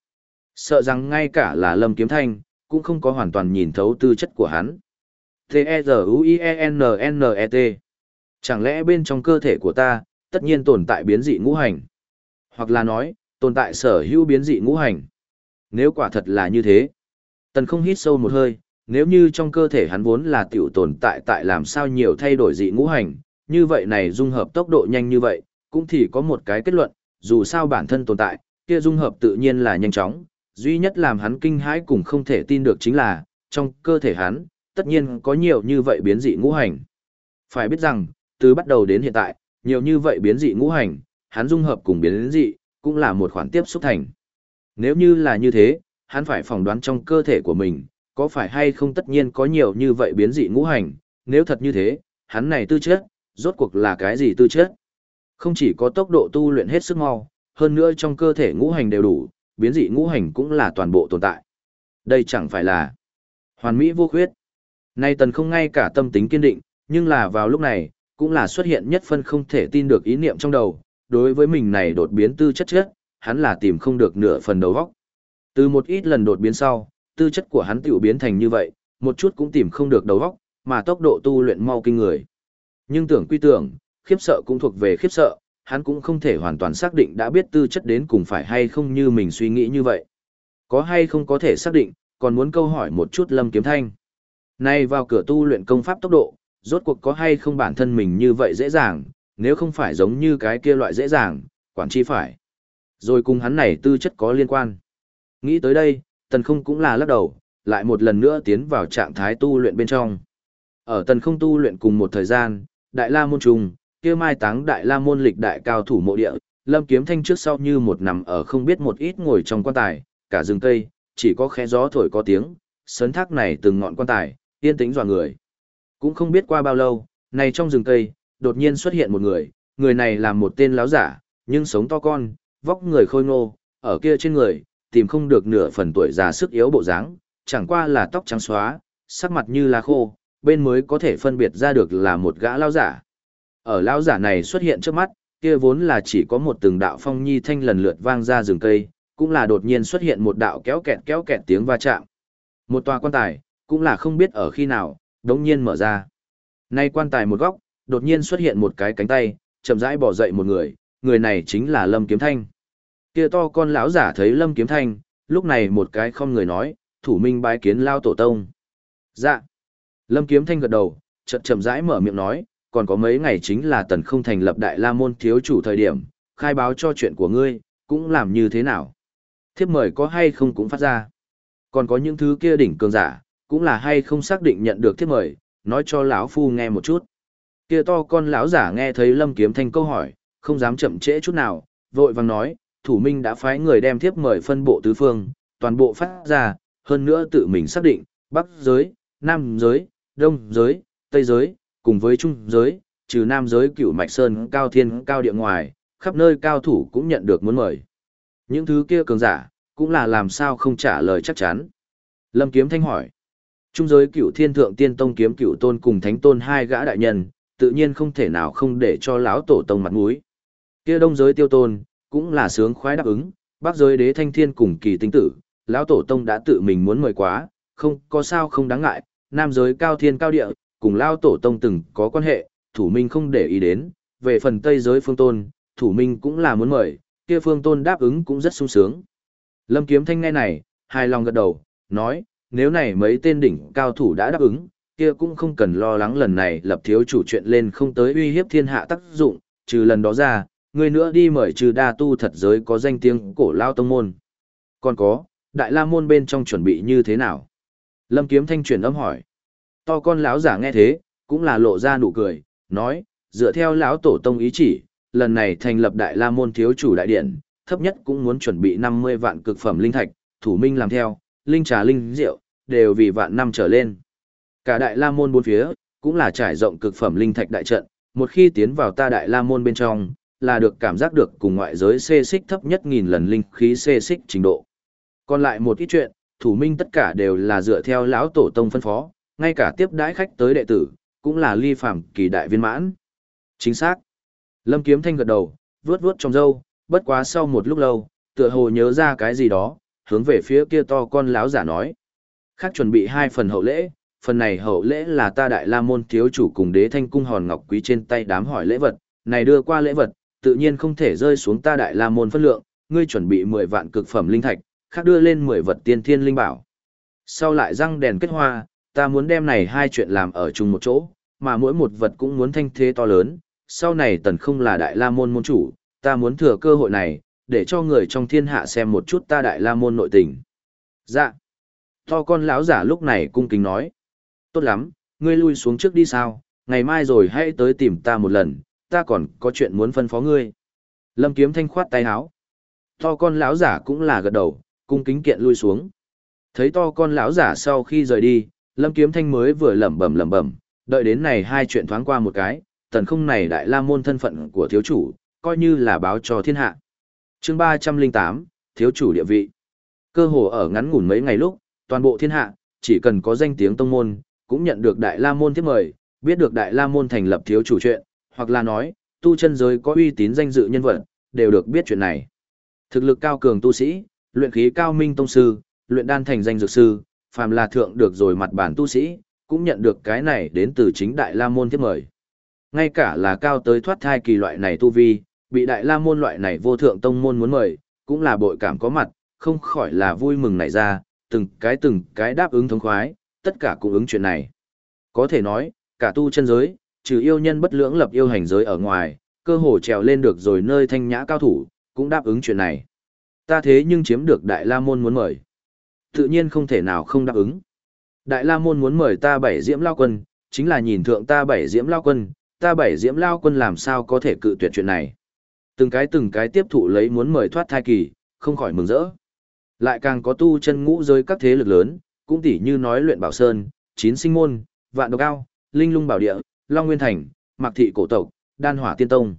Sợ rằng ngay cả là Lâm Kiếm Thanh, cũng không có hoàn toàn nhìn thấu tư chất của hắn. T-E-Z-U-I-E-N-N-E-T Chẳng lẽ bên trong cơ thể của ta, tất nhiên tồn tại biến dị ngũ hành? Hoặc là nói, tồn tại sở hữu biến dị ngũ hành? Nếu quả thật là như thế, tần không hít sâu một hơi, nếu như trong cơ thể hắn vốn là tiểu tồn tại tại làm sao nhiều thay đổi dị ngũ hành, như vậy này dung hợp tốc độ nhanh như vậy, cũng thì có một cái kết luận, dù sao bản thân tồn tại, kia dung hợp tự nhiên là nhanh chóng, duy nhất làm hắn kinh hãi cùng không thể tin được chính là, trong cơ thể hắn, tất nhiên có nhiều như vậy biến dị ngũ hành. Phải biết rằng, từ bắt đầu đến hiện tại, nhiều như vậy biến dị ngũ hành, hắn dung hợp cùng biến dị, cũng là một khoản tiếp xúc thành. Nếu như là như thế, hắn phải phỏng đoán trong cơ thể của mình, có phải hay không tất nhiên có nhiều như vậy biến dị ngũ hành, nếu thật như thế, hắn này tư chất, rốt cuộc là cái gì tư chất? Không chỉ có tốc độ tu luyện hết sức mau, hơn nữa trong cơ thể ngũ hành đều đủ, biến dị ngũ hành cũng là toàn bộ tồn tại. Đây chẳng phải là hoàn mỹ vô khuyết. Nay tần không ngay cả tâm tính kiên định, nhưng là vào lúc này, cũng là xuất hiện nhất phân không thể tin được ý niệm trong đầu, đối với mình này đột biến tư chất chất, hắn là tìm không được nửa phần đầu vóc. Từ một ít lần đột biến sau, tư chất của hắn tiểu biến thành như vậy, một chút cũng tìm không được đầu vóc, mà tốc độ tu luyện mau kinh người. Nhưng tưởng quy tưởng, khiếp sợ cũng thuộc về khiếp sợ, hắn cũng không thể hoàn toàn xác định đã biết tư chất đến cùng phải hay không như mình suy nghĩ như vậy. Có hay không có thể xác định, còn muốn câu hỏi một chút Lâm Kiếm Thanh. Nay vào cửa tu luyện công pháp tốc độ, rốt cuộc có hay không bản thân mình như vậy dễ dàng, nếu không phải giống như cái kia loại dễ dàng, quản chi phải. Rồi cùng hắn này tư chất có liên quan. Nghĩ tới đây, tần không cũng là lắc đầu, lại một lần nữa tiến vào trạng thái tu luyện bên trong. Ở tần không tu luyện cùng một thời gian, đại la môn trùng, kia mai táng đại la môn lịch đại cao thủ mộ địa, lâm kiếm thanh trước sau như một nằm ở không biết một ít ngồi trong quan tài, cả rừng cây, chỉ có khẽ gió thổi có tiếng, sấn thác này từng ngọn quan tài, yên tĩnh dọa người. Cũng không biết qua bao lâu, này trong rừng cây, đột nhiên xuất hiện một người, người này là một tên láo giả, nhưng sống to con, vóc người khôi ngô, ở kia trên người, tìm không được nửa phần tuổi già sức yếu bộ dáng, chẳng qua là tóc trắng xóa, sắc mặt như lá khô, bên mới có thể phân biệt ra được là một gã lao giả. Ở lão giả này xuất hiện trước mắt, kia vốn là chỉ có một từng đạo phong nhi thanh lần lượt vang ra rừng cây, cũng là đột nhiên xuất hiện một đạo kéo kẹt kéo kẹt tiếng va chạm. Một tòa quan tài, cũng là không biết ở khi nào, đống nhiên mở ra. Nay quan tài một góc, đột nhiên xuất hiện một cái cánh tay, chậm rãi bỏ dậy một người, người này chính là Lâm Kiếm Thanh. Kia to con lão giả thấy Lâm Kiếm Thanh, lúc này một cái không người nói, thủ minh bái kiến lao tổ tông. Dạ. Lâm Kiếm Thanh gật đầu, chậm chậm rãi mở miệng nói, còn có mấy ngày chính là tần không thành lập đại la môn thiếu chủ thời điểm, khai báo cho chuyện của ngươi, cũng làm như thế nào. Thiếp mời có hay không cũng phát ra. Còn có những thứ kia đỉnh cường giả, cũng là hay không xác định nhận được thiếp mời, nói cho lão phu nghe một chút. Kia to con lão giả nghe thấy Lâm Kiếm Thanh câu hỏi, không dám chậm trễ chút nào, vội vàng nói, thủ minh đã phái người đem thiếp mời phân bộ tứ phương, toàn bộ phát ra, hơn nữa tự mình xác định, Bắc giới, Nam giới, Đông giới, Tây giới, cùng với Trung giới, trừ Nam giới cửu Mạch Sơn cao thiên cao địa ngoài, khắp nơi cao thủ cũng nhận được muốn mời. Những thứ kia cường giả, cũng là làm sao không trả lời chắc chắn. Lâm Kiếm Thanh hỏi. Trung giới cửu thiên thượng tiên tông kiếm cửu tôn cùng thánh tôn hai gã đại nhân, tự nhiên không thể nào không để cho lão tổ tông mặt mũi. Kia đông giới tiêu tôn, cũng là sướng khoái đáp ứng, bắc giới đế thanh thiên cùng kỳ tinh tử, lão tổ tông đã tự mình muốn mời quá, không có sao không đáng ngại, nam giới cao thiên cao địa, cùng lao tổ tông từng có quan hệ, thủ minh không để ý đến, về phần tây giới phương tôn, thủ minh cũng là muốn mời, kia phương tôn đáp ứng cũng rất sung sướng. Lâm kiếm thanh ngay này, hài lòng gật đầu, nói, nếu này mấy tên đỉnh cao thủ đã đáp ứng, kia cũng không cần lo lắng lần này lập thiếu chủ chuyện lên không tới uy hiếp thiên hạ tác dụng, trừ lần đó ra, người nữa đi mời trừ đa tu thật giới có danh tiếng cổ lao tông môn. Còn có, đại la môn bên trong chuẩn bị như thế nào? Lâm kiếm thanh truyền âm hỏi. To con lão giả nghe thế, cũng là lộ ra nụ cười, nói, dựa theo lão tổ tông ý chỉ, lần này thành lập đại la môn thiếu chủ đại điện, thấp nhất cũng muốn chuẩn bị 50 vạn cực phẩm linh thạch, thủ minh làm theo, linh trà linh rượu, đều vì vạn năm trở lên. Cả đại la môn bốn phía, cũng là trải rộng cực phẩm linh thạch đại trận, một khi tiến vào ta đại la môn bên trong, là được cảm giác được cùng ngoại giới xê xích thấp nhất nghìn lần linh khí xê xích trình độ. Còn lại một ít chuyện, thủ minh tất cả đều là dựa theo lão tổ tông phân phó, ngay cả tiếp đãi khách tới đệ tử, cũng là ly phàm kỳ đại viên mãn. Chính xác. Lâm Kiếm Thanh gật đầu, vướt vướt trong râu, bất quá sau một lúc lâu, tựa hồ nhớ ra cái gì đó, hướng về phía kia to con lão giả nói. Khác chuẩn bị hai phần hậu lễ, phần này hậu lễ là ta đại la môn thiếu chủ cùng đế thanh cung hòn ngọc quý trên tay đám hỏi lễ vật, này đưa qua lễ vật, tự nhiên không thể rơi xuống ta đại la môn phân lượng, ngươi chuẩn bị 10 vạn cực phẩm linh thạch, khác đưa lên 10 vật tiên thiên linh bảo. Sau lại răng đèn kết hoa, ta muốn đem này hai chuyện làm ở chung một chỗ, mà mỗi một vật cũng muốn thanh thế to lớn, sau này tần không là đại la môn môn chủ, ta muốn thừa cơ hội này, để cho người trong thiên hạ xem một chút ta đại la môn nội tình. Dạ. To con lão giả lúc này cung kính nói. Tốt lắm, ngươi lui xuống trước đi sao, ngày mai rồi hãy tới tìm ta một lần, ta còn có chuyện muốn phân phó ngươi. Lâm kiếm thanh khoát tay háo. To con lão giả cũng là gật đầu, cung kính kiện lui xuống. Thấy to con lão giả sau khi rời đi, Lâm kiếm thanh mới vừa lẩm bẩm lẩm bẩm, đợi đến này hai chuyện thoáng qua một cái, tần không này đại la môn thân phận của thiếu chủ, coi như là báo cho thiên hạ. chương 308, thiếu chủ địa vị. Cơ hồ ở ngắn ngủn mấy ngày lúc, toàn bộ thiên hạ, chỉ cần có danh tiếng tông môn, cũng nhận được đại la môn tiếp mời, biết được đại la môn thành lập thiếu chủ chuyện, hoặc là nói, tu chân giới có uy tín danh dự nhân vật, đều được biết chuyện này. Thực lực cao cường tu sĩ, luyện khí cao minh tông sư, luyện đan thành danh dược sư, phàm là thượng được rồi mặt bản tu sĩ, cũng nhận được cái này đến từ chính đại la môn tiếp mời. Ngay cả là cao tới thoát thai kỳ loại này tu vi, bị đại la môn loại này vô thượng tông môn muốn mời, cũng là bội cảm có mặt, không khỏi là vui mừng nảy ra, từng cái từng cái đáp ứng thống khoái, tất cả cũng ứng chuyện này. Có thể nói, cả tu chân giới, trừ yêu nhân bất lưỡng lập yêu hành giới ở ngoài, cơ hồ trèo lên được rồi nơi thanh nhã cao thủ, cũng đáp ứng chuyện này. Ta thế nhưng chiếm được Đại La Môn muốn mời. Tự nhiên không thể nào không đáp ứng. Đại La Môn muốn mời ta bảy diễm lao quân, chính là nhìn thượng ta bảy diễm lao quân, ta bảy diễm lao quân làm sao có thể cự tuyệt chuyện này. Từng cái từng cái tiếp thụ lấy muốn mời thoát thai kỳ, không khỏi mừng rỡ. Lại càng có tu chân ngũ giới các thế lực lớn, cũng tỉ như nói luyện bảo sơn, chín sinh môn, vạn độc ao, linh lung bảo địa, long nguyên thành, mạc thị cổ tộc, đan hỏa tiên tông.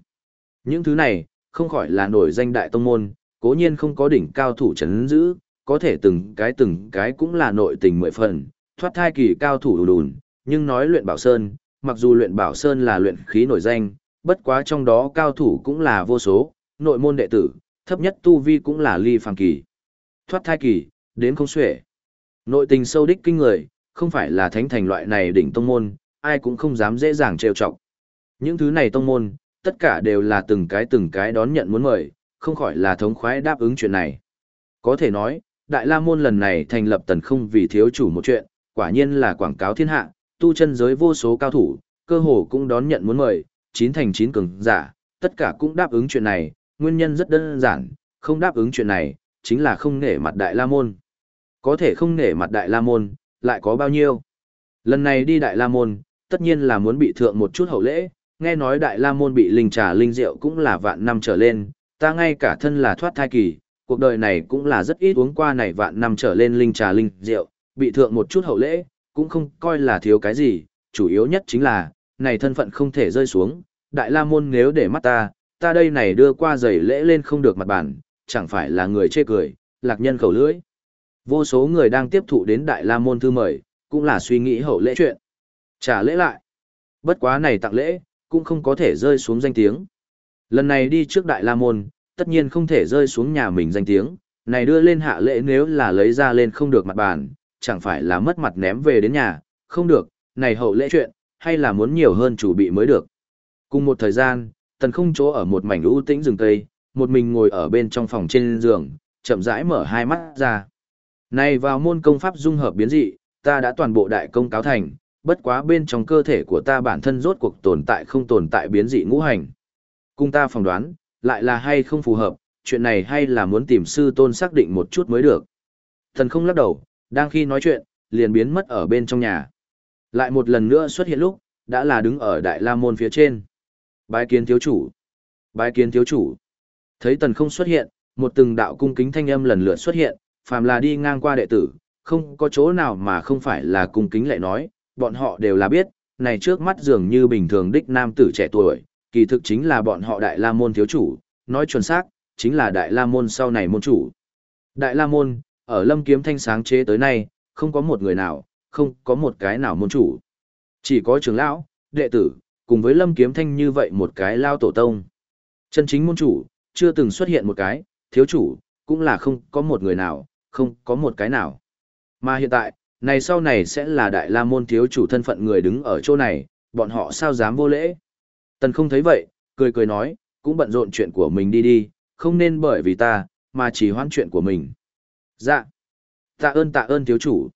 Những thứ này, không khỏi là nổi danh đại tông môn, cố nhiên không có đỉnh cao thủ chấn giữ, có thể từng cái từng cái cũng là nội tình mười phần, thoát thai kỳ cao thủ đủ đùn, nhưng nói luyện bảo sơn, mặc dù luyện bảo sơn là luyện khí nổi danh, bất quá trong đó cao thủ cũng là vô số, nội môn đệ tử, thấp nhất tu vi cũng là ly phàm kỳ. Thoát thai kỳ, đến không xuể. Nội tình sâu đích kinh người, không phải là thánh thành loại này đỉnh tông môn, ai cũng không dám dễ dàng trêu chọc. Những thứ này tông môn, tất cả đều là từng cái từng cái đón nhận muốn mời, không khỏi là thống khoái đáp ứng chuyện này. Có thể nói, Đại La Môn lần này thành lập tần không vì thiếu chủ một chuyện, quả nhiên là quảng cáo thiên hạ, tu chân giới vô số cao thủ, cơ hồ cũng đón nhận muốn mời, chín thành chín cường giả, tất cả cũng đáp ứng chuyện này, nguyên nhân rất đơn giản, không đáp ứng chuyện này, chính là không nể mặt Đại La Môn. Có thể không nể mặt Đại La Môn, lại có bao nhiêu? Lần này đi Đại La Môn, tất nhiên là muốn bị thượng một chút hậu lễ, nghe nói Đại La Môn bị linh trà linh rượu cũng là vạn năm trở lên, ta ngay cả thân là thoát thai kỳ, cuộc đời này cũng là rất ít uống qua này vạn năm trở lên linh trà linh rượu, bị thượng một chút hậu lễ, cũng không coi là thiếu cái gì, chủ yếu nhất chính là, này thân phận không thể rơi xuống, Đại La Môn nếu để mắt ta, ta đây này đưa qua giày lễ lên không được mặt bản, chẳng phải là người chê cười, lạc nhân khẩu lưỡi. Vô số người đang tiếp thụ đến Đại La Môn thư mời, cũng là suy nghĩ hậu lễ chuyện. Trả lễ lại. Bất quá này tặng lễ, cũng không có thể rơi xuống danh tiếng. Lần này đi trước Đại La Môn, tất nhiên không thể rơi xuống nhà mình danh tiếng, này đưa lên hạ lễ nếu là lấy ra lên không được mặt bàn, chẳng phải là mất mặt ném về đến nhà, không được, này hậu lễ chuyện, hay là muốn nhiều hơn chủ bị mới được. Cùng một thời gian, tần không chỗ ở một mảnh ưu tĩnh rừng tây, một mình ngồi ở bên trong phòng trên giường, chậm rãi mở hai mắt ra. Này vào môn công pháp dung hợp biến dị, ta đã toàn bộ đại công cáo thành, bất quá bên trong cơ thể của ta bản thân rốt cuộc tồn tại không tồn tại biến dị ngũ hành. cùng ta phỏng đoán, lại là hay không phù hợp, chuyện này hay là muốn tìm sư tôn xác định một chút mới được. Thần không lắc đầu, đang khi nói chuyện, liền biến mất ở bên trong nhà. Lại một lần nữa xuất hiện lúc, đã là đứng ở đại la môn phía trên. Bái kiến thiếu chủ. Bái kiến thiếu chủ. Thấy tần không xuất hiện, một từng đạo cung kính thanh âm lần lượt xuất hiện, phàm là đi ngang qua đệ tử, không có chỗ nào mà không phải là cung kính lại nói, bọn họ đều là biết, này trước mắt dường như bình thường đích nam tử trẻ tuổi, kỳ thực chính là bọn họ Đại La Môn thiếu chủ, nói chuẩn xác, chính là Đại La Môn sau này môn chủ. Đại La Môn, ở lâm kiếm thanh sáng chế tới nay, không có một người nào, không có một cái nào môn chủ. Chỉ có trưởng lão, đệ tử, cùng với lâm kiếm thanh như vậy một cái lao tổ tông. Chân chính môn chủ, chưa từng xuất hiện một cái, thiếu chủ, cũng là không có một người nào, không có một cái nào. Mà hiện tại, này sau này sẽ là đại la môn thiếu chủ thân phận người đứng ở chỗ này, bọn họ sao dám vô lễ. Tần không thấy vậy, cười cười nói, cũng bận rộn chuyện của mình đi đi, không nên bởi vì ta, mà chỉ hoãn chuyện của mình. Dạ. Tạ ơn tạ ơn thiếu chủ.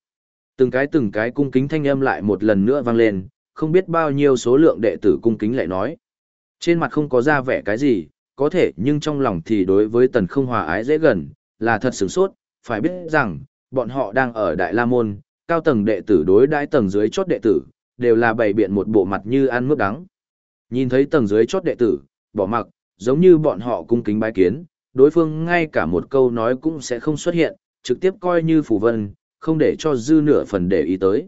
Từng cái từng cái cung kính thanh âm lại một lần nữa vang lên, không biết bao nhiêu số lượng đệ tử cung kính lại nói. Trên mặt không có ra vẻ cái gì, có thể nhưng trong lòng thì đối với tần không hòa ái dễ gần, là thật sửng sốt, phải biết rằng, bọn họ đang ở Đại La Môn, cao tầng đệ tử đối đãi tầng dưới chốt đệ tử, đều là bày biện một bộ mặt như ăn mướp đắng. Nhìn thấy tầng dưới chót đệ tử, bỏ mặc, giống như bọn họ cung kính bái kiến, đối phương ngay cả một câu nói cũng sẽ không xuất hiện, trực tiếp coi như phủ vân, không để cho dư nửa phần để ý tới.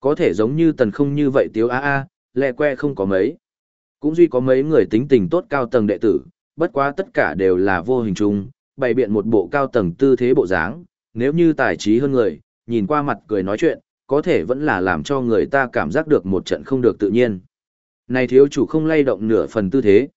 Có thể giống như tần không như vậy tiếu a a, lẹ que không có mấy. Cũng duy có mấy người tính tình tốt cao tầng đệ tử, bất quá tất cả đều là vô hình chung, bày biện một bộ cao tầng tư thế bộ dáng, nếu như tài trí hơn người, nhìn qua mặt cười nói chuyện, có thể vẫn là làm cho người ta cảm giác được một trận không được tự nhiên. Này thiếu chủ không lay động nửa phần tư thế.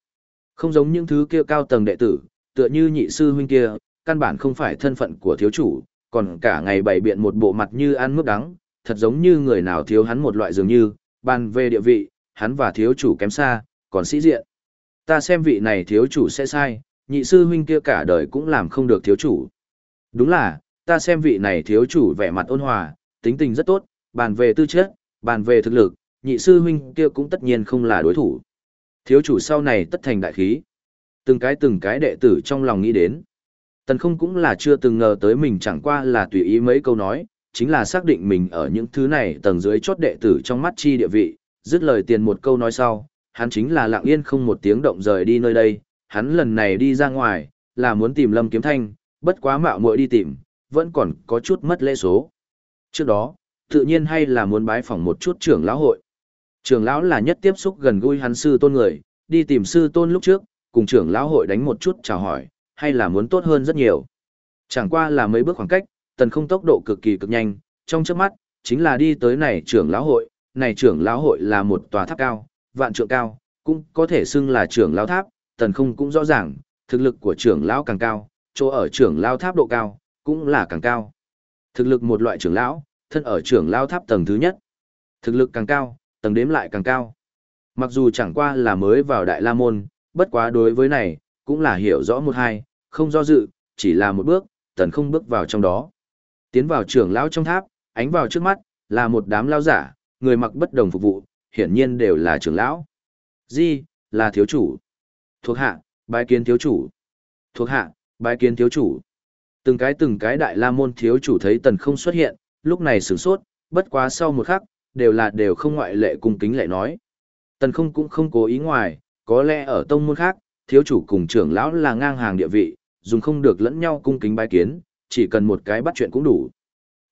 Không giống những thứ kia cao tầng đệ tử, tựa như nhị sư huynh kia, căn bản không phải thân phận của thiếu chủ, còn cả ngày bày biện một bộ mặt như ăn mướp đắng, thật giống như người nào thiếu hắn một loại dường như, bàn về địa vị, hắn và thiếu chủ kém xa, còn sĩ diện. Ta xem vị này thiếu chủ sẽ sai, nhị sư huynh kia cả đời cũng làm không được thiếu chủ. Đúng là, ta xem vị này thiếu chủ vẻ mặt ôn hòa, tính tình rất tốt, bàn về tư chất, bàn về thực lực, nhị sư huynh kia cũng tất nhiên không là đối thủ. Thiếu chủ sau này tất thành đại khí. Từng cái từng cái đệ tử trong lòng nghĩ đến. Tần không cũng là chưa từng ngờ tới mình chẳng qua là tùy ý mấy câu nói, chính là xác định mình ở những thứ này tầng dưới chốt đệ tử trong mắt chi địa vị, dứt lời tiền một câu nói sau, hắn chính là lặng yên không một tiếng động rời đi nơi đây, hắn lần này đi ra ngoài, là muốn tìm Lâm Kiếm Thanh, bất quá mạo muội đi tìm, vẫn còn có chút mất lễ số. Trước đó, tự nhiên hay là muốn bái phỏng một chút trưởng lão hội. Trưởng lão là nhất tiếp xúc gần gũi hắn sư tôn người, đi tìm sư tôn lúc trước, cùng trưởng lão hội đánh một chút chào hỏi, hay là muốn tốt hơn rất nhiều. Chẳng qua là mấy bước khoảng cách, tần không tốc độ cực kỳ cực nhanh, trong chớp mắt, chính là đi tới này trưởng lão hội, này trưởng lão hội là một tòa tháp cao, vạn trượng cao, cũng có thể xưng là trưởng lão tháp, tần không cũng rõ ràng, thực lực của trưởng lão càng cao, chỗ ở trưởng lão tháp độ cao, cũng là càng cao. Thực lực một loại trưởng lão, thân ở trưởng lão tháp tầng thứ nhất. Thực lực càng cao, tầng đếm lại càng cao. Mặc dù chẳng qua là mới vào Đại La Môn, bất quá đối với này, cũng là hiểu rõ một hai, không do dự, chỉ là một bước, tần không bước vào trong đó. Tiến vào trưởng lão trong tháp, ánh vào trước mắt, là một đám lao giả, người mặc bất đồng phục vụ, hiển nhiên đều là trưởng lão. Di, là thiếu chủ. Thuộc hạ, bái kiến thiếu chủ. Thuộc hạ, bái kiến thiếu chủ. Từng cái từng cái đại la môn thiếu chủ thấy tần không xuất hiện, lúc này sửng sốt, bất quá sau một khắc, đều là đều không ngoại lệ cung kính lại nói. Tần không cũng không cố ý ngoài, có lẽ ở tông môn khác, thiếu chủ cùng trưởng lão là ngang hàng địa vị, dùng không được lẫn nhau cung kính bái kiến, chỉ cần một cái bắt chuyện cũng đủ.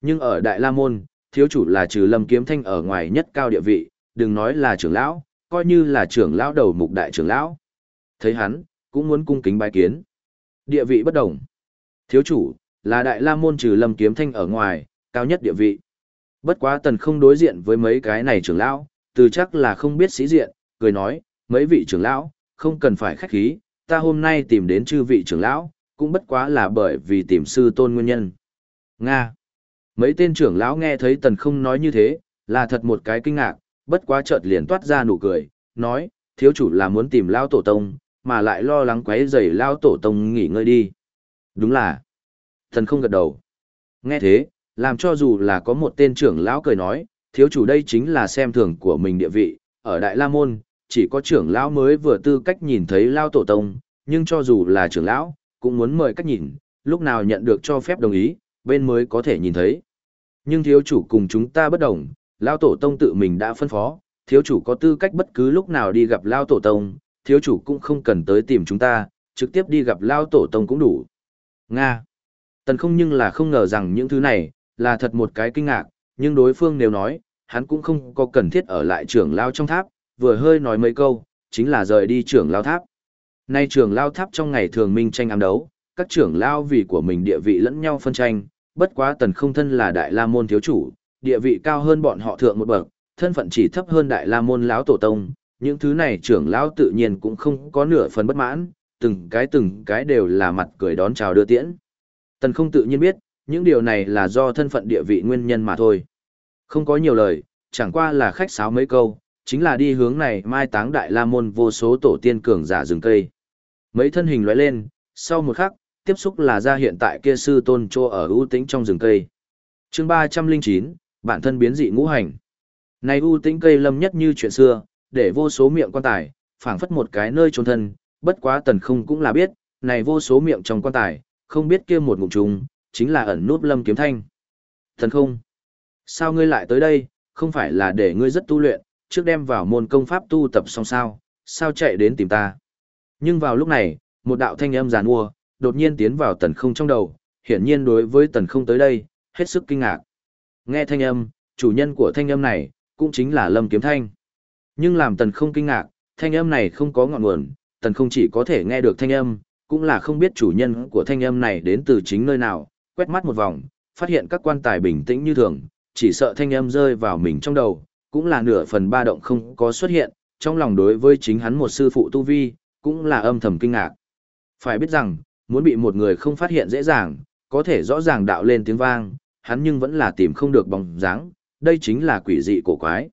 Nhưng ở Đại La Môn, thiếu chủ là trừ Lâm Kiếm Thanh ở ngoài nhất cao địa vị, đừng nói là trưởng lão, coi như là trưởng lão đầu mục đại trưởng lão. Thấy hắn, cũng muốn cung kính bái kiến. Địa vị bất đồng. Thiếu chủ, là Đại La Môn trừ Lâm Kiếm Thanh ở ngoài, cao nhất địa vị. Bất quá tần không đối diện với mấy cái này trưởng lão, từ chắc là không biết sĩ diện, cười nói, mấy vị trưởng lão, không cần phải khách khí, ta hôm nay tìm đến chư vị trưởng lão, cũng bất quá là bởi vì tìm sư tôn nguyên nhân. Nga. Mấy tên trưởng lão nghe thấy tần không nói như thế, là thật một cái kinh ngạc, bất quá chợt liền toát ra nụ cười, nói, thiếu chủ là muốn tìm lao tổ tông, mà lại lo lắng quấy rầy lao tổ tông nghỉ ngơi đi. Đúng là. Tần không gật đầu. Nghe thế, làm cho dù là có một tên trưởng lão cười nói, thiếu chủ đây chính là xem thường của mình địa vị, ở Đại La Môn, chỉ có trưởng lão mới vừa tư cách nhìn thấy lao tổ tông, nhưng cho dù là trưởng lão, cũng muốn mời cách nhìn, lúc nào nhận được cho phép đồng ý, bên mới có thể nhìn thấy. Nhưng thiếu chủ cùng chúng ta bất đồng, lao tổ tông tự mình đã phân phó, thiếu chủ có tư cách bất cứ lúc nào đi gặp lao tổ tông, thiếu chủ cũng không cần tới tìm chúng ta, trực tiếp đi gặp lao tổ tông cũng đủ. Nga. Tần không nhưng là không ngờ rằng những thứ này, là thật một cái kinh ngạc, nhưng đối phương nếu nói, hắn cũng không có cần thiết ở lại trưởng lao trong tháp, vừa hơi nói mấy câu, chính là rời đi trưởng lao tháp. Nay trưởng lao tháp trong ngày thường minh tranh ám đấu, các trưởng lao vì của mình địa vị lẫn nhau phân tranh, bất quá tần không thân là đại la môn thiếu chủ, địa vị cao hơn bọn họ thượng một bậc, thân phận chỉ thấp hơn đại la môn lão tổ tông, những thứ này trưởng lao tự nhiên cũng không có nửa phần bất mãn, từng cái từng cái đều là mặt cười đón chào đưa tiễn. Tần không tự nhiên biết, những điều này là do thân phận địa vị nguyên nhân mà thôi. Không có nhiều lời, chẳng qua là khách sáo mấy câu, chính là đi hướng này mai táng đại la môn vô số tổ tiên cường giả rừng cây. Mấy thân hình lóe lên, sau một khắc, tiếp xúc là ra hiện tại kia sư tôn trô ở ưu tĩnh trong rừng cây. chương 309, bản thân biến dị ngũ hành. Này ưu tĩnh cây lâm nhất như chuyện xưa, để vô số miệng quan tài, phảng phất một cái nơi trốn thân, bất quá tần không cũng là biết, này vô số miệng trong quan tài, không biết kia một ngụm trùng, chính là ẩn nút lâm kiếm thanh. Thần không, sao ngươi lại tới đây, không phải là để ngươi rất tu luyện, trước đem vào môn công pháp tu tập xong sao, sao chạy đến tìm ta. Nhưng vào lúc này, một đạo thanh âm giàn mua, đột nhiên tiến vào tần không trong đầu, hiển nhiên đối với tần không tới đây, hết sức kinh ngạc. Nghe thanh âm, chủ nhân của thanh âm này, cũng chính là Lâm Kiếm Thanh. Nhưng làm tần không kinh ngạc, thanh âm này không có ngọn nguồn, tần không chỉ có thể nghe được thanh âm, cũng là không biết chủ nhân của thanh âm này đến từ chính nơi nào, quét mắt một vòng, phát hiện các quan tài bình tĩnh như thường, chỉ sợ thanh âm rơi vào mình trong đầu, cũng là nửa phần ba động không có xuất hiện, trong lòng đối với chính hắn một sư phụ tu vi, cũng là âm thầm kinh ngạc. Phải biết rằng, muốn bị một người không phát hiện dễ dàng, có thể rõ ràng đạo lên tiếng vang, hắn nhưng vẫn là tìm không được bóng dáng, đây chính là quỷ dị cổ quái.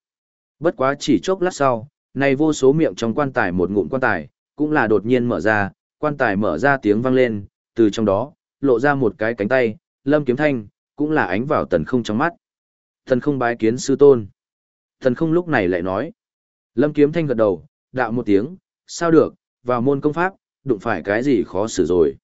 Bất quá chỉ chốc lát sau, này vô số miệng trong quan tài một ngụm quan tài, cũng là đột nhiên mở ra, quan tài mở ra tiếng vang lên, từ trong đó, lộ ra một cái cánh tay, lâm kiếm thanh, cũng là ánh vào tần không trong mắt. Tần không bái kiến sư tôn. Tần không lúc này lại nói. Lâm kiếm thanh gật đầu, đạo một tiếng, sao được, vào môn công pháp, đụng phải cái gì khó xử rồi.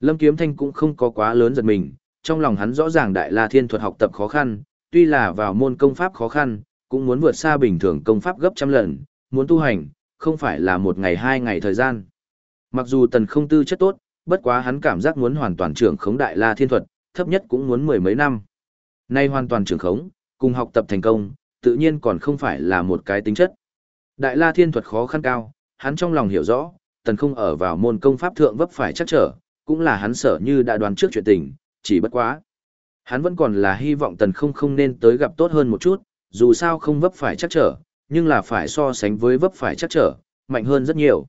Lâm Kiếm Thanh cũng không có quá lớn giật mình, trong lòng hắn rõ ràng Đại La Thiên thuật học tập khó khăn, tuy là vào môn công pháp khó khăn, cũng muốn vượt xa bình thường công pháp gấp trăm lần, muốn tu hành, không phải là một ngày hai ngày thời gian. Mặc dù tần không tư chất tốt, bất quá hắn cảm giác muốn hoàn toàn trưởng khống Đại La Thiên thuật, thấp nhất cũng muốn mười mấy năm. Nay hoàn toàn trưởng khống, cùng học tập thành công, tự nhiên còn không phải là một cái tính chất. Đại La Thiên thuật khó khăn cao, hắn trong lòng hiểu rõ, tần không ở vào môn công pháp thượng vấp phải chắc trở, cũng là hắn sợ như đã đoán trước chuyện tình, chỉ bất quá. Hắn vẫn còn là hy vọng tần không không nên tới gặp tốt hơn một chút, dù sao không vấp phải chắc trở, nhưng là phải so sánh với vấp phải chắc trở, mạnh hơn rất nhiều.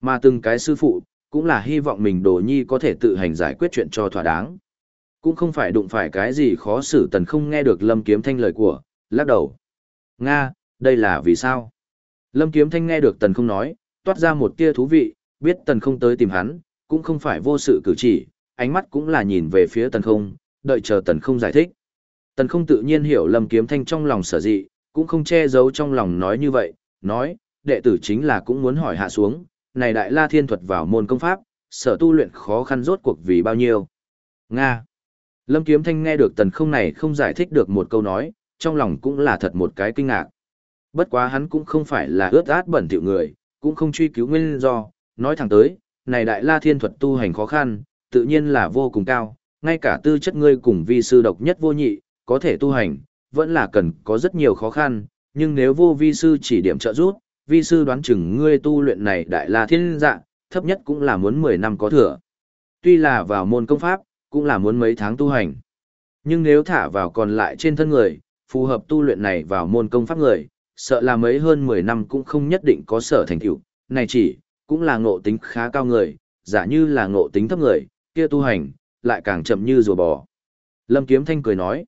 Mà từng cái sư phụ, cũng là hy vọng mình đồ nhi có thể tự hành giải quyết chuyện cho thỏa đáng. Cũng không phải đụng phải cái gì khó xử tần không nghe được Lâm Kiếm Thanh lời của, lắc đầu. Nga, đây là vì sao? Lâm Kiếm Thanh nghe được tần không nói, toát ra một tia thú vị, biết tần không tới tìm hắn, cũng không phải vô sự cử chỉ, ánh mắt cũng là nhìn về phía tần không, đợi chờ tần không giải thích. Tần không tự nhiên hiểu Lâm Kiếm Thanh trong lòng sở dị, cũng không che giấu trong lòng nói như vậy, nói, đệ tử chính là cũng muốn hỏi hạ xuống, này đại la thiên thuật vào môn công pháp, sở tu luyện khó khăn rốt cuộc vì bao nhiêu. Nga. Lâm Kiếm Thanh nghe được tần không này không giải thích được một câu nói, trong lòng cũng là thật một cái kinh ngạc. Bất quá hắn cũng không phải là ướt át bẩn thỉu người, cũng không truy cứu nguyên do, nói thẳng tới, này đại la thiên thuật tu hành khó khăn, tự nhiên là vô cùng cao, ngay cả tư chất ngươi cùng vi sư độc nhất vô nhị, có thể tu hành, vẫn là cần có rất nhiều khó khăn, nhưng nếu vô vi sư chỉ điểm trợ giúp, vi sư đoán chừng ngươi tu luyện này đại la thiên dạng, thấp nhất cũng là muốn 10 năm có thừa. Tuy là vào môn công pháp, cũng là muốn mấy tháng tu hành. Nhưng nếu thả vào còn lại trên thân người, phù hợp tu luyện này vào môn công pháp người, sợ là mấy hơn 10 năm cũng không nhất định có sở thành tựu. Này chỉ, cũng là ngộ tính khá cao người, giả như là ngộ tính thấp người, kia tu hành, lại càng chậm như rùa bò. Lâm Kiếm Thanh cười nói,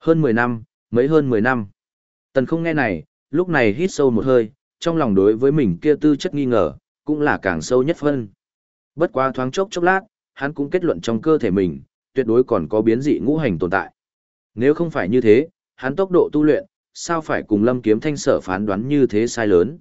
hơn 10 năm, mấy hơn 10 năm. Tần không nghe này, lúc này hít sâu một hơi, trong lòng đối với mình kia tư chất nghi ngờ, cũng là càng sâu nhất phân. Bất quá thoáng chốc chốc lát, hắn cũng kết luận trong cơ thể mình, tuyệt đối còn có biến dị ngũ hành tồn tại. Nếu không phải như thế, hắn tốc độ tu luyện, sao phải cùng Lâm Kiếm Thanh sở phán đoán như thế sai lớn.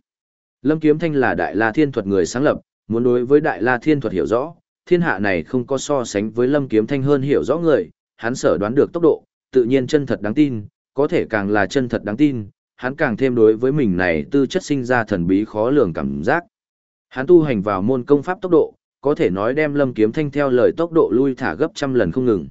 Lâm Kiếm Thanh là Đại La Thiên Thuật người sáng lập, muốn đối với Đại La Thiên Thuật hiểu rõ, thiên hạ này không có so sánh với Lâm Kiếm Thanh hơn hiểu rõ người, hắn sở đoán được tốc độ, tự nhiên chân thật đáng tin, có thể càng là chân thật đáng tin, hắn càng thêm đối với mình này tư chất sinh ra thần bí khó lường cảm giác. Hắn tu hành vào môn công pháp tốc độ, có thể nói đem Lâm Kiếm Thanh theo lời tốc độ lui thả gấp trăm lần không ngừng.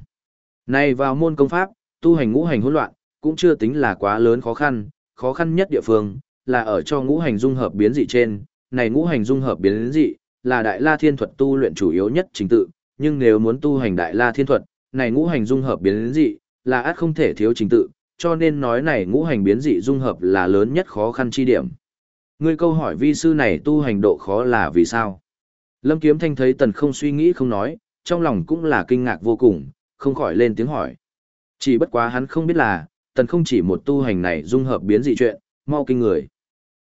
Này vào môn công pháp, tu hành ngũ hành hỗn loạn, cũng chưa tính là quá lớn khó khăn, khó khăn nhất địa phương là ở cho ngũ hành dung hợp biến dị trên, này ngũ hành dung hợp biến dị là đại la thiên thuật tu luyện chủ yếu nhất trình tự, nhưng nếu muốn tu hành đại la thiên thuật, này ngũ hành dung hợp biến dị là át không thể thiếu trình tự, cho nên nói này ngũ hành biến dị dung hợp là lớn nhất khó khăn chi điểm. Ngươi câu hỏi vi sư này tu hành độ khó là vì sao? Lâm Kiếm Thanh thấy tần không suy nghĩ không nói, trong lòng cũng là kinh ngạc vô cùng, không khỏi lên tiếng hỏi. Chỉ bất quá hắn không biết là, tần không chỉ một tu hành này dung hợp biến dị chuyện, mau kinh người.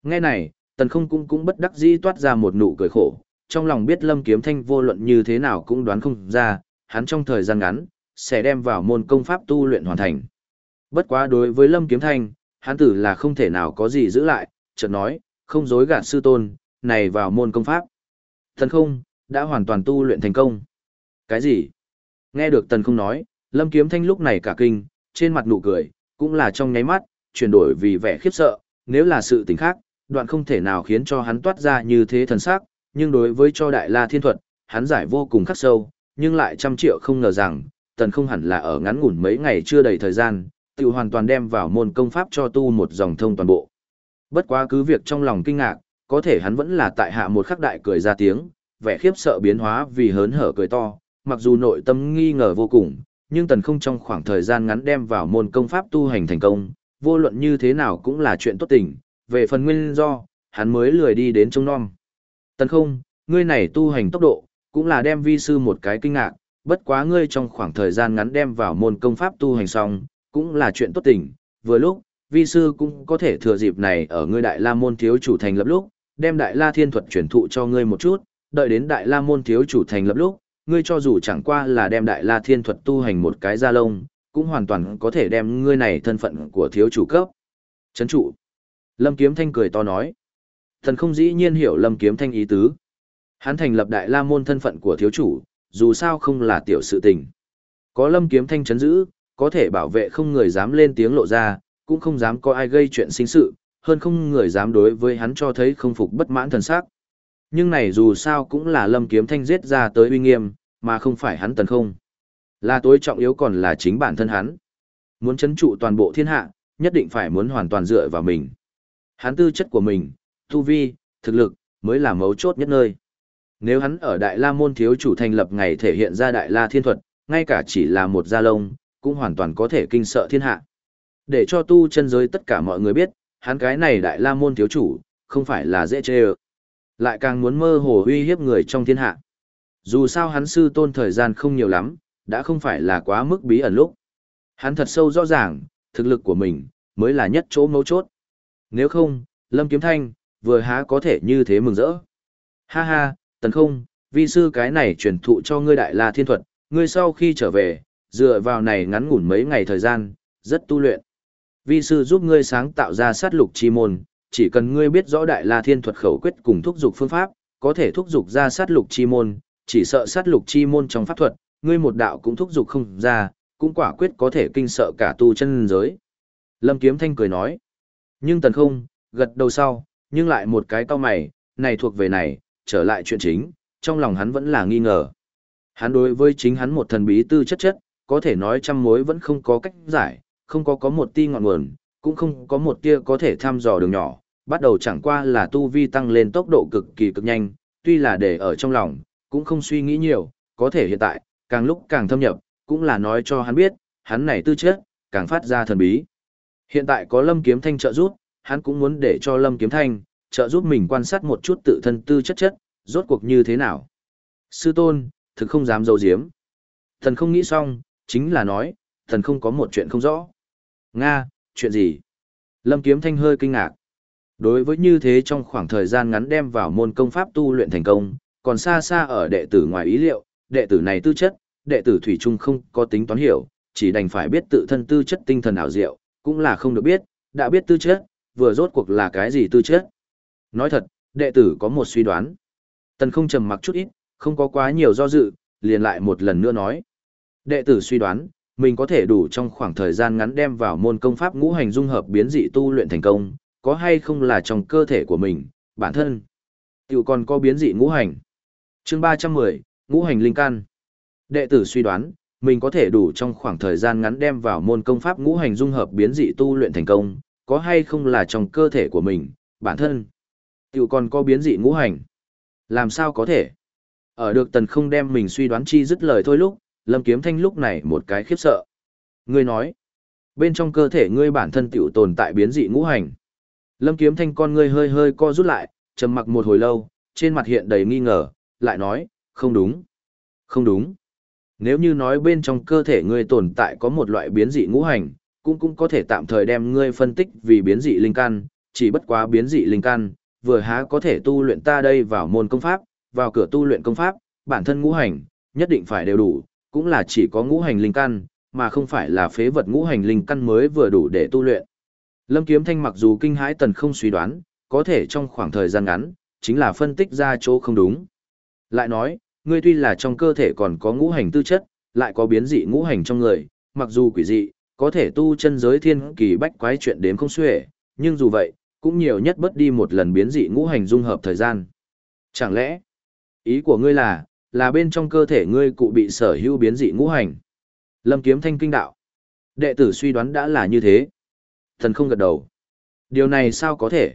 Nghe này, tần không cũng cũng bất đắc dĩ toát ra một nụ cười khổ, trong lòng biết Lâm Kiếm Thanh vô luận như thế nào cũng đoán không ra, hắn trong thời gian ngắn, sẽ đem vào môn công pháp tu luyện hoàn thành. Bất quá đối với Lâm Kiếm Thanh, hắn tử là không thể nào có gì giữ lại, chợt nói, không dối gạt sư tôn, này vào môn công pháp. Thần không, đã hoàn toàn tu luyện thành công. Cái gì? Nghe được tần không nói, Lâm Kiếm Thanh lúc này cả kinh, trên mặt nụ cười, cũng là trong nháy mắt, chuyển đổi vì vẻ khiếp sợ, nếu là sự tình khác, đoạn không thể nào khiến cho hắn toát ra như thế thần sắc, nhưng đối với cho Đại La Thiên Thuật, hắn giải vô cùng khắc sâu, nhưng lại trăm triệu không ngờ rằng, tần không hẳn là ở ngắn ngủn mấy ngày chưa đầy thời gian, tự hoàn toàn đem vào môn công pháp cho tu một dòng thông toàn bộ. Bất quá cứ việc trong lòng kinh ngạc, có thể hắn vẫn là tại hạ một khắc đại cười ra tiếng, vẻ khiếp sợ biến hóa vì hớn hở cười to, mặc dù nội tâm nghi ngờ vô cùng, nhưng tần không trong khoảng thời gian ngắn đem vào môn công pháp tu hành thành công, vô luận như thế nào cũng là chuyện tốt tình, về phần nguyên do, hắn mới lười đi đến trông non. Tần không, ngươi này tu hành tốc độ, cũng là đem vi sư một cái kinh ngạc, bất quá ngươi trong khoảng thời gian ngắn đem vào môn công pháp tu hành xong, cũng là chuyện tốt tình, vừa lúc, vi sư cũng có thể thừa dịp này ở ngươi đại la môn thiếu chủ thành lập lúc, đem đại la thiên thuật truyền thụ cho ngươi một chút, đợi đến đại la môn thiếu chủ thành lập lúc, ngươi cho dù chẳng qua là đem đại la thiên thuật tu hành một cái gia lông, cũng hoàn toàn có thể đem ngươi này thân phận của thiếu chủ cấp. Chấn trụ. Lâm Kiếm Thanh cười to nói. Thần không dĩ nhiên hiểu Lâm Kiếm Thanh ý tứ. Hắn thành lập đại la môn thân phận của thiếu chủ, dù sao không là tiểu sự tình. Có Lâm Kiếm Thanh chấn giữ, có thể bảo vệ không người dám lên tiếng lộ ra, cũng không dám có ai gây chuyện sinh sự, hơn không người dám đối với hắn cho thấy không phục bất mãn thần sắc. Nhưng này dù sao cũng là lâm kiếm thanh giết ra tới uy nghiêm, mà không phải hắn tấn không. Là tối trọng yếu còn là chính bản thân hắn. Muốn chấn trụ toàn bộ thiên hạ, nhất định phải muốn hoàn toàn dựa vào mình. Hắn tư chất của mình, tu vi, thực lực, mới là mấu chốt nhất nơi. Nếu hắn ở Đại La Môn thiếu chủ thành lập ngày thể hiện ra Đại La Thiên Thuật, ngay cả chỉ là một gia lông, cũng hoàn toàn có thể kinh sợ thiên hạ. Để cho tu chân giới tất cả mọi người biết, hắn cái này đại la môn thiếu chủ, không phải là dễ chê ơ. Lại càng muốn mơ hồ uy hiếp người trong thiên hạ. Dù sao hắn sư tôn thời gian không nhiều lắm, đã không phải là quá mức bí ẩn lúc. Hắn thật sâu rõ ràng, thực lực của mình, mới là nhất chỗ mấu chốt. Nếu không, Lâm Kiếm Thanh, vừa há có thể như thế mừng rỡ. Ha ha, tần không, vi sư cái này truyền thụ cho ngươi đại la thiên thuật, ngươi sau khi trở về, dựa vào này ngắn ngủn mấy ngày thời gian, rất tu luyện. Vi sư giúp ngươi sáng tạo ra sát lục chi môn, chỉ cần ngươi biết rõ đại la thiên thuật khẩu quyết cùng thúc dục phương pháp, có thể thúc dục ra sát lục chi môn, chỉ sợ sát lục chi môn trong pháp thuật, ngươi một đạo cũng thúc dục không ra, cũng quả quyết có thể kinh sợ cả tu chân giới. Lâm Kiếm Thanh cười nói. Nhưng tần không, gật đầu sau, nhưng lại một cái cao mày, này thuộc về này, trở lại chuyện chính, trong lòng hắn vẫn là nghi ngờ. Hắn đối với chính hắn một thần bí tư chất chất, có thể nói trăm mối vẫn không có cách giải, không có có một ti ngọn nguồn, cũng không có một tia có thể thăm dò đường nhỏ, bắt đầu chẳng qua là tu vi tăng lên tốc độ cực kỳ cực nhanh, tuy là để ở trong lòng, cũng không suy nghĩ nhiều, có thể hiện tại, càng lúc càng thâm nhập, cũng là nói cho hắn biết, hắn này tư chất, càng phát ra thần bí. Hiện tại có Lâm Kiếm Thanh trợ giúp, hắn cũng muốn để cho Lâm Kiếm Thanh trợ giúp mình quan sát một chút tự thân tư chất chất, rốt cuộc như thế nào. Sư tôn, thực không dám dầu diếm. Thần không nghĩ xong, chính là nói, thần không có một chuyện không rõ. Nga, chuyện gì? Lâm Kiếm Thanh hơi kinh ngạc. Đối với như thế trong khoảng thời gian ngắn đem vào môn công pháp tu luyện thành công, còn xa xa ở đệ tử ngoài ý liệu, đệ tử này tư chất, đệ tử Thủy Trung không có tính toán hiểu, chỉ đành phải biết tự thân tư chất tinh thần ảo diệu, cũng là không được biết, đã biết tư chất, vừa rốt cuộc là cái gì tư chất. Nói thật, đệ tử có một suy đoán. Tần không trầm mặc chút ít, không có quá nhiều do dự, liền lại một lần nữa nói. Đệ tử suy đoán, mình có thể đủ trong khoảng thời gian ngắn đem vào môn công pháp ngũ hành dung hợp biến dị tu luyện thành công, có hay không là trong cơ thể của mình, bản thân. Tiểu còn có biến dị ngũ hành. chương 310, ngũ hành linh căn. Đệ tử suy đoán, mình có thể đủ trong khoảng thời gian ngắn đem vào môn công pháp ngũ hành dung hợp biến dị tu luyện thành công, có hay không là trong cơ thể của mình, bản thân. Tiểu còn có biến dị ngũ hành. Làm sao có thể? Ở được tần không đem mình suy đoán chi dứt lời thôi lúc, Lâm Kiếm Thanh lúc này một cái khiếp sợ. Ngươi nói, bên trong cơ thể ngươi bản thân tiểu tồn tại biến dị ngũ hành. Lâm Kiếm Thanh con ngươi hơi hơi co rút lại, trầm mặc một hồi lâu, trên mặt hiện đầy nghi ngờ, lại nói, không đúng, không đúng. Nếu như nói bên trong cơ thể ngươi tồn tại có một loại biến dị ngũ hành, cũng cũng có thể tạm thời đem ngươi phân tích vì biến dị linh căn, chỉ bất quá biến dị linh căn, vừa há có thể tu luyện ta đây vào môn công pháp, vào cửa tu luyện công pháp, bản thân ngũ hành, nhất định phải đều đủ, cũng là chỉ có ngũ hành linh căn, mà không phải là phế vật ngũ hành linh căn mới vừa đủ để tu luyện. Lâm Kiếm Thanh mặc dù kinh hãi tần không suy đoán, có thể trong khoảng thời gian ngắn, chính là phân tích ra chỗ không đúng. Lại nói, ngươi tuy là trong cơ thể còn có ngũ hành tư chất, lại có biến dị ngũ hành trong người, mặc dù quỷ dị, có thể tu chân giới thiên kỳ bách quái chuyện đến không xuể, nhưng dù vậy, cũng nhiều nhất bất đi một lần biến dị ngũ hành dung hợp thời gian. Chẳng lẽ, ý của ngươi là, là bên trong cơ thể ngươi cụ bị sở hữu biến dị ngũ hành? Lâm Kiếm Thanh kinh đạo. Đệ tử suy đoán đã là như thế. Thần không gật đầu. Điều này sao có thể?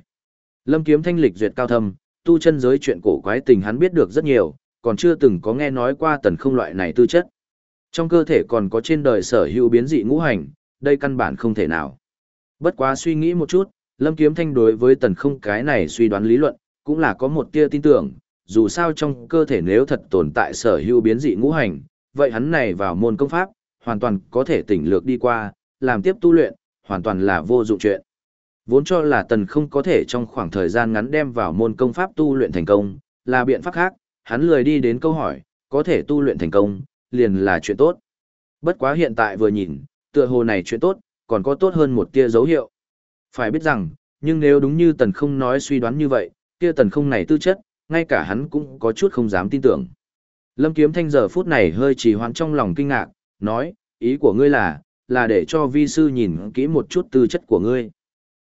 Lâm Kiếm Thanh lịch duyệt cao thâm, tu chân giới chuyện cổ quái tình hắn biết được rất nhiều, còn chưa từng có nghe nói qua tần không loại này tư chất. Trong cơ thể còn có trên đời sở hữu biến dị ngũ hành, đây căn bản không thể nào. Bất quá suy nghĩ một chút, Lâm Kiếm Thanh đối với tần không cái này suy đoán lý luận, cũng là có một tia tin tưởng, dù sao trong cơ thể nếu thật tồn tại sở hữu biến dị ngũ hành, vậy hắn này vào môn công pháp, hoàn toàn có thể tỉnh lược đi qua, làm tiếp tu luyện, hoàn toàn là vô dụng chuyện. Vốn cho là tần không có thể trong khoảng thời gian ngắn đem vào môn công pháp tu luyện thành công, là biện pháp khác, hắn lười đi đến câu hỏi, có thể tu luyện thành công, liền là chuyện tốt. Bất quá hiện tại vừa nhìn, tựa hồ này chuyện tốt, còn có tốt hơn một tia dấu hiệu. Phải biết rằng, nhưng nếu đúng như tần không nói suy đoán như vậy, kia tần không này tư chất, ngay cả hắn cũng có chút không dám tin tưởng. Lâm Kiếm Thanh giờ phút này hơi trì hoãn trong lòng kinh ngạc, nói, ý của ngươi là, là để cho vi sư nhìn kỹ một chút tư chất của ngươi.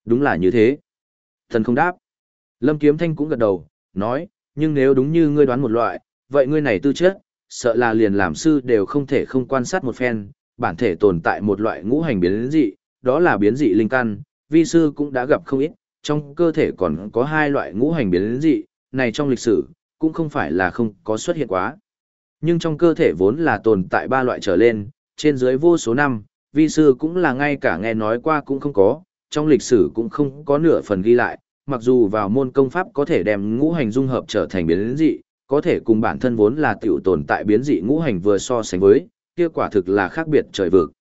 Đúng là như thế. Thần không đáp. Lâm Kiếm Thanh cũng gật đầu, nói, nhưng nếu đúng như ngươi đoán một loại, vậy ngươi này tư chất, sợ là liền làm sư đều không thể không quan sát một phen, bản thể tồn tại một loại ngũ hành biến dị, đó là biến dị linh căn, vi sư cũng đã gặp không ít, trong cơ thể còn có hai loại ngũ hành biến dị, này trong lịch sử, cũng không phải là không có xuất hiện quá. Nhưng trong cơ thể vốn là tồn tại ba loại trở lên, trên dưới vô số năm, vi sư cũng là ngay cả nghe nói qua cũng không có, trong lịch sử cũng không có nửa phần ghi lại, mặc dù vào môn công pháp có thể đem ngũ hành dung hợp trở thành biến dị, có thể cùng bản thân vốn là tiểu tồn tại biến dị ngũ hành vừa so sánh với, kia quả thực là khác biệt trời vực.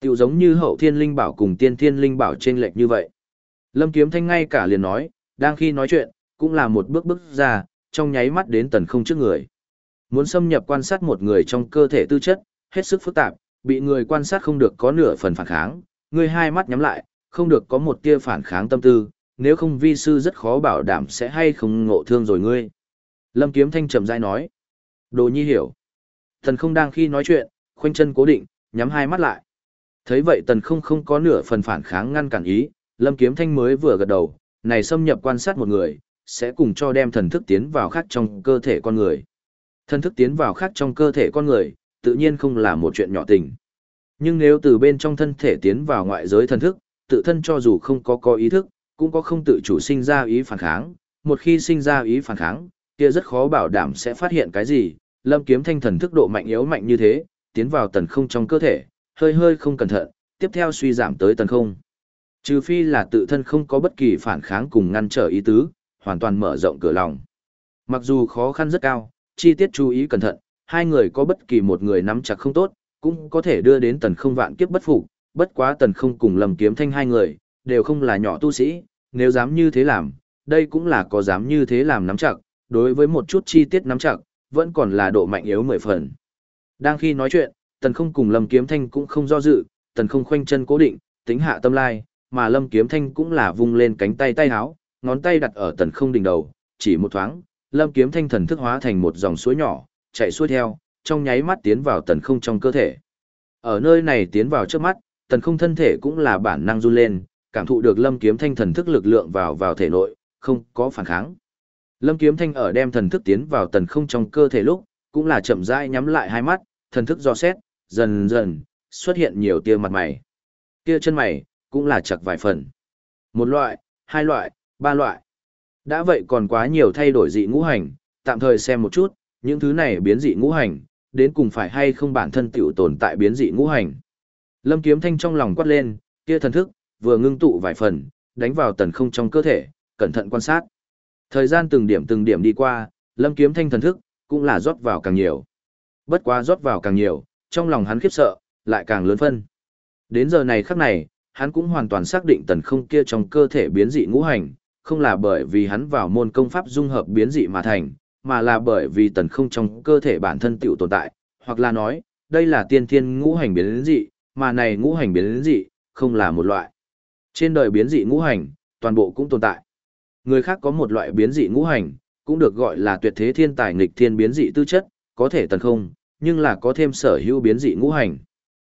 Tiểu giống như hậu thiên linh bảo cùng tiên thiên linh bảo trên lệch như vậy. Lâm Kiếm Thanh ngay cả liền nói, đang khi nói chuyện, cũng là một bước bước ra, trong nháy mắt đến tần không trước người. Muốn xâm nhập quan sát một người trong cơ thể tư chất, hết sức phức tạp, bị người quan sát không được có nửa phần phản kháng, người hai mắt nhắm lại, không được có một tia phản kháng tâm tư, nếu không vi sư rất khó bảo đảm sẽ hay không ngộ thương rồi ngươi. Lâm Kiếm Thanh trầm rãi nói. Đồ nhi hiểu. Tần không đang khi nói chuyện, khoanh chân cố định, nhắm hai mắt lại. Thấy vậy tần không không có nửa phần phản kháng ngăn cản ý, Lâm Kiếm Thanh mới vừa gật đầu, này xâm nhập quan sát một người, sẽ cùng cho đem thần thức tiến vào khác trong cơ thể con người. Thần thức tiến vào khác trong cơ thể con người, tự nhiên không là một chuyện nhỏ tình. Nhưng nếu từ bên trong thân thể tiến vào ngoại giới thần thức, tự thân cho dù không có có ý thức, cũng có không tự chủ sinh ra ý phản kháng, một khi sinh ra ý phản kháng, kia rất khó bảo đảm sẽ phát hiện cái gì, lâm kiếm thanh thần thức độ mạnh yếu mạnh như thế, tiến vào tần không trong cơ thể, hơi hơi không cẩn thận, tiếp theo suy giảm tới tần không. Trừ phi là tự thân không có bất kỳ phản kháng cùng ngăn trở ý tứ, hoàn toàn mở rộng cửa lòng. Mặc dù khó khăn rất cao, chi tiết chú ý cẩn thận, hai người có bất kỳ một người nắm chặt không tốt, cũng có thể đưa đến tần không vạn kiếp bất phục, bất quá tần không cùng lầm kiếm thanh hai người, đều không là nhỏ tu sĩ, nếu dám như thế làm, đây cũng là có dám như thế làm nắm chặt, đối với một chút chi tiết nắm chặt, vẫn còn là độ mạnh yếu mười phần. Đang khi nói chuyện, tần không cùng lâm kiếm thanh cũng không do dự, tần không khoanh chân cố định, tính hạ tâm lai, mà lâm kiếm thanh cũng là vung lên cánh tay tay háo, ngón tay đặt ở tần không đỉnh đầu, chỉ một thoáng, lâm kiếm thanh thần thức hóa thành một dòng suối nhỏ, chạy xuôi theo, trong nháy mắt tiến vào tần không trong cơ thể. Ở nơi này tiến vào trước mắt, tần không thân thể cũng là bản năng run lên, cảm thụ được lâm kiếm thanh thần thức lực lượng vào vào thể nội, không có phản kháng. Lâm kiếm thanh ở đem thần thức tiến vào tần không trong cơ thể lúc, cũng là chậm rãi nhắm lại hai mắt, thần thức do xét, dần dần, xuất hiện nhiều tia mặt mày. Kia chân mày, cũng là chặt vài phần. Một loại, hai loại, ba loại. Đã vậy còn quá nhiều thay đổi dị ngũ hành, tạm thời xem một chút, những thứ này biến dị ngũ hành, đến cùng phải hay không bản thân tiểu tồn tại biến dị ngũ hành. Lâm Kiếm Thanh trong lòng quát lên, kia thần thức, vừa ngưng tụ vài phần, đánh vào tần không trong cơ thể, cẩn thận quan sát. Thời gian từng điểm từng điểm đi qua, Lâm Kiếm Thanh thần thức, cũng là rót vào càng nhiều. Bất quá rót vào càng nhiều, trong lòng hắn khiếp sợ, lại càng lớn phân. Đến giờ này khắc này, hắn cũng hoàn toàn xác định tần không kia trong cơ thể biến dị ngũ hành, không là bởi vì hắn vào môn công pháp dung hợp biến dị mà thành, mà là bởi vì tần không trong cơ thể bản thân tiểu tồn tại, hoặc là nói, đây là tiên thiên ngũ hành biến dị, mà này ngũ hành biến dị, không là một loại. Trên đời biến dị ngũ hành, toàn bộ cũng tồn tại. Người khác có một loại biến dị ngũ hành, cũng được gọi là tuyệt thế thiên tài nghịch thiên biến dị tư chất, có thể tần không, nhưng là có thêm sở hữu biến dị ngũ hành.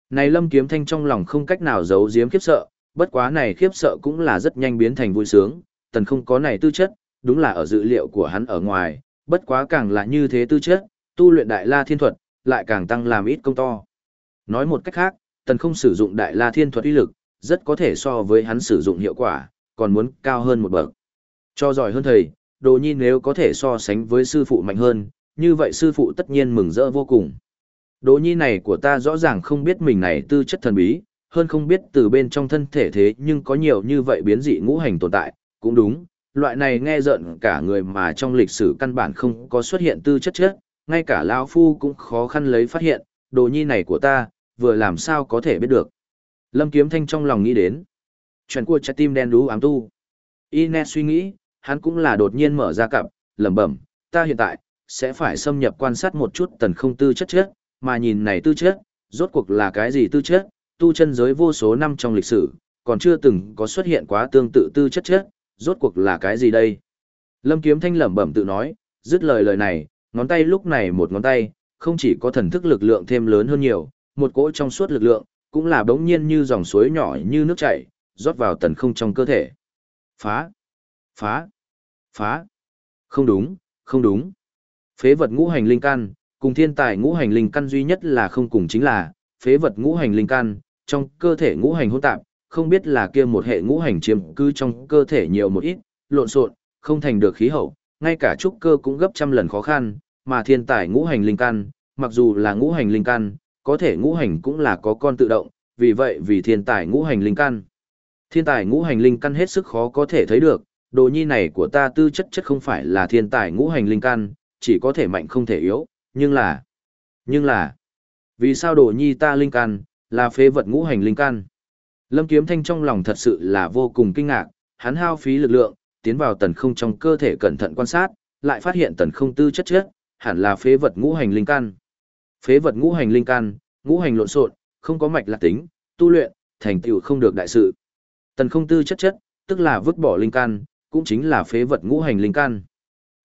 Này Lâm Kiếm Thanh trong lòng không cách nào giấu giếm khiếp sợ, bất quá này khiếp sợ cũng là rất nhanh biến thành vui sướng, tần không có này tư chất, đúng là ở dự liệu của hắn ở ngoài, bất quá càng là như thế tư chất, tu luyện đại la thiên thuật, lại càng tăng làm ít công to. Nói một cách khác, tần không sử dụng đại la thiên thuật uy lực, rất có thể so với hắn sử dụng hiệu quả, còn muốn cao hơn một bậc. Cho giỏi hơn thầy, đồ nhi nếu có thể so sánh với sư phụ mạnh hơn, như vậy sư phụ tất nhiên mừng rỡ vô cùng. Đồ nhi này của ta rõ ràng không biết mình này tư chất thần bí, hơn không biết từ bên trong thân thể thế nhưng có nhiều như vậy biến dị ngũ hành tồn tại, cũng đúng, loại này nghe giận cả người mà trong lịch sử căn bản không có xuất hiện tư chất chết, ngay cả lão Phu cũng khó khăn lấy phát hiện, đồ nhi này của ta, vừa làm sao có thể biết được. Lâm Kiếm Thanh trong lòng nghĩ đến. Chuyện của trái tim đen đú ám tu. Ines suy nghĩ, hắn cũng là đột nhiên mở ra cặp, lẩm bẩm, ta hiện tại, sẽ phải xâm nhập quan sát một chút tần không tư chất chết, mà nhìn này tư chất, rốt cuộc là cái gì tư chất, tu chân giới vô số năm trong lịch sử, còn chưa từng có xuất hiện quá tương tự tư chất chết, rốt cuộc là cái gì đây? Lâm Kiếm Thanh lẩm bẩm tự nói, dứt lời lời này, ngón tay lúc này một ngón tay, không chỉ có thần thức lực lượng thêm lớn hơn nhiều, một cỗ trong suốt lực lượng, cũng là bỗng nhiên như dòng suối nhỏ như nước chảy, rót vào tần không trong cơ thể. Phá! Phá! Phá! Không đúng, không đúng. Phế vật ngũ hành linh căn, cùng thiên tài ngũ hành linh căn duy nhất là không cùng chính là, phế vật ngũ hành linh căn, trong cơ thể ngũ hành hỗn tạp, không biết là kia một hệ ngũ hành chiếm cư trong cơ thể nhiều một ít, lộn xộn, không thành được khí hậu, ngay cả trúc cơ cũng gấp trăm lần khó khăn, mà thiên tài ngũ hành linh căn, mặc dù là ngũ hành linh căn, có thể ngũ hành cũng là có con tự động, vì vậy vì thiên tài ngũ hành linh căn. Thiên tài ngũ hành linh căn hết sức khó có thể thấy được, đồ nhi này của ta tư chất chất không phải là thiên tài ngũ hành linh căn, chỉ có thể mạnh không thể yếu, nhưng là... Nhưng là... Vì sao đồ nhi ta linh căn, là phế vật ngũ hành linh căn? Lâm Kiếm Thanh trong lòng thật sự là vô cùng kinh ngạc, hắn hao phí lực lượng, tiến vào tần không trong cơ thể cẩn thận quan sát, lại phát hiện tần không tư chất chất, hẳn là phế vật ngũ hành linh căn. Phế vật ngũ hành linh căn, ngũ hành lộn xộn, không có mạch lạc tính, tu luyện, thành tựu không được đại sự. Tần không tư chất chất, tức là vứt bỏ linh căn, cũng chính là phế vật ngũ hành linh căn.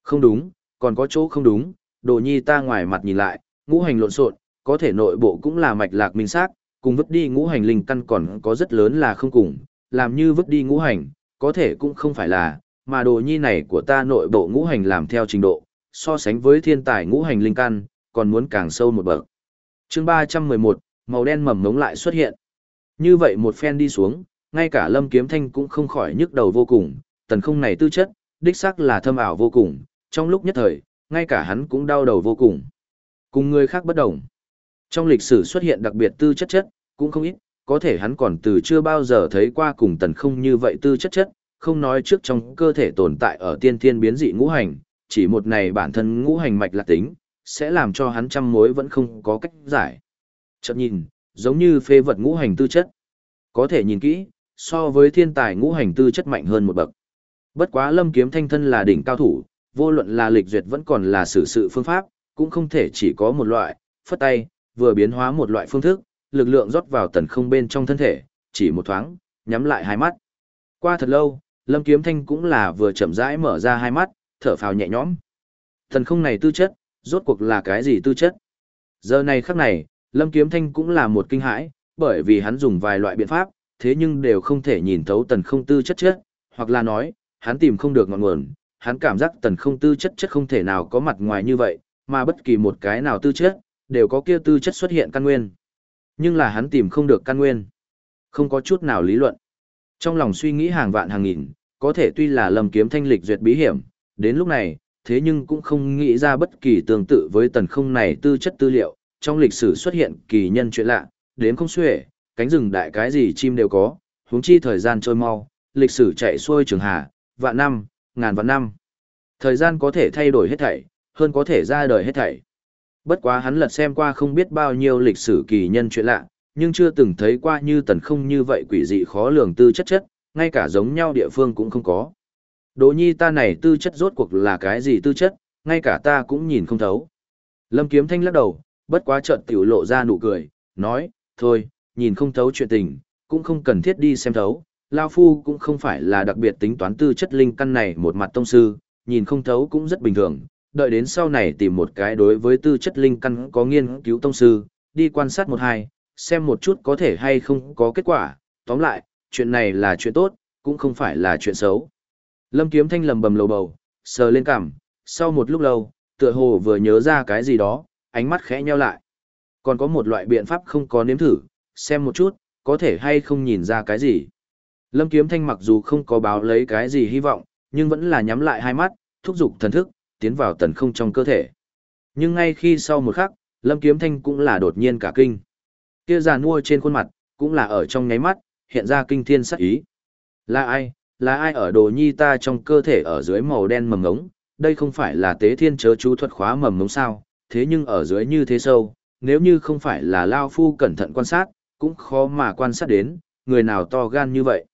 Không đúng, còn có chỗ không đúng, đồ nhi ta ngoài mặt nhìn lại, ngũ hành lộn xộn, có thể nội bộ cũng là mạch lạc minh xác, cùng vứt đi ngũ hành linh căn còn có rất lớn là không cùng, làm như vứt đi ngũ hành, có thể cũng không phải là, mà đồ nhi này của ta nội bộ ngũ hành làm theo trình độ, so sánh với thiên tài ngũ hành linh căn, còn muốn càng sâu một bậc. Chương 311, màu đen mầm ngống lại xuất hiện. Như vậy một phen đi xuống, ngay cả Lâm Kiếm Thanh cũng không khỏi nhức đầu vô cùng, tần không này tư chất, đích xác là thâm ảo vô cùng, trong lúc nhất thời, ngay cả hắn cũng đau đầu vô cùng. Cùng người khác bất đồng. Trong lịch sử xuất hiện đặc biệt tư chất chất, cũng không ít, có thể hắn còn từ chưa bao giờ thấy qua cùng tần không như vậy tư chất chất, không nói trước trong cơ thể tồn tại ở tiên thiên biến dị ngũ hành, chỉ một này bản thân ngũ hành mạch là tính, sẽ làm cho hắn trăm mối vẫn không có cách giải. Chợt nhìn, giống như phê vật ngũ hành tư chất. Có thể nhìn kỹ, so với thiên tài ngũ hành tư chất mạnh hơn một bậc. Bất quá lâm kiếm thanh thân là đỉnh cao thủ, vô luận là lịch duyệt vẫn còn là xử sự phương pháp, cũng không thể chỉ có một loại, phất tay, vừa biến hóa một loại phương thức, lực lượng rót vào tần không bên trong thân thể, chỉ một thoáng, nhắm lại hai mắt. Qua thật lâu, Lâm Kiếm Thanh cũng là vừa chậm rãi mở ra hai mắt, thở phào nhẹ nhõm. Tần không này tư chất, rốt cuộc là cái gì tư chất? Giờ này khắc này, Lâm Kiếm Thanh cũng là một kinh hãi, bởi vì hắn dùng vài loại biện pháp, thế nhưng đều không thể nhìn thấu tần không tư chất chất, hoặc là nói, hắn tìm không được ngọn nguồn, hắn cảm giác tần không tư chất chất không thể nào có mặt ngoài như vậy, mà bất kỳ một cái nào tư chất, đều có kia tư chất xuất hiện căn nguyên. Nhưng là hắn tìm không được căn nguyên. Không có chút nào lý luận. Trong lòng suy nghĩ hàng vạn hàng nghìn, có thể tuy là lầm kiếm thanh lịch duyệt bí hiểm, đến lúc này, thế nhưng cũng không nghĩ ra bất kỳ tương tự với tần không này tư chất tư liệu, trong lịch sử xuất hiện kỳ nhân chuyện lạ, đến không xuể, cánh rừng đại cái gì chim đều có, huống chi thời gian trôi mau, lịch sử chạy xuôi trường hà, vạn năm, ngàn vạn năm. Thời gian có thể thay đổi hết thảy, hơn có thể ra đời hết thảy. Bất quá hắn lật xem qua không biết bao nhiêu lịch sử kỳ nhân chuyện lạ, nhưng chưa từng thấy qua như tần không như vậy quỷ dị khó lường tư chất chất, ngay cả giống nhau địa phương cũng không có. Đỗ nhi ta này tư chất rốt cuộc là cái gì tư chất, ngay cả ta cũng nhìn không thấu. Lâm Kiếm Thanh lắc đầu, bất quá chợt tiểu lộ ra nụ cười, nói, thôi, nhìn không thấu chuyện tình, cũng không cần thiết đi xem thấu. Lao Phu cũng không phải là đặc biệt tính toán tư chất linh căn này một mặt tông sư, nhìn không thấu cũng rất bình thường, đợi đến sau này tìm một cái đối với tư chất linh căn có nghiên cứu tông sư, đi quan sát một hai, xem một chút có thể hay không có kết quả, tóm lại, chuyện này là chuyện tốt, cũng không phải là chuyện xấu. Lâm Kiếm Thanh lầm bầm lầu bầu, sờ lên cằm, sau một lúc lâu, tựa hồ vừa nhớ ra cái gì đó, ánh mắt khẽ nheo lại. Còn có một loại biện pháp không có nếm thử, xem một chút, có thể hay không nhìn ra cái gì. Lâm Kiếm Thanh mặc dù không có báo lấy cái gì hy vọng, nhưng vẫn là nhắm lại hai mắt, thúc giục thần thức, tiến vào tần không trong cơ thể. Nhưng ngay khi sau một khắc, Lâm Kiếm Thanh cũng là đột nhiên cả kinh. Kia giàn mua trên khuôn mặt, cũng là ở trong nháy mắt, hiện ra kinh thiên sắc ý. Là ai, là ai ở đồ nhi ta trong cơ thể ở dưới màu đen mầm ngống, đây không phải là tế thiên chớ chú thuật khóa mầm ngống sao, thế nhưng ở dưới như thế sâu, nếu như không phải là Lao Phu cẩn thận quan sát, cũng khó mà quan sát đến, người nào to gan như vậy.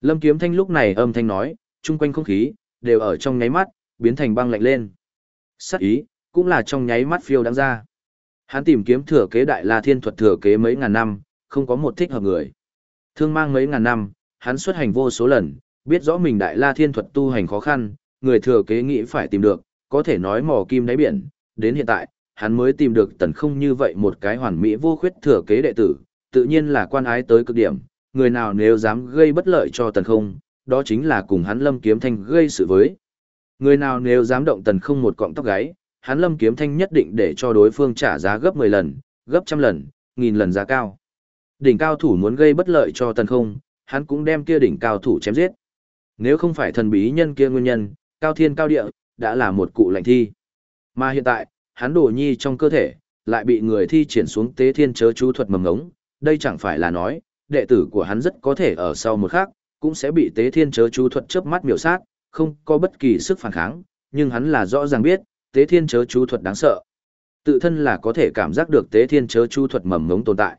Lâm Kiếm Thanh lúc này âm thanh nói, chung quanh không khí, đều ở trong nháy mắt, biến thành băng lạnh lên. Sắc ý, cũng là trong nháy mắt phiêu đáng ra. Hắn tìm kiếm thừa kế đại la thiên thuật thừa kế mấy ngàn năm, không có một thích hợp người. Thương mang mấy ngàn năm, hắn xuất hành vô số lần, biết rõ mình đại la thiên thuật tu hành khó khăn, người thừa kế nghĩ phải tìm được, có thể nói mò kim đáy biển, đến hiện tại, hắn mới tìm được tần không như vậy một cái hoàn mỹ vô khuyết thừa kế đệ tử, tự nhiên là quan ái tới cực điểm, người nào nếu dám gây bất lợi cho tần không, đó chính là cùng hắn lâm kiếm thanh gây sự với. Người nào nếu dám động tần không một cọng tóc gáy, hắn lâm kiếm thanh nhất định để cho đối phương trả giá gấp 10 lần, gấp trăm lần, nghìn lần giá cao. Đỉnh cao thủ muốn gây bất lợi cho tần không, hắn cũng đem kia đỉnh cao thủ chém giết. Nếu không phải thần bí nhân kia nguyên nhân, cao thiên cao địa, đã là một cụ lệnh thi. Mà hiện tại, hắn đổ nhi trong cơ thể, lại bị người thi triển xuống tế thiên chớ chú thuật mầm ngống, đây chẳng phải là nói, đệ tử của hắn rất có thể ở sau một khắc, cũng sẽ bị tế thiên chớ chú thuật chớp mắt miểu sát, không có bất kỳ sức phản kháng, nhưng hắn là rõ ràng biết, tế thiên chớ chú thuật đáng sợ. Tự thân là có thể cảm giác được tế thiên chớ chú thuật mầm ngống tồn tại.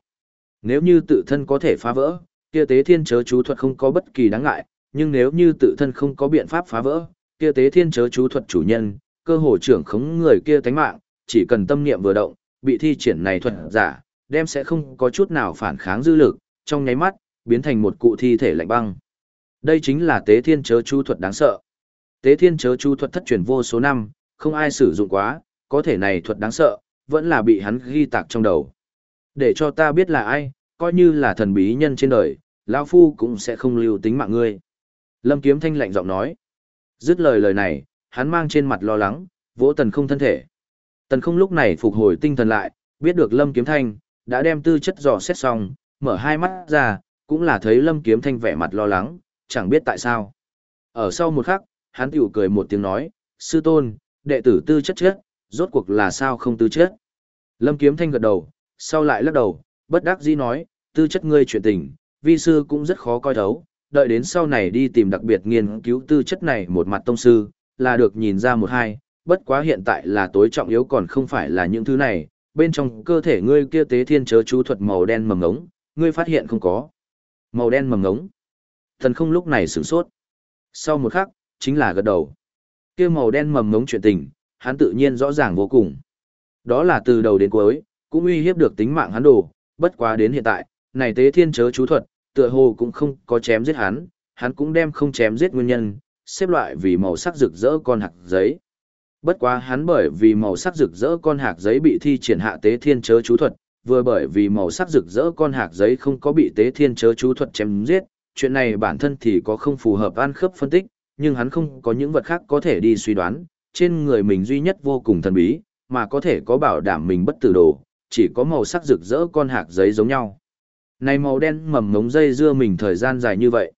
Nếu như tự thân có thể phá vỡ, kia tế thiên chớ chú thuật không có bất kỳ đáng ngại, nhưng nếu như tự thân không có biện pháp phá vỡ, kia tế thiên chớ chú thuật chủ nhân, cơ hồ trưởng khống người kia tánh mạng, chỉ cần tâm niệm vừa động, bị thi triển này thuật giả, đem sẽ không có chút nào phản kháng dư lực, trong nháy mắt, biến thành một cụ thi thể lạnh băng. Đây chính là tế thiên chớ chú thuật đáng sợ. Tế thiên chớ chú thuật thất truyền vô số năm, không ai sử dụng quá, có thể này thuật đáng sợ, vẫn là bị hắn ghi tạc trong đầu. Để cho ta biết là ai, coi như là thần bí nhân trên đời, lão Phu cũng sẽ không lưu tính mạng ngươi. Lâm Kiếm Thanh lạnh giọng nói. Dứt lời lời này, hắn mang trên mặt lo lắng, vỗ tần không thân thể. Tần không lúc này phục hồi tinh thần lại, biết được Lâm Kiếm Thanh, đã đem tư chất dò xét xong, mở hai mắt ra, cũng là thấy Lâm Kiếm Thanh vẻ mặt lo lắng, chẳng biết tại sao. Ở sau một khắc, hắn tiểu cười một tiếng nói, sư tôn, đệ tử tư chất chết, rốt cuộc là sao không tư chất. Lâm Kiếm Thanh gật đầu, sau lại lắc đầu, bất đắc dĩ nói, tư chất ngươi chuyện tình, vi sư cũng rất khó coi thấu, đợi đến sau này đi tìm đặc biệt nghiên cứu tư chất này một mặt tông sư, là được nhìn ra một hai, bất quá hiện tại là tối trọng yếu còn không phải là những thứ này, bên trong cơ thể ngươi kia tế thiên chớ chú thuật màu đen mầm ngống, ngươi phát hiện không có. Màu đen mầm ngống. Thần không lúc này sửng sốt. Sau một khắc, chính là gật đầu. Kia màu đen mầm ngống chuyện tình, hắn tự nhiên rõ ràng vô cùng. Đó là từ đầu đến cuối, cũng uy hiếp được tính mạng hắn đồ, bất quá đến hiện tại, này tế thiên chớ chú thuật, tựa hồ cũng không có chém giết hắn, hắn cũng đem không chém giết nguyên nhân, xếp loại vì màu sắc rực rỡ con hạt giấy. Bất quá hắn bởi vì màu sắc rực rỡ con hạt giấy bị thi triển hạ tế thiên chớ chú thuật, vừa bởi vì màu sắc rực rỡ con hạt giấy không có bị tế thiên chớ chú thuật chém giết, chuyện này bản thân thì có không phù hợp an khớp phân tích, nhưng hắn không có những vật khác có thể đi suy đoán, trên người mình duy nhất vô cùng thần bí, mà có thể có bảo đảm mình bất tử đồ, chỉ có màu sắc rực rỡ con hạt giấy giống nhau. Này màu đen mầm ngống dây dưa mình thời gian dài như vậy.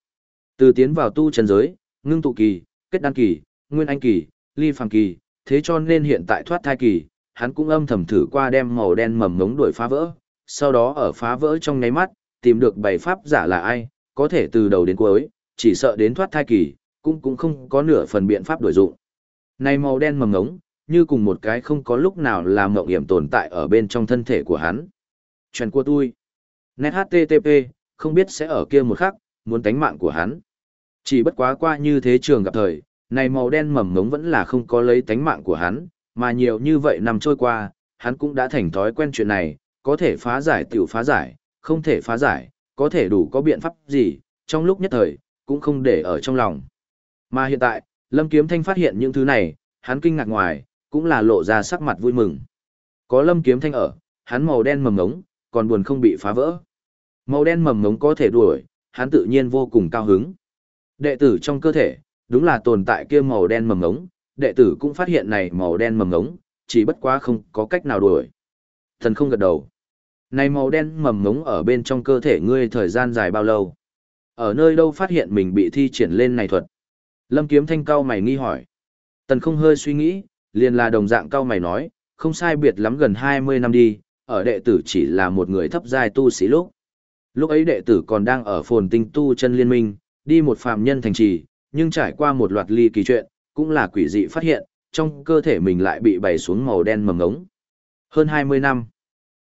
Từ tiến vào tu chân giới, ngưng tụ kỳ, kết đan kỳ, nguyên anh kỳ, ly phàm kỳ, thế cho nên hiện tại thoát thai kỳ, hắn cũng âm thầm thử qua đem màu đen mầm ngống đuổi phá vỡ, sau đó ở phá vỡ trong nháy mắt, tìm được bảy pháp giả là ai, có thể từ đầu đến cuối, chỉ sợ đến thoát thai kỳ, cũng cũng không có nửa phần biện pháp đổi dụng. Này màu đen mầm ngống, như cùng một cái không có lúc nào làm mộng hiểm tồn tại ở bên trong thân thể của hắn. Chuyện của tôi. Net HTTP, không biết sẽ ở kia một khắc, muốn tánh mạng của hắn. Chỉ bất quá qua như thế trường gặp thời, này màu đen mầm ngống vẫn là không có lấy tánh mạng của hắn, mà nhiều như vậy nằm trôi qua, hắn cũng đã thành thói quen chuyện này, có thể phá giải tiểu phá giải, không thể phá giải, có thể đủ có biện pháp gì, trong lúc nhất thời, cũng không để ở trong lòng. Mà hiện tại, Lâm Kiếm Thanh phát hiện những thứ này, hắn kinh ngạc ngoài, cũng là lộ ra sắc mặt vui mừng. Có Lâm Kiếm Thanh ở, hắn màu đen mầm ngống, còn buồn không bị phá vỡ. Màu đen mầm ngống có thể đuổi, hắn tự nhiên vô cùng cao hứng. Đệ tử trong cơ thể, đúng là tồn tại kia màu đen mầm ngống, đệ tử cũng phát hiện này màu đen mầm ngống, chỉ bất quá không có cách nào đuổi. Thần không gật đầu. Này màu đen mầm ngống ở bên trong cơ thể ngươi thời gian dài bao lâu? Ở nơi đâu phát hiện mình bị thi triển lên này thuật? Lâm kiếm thanh cao mày nghi hỏi. Tần không hơi suy nghĩ, liền là đồng dạng cao mày nói, không sai biệt lắm gần 20 năm đi, ở đệ tử chỉ là một người thấp giai tu sĩ lúc. Lúc ấy đệ tử còn đang ở phồn tinh tu chân liên minh, đi một phàm nhân thành trì, nhưng trải qua một loạt ly kỳ chuyện, cũng là quỷ dị phát hiện, trong cơ thể mình lại bị bày xuống màu đen mầm ngống. Hơn 20 năm.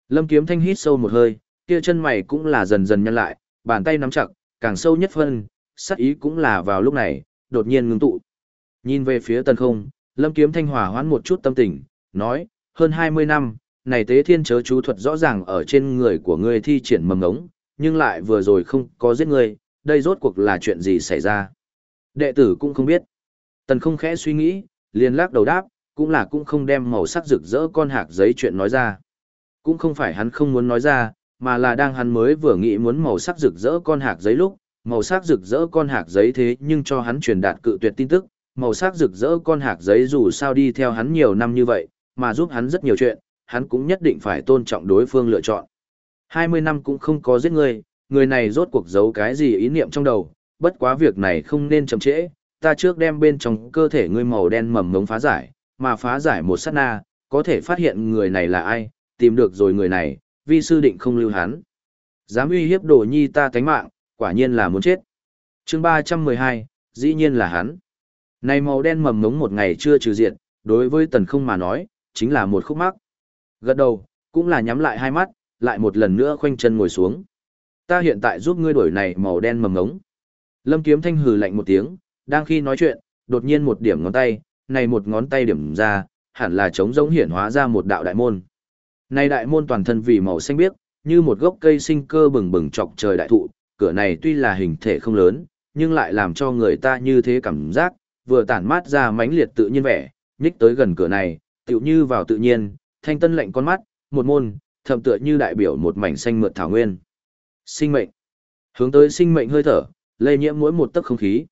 Lâm Kiếm Thanh hít sâu một hơi, kia chân mày cũng là dần dần nhăn lại, bàn tay nắm chặt, càng sâu nhất phân, sắc ý cũng là vào lúc này, đột nhiên ngưng tụ. Nhìn về phía tần không, Lâm Kiếm Thanh hòa hoãn một chút tâm tình, nói, hơn 20 năm, này tế thiên chớ chú thuật rõ ràng ở trên người của ngươi thi triển mầm ngống, nhưng lại vừa rồi không có giết ngươi, đây rốt cuộc là chuyện gì xảy ra. Đệ tử cũng không biết. Tần không khẽ suy nghĩ, liền lắc đầu đáp, cũng là cũng không đem màu sắc rực rỡ con hạc giấy chuyện nói ra. Cũng không phải hắn không muốn nói ra, mà là đang hắn mới vừa nghĩ muốn màu sắc rực rỡ con hạc giấy lúc, màu sắc rực rỡ con hạc giấy thế nhưng cho hắn truyền đạt cự tuyệt tin tức, màu sắc rực rỡ con hạc giấy dù sao đi theo hắn nhiều năm như vậy, mà giúp hắn rất nhiều chuyện, hắn cũng nhất định phải tôn trọng đối phương lựa chọn. 20 năm cũng không có giết người, người này rốt cuộc giấu cái gì ý niệm trong đầu, bất quá việc này không nên chậm trễ, ta trước đem bên trong cơ thể ngươi màu đen mầm ngống phá giải, mà phá giải một sát na, có thể phát hiện người này là ai, tìm được rồi người này, vi sư định không lưu hắn. Dám uy hiếp đồ nhi ta tánh mạng, quả nhiên là muốn chết. chương 312, dĩ nhiên là hắn. Này màu đen mầm ngống một ngày chưa trừ diệt, đối với tần không mà nói, chính là một khúc mắc. Gật đầu, cũng là nhắm lại hai mắt, lại một lần nữa khoanh chân ngồi xuống. Ta hiện tại giúp ngươi đổi này màu đen mầm ngống. Lâm Kiếm Thanh hừ lạnh một tiếng, đang khi nói chuyện, đột nhiên một điểm ngón tay, này một ngón tay điểm ra, hẳn là chống giống hiển hóa ra một đạo đại môn. Này đại môn toàn thân vì màu xanh biếc, như một gốc cây sinh cơ bừng bừng chọc trời đại thụ, cửa này tuy là hình thể không lớn, nhưng lại làm cho người ta như thế cảm giác, vừa tản mát ra mãnh liệt tự nhiên vẻ, nhích tới gần cửa này, tựu như vào tự nhiên, thanh tân lệnh con mắt, một môn, thậm tựa như đại biểu một mảnh xanh mượt thảo nguyên. Sinh mệnh. Hướng tới sinh mệnh hơi thở, lây nhiễm mỗi một tấc không khí.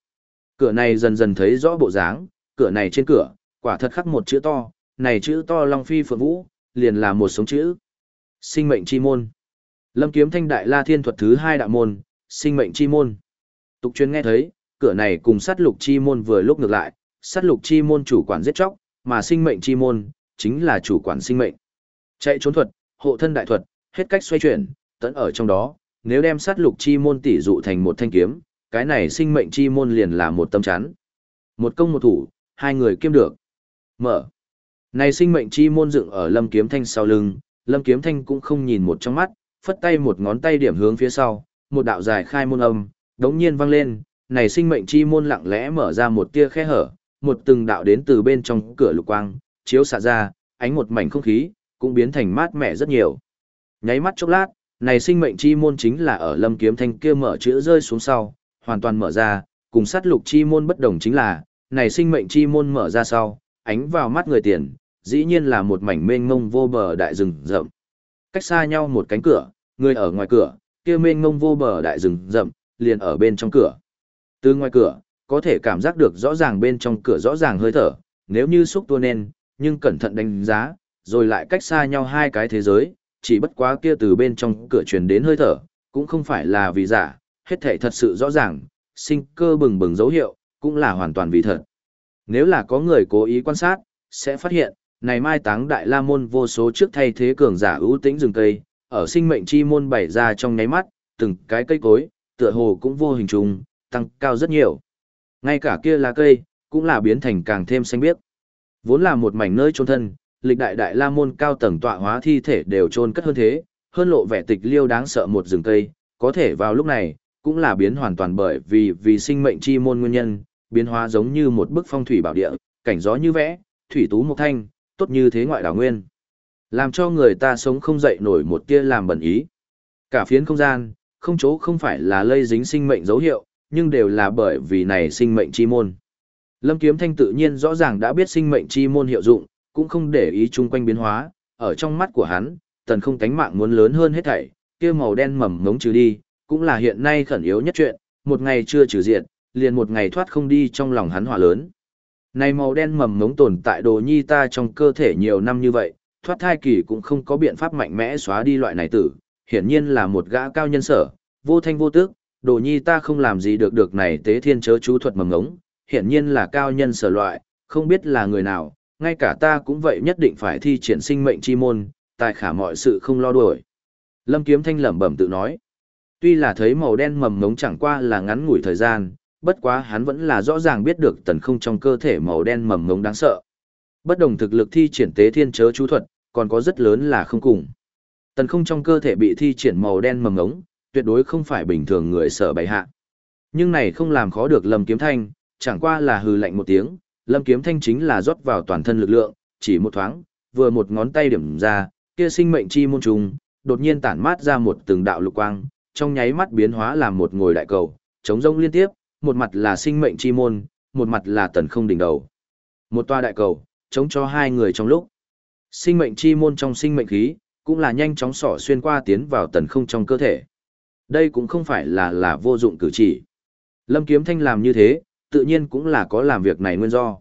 Cửa này dần dần thấy rõ bộ dáng, cửa này trên cửa, quả thật khắc một chữ to, này chữ to Long Phi Phượng Vũ, liền là một sống chữ. Sinh mệnh chi môn. Lâm kiếm thanh đại la thiên thuật thứ hai đạo môn, sinh mệnh chi môn. Tục truyền nghe thấy, cửa này cùng sát lục chi môn vừa lúc ngược lại, sát lục chi môn chủ quản giết chóc, mà sinh mệnh chi môn, chính là chủ quản sinh mệnh. Chạy trốn thuật, hộ thân đại thuật, hết cách xoay chuyển, tận ở trong đó, nếu đem sát lục chi môn tỷ dụ thành một thanh kiếm, cái này sinh mệnh chi môn liền là một tâm chắn. Một công một thủ, hai người kiêm được. Mở. Này sinh mệnh chi môn dựng ở Lâm Kiếm Thanh sau lưng, Lâm Kiếm Thanh cũng không nhìn một trong mắt, phất tay một ngón tay điểm hướng phía sau, một đạo dài khai môn âm, đống nhiên vang lên, này sinh mệnh chi môn lặng lẽ mở ra một tia khe hở, một từng đạo đến từ bên trong cửa lục quang, chiếu xạ ra, ánh một mảnh không khí, cũng biến thành mát mẻ rất nhiều. Nháy mắt chốc lát, này sinh mệnh chi môn chính là ở lâm kiếm thanh kia mở chữ rơi xuống sau, hoàn toàn mở ra, cùng sát lục chi môn bất đồng chính là, này sinh mệnh chi môn mở ra sau, ánh vào mắt người tiền, dĩ nhiên là một mảnh mênh mông vô bờ đại rừng rậm. Cách xa nhau một cánh cửa, người ở ngoài cửa, kia mênh Ngông vô bờ đại rừng rậm, liền ở bên trong cửa. Từ ngoài cửa, có thể cảm giác được rõ ràng bên trong cửa rõ ràng hơi thở, nếu như xúc tua nên, nhưng cẩn thận đánh giá, rồi lại cách xa nhau hai cái thế giới, chỉ bất quá kia từ bên trong cửa truyền đến hơi thở, cũng không phải là vì giả, hết thể thật sự rõ ràng, sinh cơ bừng bừng dấu hiệu, cũng là hoàn toàn vì thật. Nếu là có người cố ý quan sát, sẽ phát hiện, này mai táng đại la môn vô số trước thay thế cường giả ưu tĩnh rừng cây, ở sinh mệnh chi môn bày ra trong nháy mắt, từng cái cây cối, tựa hồ cũng vô hình trùng, tăng cao rất nhiều. Ngay cả kia lá cây, cũng là biến thành càng thêm xanh biếc. Vốn là một mảnh nơi trôn thân, lịch đại đại la môn cao tầng tọa hóa thi thể đều trôn cất hơn thế, hơn lộ vẻ tịch liêu đáng sợ một rừng cây, có thể vào lúc này, cũng là biến hoàn toàn bởi vì vì sinh mệnh chi môn nguyên nhân, biến hóa giống như một bức phong thủy bảo địa, cảnh gió như vẽ, thủy tú một thanh, tốt như thế ngoại đảo nguyên. Làm cho người ta sống không dậy nổi một tia làm bẩn ý. Cả phiến không gian, không chỗ không phải là lây dính sinh mệnh dấu hiệu, nhưng đều là bởi vì này sinh mệnh chi môn. Lâm Kiếm Thanh tự nhiên rõ ràng đã biết sinh mệnh chi môn hiệu dụng, cũng không để ý chung quanh biến hóa, ở trong mắt của hắn, tần không tánh mạng muốn lớn hơn hết thảy, kia màu đen mầm ngống trừ đi, cũng là hiện nay khẩn yếu nhất chuyện, một ngày chưa trừ diệt, liền một ngày thoát không đi trong lòng hắn hỏa lớn. Này màu đen mầm ngống tồn tại đồ nhi ta trong cơ thể nhiều năm như vậy, thoát thai kỳ cũng không có biện pháp mạnh mẽ xóa đi loại này tử, hiển nhiên là một gã cao nhân sở, vô thanh vô tức, đồ nhi ta không làm gì được được này tế thiên chớ chú thuật mầm ngống, hiển nhiên là cao nhân sở loại, không biết là người nào, ngay cả ta cũng vậy nhất định phải thi triển sinh mệnh chi môn, tài khả mọi sự không lo đuổi. Lâm Kiếm Thanh lẩm bẩm tự nói, tuy là thấy màu đen mầm ngống chẳng qua là ngắn ngủi thời gian, bất quá hắn vẫn là rõ ràng biết được tần không trong cơ thể màu đen mầm ngống đáng sợ. Bất đồng thực lực thi triển tế thiên chớ chú thuật, còn có rất lớn là không cùng. Tần không trong cơ thể bị thi triển màu đen mầm ngống, tuyệt đối không phải bình thường người sợ bày hạ. Nhưng này không làm khó được Lâm Kiếm Thanh, chẳng qua là hừ lạnh một tiếng, Lâm Kiếm Thanh chính là rót vào toàn thân lực lượng, chỉ một thoáng, vừa một ngón tay điểm ra, kia sinh mệnh chi môn trùng, đột nhiên tản mát ra một từng đạo lục quang, trong nháy mắt biến hóa làm một ngồi đại cầu, chống rông liên tiếp, một mặt là sinh mệnh chi môn, một mặt là tần không đỉnh đầu. Một toa đại cầu, chống cho hai người trong lúc. Sinh mệnh chi môn trong sinh mệnh khí, cũng là nhanh chóng sỏ xuyên qua tiến vào tần không trong cơ thể. Đây cũng không phải là là vô dụng cử chỉ. Lâm Kiếm Thanh làm như thế, tự nhiên cũng là có làm việc này nguyên do.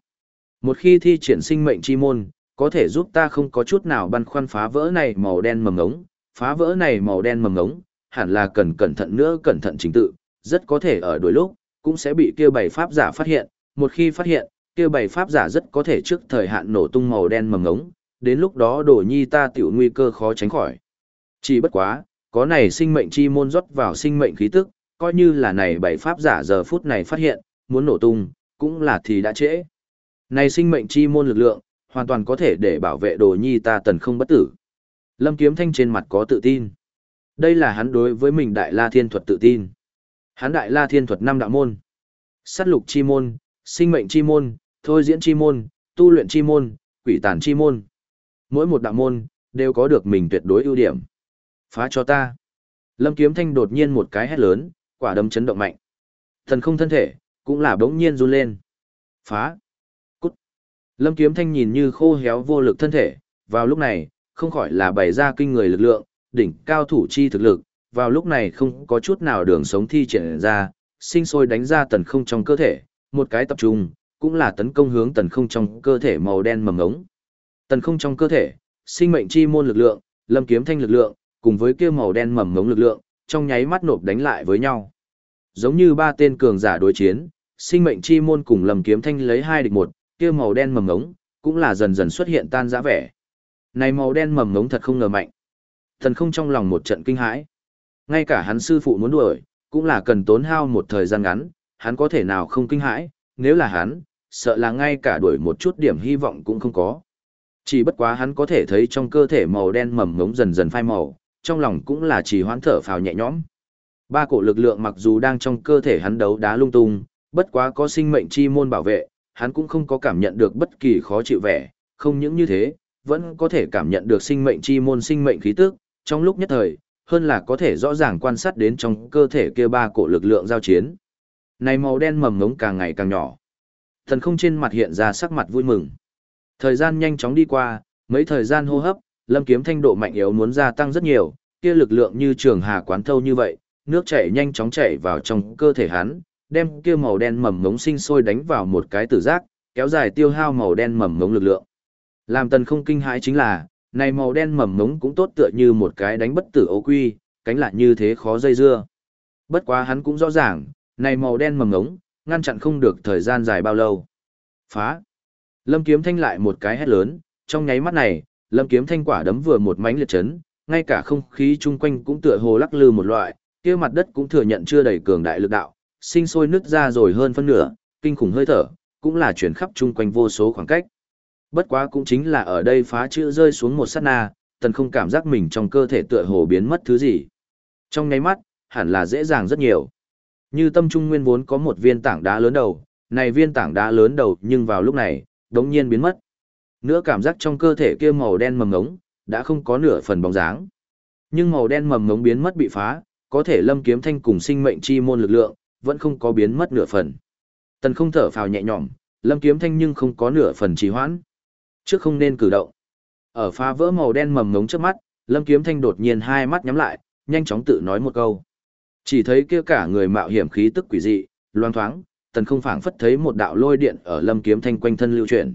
Một khi thi triển sinh mệnh chi môn, có thể giúp ta không có chút nào băn khoăn phá vỡ này màu đen mầm ngống, phá vỡ này màu đen mầm ngống, hẳn là cần cẩn thận nữa cẩn thận chính tự, rất có thể ở đuổi lúc, cũng sẽ bị kia bảy pháp giả phát hiện, một khi phát hiện, kia bảy pháp giả rất có thể trước thời hạn nổ tung màu đen mầm ngống, đến lúc đó đổ nhi ta tiểu nguy cơ khó tránh khỏi. Chỉ bất quá, Có này sinh mệnh chi môn rót vào sinh mệnh khí tức, coi như là này bảy pháp giả giờ phút này phát hiện, muốn nổ tung, cũng là thì đã trễ. Này sinh mệnh chi môn lực lượng, hoàn toàn có thể để bảo vệ đồ nhi ta tần không bất tử. Lâm Kiếm Thanh trên mặt có tự tin. Đây là hắn đối với mình Đại La Thiên Thuật tự tin. Hắn Đại La Thiên Thuật năm đạo môn. Sát lục chi môn, sinh mệnh chi môn, thôi diễn chi môn, tu luyện chi môn, quỷ tàn chi môn. Mỗi một đạo môn, đều có được mình tuyệt đối ưu điểm. Phá cho ta. Lâm Kiếm Thanh đột nhiên một cái hét lớn, quả đấm chấn động mạnh. Thần không thân thể, cũng là bỗng nhiên run lên. Phá. Cút. Lâm Kiếm Thanh nhìn như khô héo vô lực thân thể, vào lúc này, không khỏi là bày ra kinh người lực lượng, đỉnh cao thủ chi thực lực, vào lúc này không có chút nào đường sống thi triển ra, sinh sôi đánh ra tần không trong cơ thể, một cái tập trung, cũng là tấn công hướng tần không trong cơ thể màu đen mầm ngống. Tần không trong cơ thể, sinh mệnh chi môn lực lượng, lâm kiếm thanh lực lượng, cùng với kia màu đen mầm ngống lực lượng, trong nháy mắt nộp đánh lại với nhau. Giống như ba tên cường giả đối chiến, sinh mệnh chi môn cùng lâm kiếm thanh lấy hai địch một, kia màu đen mầm ngống, cũng là dần dần xuất hiện tan rã vẻ. Này màu đen mầm ngống thật không ngờ mạnh. Thần không trong lòng một trận kinh hãi. Ngay cả hắn sư phụ muốn đuổi, cũng là cần tốn hao một thời gian ngắn, hắn có thể nào không kinh hãi, nếu là hắn, sợ là ngay cả đuổi một chút điểm hy vọng cũng không có. Chỉ bất quá hắn có thể thấy trong cơ thể màu đen mầm ngống dần dần phai màu, trong lòng cũng là chỉ hoán thở phào nhẹ nhõm. Ba cổ lực lượng mặc dù đang trong cơ thể hắn đấu đá lung tung, bất quá có sinh mệnh chi môn bảo vệ, hắn cũng không có cảm nhận được bất kỳ khó chịu vẻ, không những như thế, vẫn có thể cảm nhận được sinh mệnh chi môn sinh mệnh khí tức, trong lúc nhất thời, hơn là có thể rõ ràng quan sát đến trong cơ thể kia ba cổ lực lượng giao chiến. Này màu đen mầm ngống càng ngày càng nhỏ. Thần không trên mặt hiện ra sắc mặt vui mừng. Thời gian nhanh chóng đi qua, mấy thời gian hô hấp, lâm kiếm thanh độ mạnh yếu muốn gia tăng rất nhiều, kia lực lượng như trường hà quán thâu như vậy, nước chảy nhanh chóng chảy vào trong cơ thể hắn, đem kia màu đen mầm ngống sinh sôi đánh vào một cái tử giác, kéo dài tiêu hao màu đen mầm ngống lực lượng. Làm tần không kinh hãi chính là, này màu đen mầm ngống cũng tốt tựa như một cái đánh bất tử ấu quy, cánh lại như thế khó dây dưa. Bất quá hắn cũng rõ ràng, này màu đen mầm ngống, ngăn chặn không được thời gian dài bao lâu. Phá! Lâm kiếm thanh lại một cái hét lớn, trong nháy mắt này, lâm kiếm thanh quả đấm vừa một mánh liệt chấn, ngay cả không khí chung quanh cũng tựa hồ lắc lư một loại, kia mặt đất cũng thừa nhận chưa đầy cường đại lực đạo, sinh sôi nứt ra rồi hơn phân nửa, kinh khủng hơi thở, cũng là chuyển khắp chung quanh vô số khoảng cách. Bất quá cũng chính là ở đây phá chữ rơi xuống một sát na, tần không cảm giác mình trong cơ thể tựa hồ biến mất thứ gì. Trong nháy mắt, hẳn là dễ dàng rất nhiều. Như tâm trung nguyên vốn có một viên tảng đá lớn đầu, này viên tảng đá lớn đầu nhưng vào lúc này, đống nhiên biến mất. Nữa cảm giác trong cơ thể kia màu đen mầm ngống, đã không có nửa phần bóng dáng. Nhưng màu đen mầm ngống biến mất bị phá, có thể lâm kiếm thanh cùng sinh mệnh chi môn lực lượng, vẫn không có biến mất nửa phần. Tần không thở phào nhẹ nhõm, lâm kiếm thanh nhưng không có nửa phần trì hoãn. Trước không nên cử động. Ở phá vỡ màu đen mầm ngống trước mắt, lâm kiếm thanh đột nhiên hai mắt nhắm lại, nhanh chóng tự nói một câu. Chỉ thấy kia cả người mạo hiểm khí tức quỷ dị, loang thoáng, tần không phảng phất thấy một đạo lôi điện ở lâm kiếm thanh quanh thân lưu chuyển.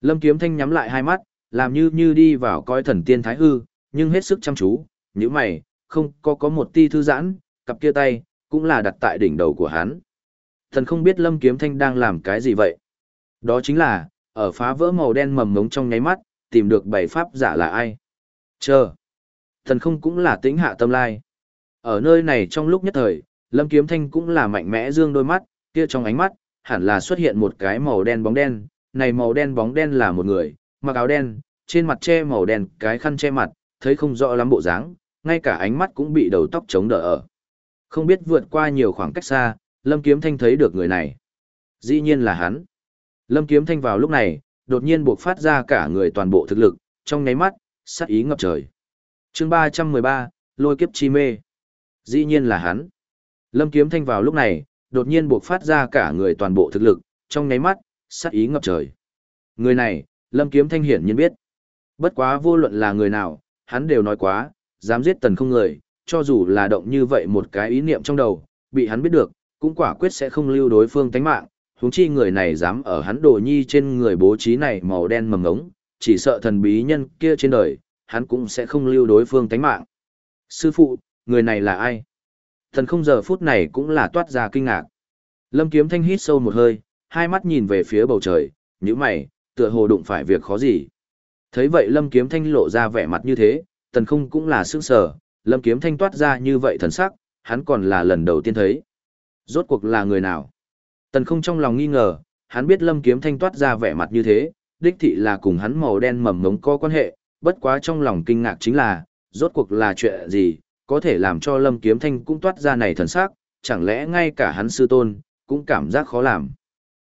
Lâm kiếm thanh nhắm lại hai mắt, làm như như đi vào coi thần tiên thái hư, nhưng hết sức chăm chú, như mày, không có có một ti thư giãn, cặp kia tay, cũng là đặt tại đỉnh đầu của hắn. Thần không biết lâm kiếm thanh đang làm cái gì vậy. Đó chính là, ở phá vỡ màu đen mầm ngống trong nháy mắt, tìm được bảy pháp giả là ai. Chờ. Thần không cũng là tĩnh hạ tâm lai. Ở nơi này trong lúc nhất thời, Lâm Kiếm Thanh cũng là mạnh mẽ dương đôi mắt, kia trong ánh mắt, hẳn là xuất hiện một cái màu đen bóng đen, này màu đen bóng đen là một người, mặc áo đen, trên mặt che màu đen, cái khăn che mặt, thấy không rõ lắm bộ dáng, ngay cả ánh mắt cũng bị đầu tóc chống đỡ ở. Không biết vượt qua nhiều khoảng cách xa, Lâm Kiếm Thanh thấy được người này. Dĩ nhiên là hắn. Lâm Kiếm Thanh vào lúc này, đột nhiên buộc phát ra cả người toàn bộ thực lực, trong nháy mắt, sát ý ngập trời. chương 313, lôi kiếp chi mê. Dĩ nhiên là hắn. Lâm Kiếm Thanh vào lúc này, đột nhiên buộc phát ra cả người toàn bộ thực lực, trong nháy mắt, sát ý ngập trời. Người này, Lâm Kiếm Thanh hiển nhiên biết. Bất quá vô luận là người nào, hắn đều nói quá, dám giết tần không người, cho dù là động như vậy một cái ý niệm trong đầu, bị hắn biết được, cũng quả quyết sẽ không lưu đối phương tánh mạng, huống chi người này dám ở hắn đồ nhi trên người bố trí này màu đen mầm ngống, chỉ sợ thần bí nhân kia trên đời, hắn cũng sẽ không lưu đối phương tánh mạng. Sư phụ, người này là ai? Thần không giờ phút này cũng là toát ra kinh ngạc. Lâm Kiếm Thanh hít sâu một hơi, hai mắt nhìn về phía bầu trời, như mày, tựa hồ đụng phải việc khó gì. Thấy vậy Lâm Kiếm Thanh lộ ra vẻ mặt như thế, tần không cũng là sững sờ, Lâm Kiếm Thanh toát ra như vậy thần sắc, hắn còn là lần đầu tiên thấy. Rốt cuộc là người nào? Tần không trong lòng nghi ngờ, hắn biết Lâm Kiếm Thanh toát ra vẻ mặt như thế, đích thị là cùng hắn màu đen mầm ngống có quan hệ, bất quá trong lòng kinh ngạc chính là, rốt cuộc là chuyện gì, có thể làm cho Lâm Kiếm Thanh cũng toát ra này thần sắc, chẳng lẽ ngay cả hắn sư tôn, cũng cảm giác khó làm.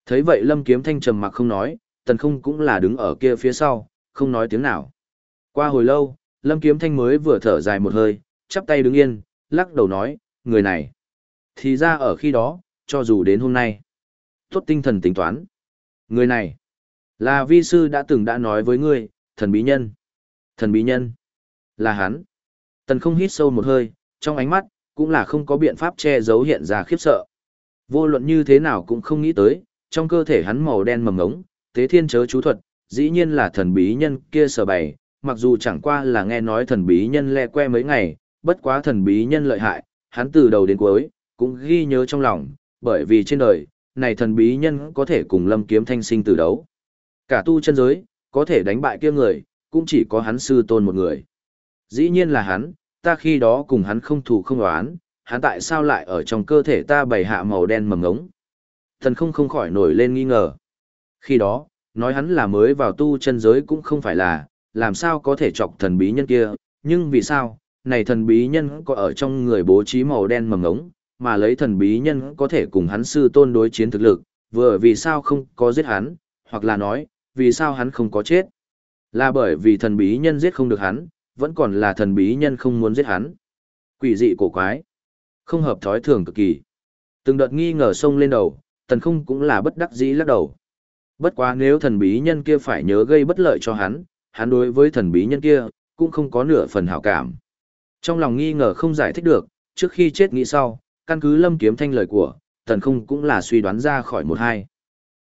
Thấy vậy Lâm Kiếm Thanh trầm mặc không nói, tần không cũng là đứng ở kia phía sau, không nói tiếng nào. Qua hồi lâu, Lâm Kiếm Thanh mới vừa thở dài một hơi, chắp tay đứng yên, lắc đầu nói, người này. Thì ra ở khi đó, cho dù đến hôm nay, tốt tinh thần tính toán. Người này, là vi sư đã từng đã nói với ngươi, thần bí nhân. Thần bí nhân, là hắn. Tần không hít sâu một hơi, trong ánh mắt, cũng là không có biện pháp che giấu hiện ra khiếp sợ. Vô luận như thế nào cũng không nghĩ tới, trong cơ thể hắn màu đen mầm ngống, tế thiên chớ chú thuật, dĩ nhiên là thần bí nhân kia sở bày, mặc dù chẳng qua là nghe nói thần bí nhân le que mấy ngày, bất quá thần bí nhân lợi hại, hắn từ đầu đến cuối, cũng ghi nhớ trong lòng, bởi vì trên đời, này thần bí nhân có thể cùng lâm kiếm thanh sinh từ đấu. Cả tu chân giới, có thể đánh bại kia người, cũng chỉ có hắn sư tôn một người. Dĩ nhiên là hắn, ta khi đó cùng hắn không thù không đoán, hắn tại sao lại ở trong cơ thể ta bày hạ màu đen mầm ngống. Thần không không khỏi nổi lên nghi ngờ. Khi đó, nói hắn là mới vào tu chân giới cũng không phải là, làm sao có thể chọc thần bí nhân kia, nhưng vì sao, này thần bí nhân có ở trong người bố trí màu đen mầm ngống, mà lấy thần bí nhân có thể cùng hắn sư tôn đối chiến thực lực, vừa vì sao không có giết hắn, hoặc là nói, vì sao hắn không có chết. Là bởi vì thần bí nhân giết không được hắn, vẫn còn là thần bí nhân không muốn giết hắn. Quỷ dị cổ quái, không hợp thói thường cực kỳ. Từng đợt nghi ngờ sông lên đầu, tần không cũng là bất đắc dĩ lắc đầu. Bất quá nếu thần bí nhân kia phải nhớ gây bất lợi cho hắn, hắn đối với thần bí nhân kia, cũng không có nửa phần hảo cảm. Trong lòng nghi ngờ không giải thích được, trước khi chết nghĩ sau, căn cứ lâm kiếm thanh lời của, tần không cũng là suy đoán ra khỏi một hai.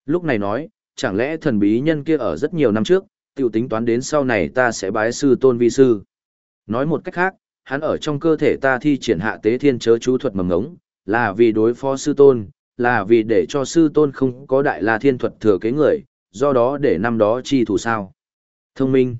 Lúc này nói, chẳng lẽ thần bí nhân kia ở rất nhiều năm trước, tiểu tính toán đến sau này ta sẽ bái sư tôn vi sư. Nói một cách khác, hắn ở trong cơ thể ta thi triển hạ tế thiên chớ chú thuật mầm ngống, là vì đối phó sư tôn, là vì để cho sư tôn không có đại la thiên thuật thừa kế người, do đó để năm đó chi thủ sao. Thông minh.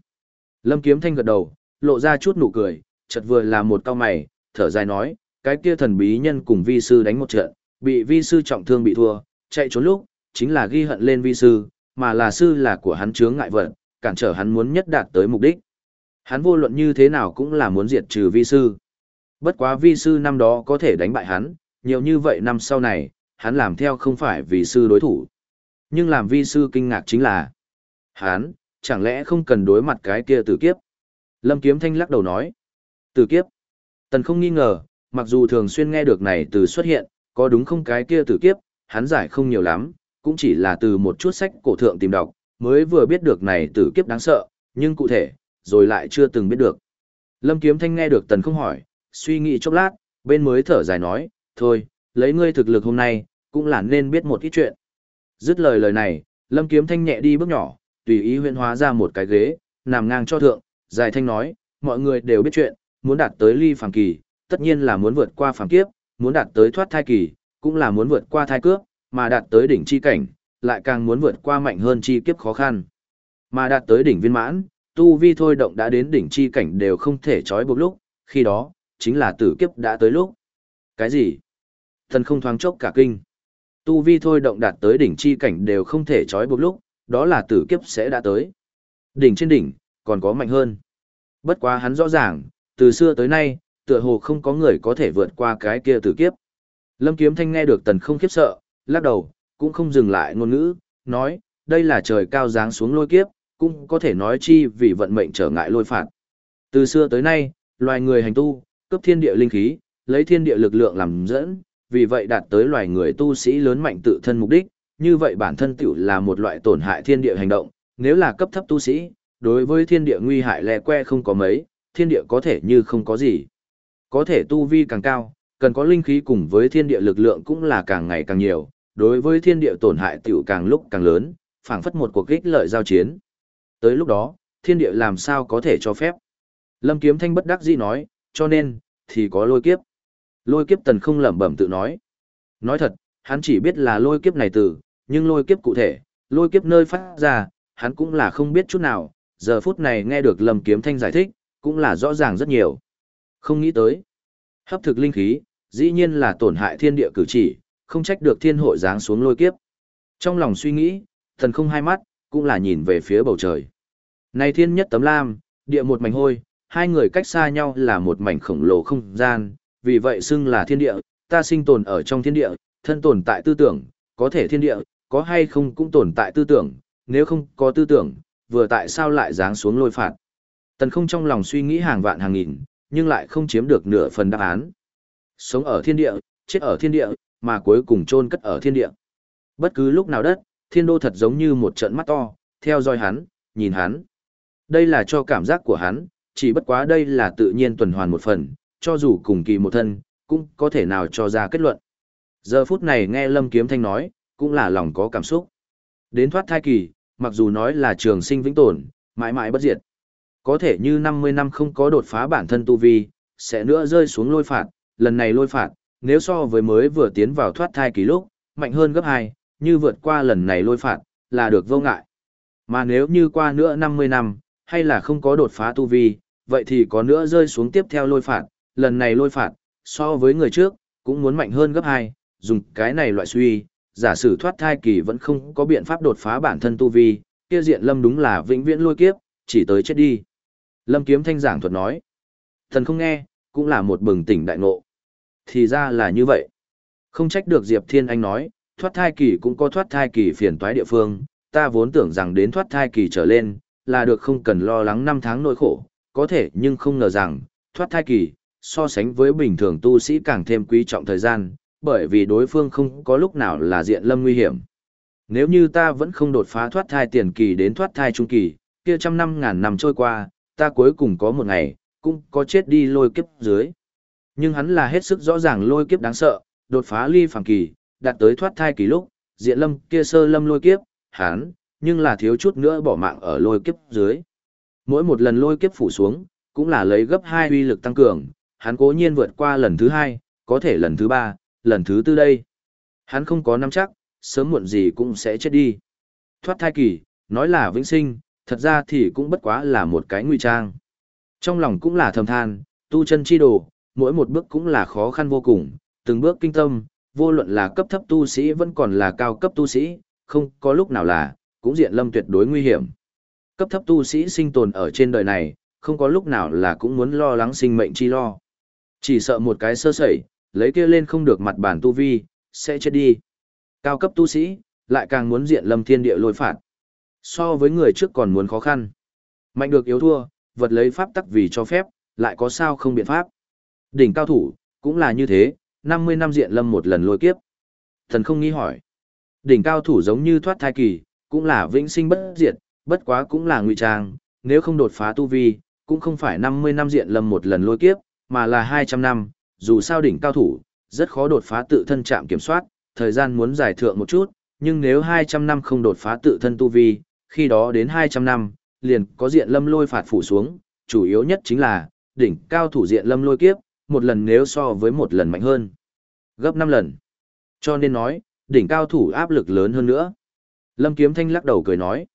Lâm Kiếm Thanh gật đầu, lộ ra chút nụ cười, chợt vừa là một cao mày, thở dài nói, cái kia thần bí nhân cùng vi sư đánh một trận, bị vi sư trọng thương bị thua, chạy trốn lúc, chính là ghi hận lên vi sư, mà là sư là của hắn chướng ngại vật, cản trở hắn muốn nhất đạt tới mục đích. Hắn vô luận như thế nào cũng là muốn diệt trừ vi sư. Bất quá vi sư năm đó có thể đánh bại hắn, nhiều như vậy năm sau này, hắn làm theo không phải vì sư đối thủ. Nhưng làm vi sư kinh ngạc chính là, hắn, chẳng lẽ không cần đối mặt cái kia tử kiếp? Lâm Kiếm Thanh lắc đầu nói, tử kiếp. Tần không nghi ngờ, mặc dù thường xuyên nghe được này từ xuất hiện, có đúng không cái kia tử kiếp, hắn giải không nhiều lắm, cũng chỉ là từ một chút sách cổ thượng tìm đọc, mới vừa biết được này tử kiếp đáng sợ, nhưng cụ thể, rồi lại chưa từng biết được. Lâm Kiếm Thanh nghe được tần không hỏi, suy nghĩ chốc lát, bên mới thở dài nói, thôi, lấy ngươi thực lực hôm nay, cũng là nên biết một ít chuyện. Dứt lời lời này, Lâm Kiếm Thanh nhẹ đi bước nhỏ, tùy ý huyện hóa ra một cái ghế, nằm ngang cho thượng, dài thanh nói, mọi người đều biết chuyện, muốn đạt tới ly phàm kỳ, tất nhiên là muốn vượt qua phàm kiếp, muốn đạt tới thoát thai kỳ, cũng là muốn vượt qua thai cướp, mà đạt tới đỉnh chi cảnh, lại càng muốn vượt qua mạnh hơn chi kiếp khó khăn. Mà đạt tới đỉnh viên mãn, tu vi thôi động đã đến đỉnh chi cảnh đều không thể trói buộc lúc, khi đó, chính là tử kiếp đã tới lúc. Cái gì? Thần không thoáng chốc cả kinh. Tu vi thôi động đạt tới đỉnh chi cảnh đều không thể trói buộc lúc, đó là tử kiếp sẽ đã tới. Đỉnh trên đỉnh, còn có mạnh hơn. Bất quá hắn rõ ràng, từ xưa tới nay, tựa hồ không có người có thể vượt qua cái kia tử kiếp. Lâm Kiếm Thanh nghe được tần không khiếp sợ, lắc đầu, cũng không dừng lại ngôn ngữ, nói, đây là trời cao giáng xuống lôi kiếp, cũng có thể nói chi vì vận mệnh trở ngại lôi phạt. Từ xưa tới nay, loài người hành tu, cấp thiên địa linh khí, lấy thiên địa lực lượng làm dẫn, vì vậy đạt tới loài người tu sĩ lớn mạnh tự thân mục đích, như vậy bản thân tiểu là một loại tổn hại thiên địa hành động, nếu là cấp thấp tu sĩ, đối với thiên địa nguy hại lẻ que không có mấy, thiên địa có thể như không có gì. Có thể tu vi càng cao, cần có linh khí cùng với thiên địa lực lượng cũng là càng ngày càng nhiều, đối với thiên địa tổn hại tiểu càng lúc càng lớn, phảng phất một cuộc kích lợi giao chiến. Tới lúc đó, thiên địa làm sao có thể cho phép. Lâm Kiếm Thanh bất đắc dĩ nói, cho nên, thì có lôi kiếp. Lôi kiếp tần không lẩm bẩm tự nói. Nói thật, hắn chỉ biết là lôi kiếp này từ, nhưng lôi kiếp cụ thể, lôi kiếp nơi phát ra, hắn cũng là không biết chút nào, giờ phút này nghe được Lâm Kiếm Thanh giải thích, cũng là rõ ràng rất nhiều. Không nghĩ tới. Hấp thực linh khí, dĩ nhiên là tổn hại thiên địa cử chỉ, không trách được thiên hội giáng xuống lôi kiếp. Trong lòng suy nghĩ, thần không hai mắt, cũng là nhìn về phía bầu trời. Này thiên nhất tấm lam, địa một mảnh hôi, hai người cách xa nhau là một mảnh khổng lồ không gian, vì vậy xưng là thiên địa, ta sinh tồn ở trong thiên địa, thân tồn tại tư tưởng, có thể thiên địa, có hay không cũng tồn tại tư tưởng, nếu không có tư tưởng, vừa tại sao lại giáng xuống lôi phạt. Tần không trong lòng suy nghĩ hàng vạn hàng nghìn, nhưng lại không chiếm được nửa phần đáp án. Sống ở thiên địa, chết ở thiên địa, mà cuối cùng chôn cất ở thiên địa. Bất cứ lúc nào đất, thiên đô thật giống như một trận mắt to, theo dõi hắn, nhìn hắn. Đây là cho cảm giác của hắn, chỉ bất quá đây là tự nhiên tuần hoàn một phần, cho dù cùng kỳ một thân, cũng có thể nào cho ra kết luận. Giờ phút này nghe Lâm Kiếm Thanh nói, cũng là lòng có cảm xúc. Đến thoát thai kỳ, mặc dù nói là trường sinh vĩnh tồn, mãi mãi bất diệt. Có thể như 50 năm không có đột phá bản thân tu vi, sẽ nữa rơi xuống lôi phạt, lần này lôi phạt, nếu so với mới vừa tiến vào thoát thai kỳ lúc, mạnh hơn gấp 2, như vượt qua lần này lôi phạt, là được vô ngại. Mà nếu như qua nữa 50 năm, hay là không có đột phá tu vi, vậy thì có nữa rơi xuống tiếp theo lôi phạt, lần này lôi phạt, so với người trước, cũng muốn mạnh hơn gấp 2, dùng cái này loại suy, giả sử thoát thai kỳ vẫn không có biện pháp đột phá bản thân tu vi, kia diện lâm đúng là vĩnh viễn lôi kiếp, chỉ tới chết đi. Lâm kiếm thanh giảng thuật nói, thần không nghe, cũng là một bừng tỉnh đại ngộ. Thì ra là như vậy. Không trách được Diệp Thiên Anh nói, thoát thai kỳ cũng có thoát thai kỳ phiền toái địa phương, ta vốn tưởng rằng đến thoát thai kỳ trở lên, là được không cần lo lắng năm tháng nỗi khổ, có thể nhưng không ngờ rằng, thoát thai kỳ, so sánh với bình thường tu sĩ càng thêm quý trọng thời gian, bởi vì đối phương không có lúc nào là diện lâm nguy hiểm. Nếu như ta vẫn không đột phá thoát thai tiền kỳ đến thoát thai trung kỳ, kia trăm năm ngàn năm trôi qua, ta cuối cùng có một ngày, cũng có chết đi lôi kiếp dưới. Nhưng hắn là hết sức rõ ràng lôi kiếp đáng sợ, đột phá ly phàm kỳ, đạt tới thoát thai kỳ lúc, diện lâm kia sơ lâm lôi kiếp, hắn, nhưng là thiếu chút nữa bỏ mạng ở lôi kiếp dưới. Mỗi một lần lôi kiếp phủ xuống, cũng là lấy gấp hai uy lực tăng cường, hắn cố nhiên vượt qua lần thứ hai, có thể lần thứ ba, lần thứ tư đây. Hắn không có nắm chắc, sớm muộn gì cũng sẽ chết đi. Thoát thai kỳ, nói là vĩnh sinh, thật ra thì cũng bất quá là một cái nguy trang. Trong lòng cũng là thầm than, tu chân chi đồ, mỗi một bước cũng là khó khăn vô cùng, từng bước kinh tâm, vô luận là cấp thấp tu sĩ vẫn còn là cao cấp tu sĩ, không có lúc nào là, cũng diện lâm tuyệt đối nguy hiểm. Cấp thấp tu sĩ sinh tồn ở trên đời này, không có lúc nào là cũng muốn lo lắng sinh mệnh chi lo. Chỉ sợ một cái sơ sẩy, lấy kia lên không được mặt bản tu vi, sẽ chết đi. Cao cấp tu sĩ, lại càng muốn diện lâm thiên địa lôi phạt. So với người trước còn muốn khó khăn. Mạnh được yếu thua, vật lấy pháp tắc vì cho phép, lại có sao không biện pháp. Đỉnh cao thủ, cũng là như thế, 50 năm diện lâm một lần lôi kiếp. Thần không nghi hỏi. Đỉnh cao thủ giống như thoát thai kỳ, cũng là vĩnh sinh bất diệt, bất quá cũng là ngụy trang, nếu không đột phá tu vi, cũng không phải 50 năm diện lâm một lần lôi kiếp, mà là 200 năm, dù sao đỉnh cao thủ, rất khó đột phá tự thân chạm kiểm soát, thời gian muốn giải thượng một chút, nhưng nếu 200 năm không đột phá tự thân tu vi, khi đó đến 200 năm, liền có diện lâm lôi phạt phủ xuống, chủ yếu nhất chính là, đỉnh cao thủ diện lâm lôi kiếp, một lần nếu so với một lần mạnh hơn. Gấp 5 lần. Cho nên nói, đỉnh cao thủ áp lực lớn hơn nữa. Lâm Kiếm Thanh lắc đầu cười nói.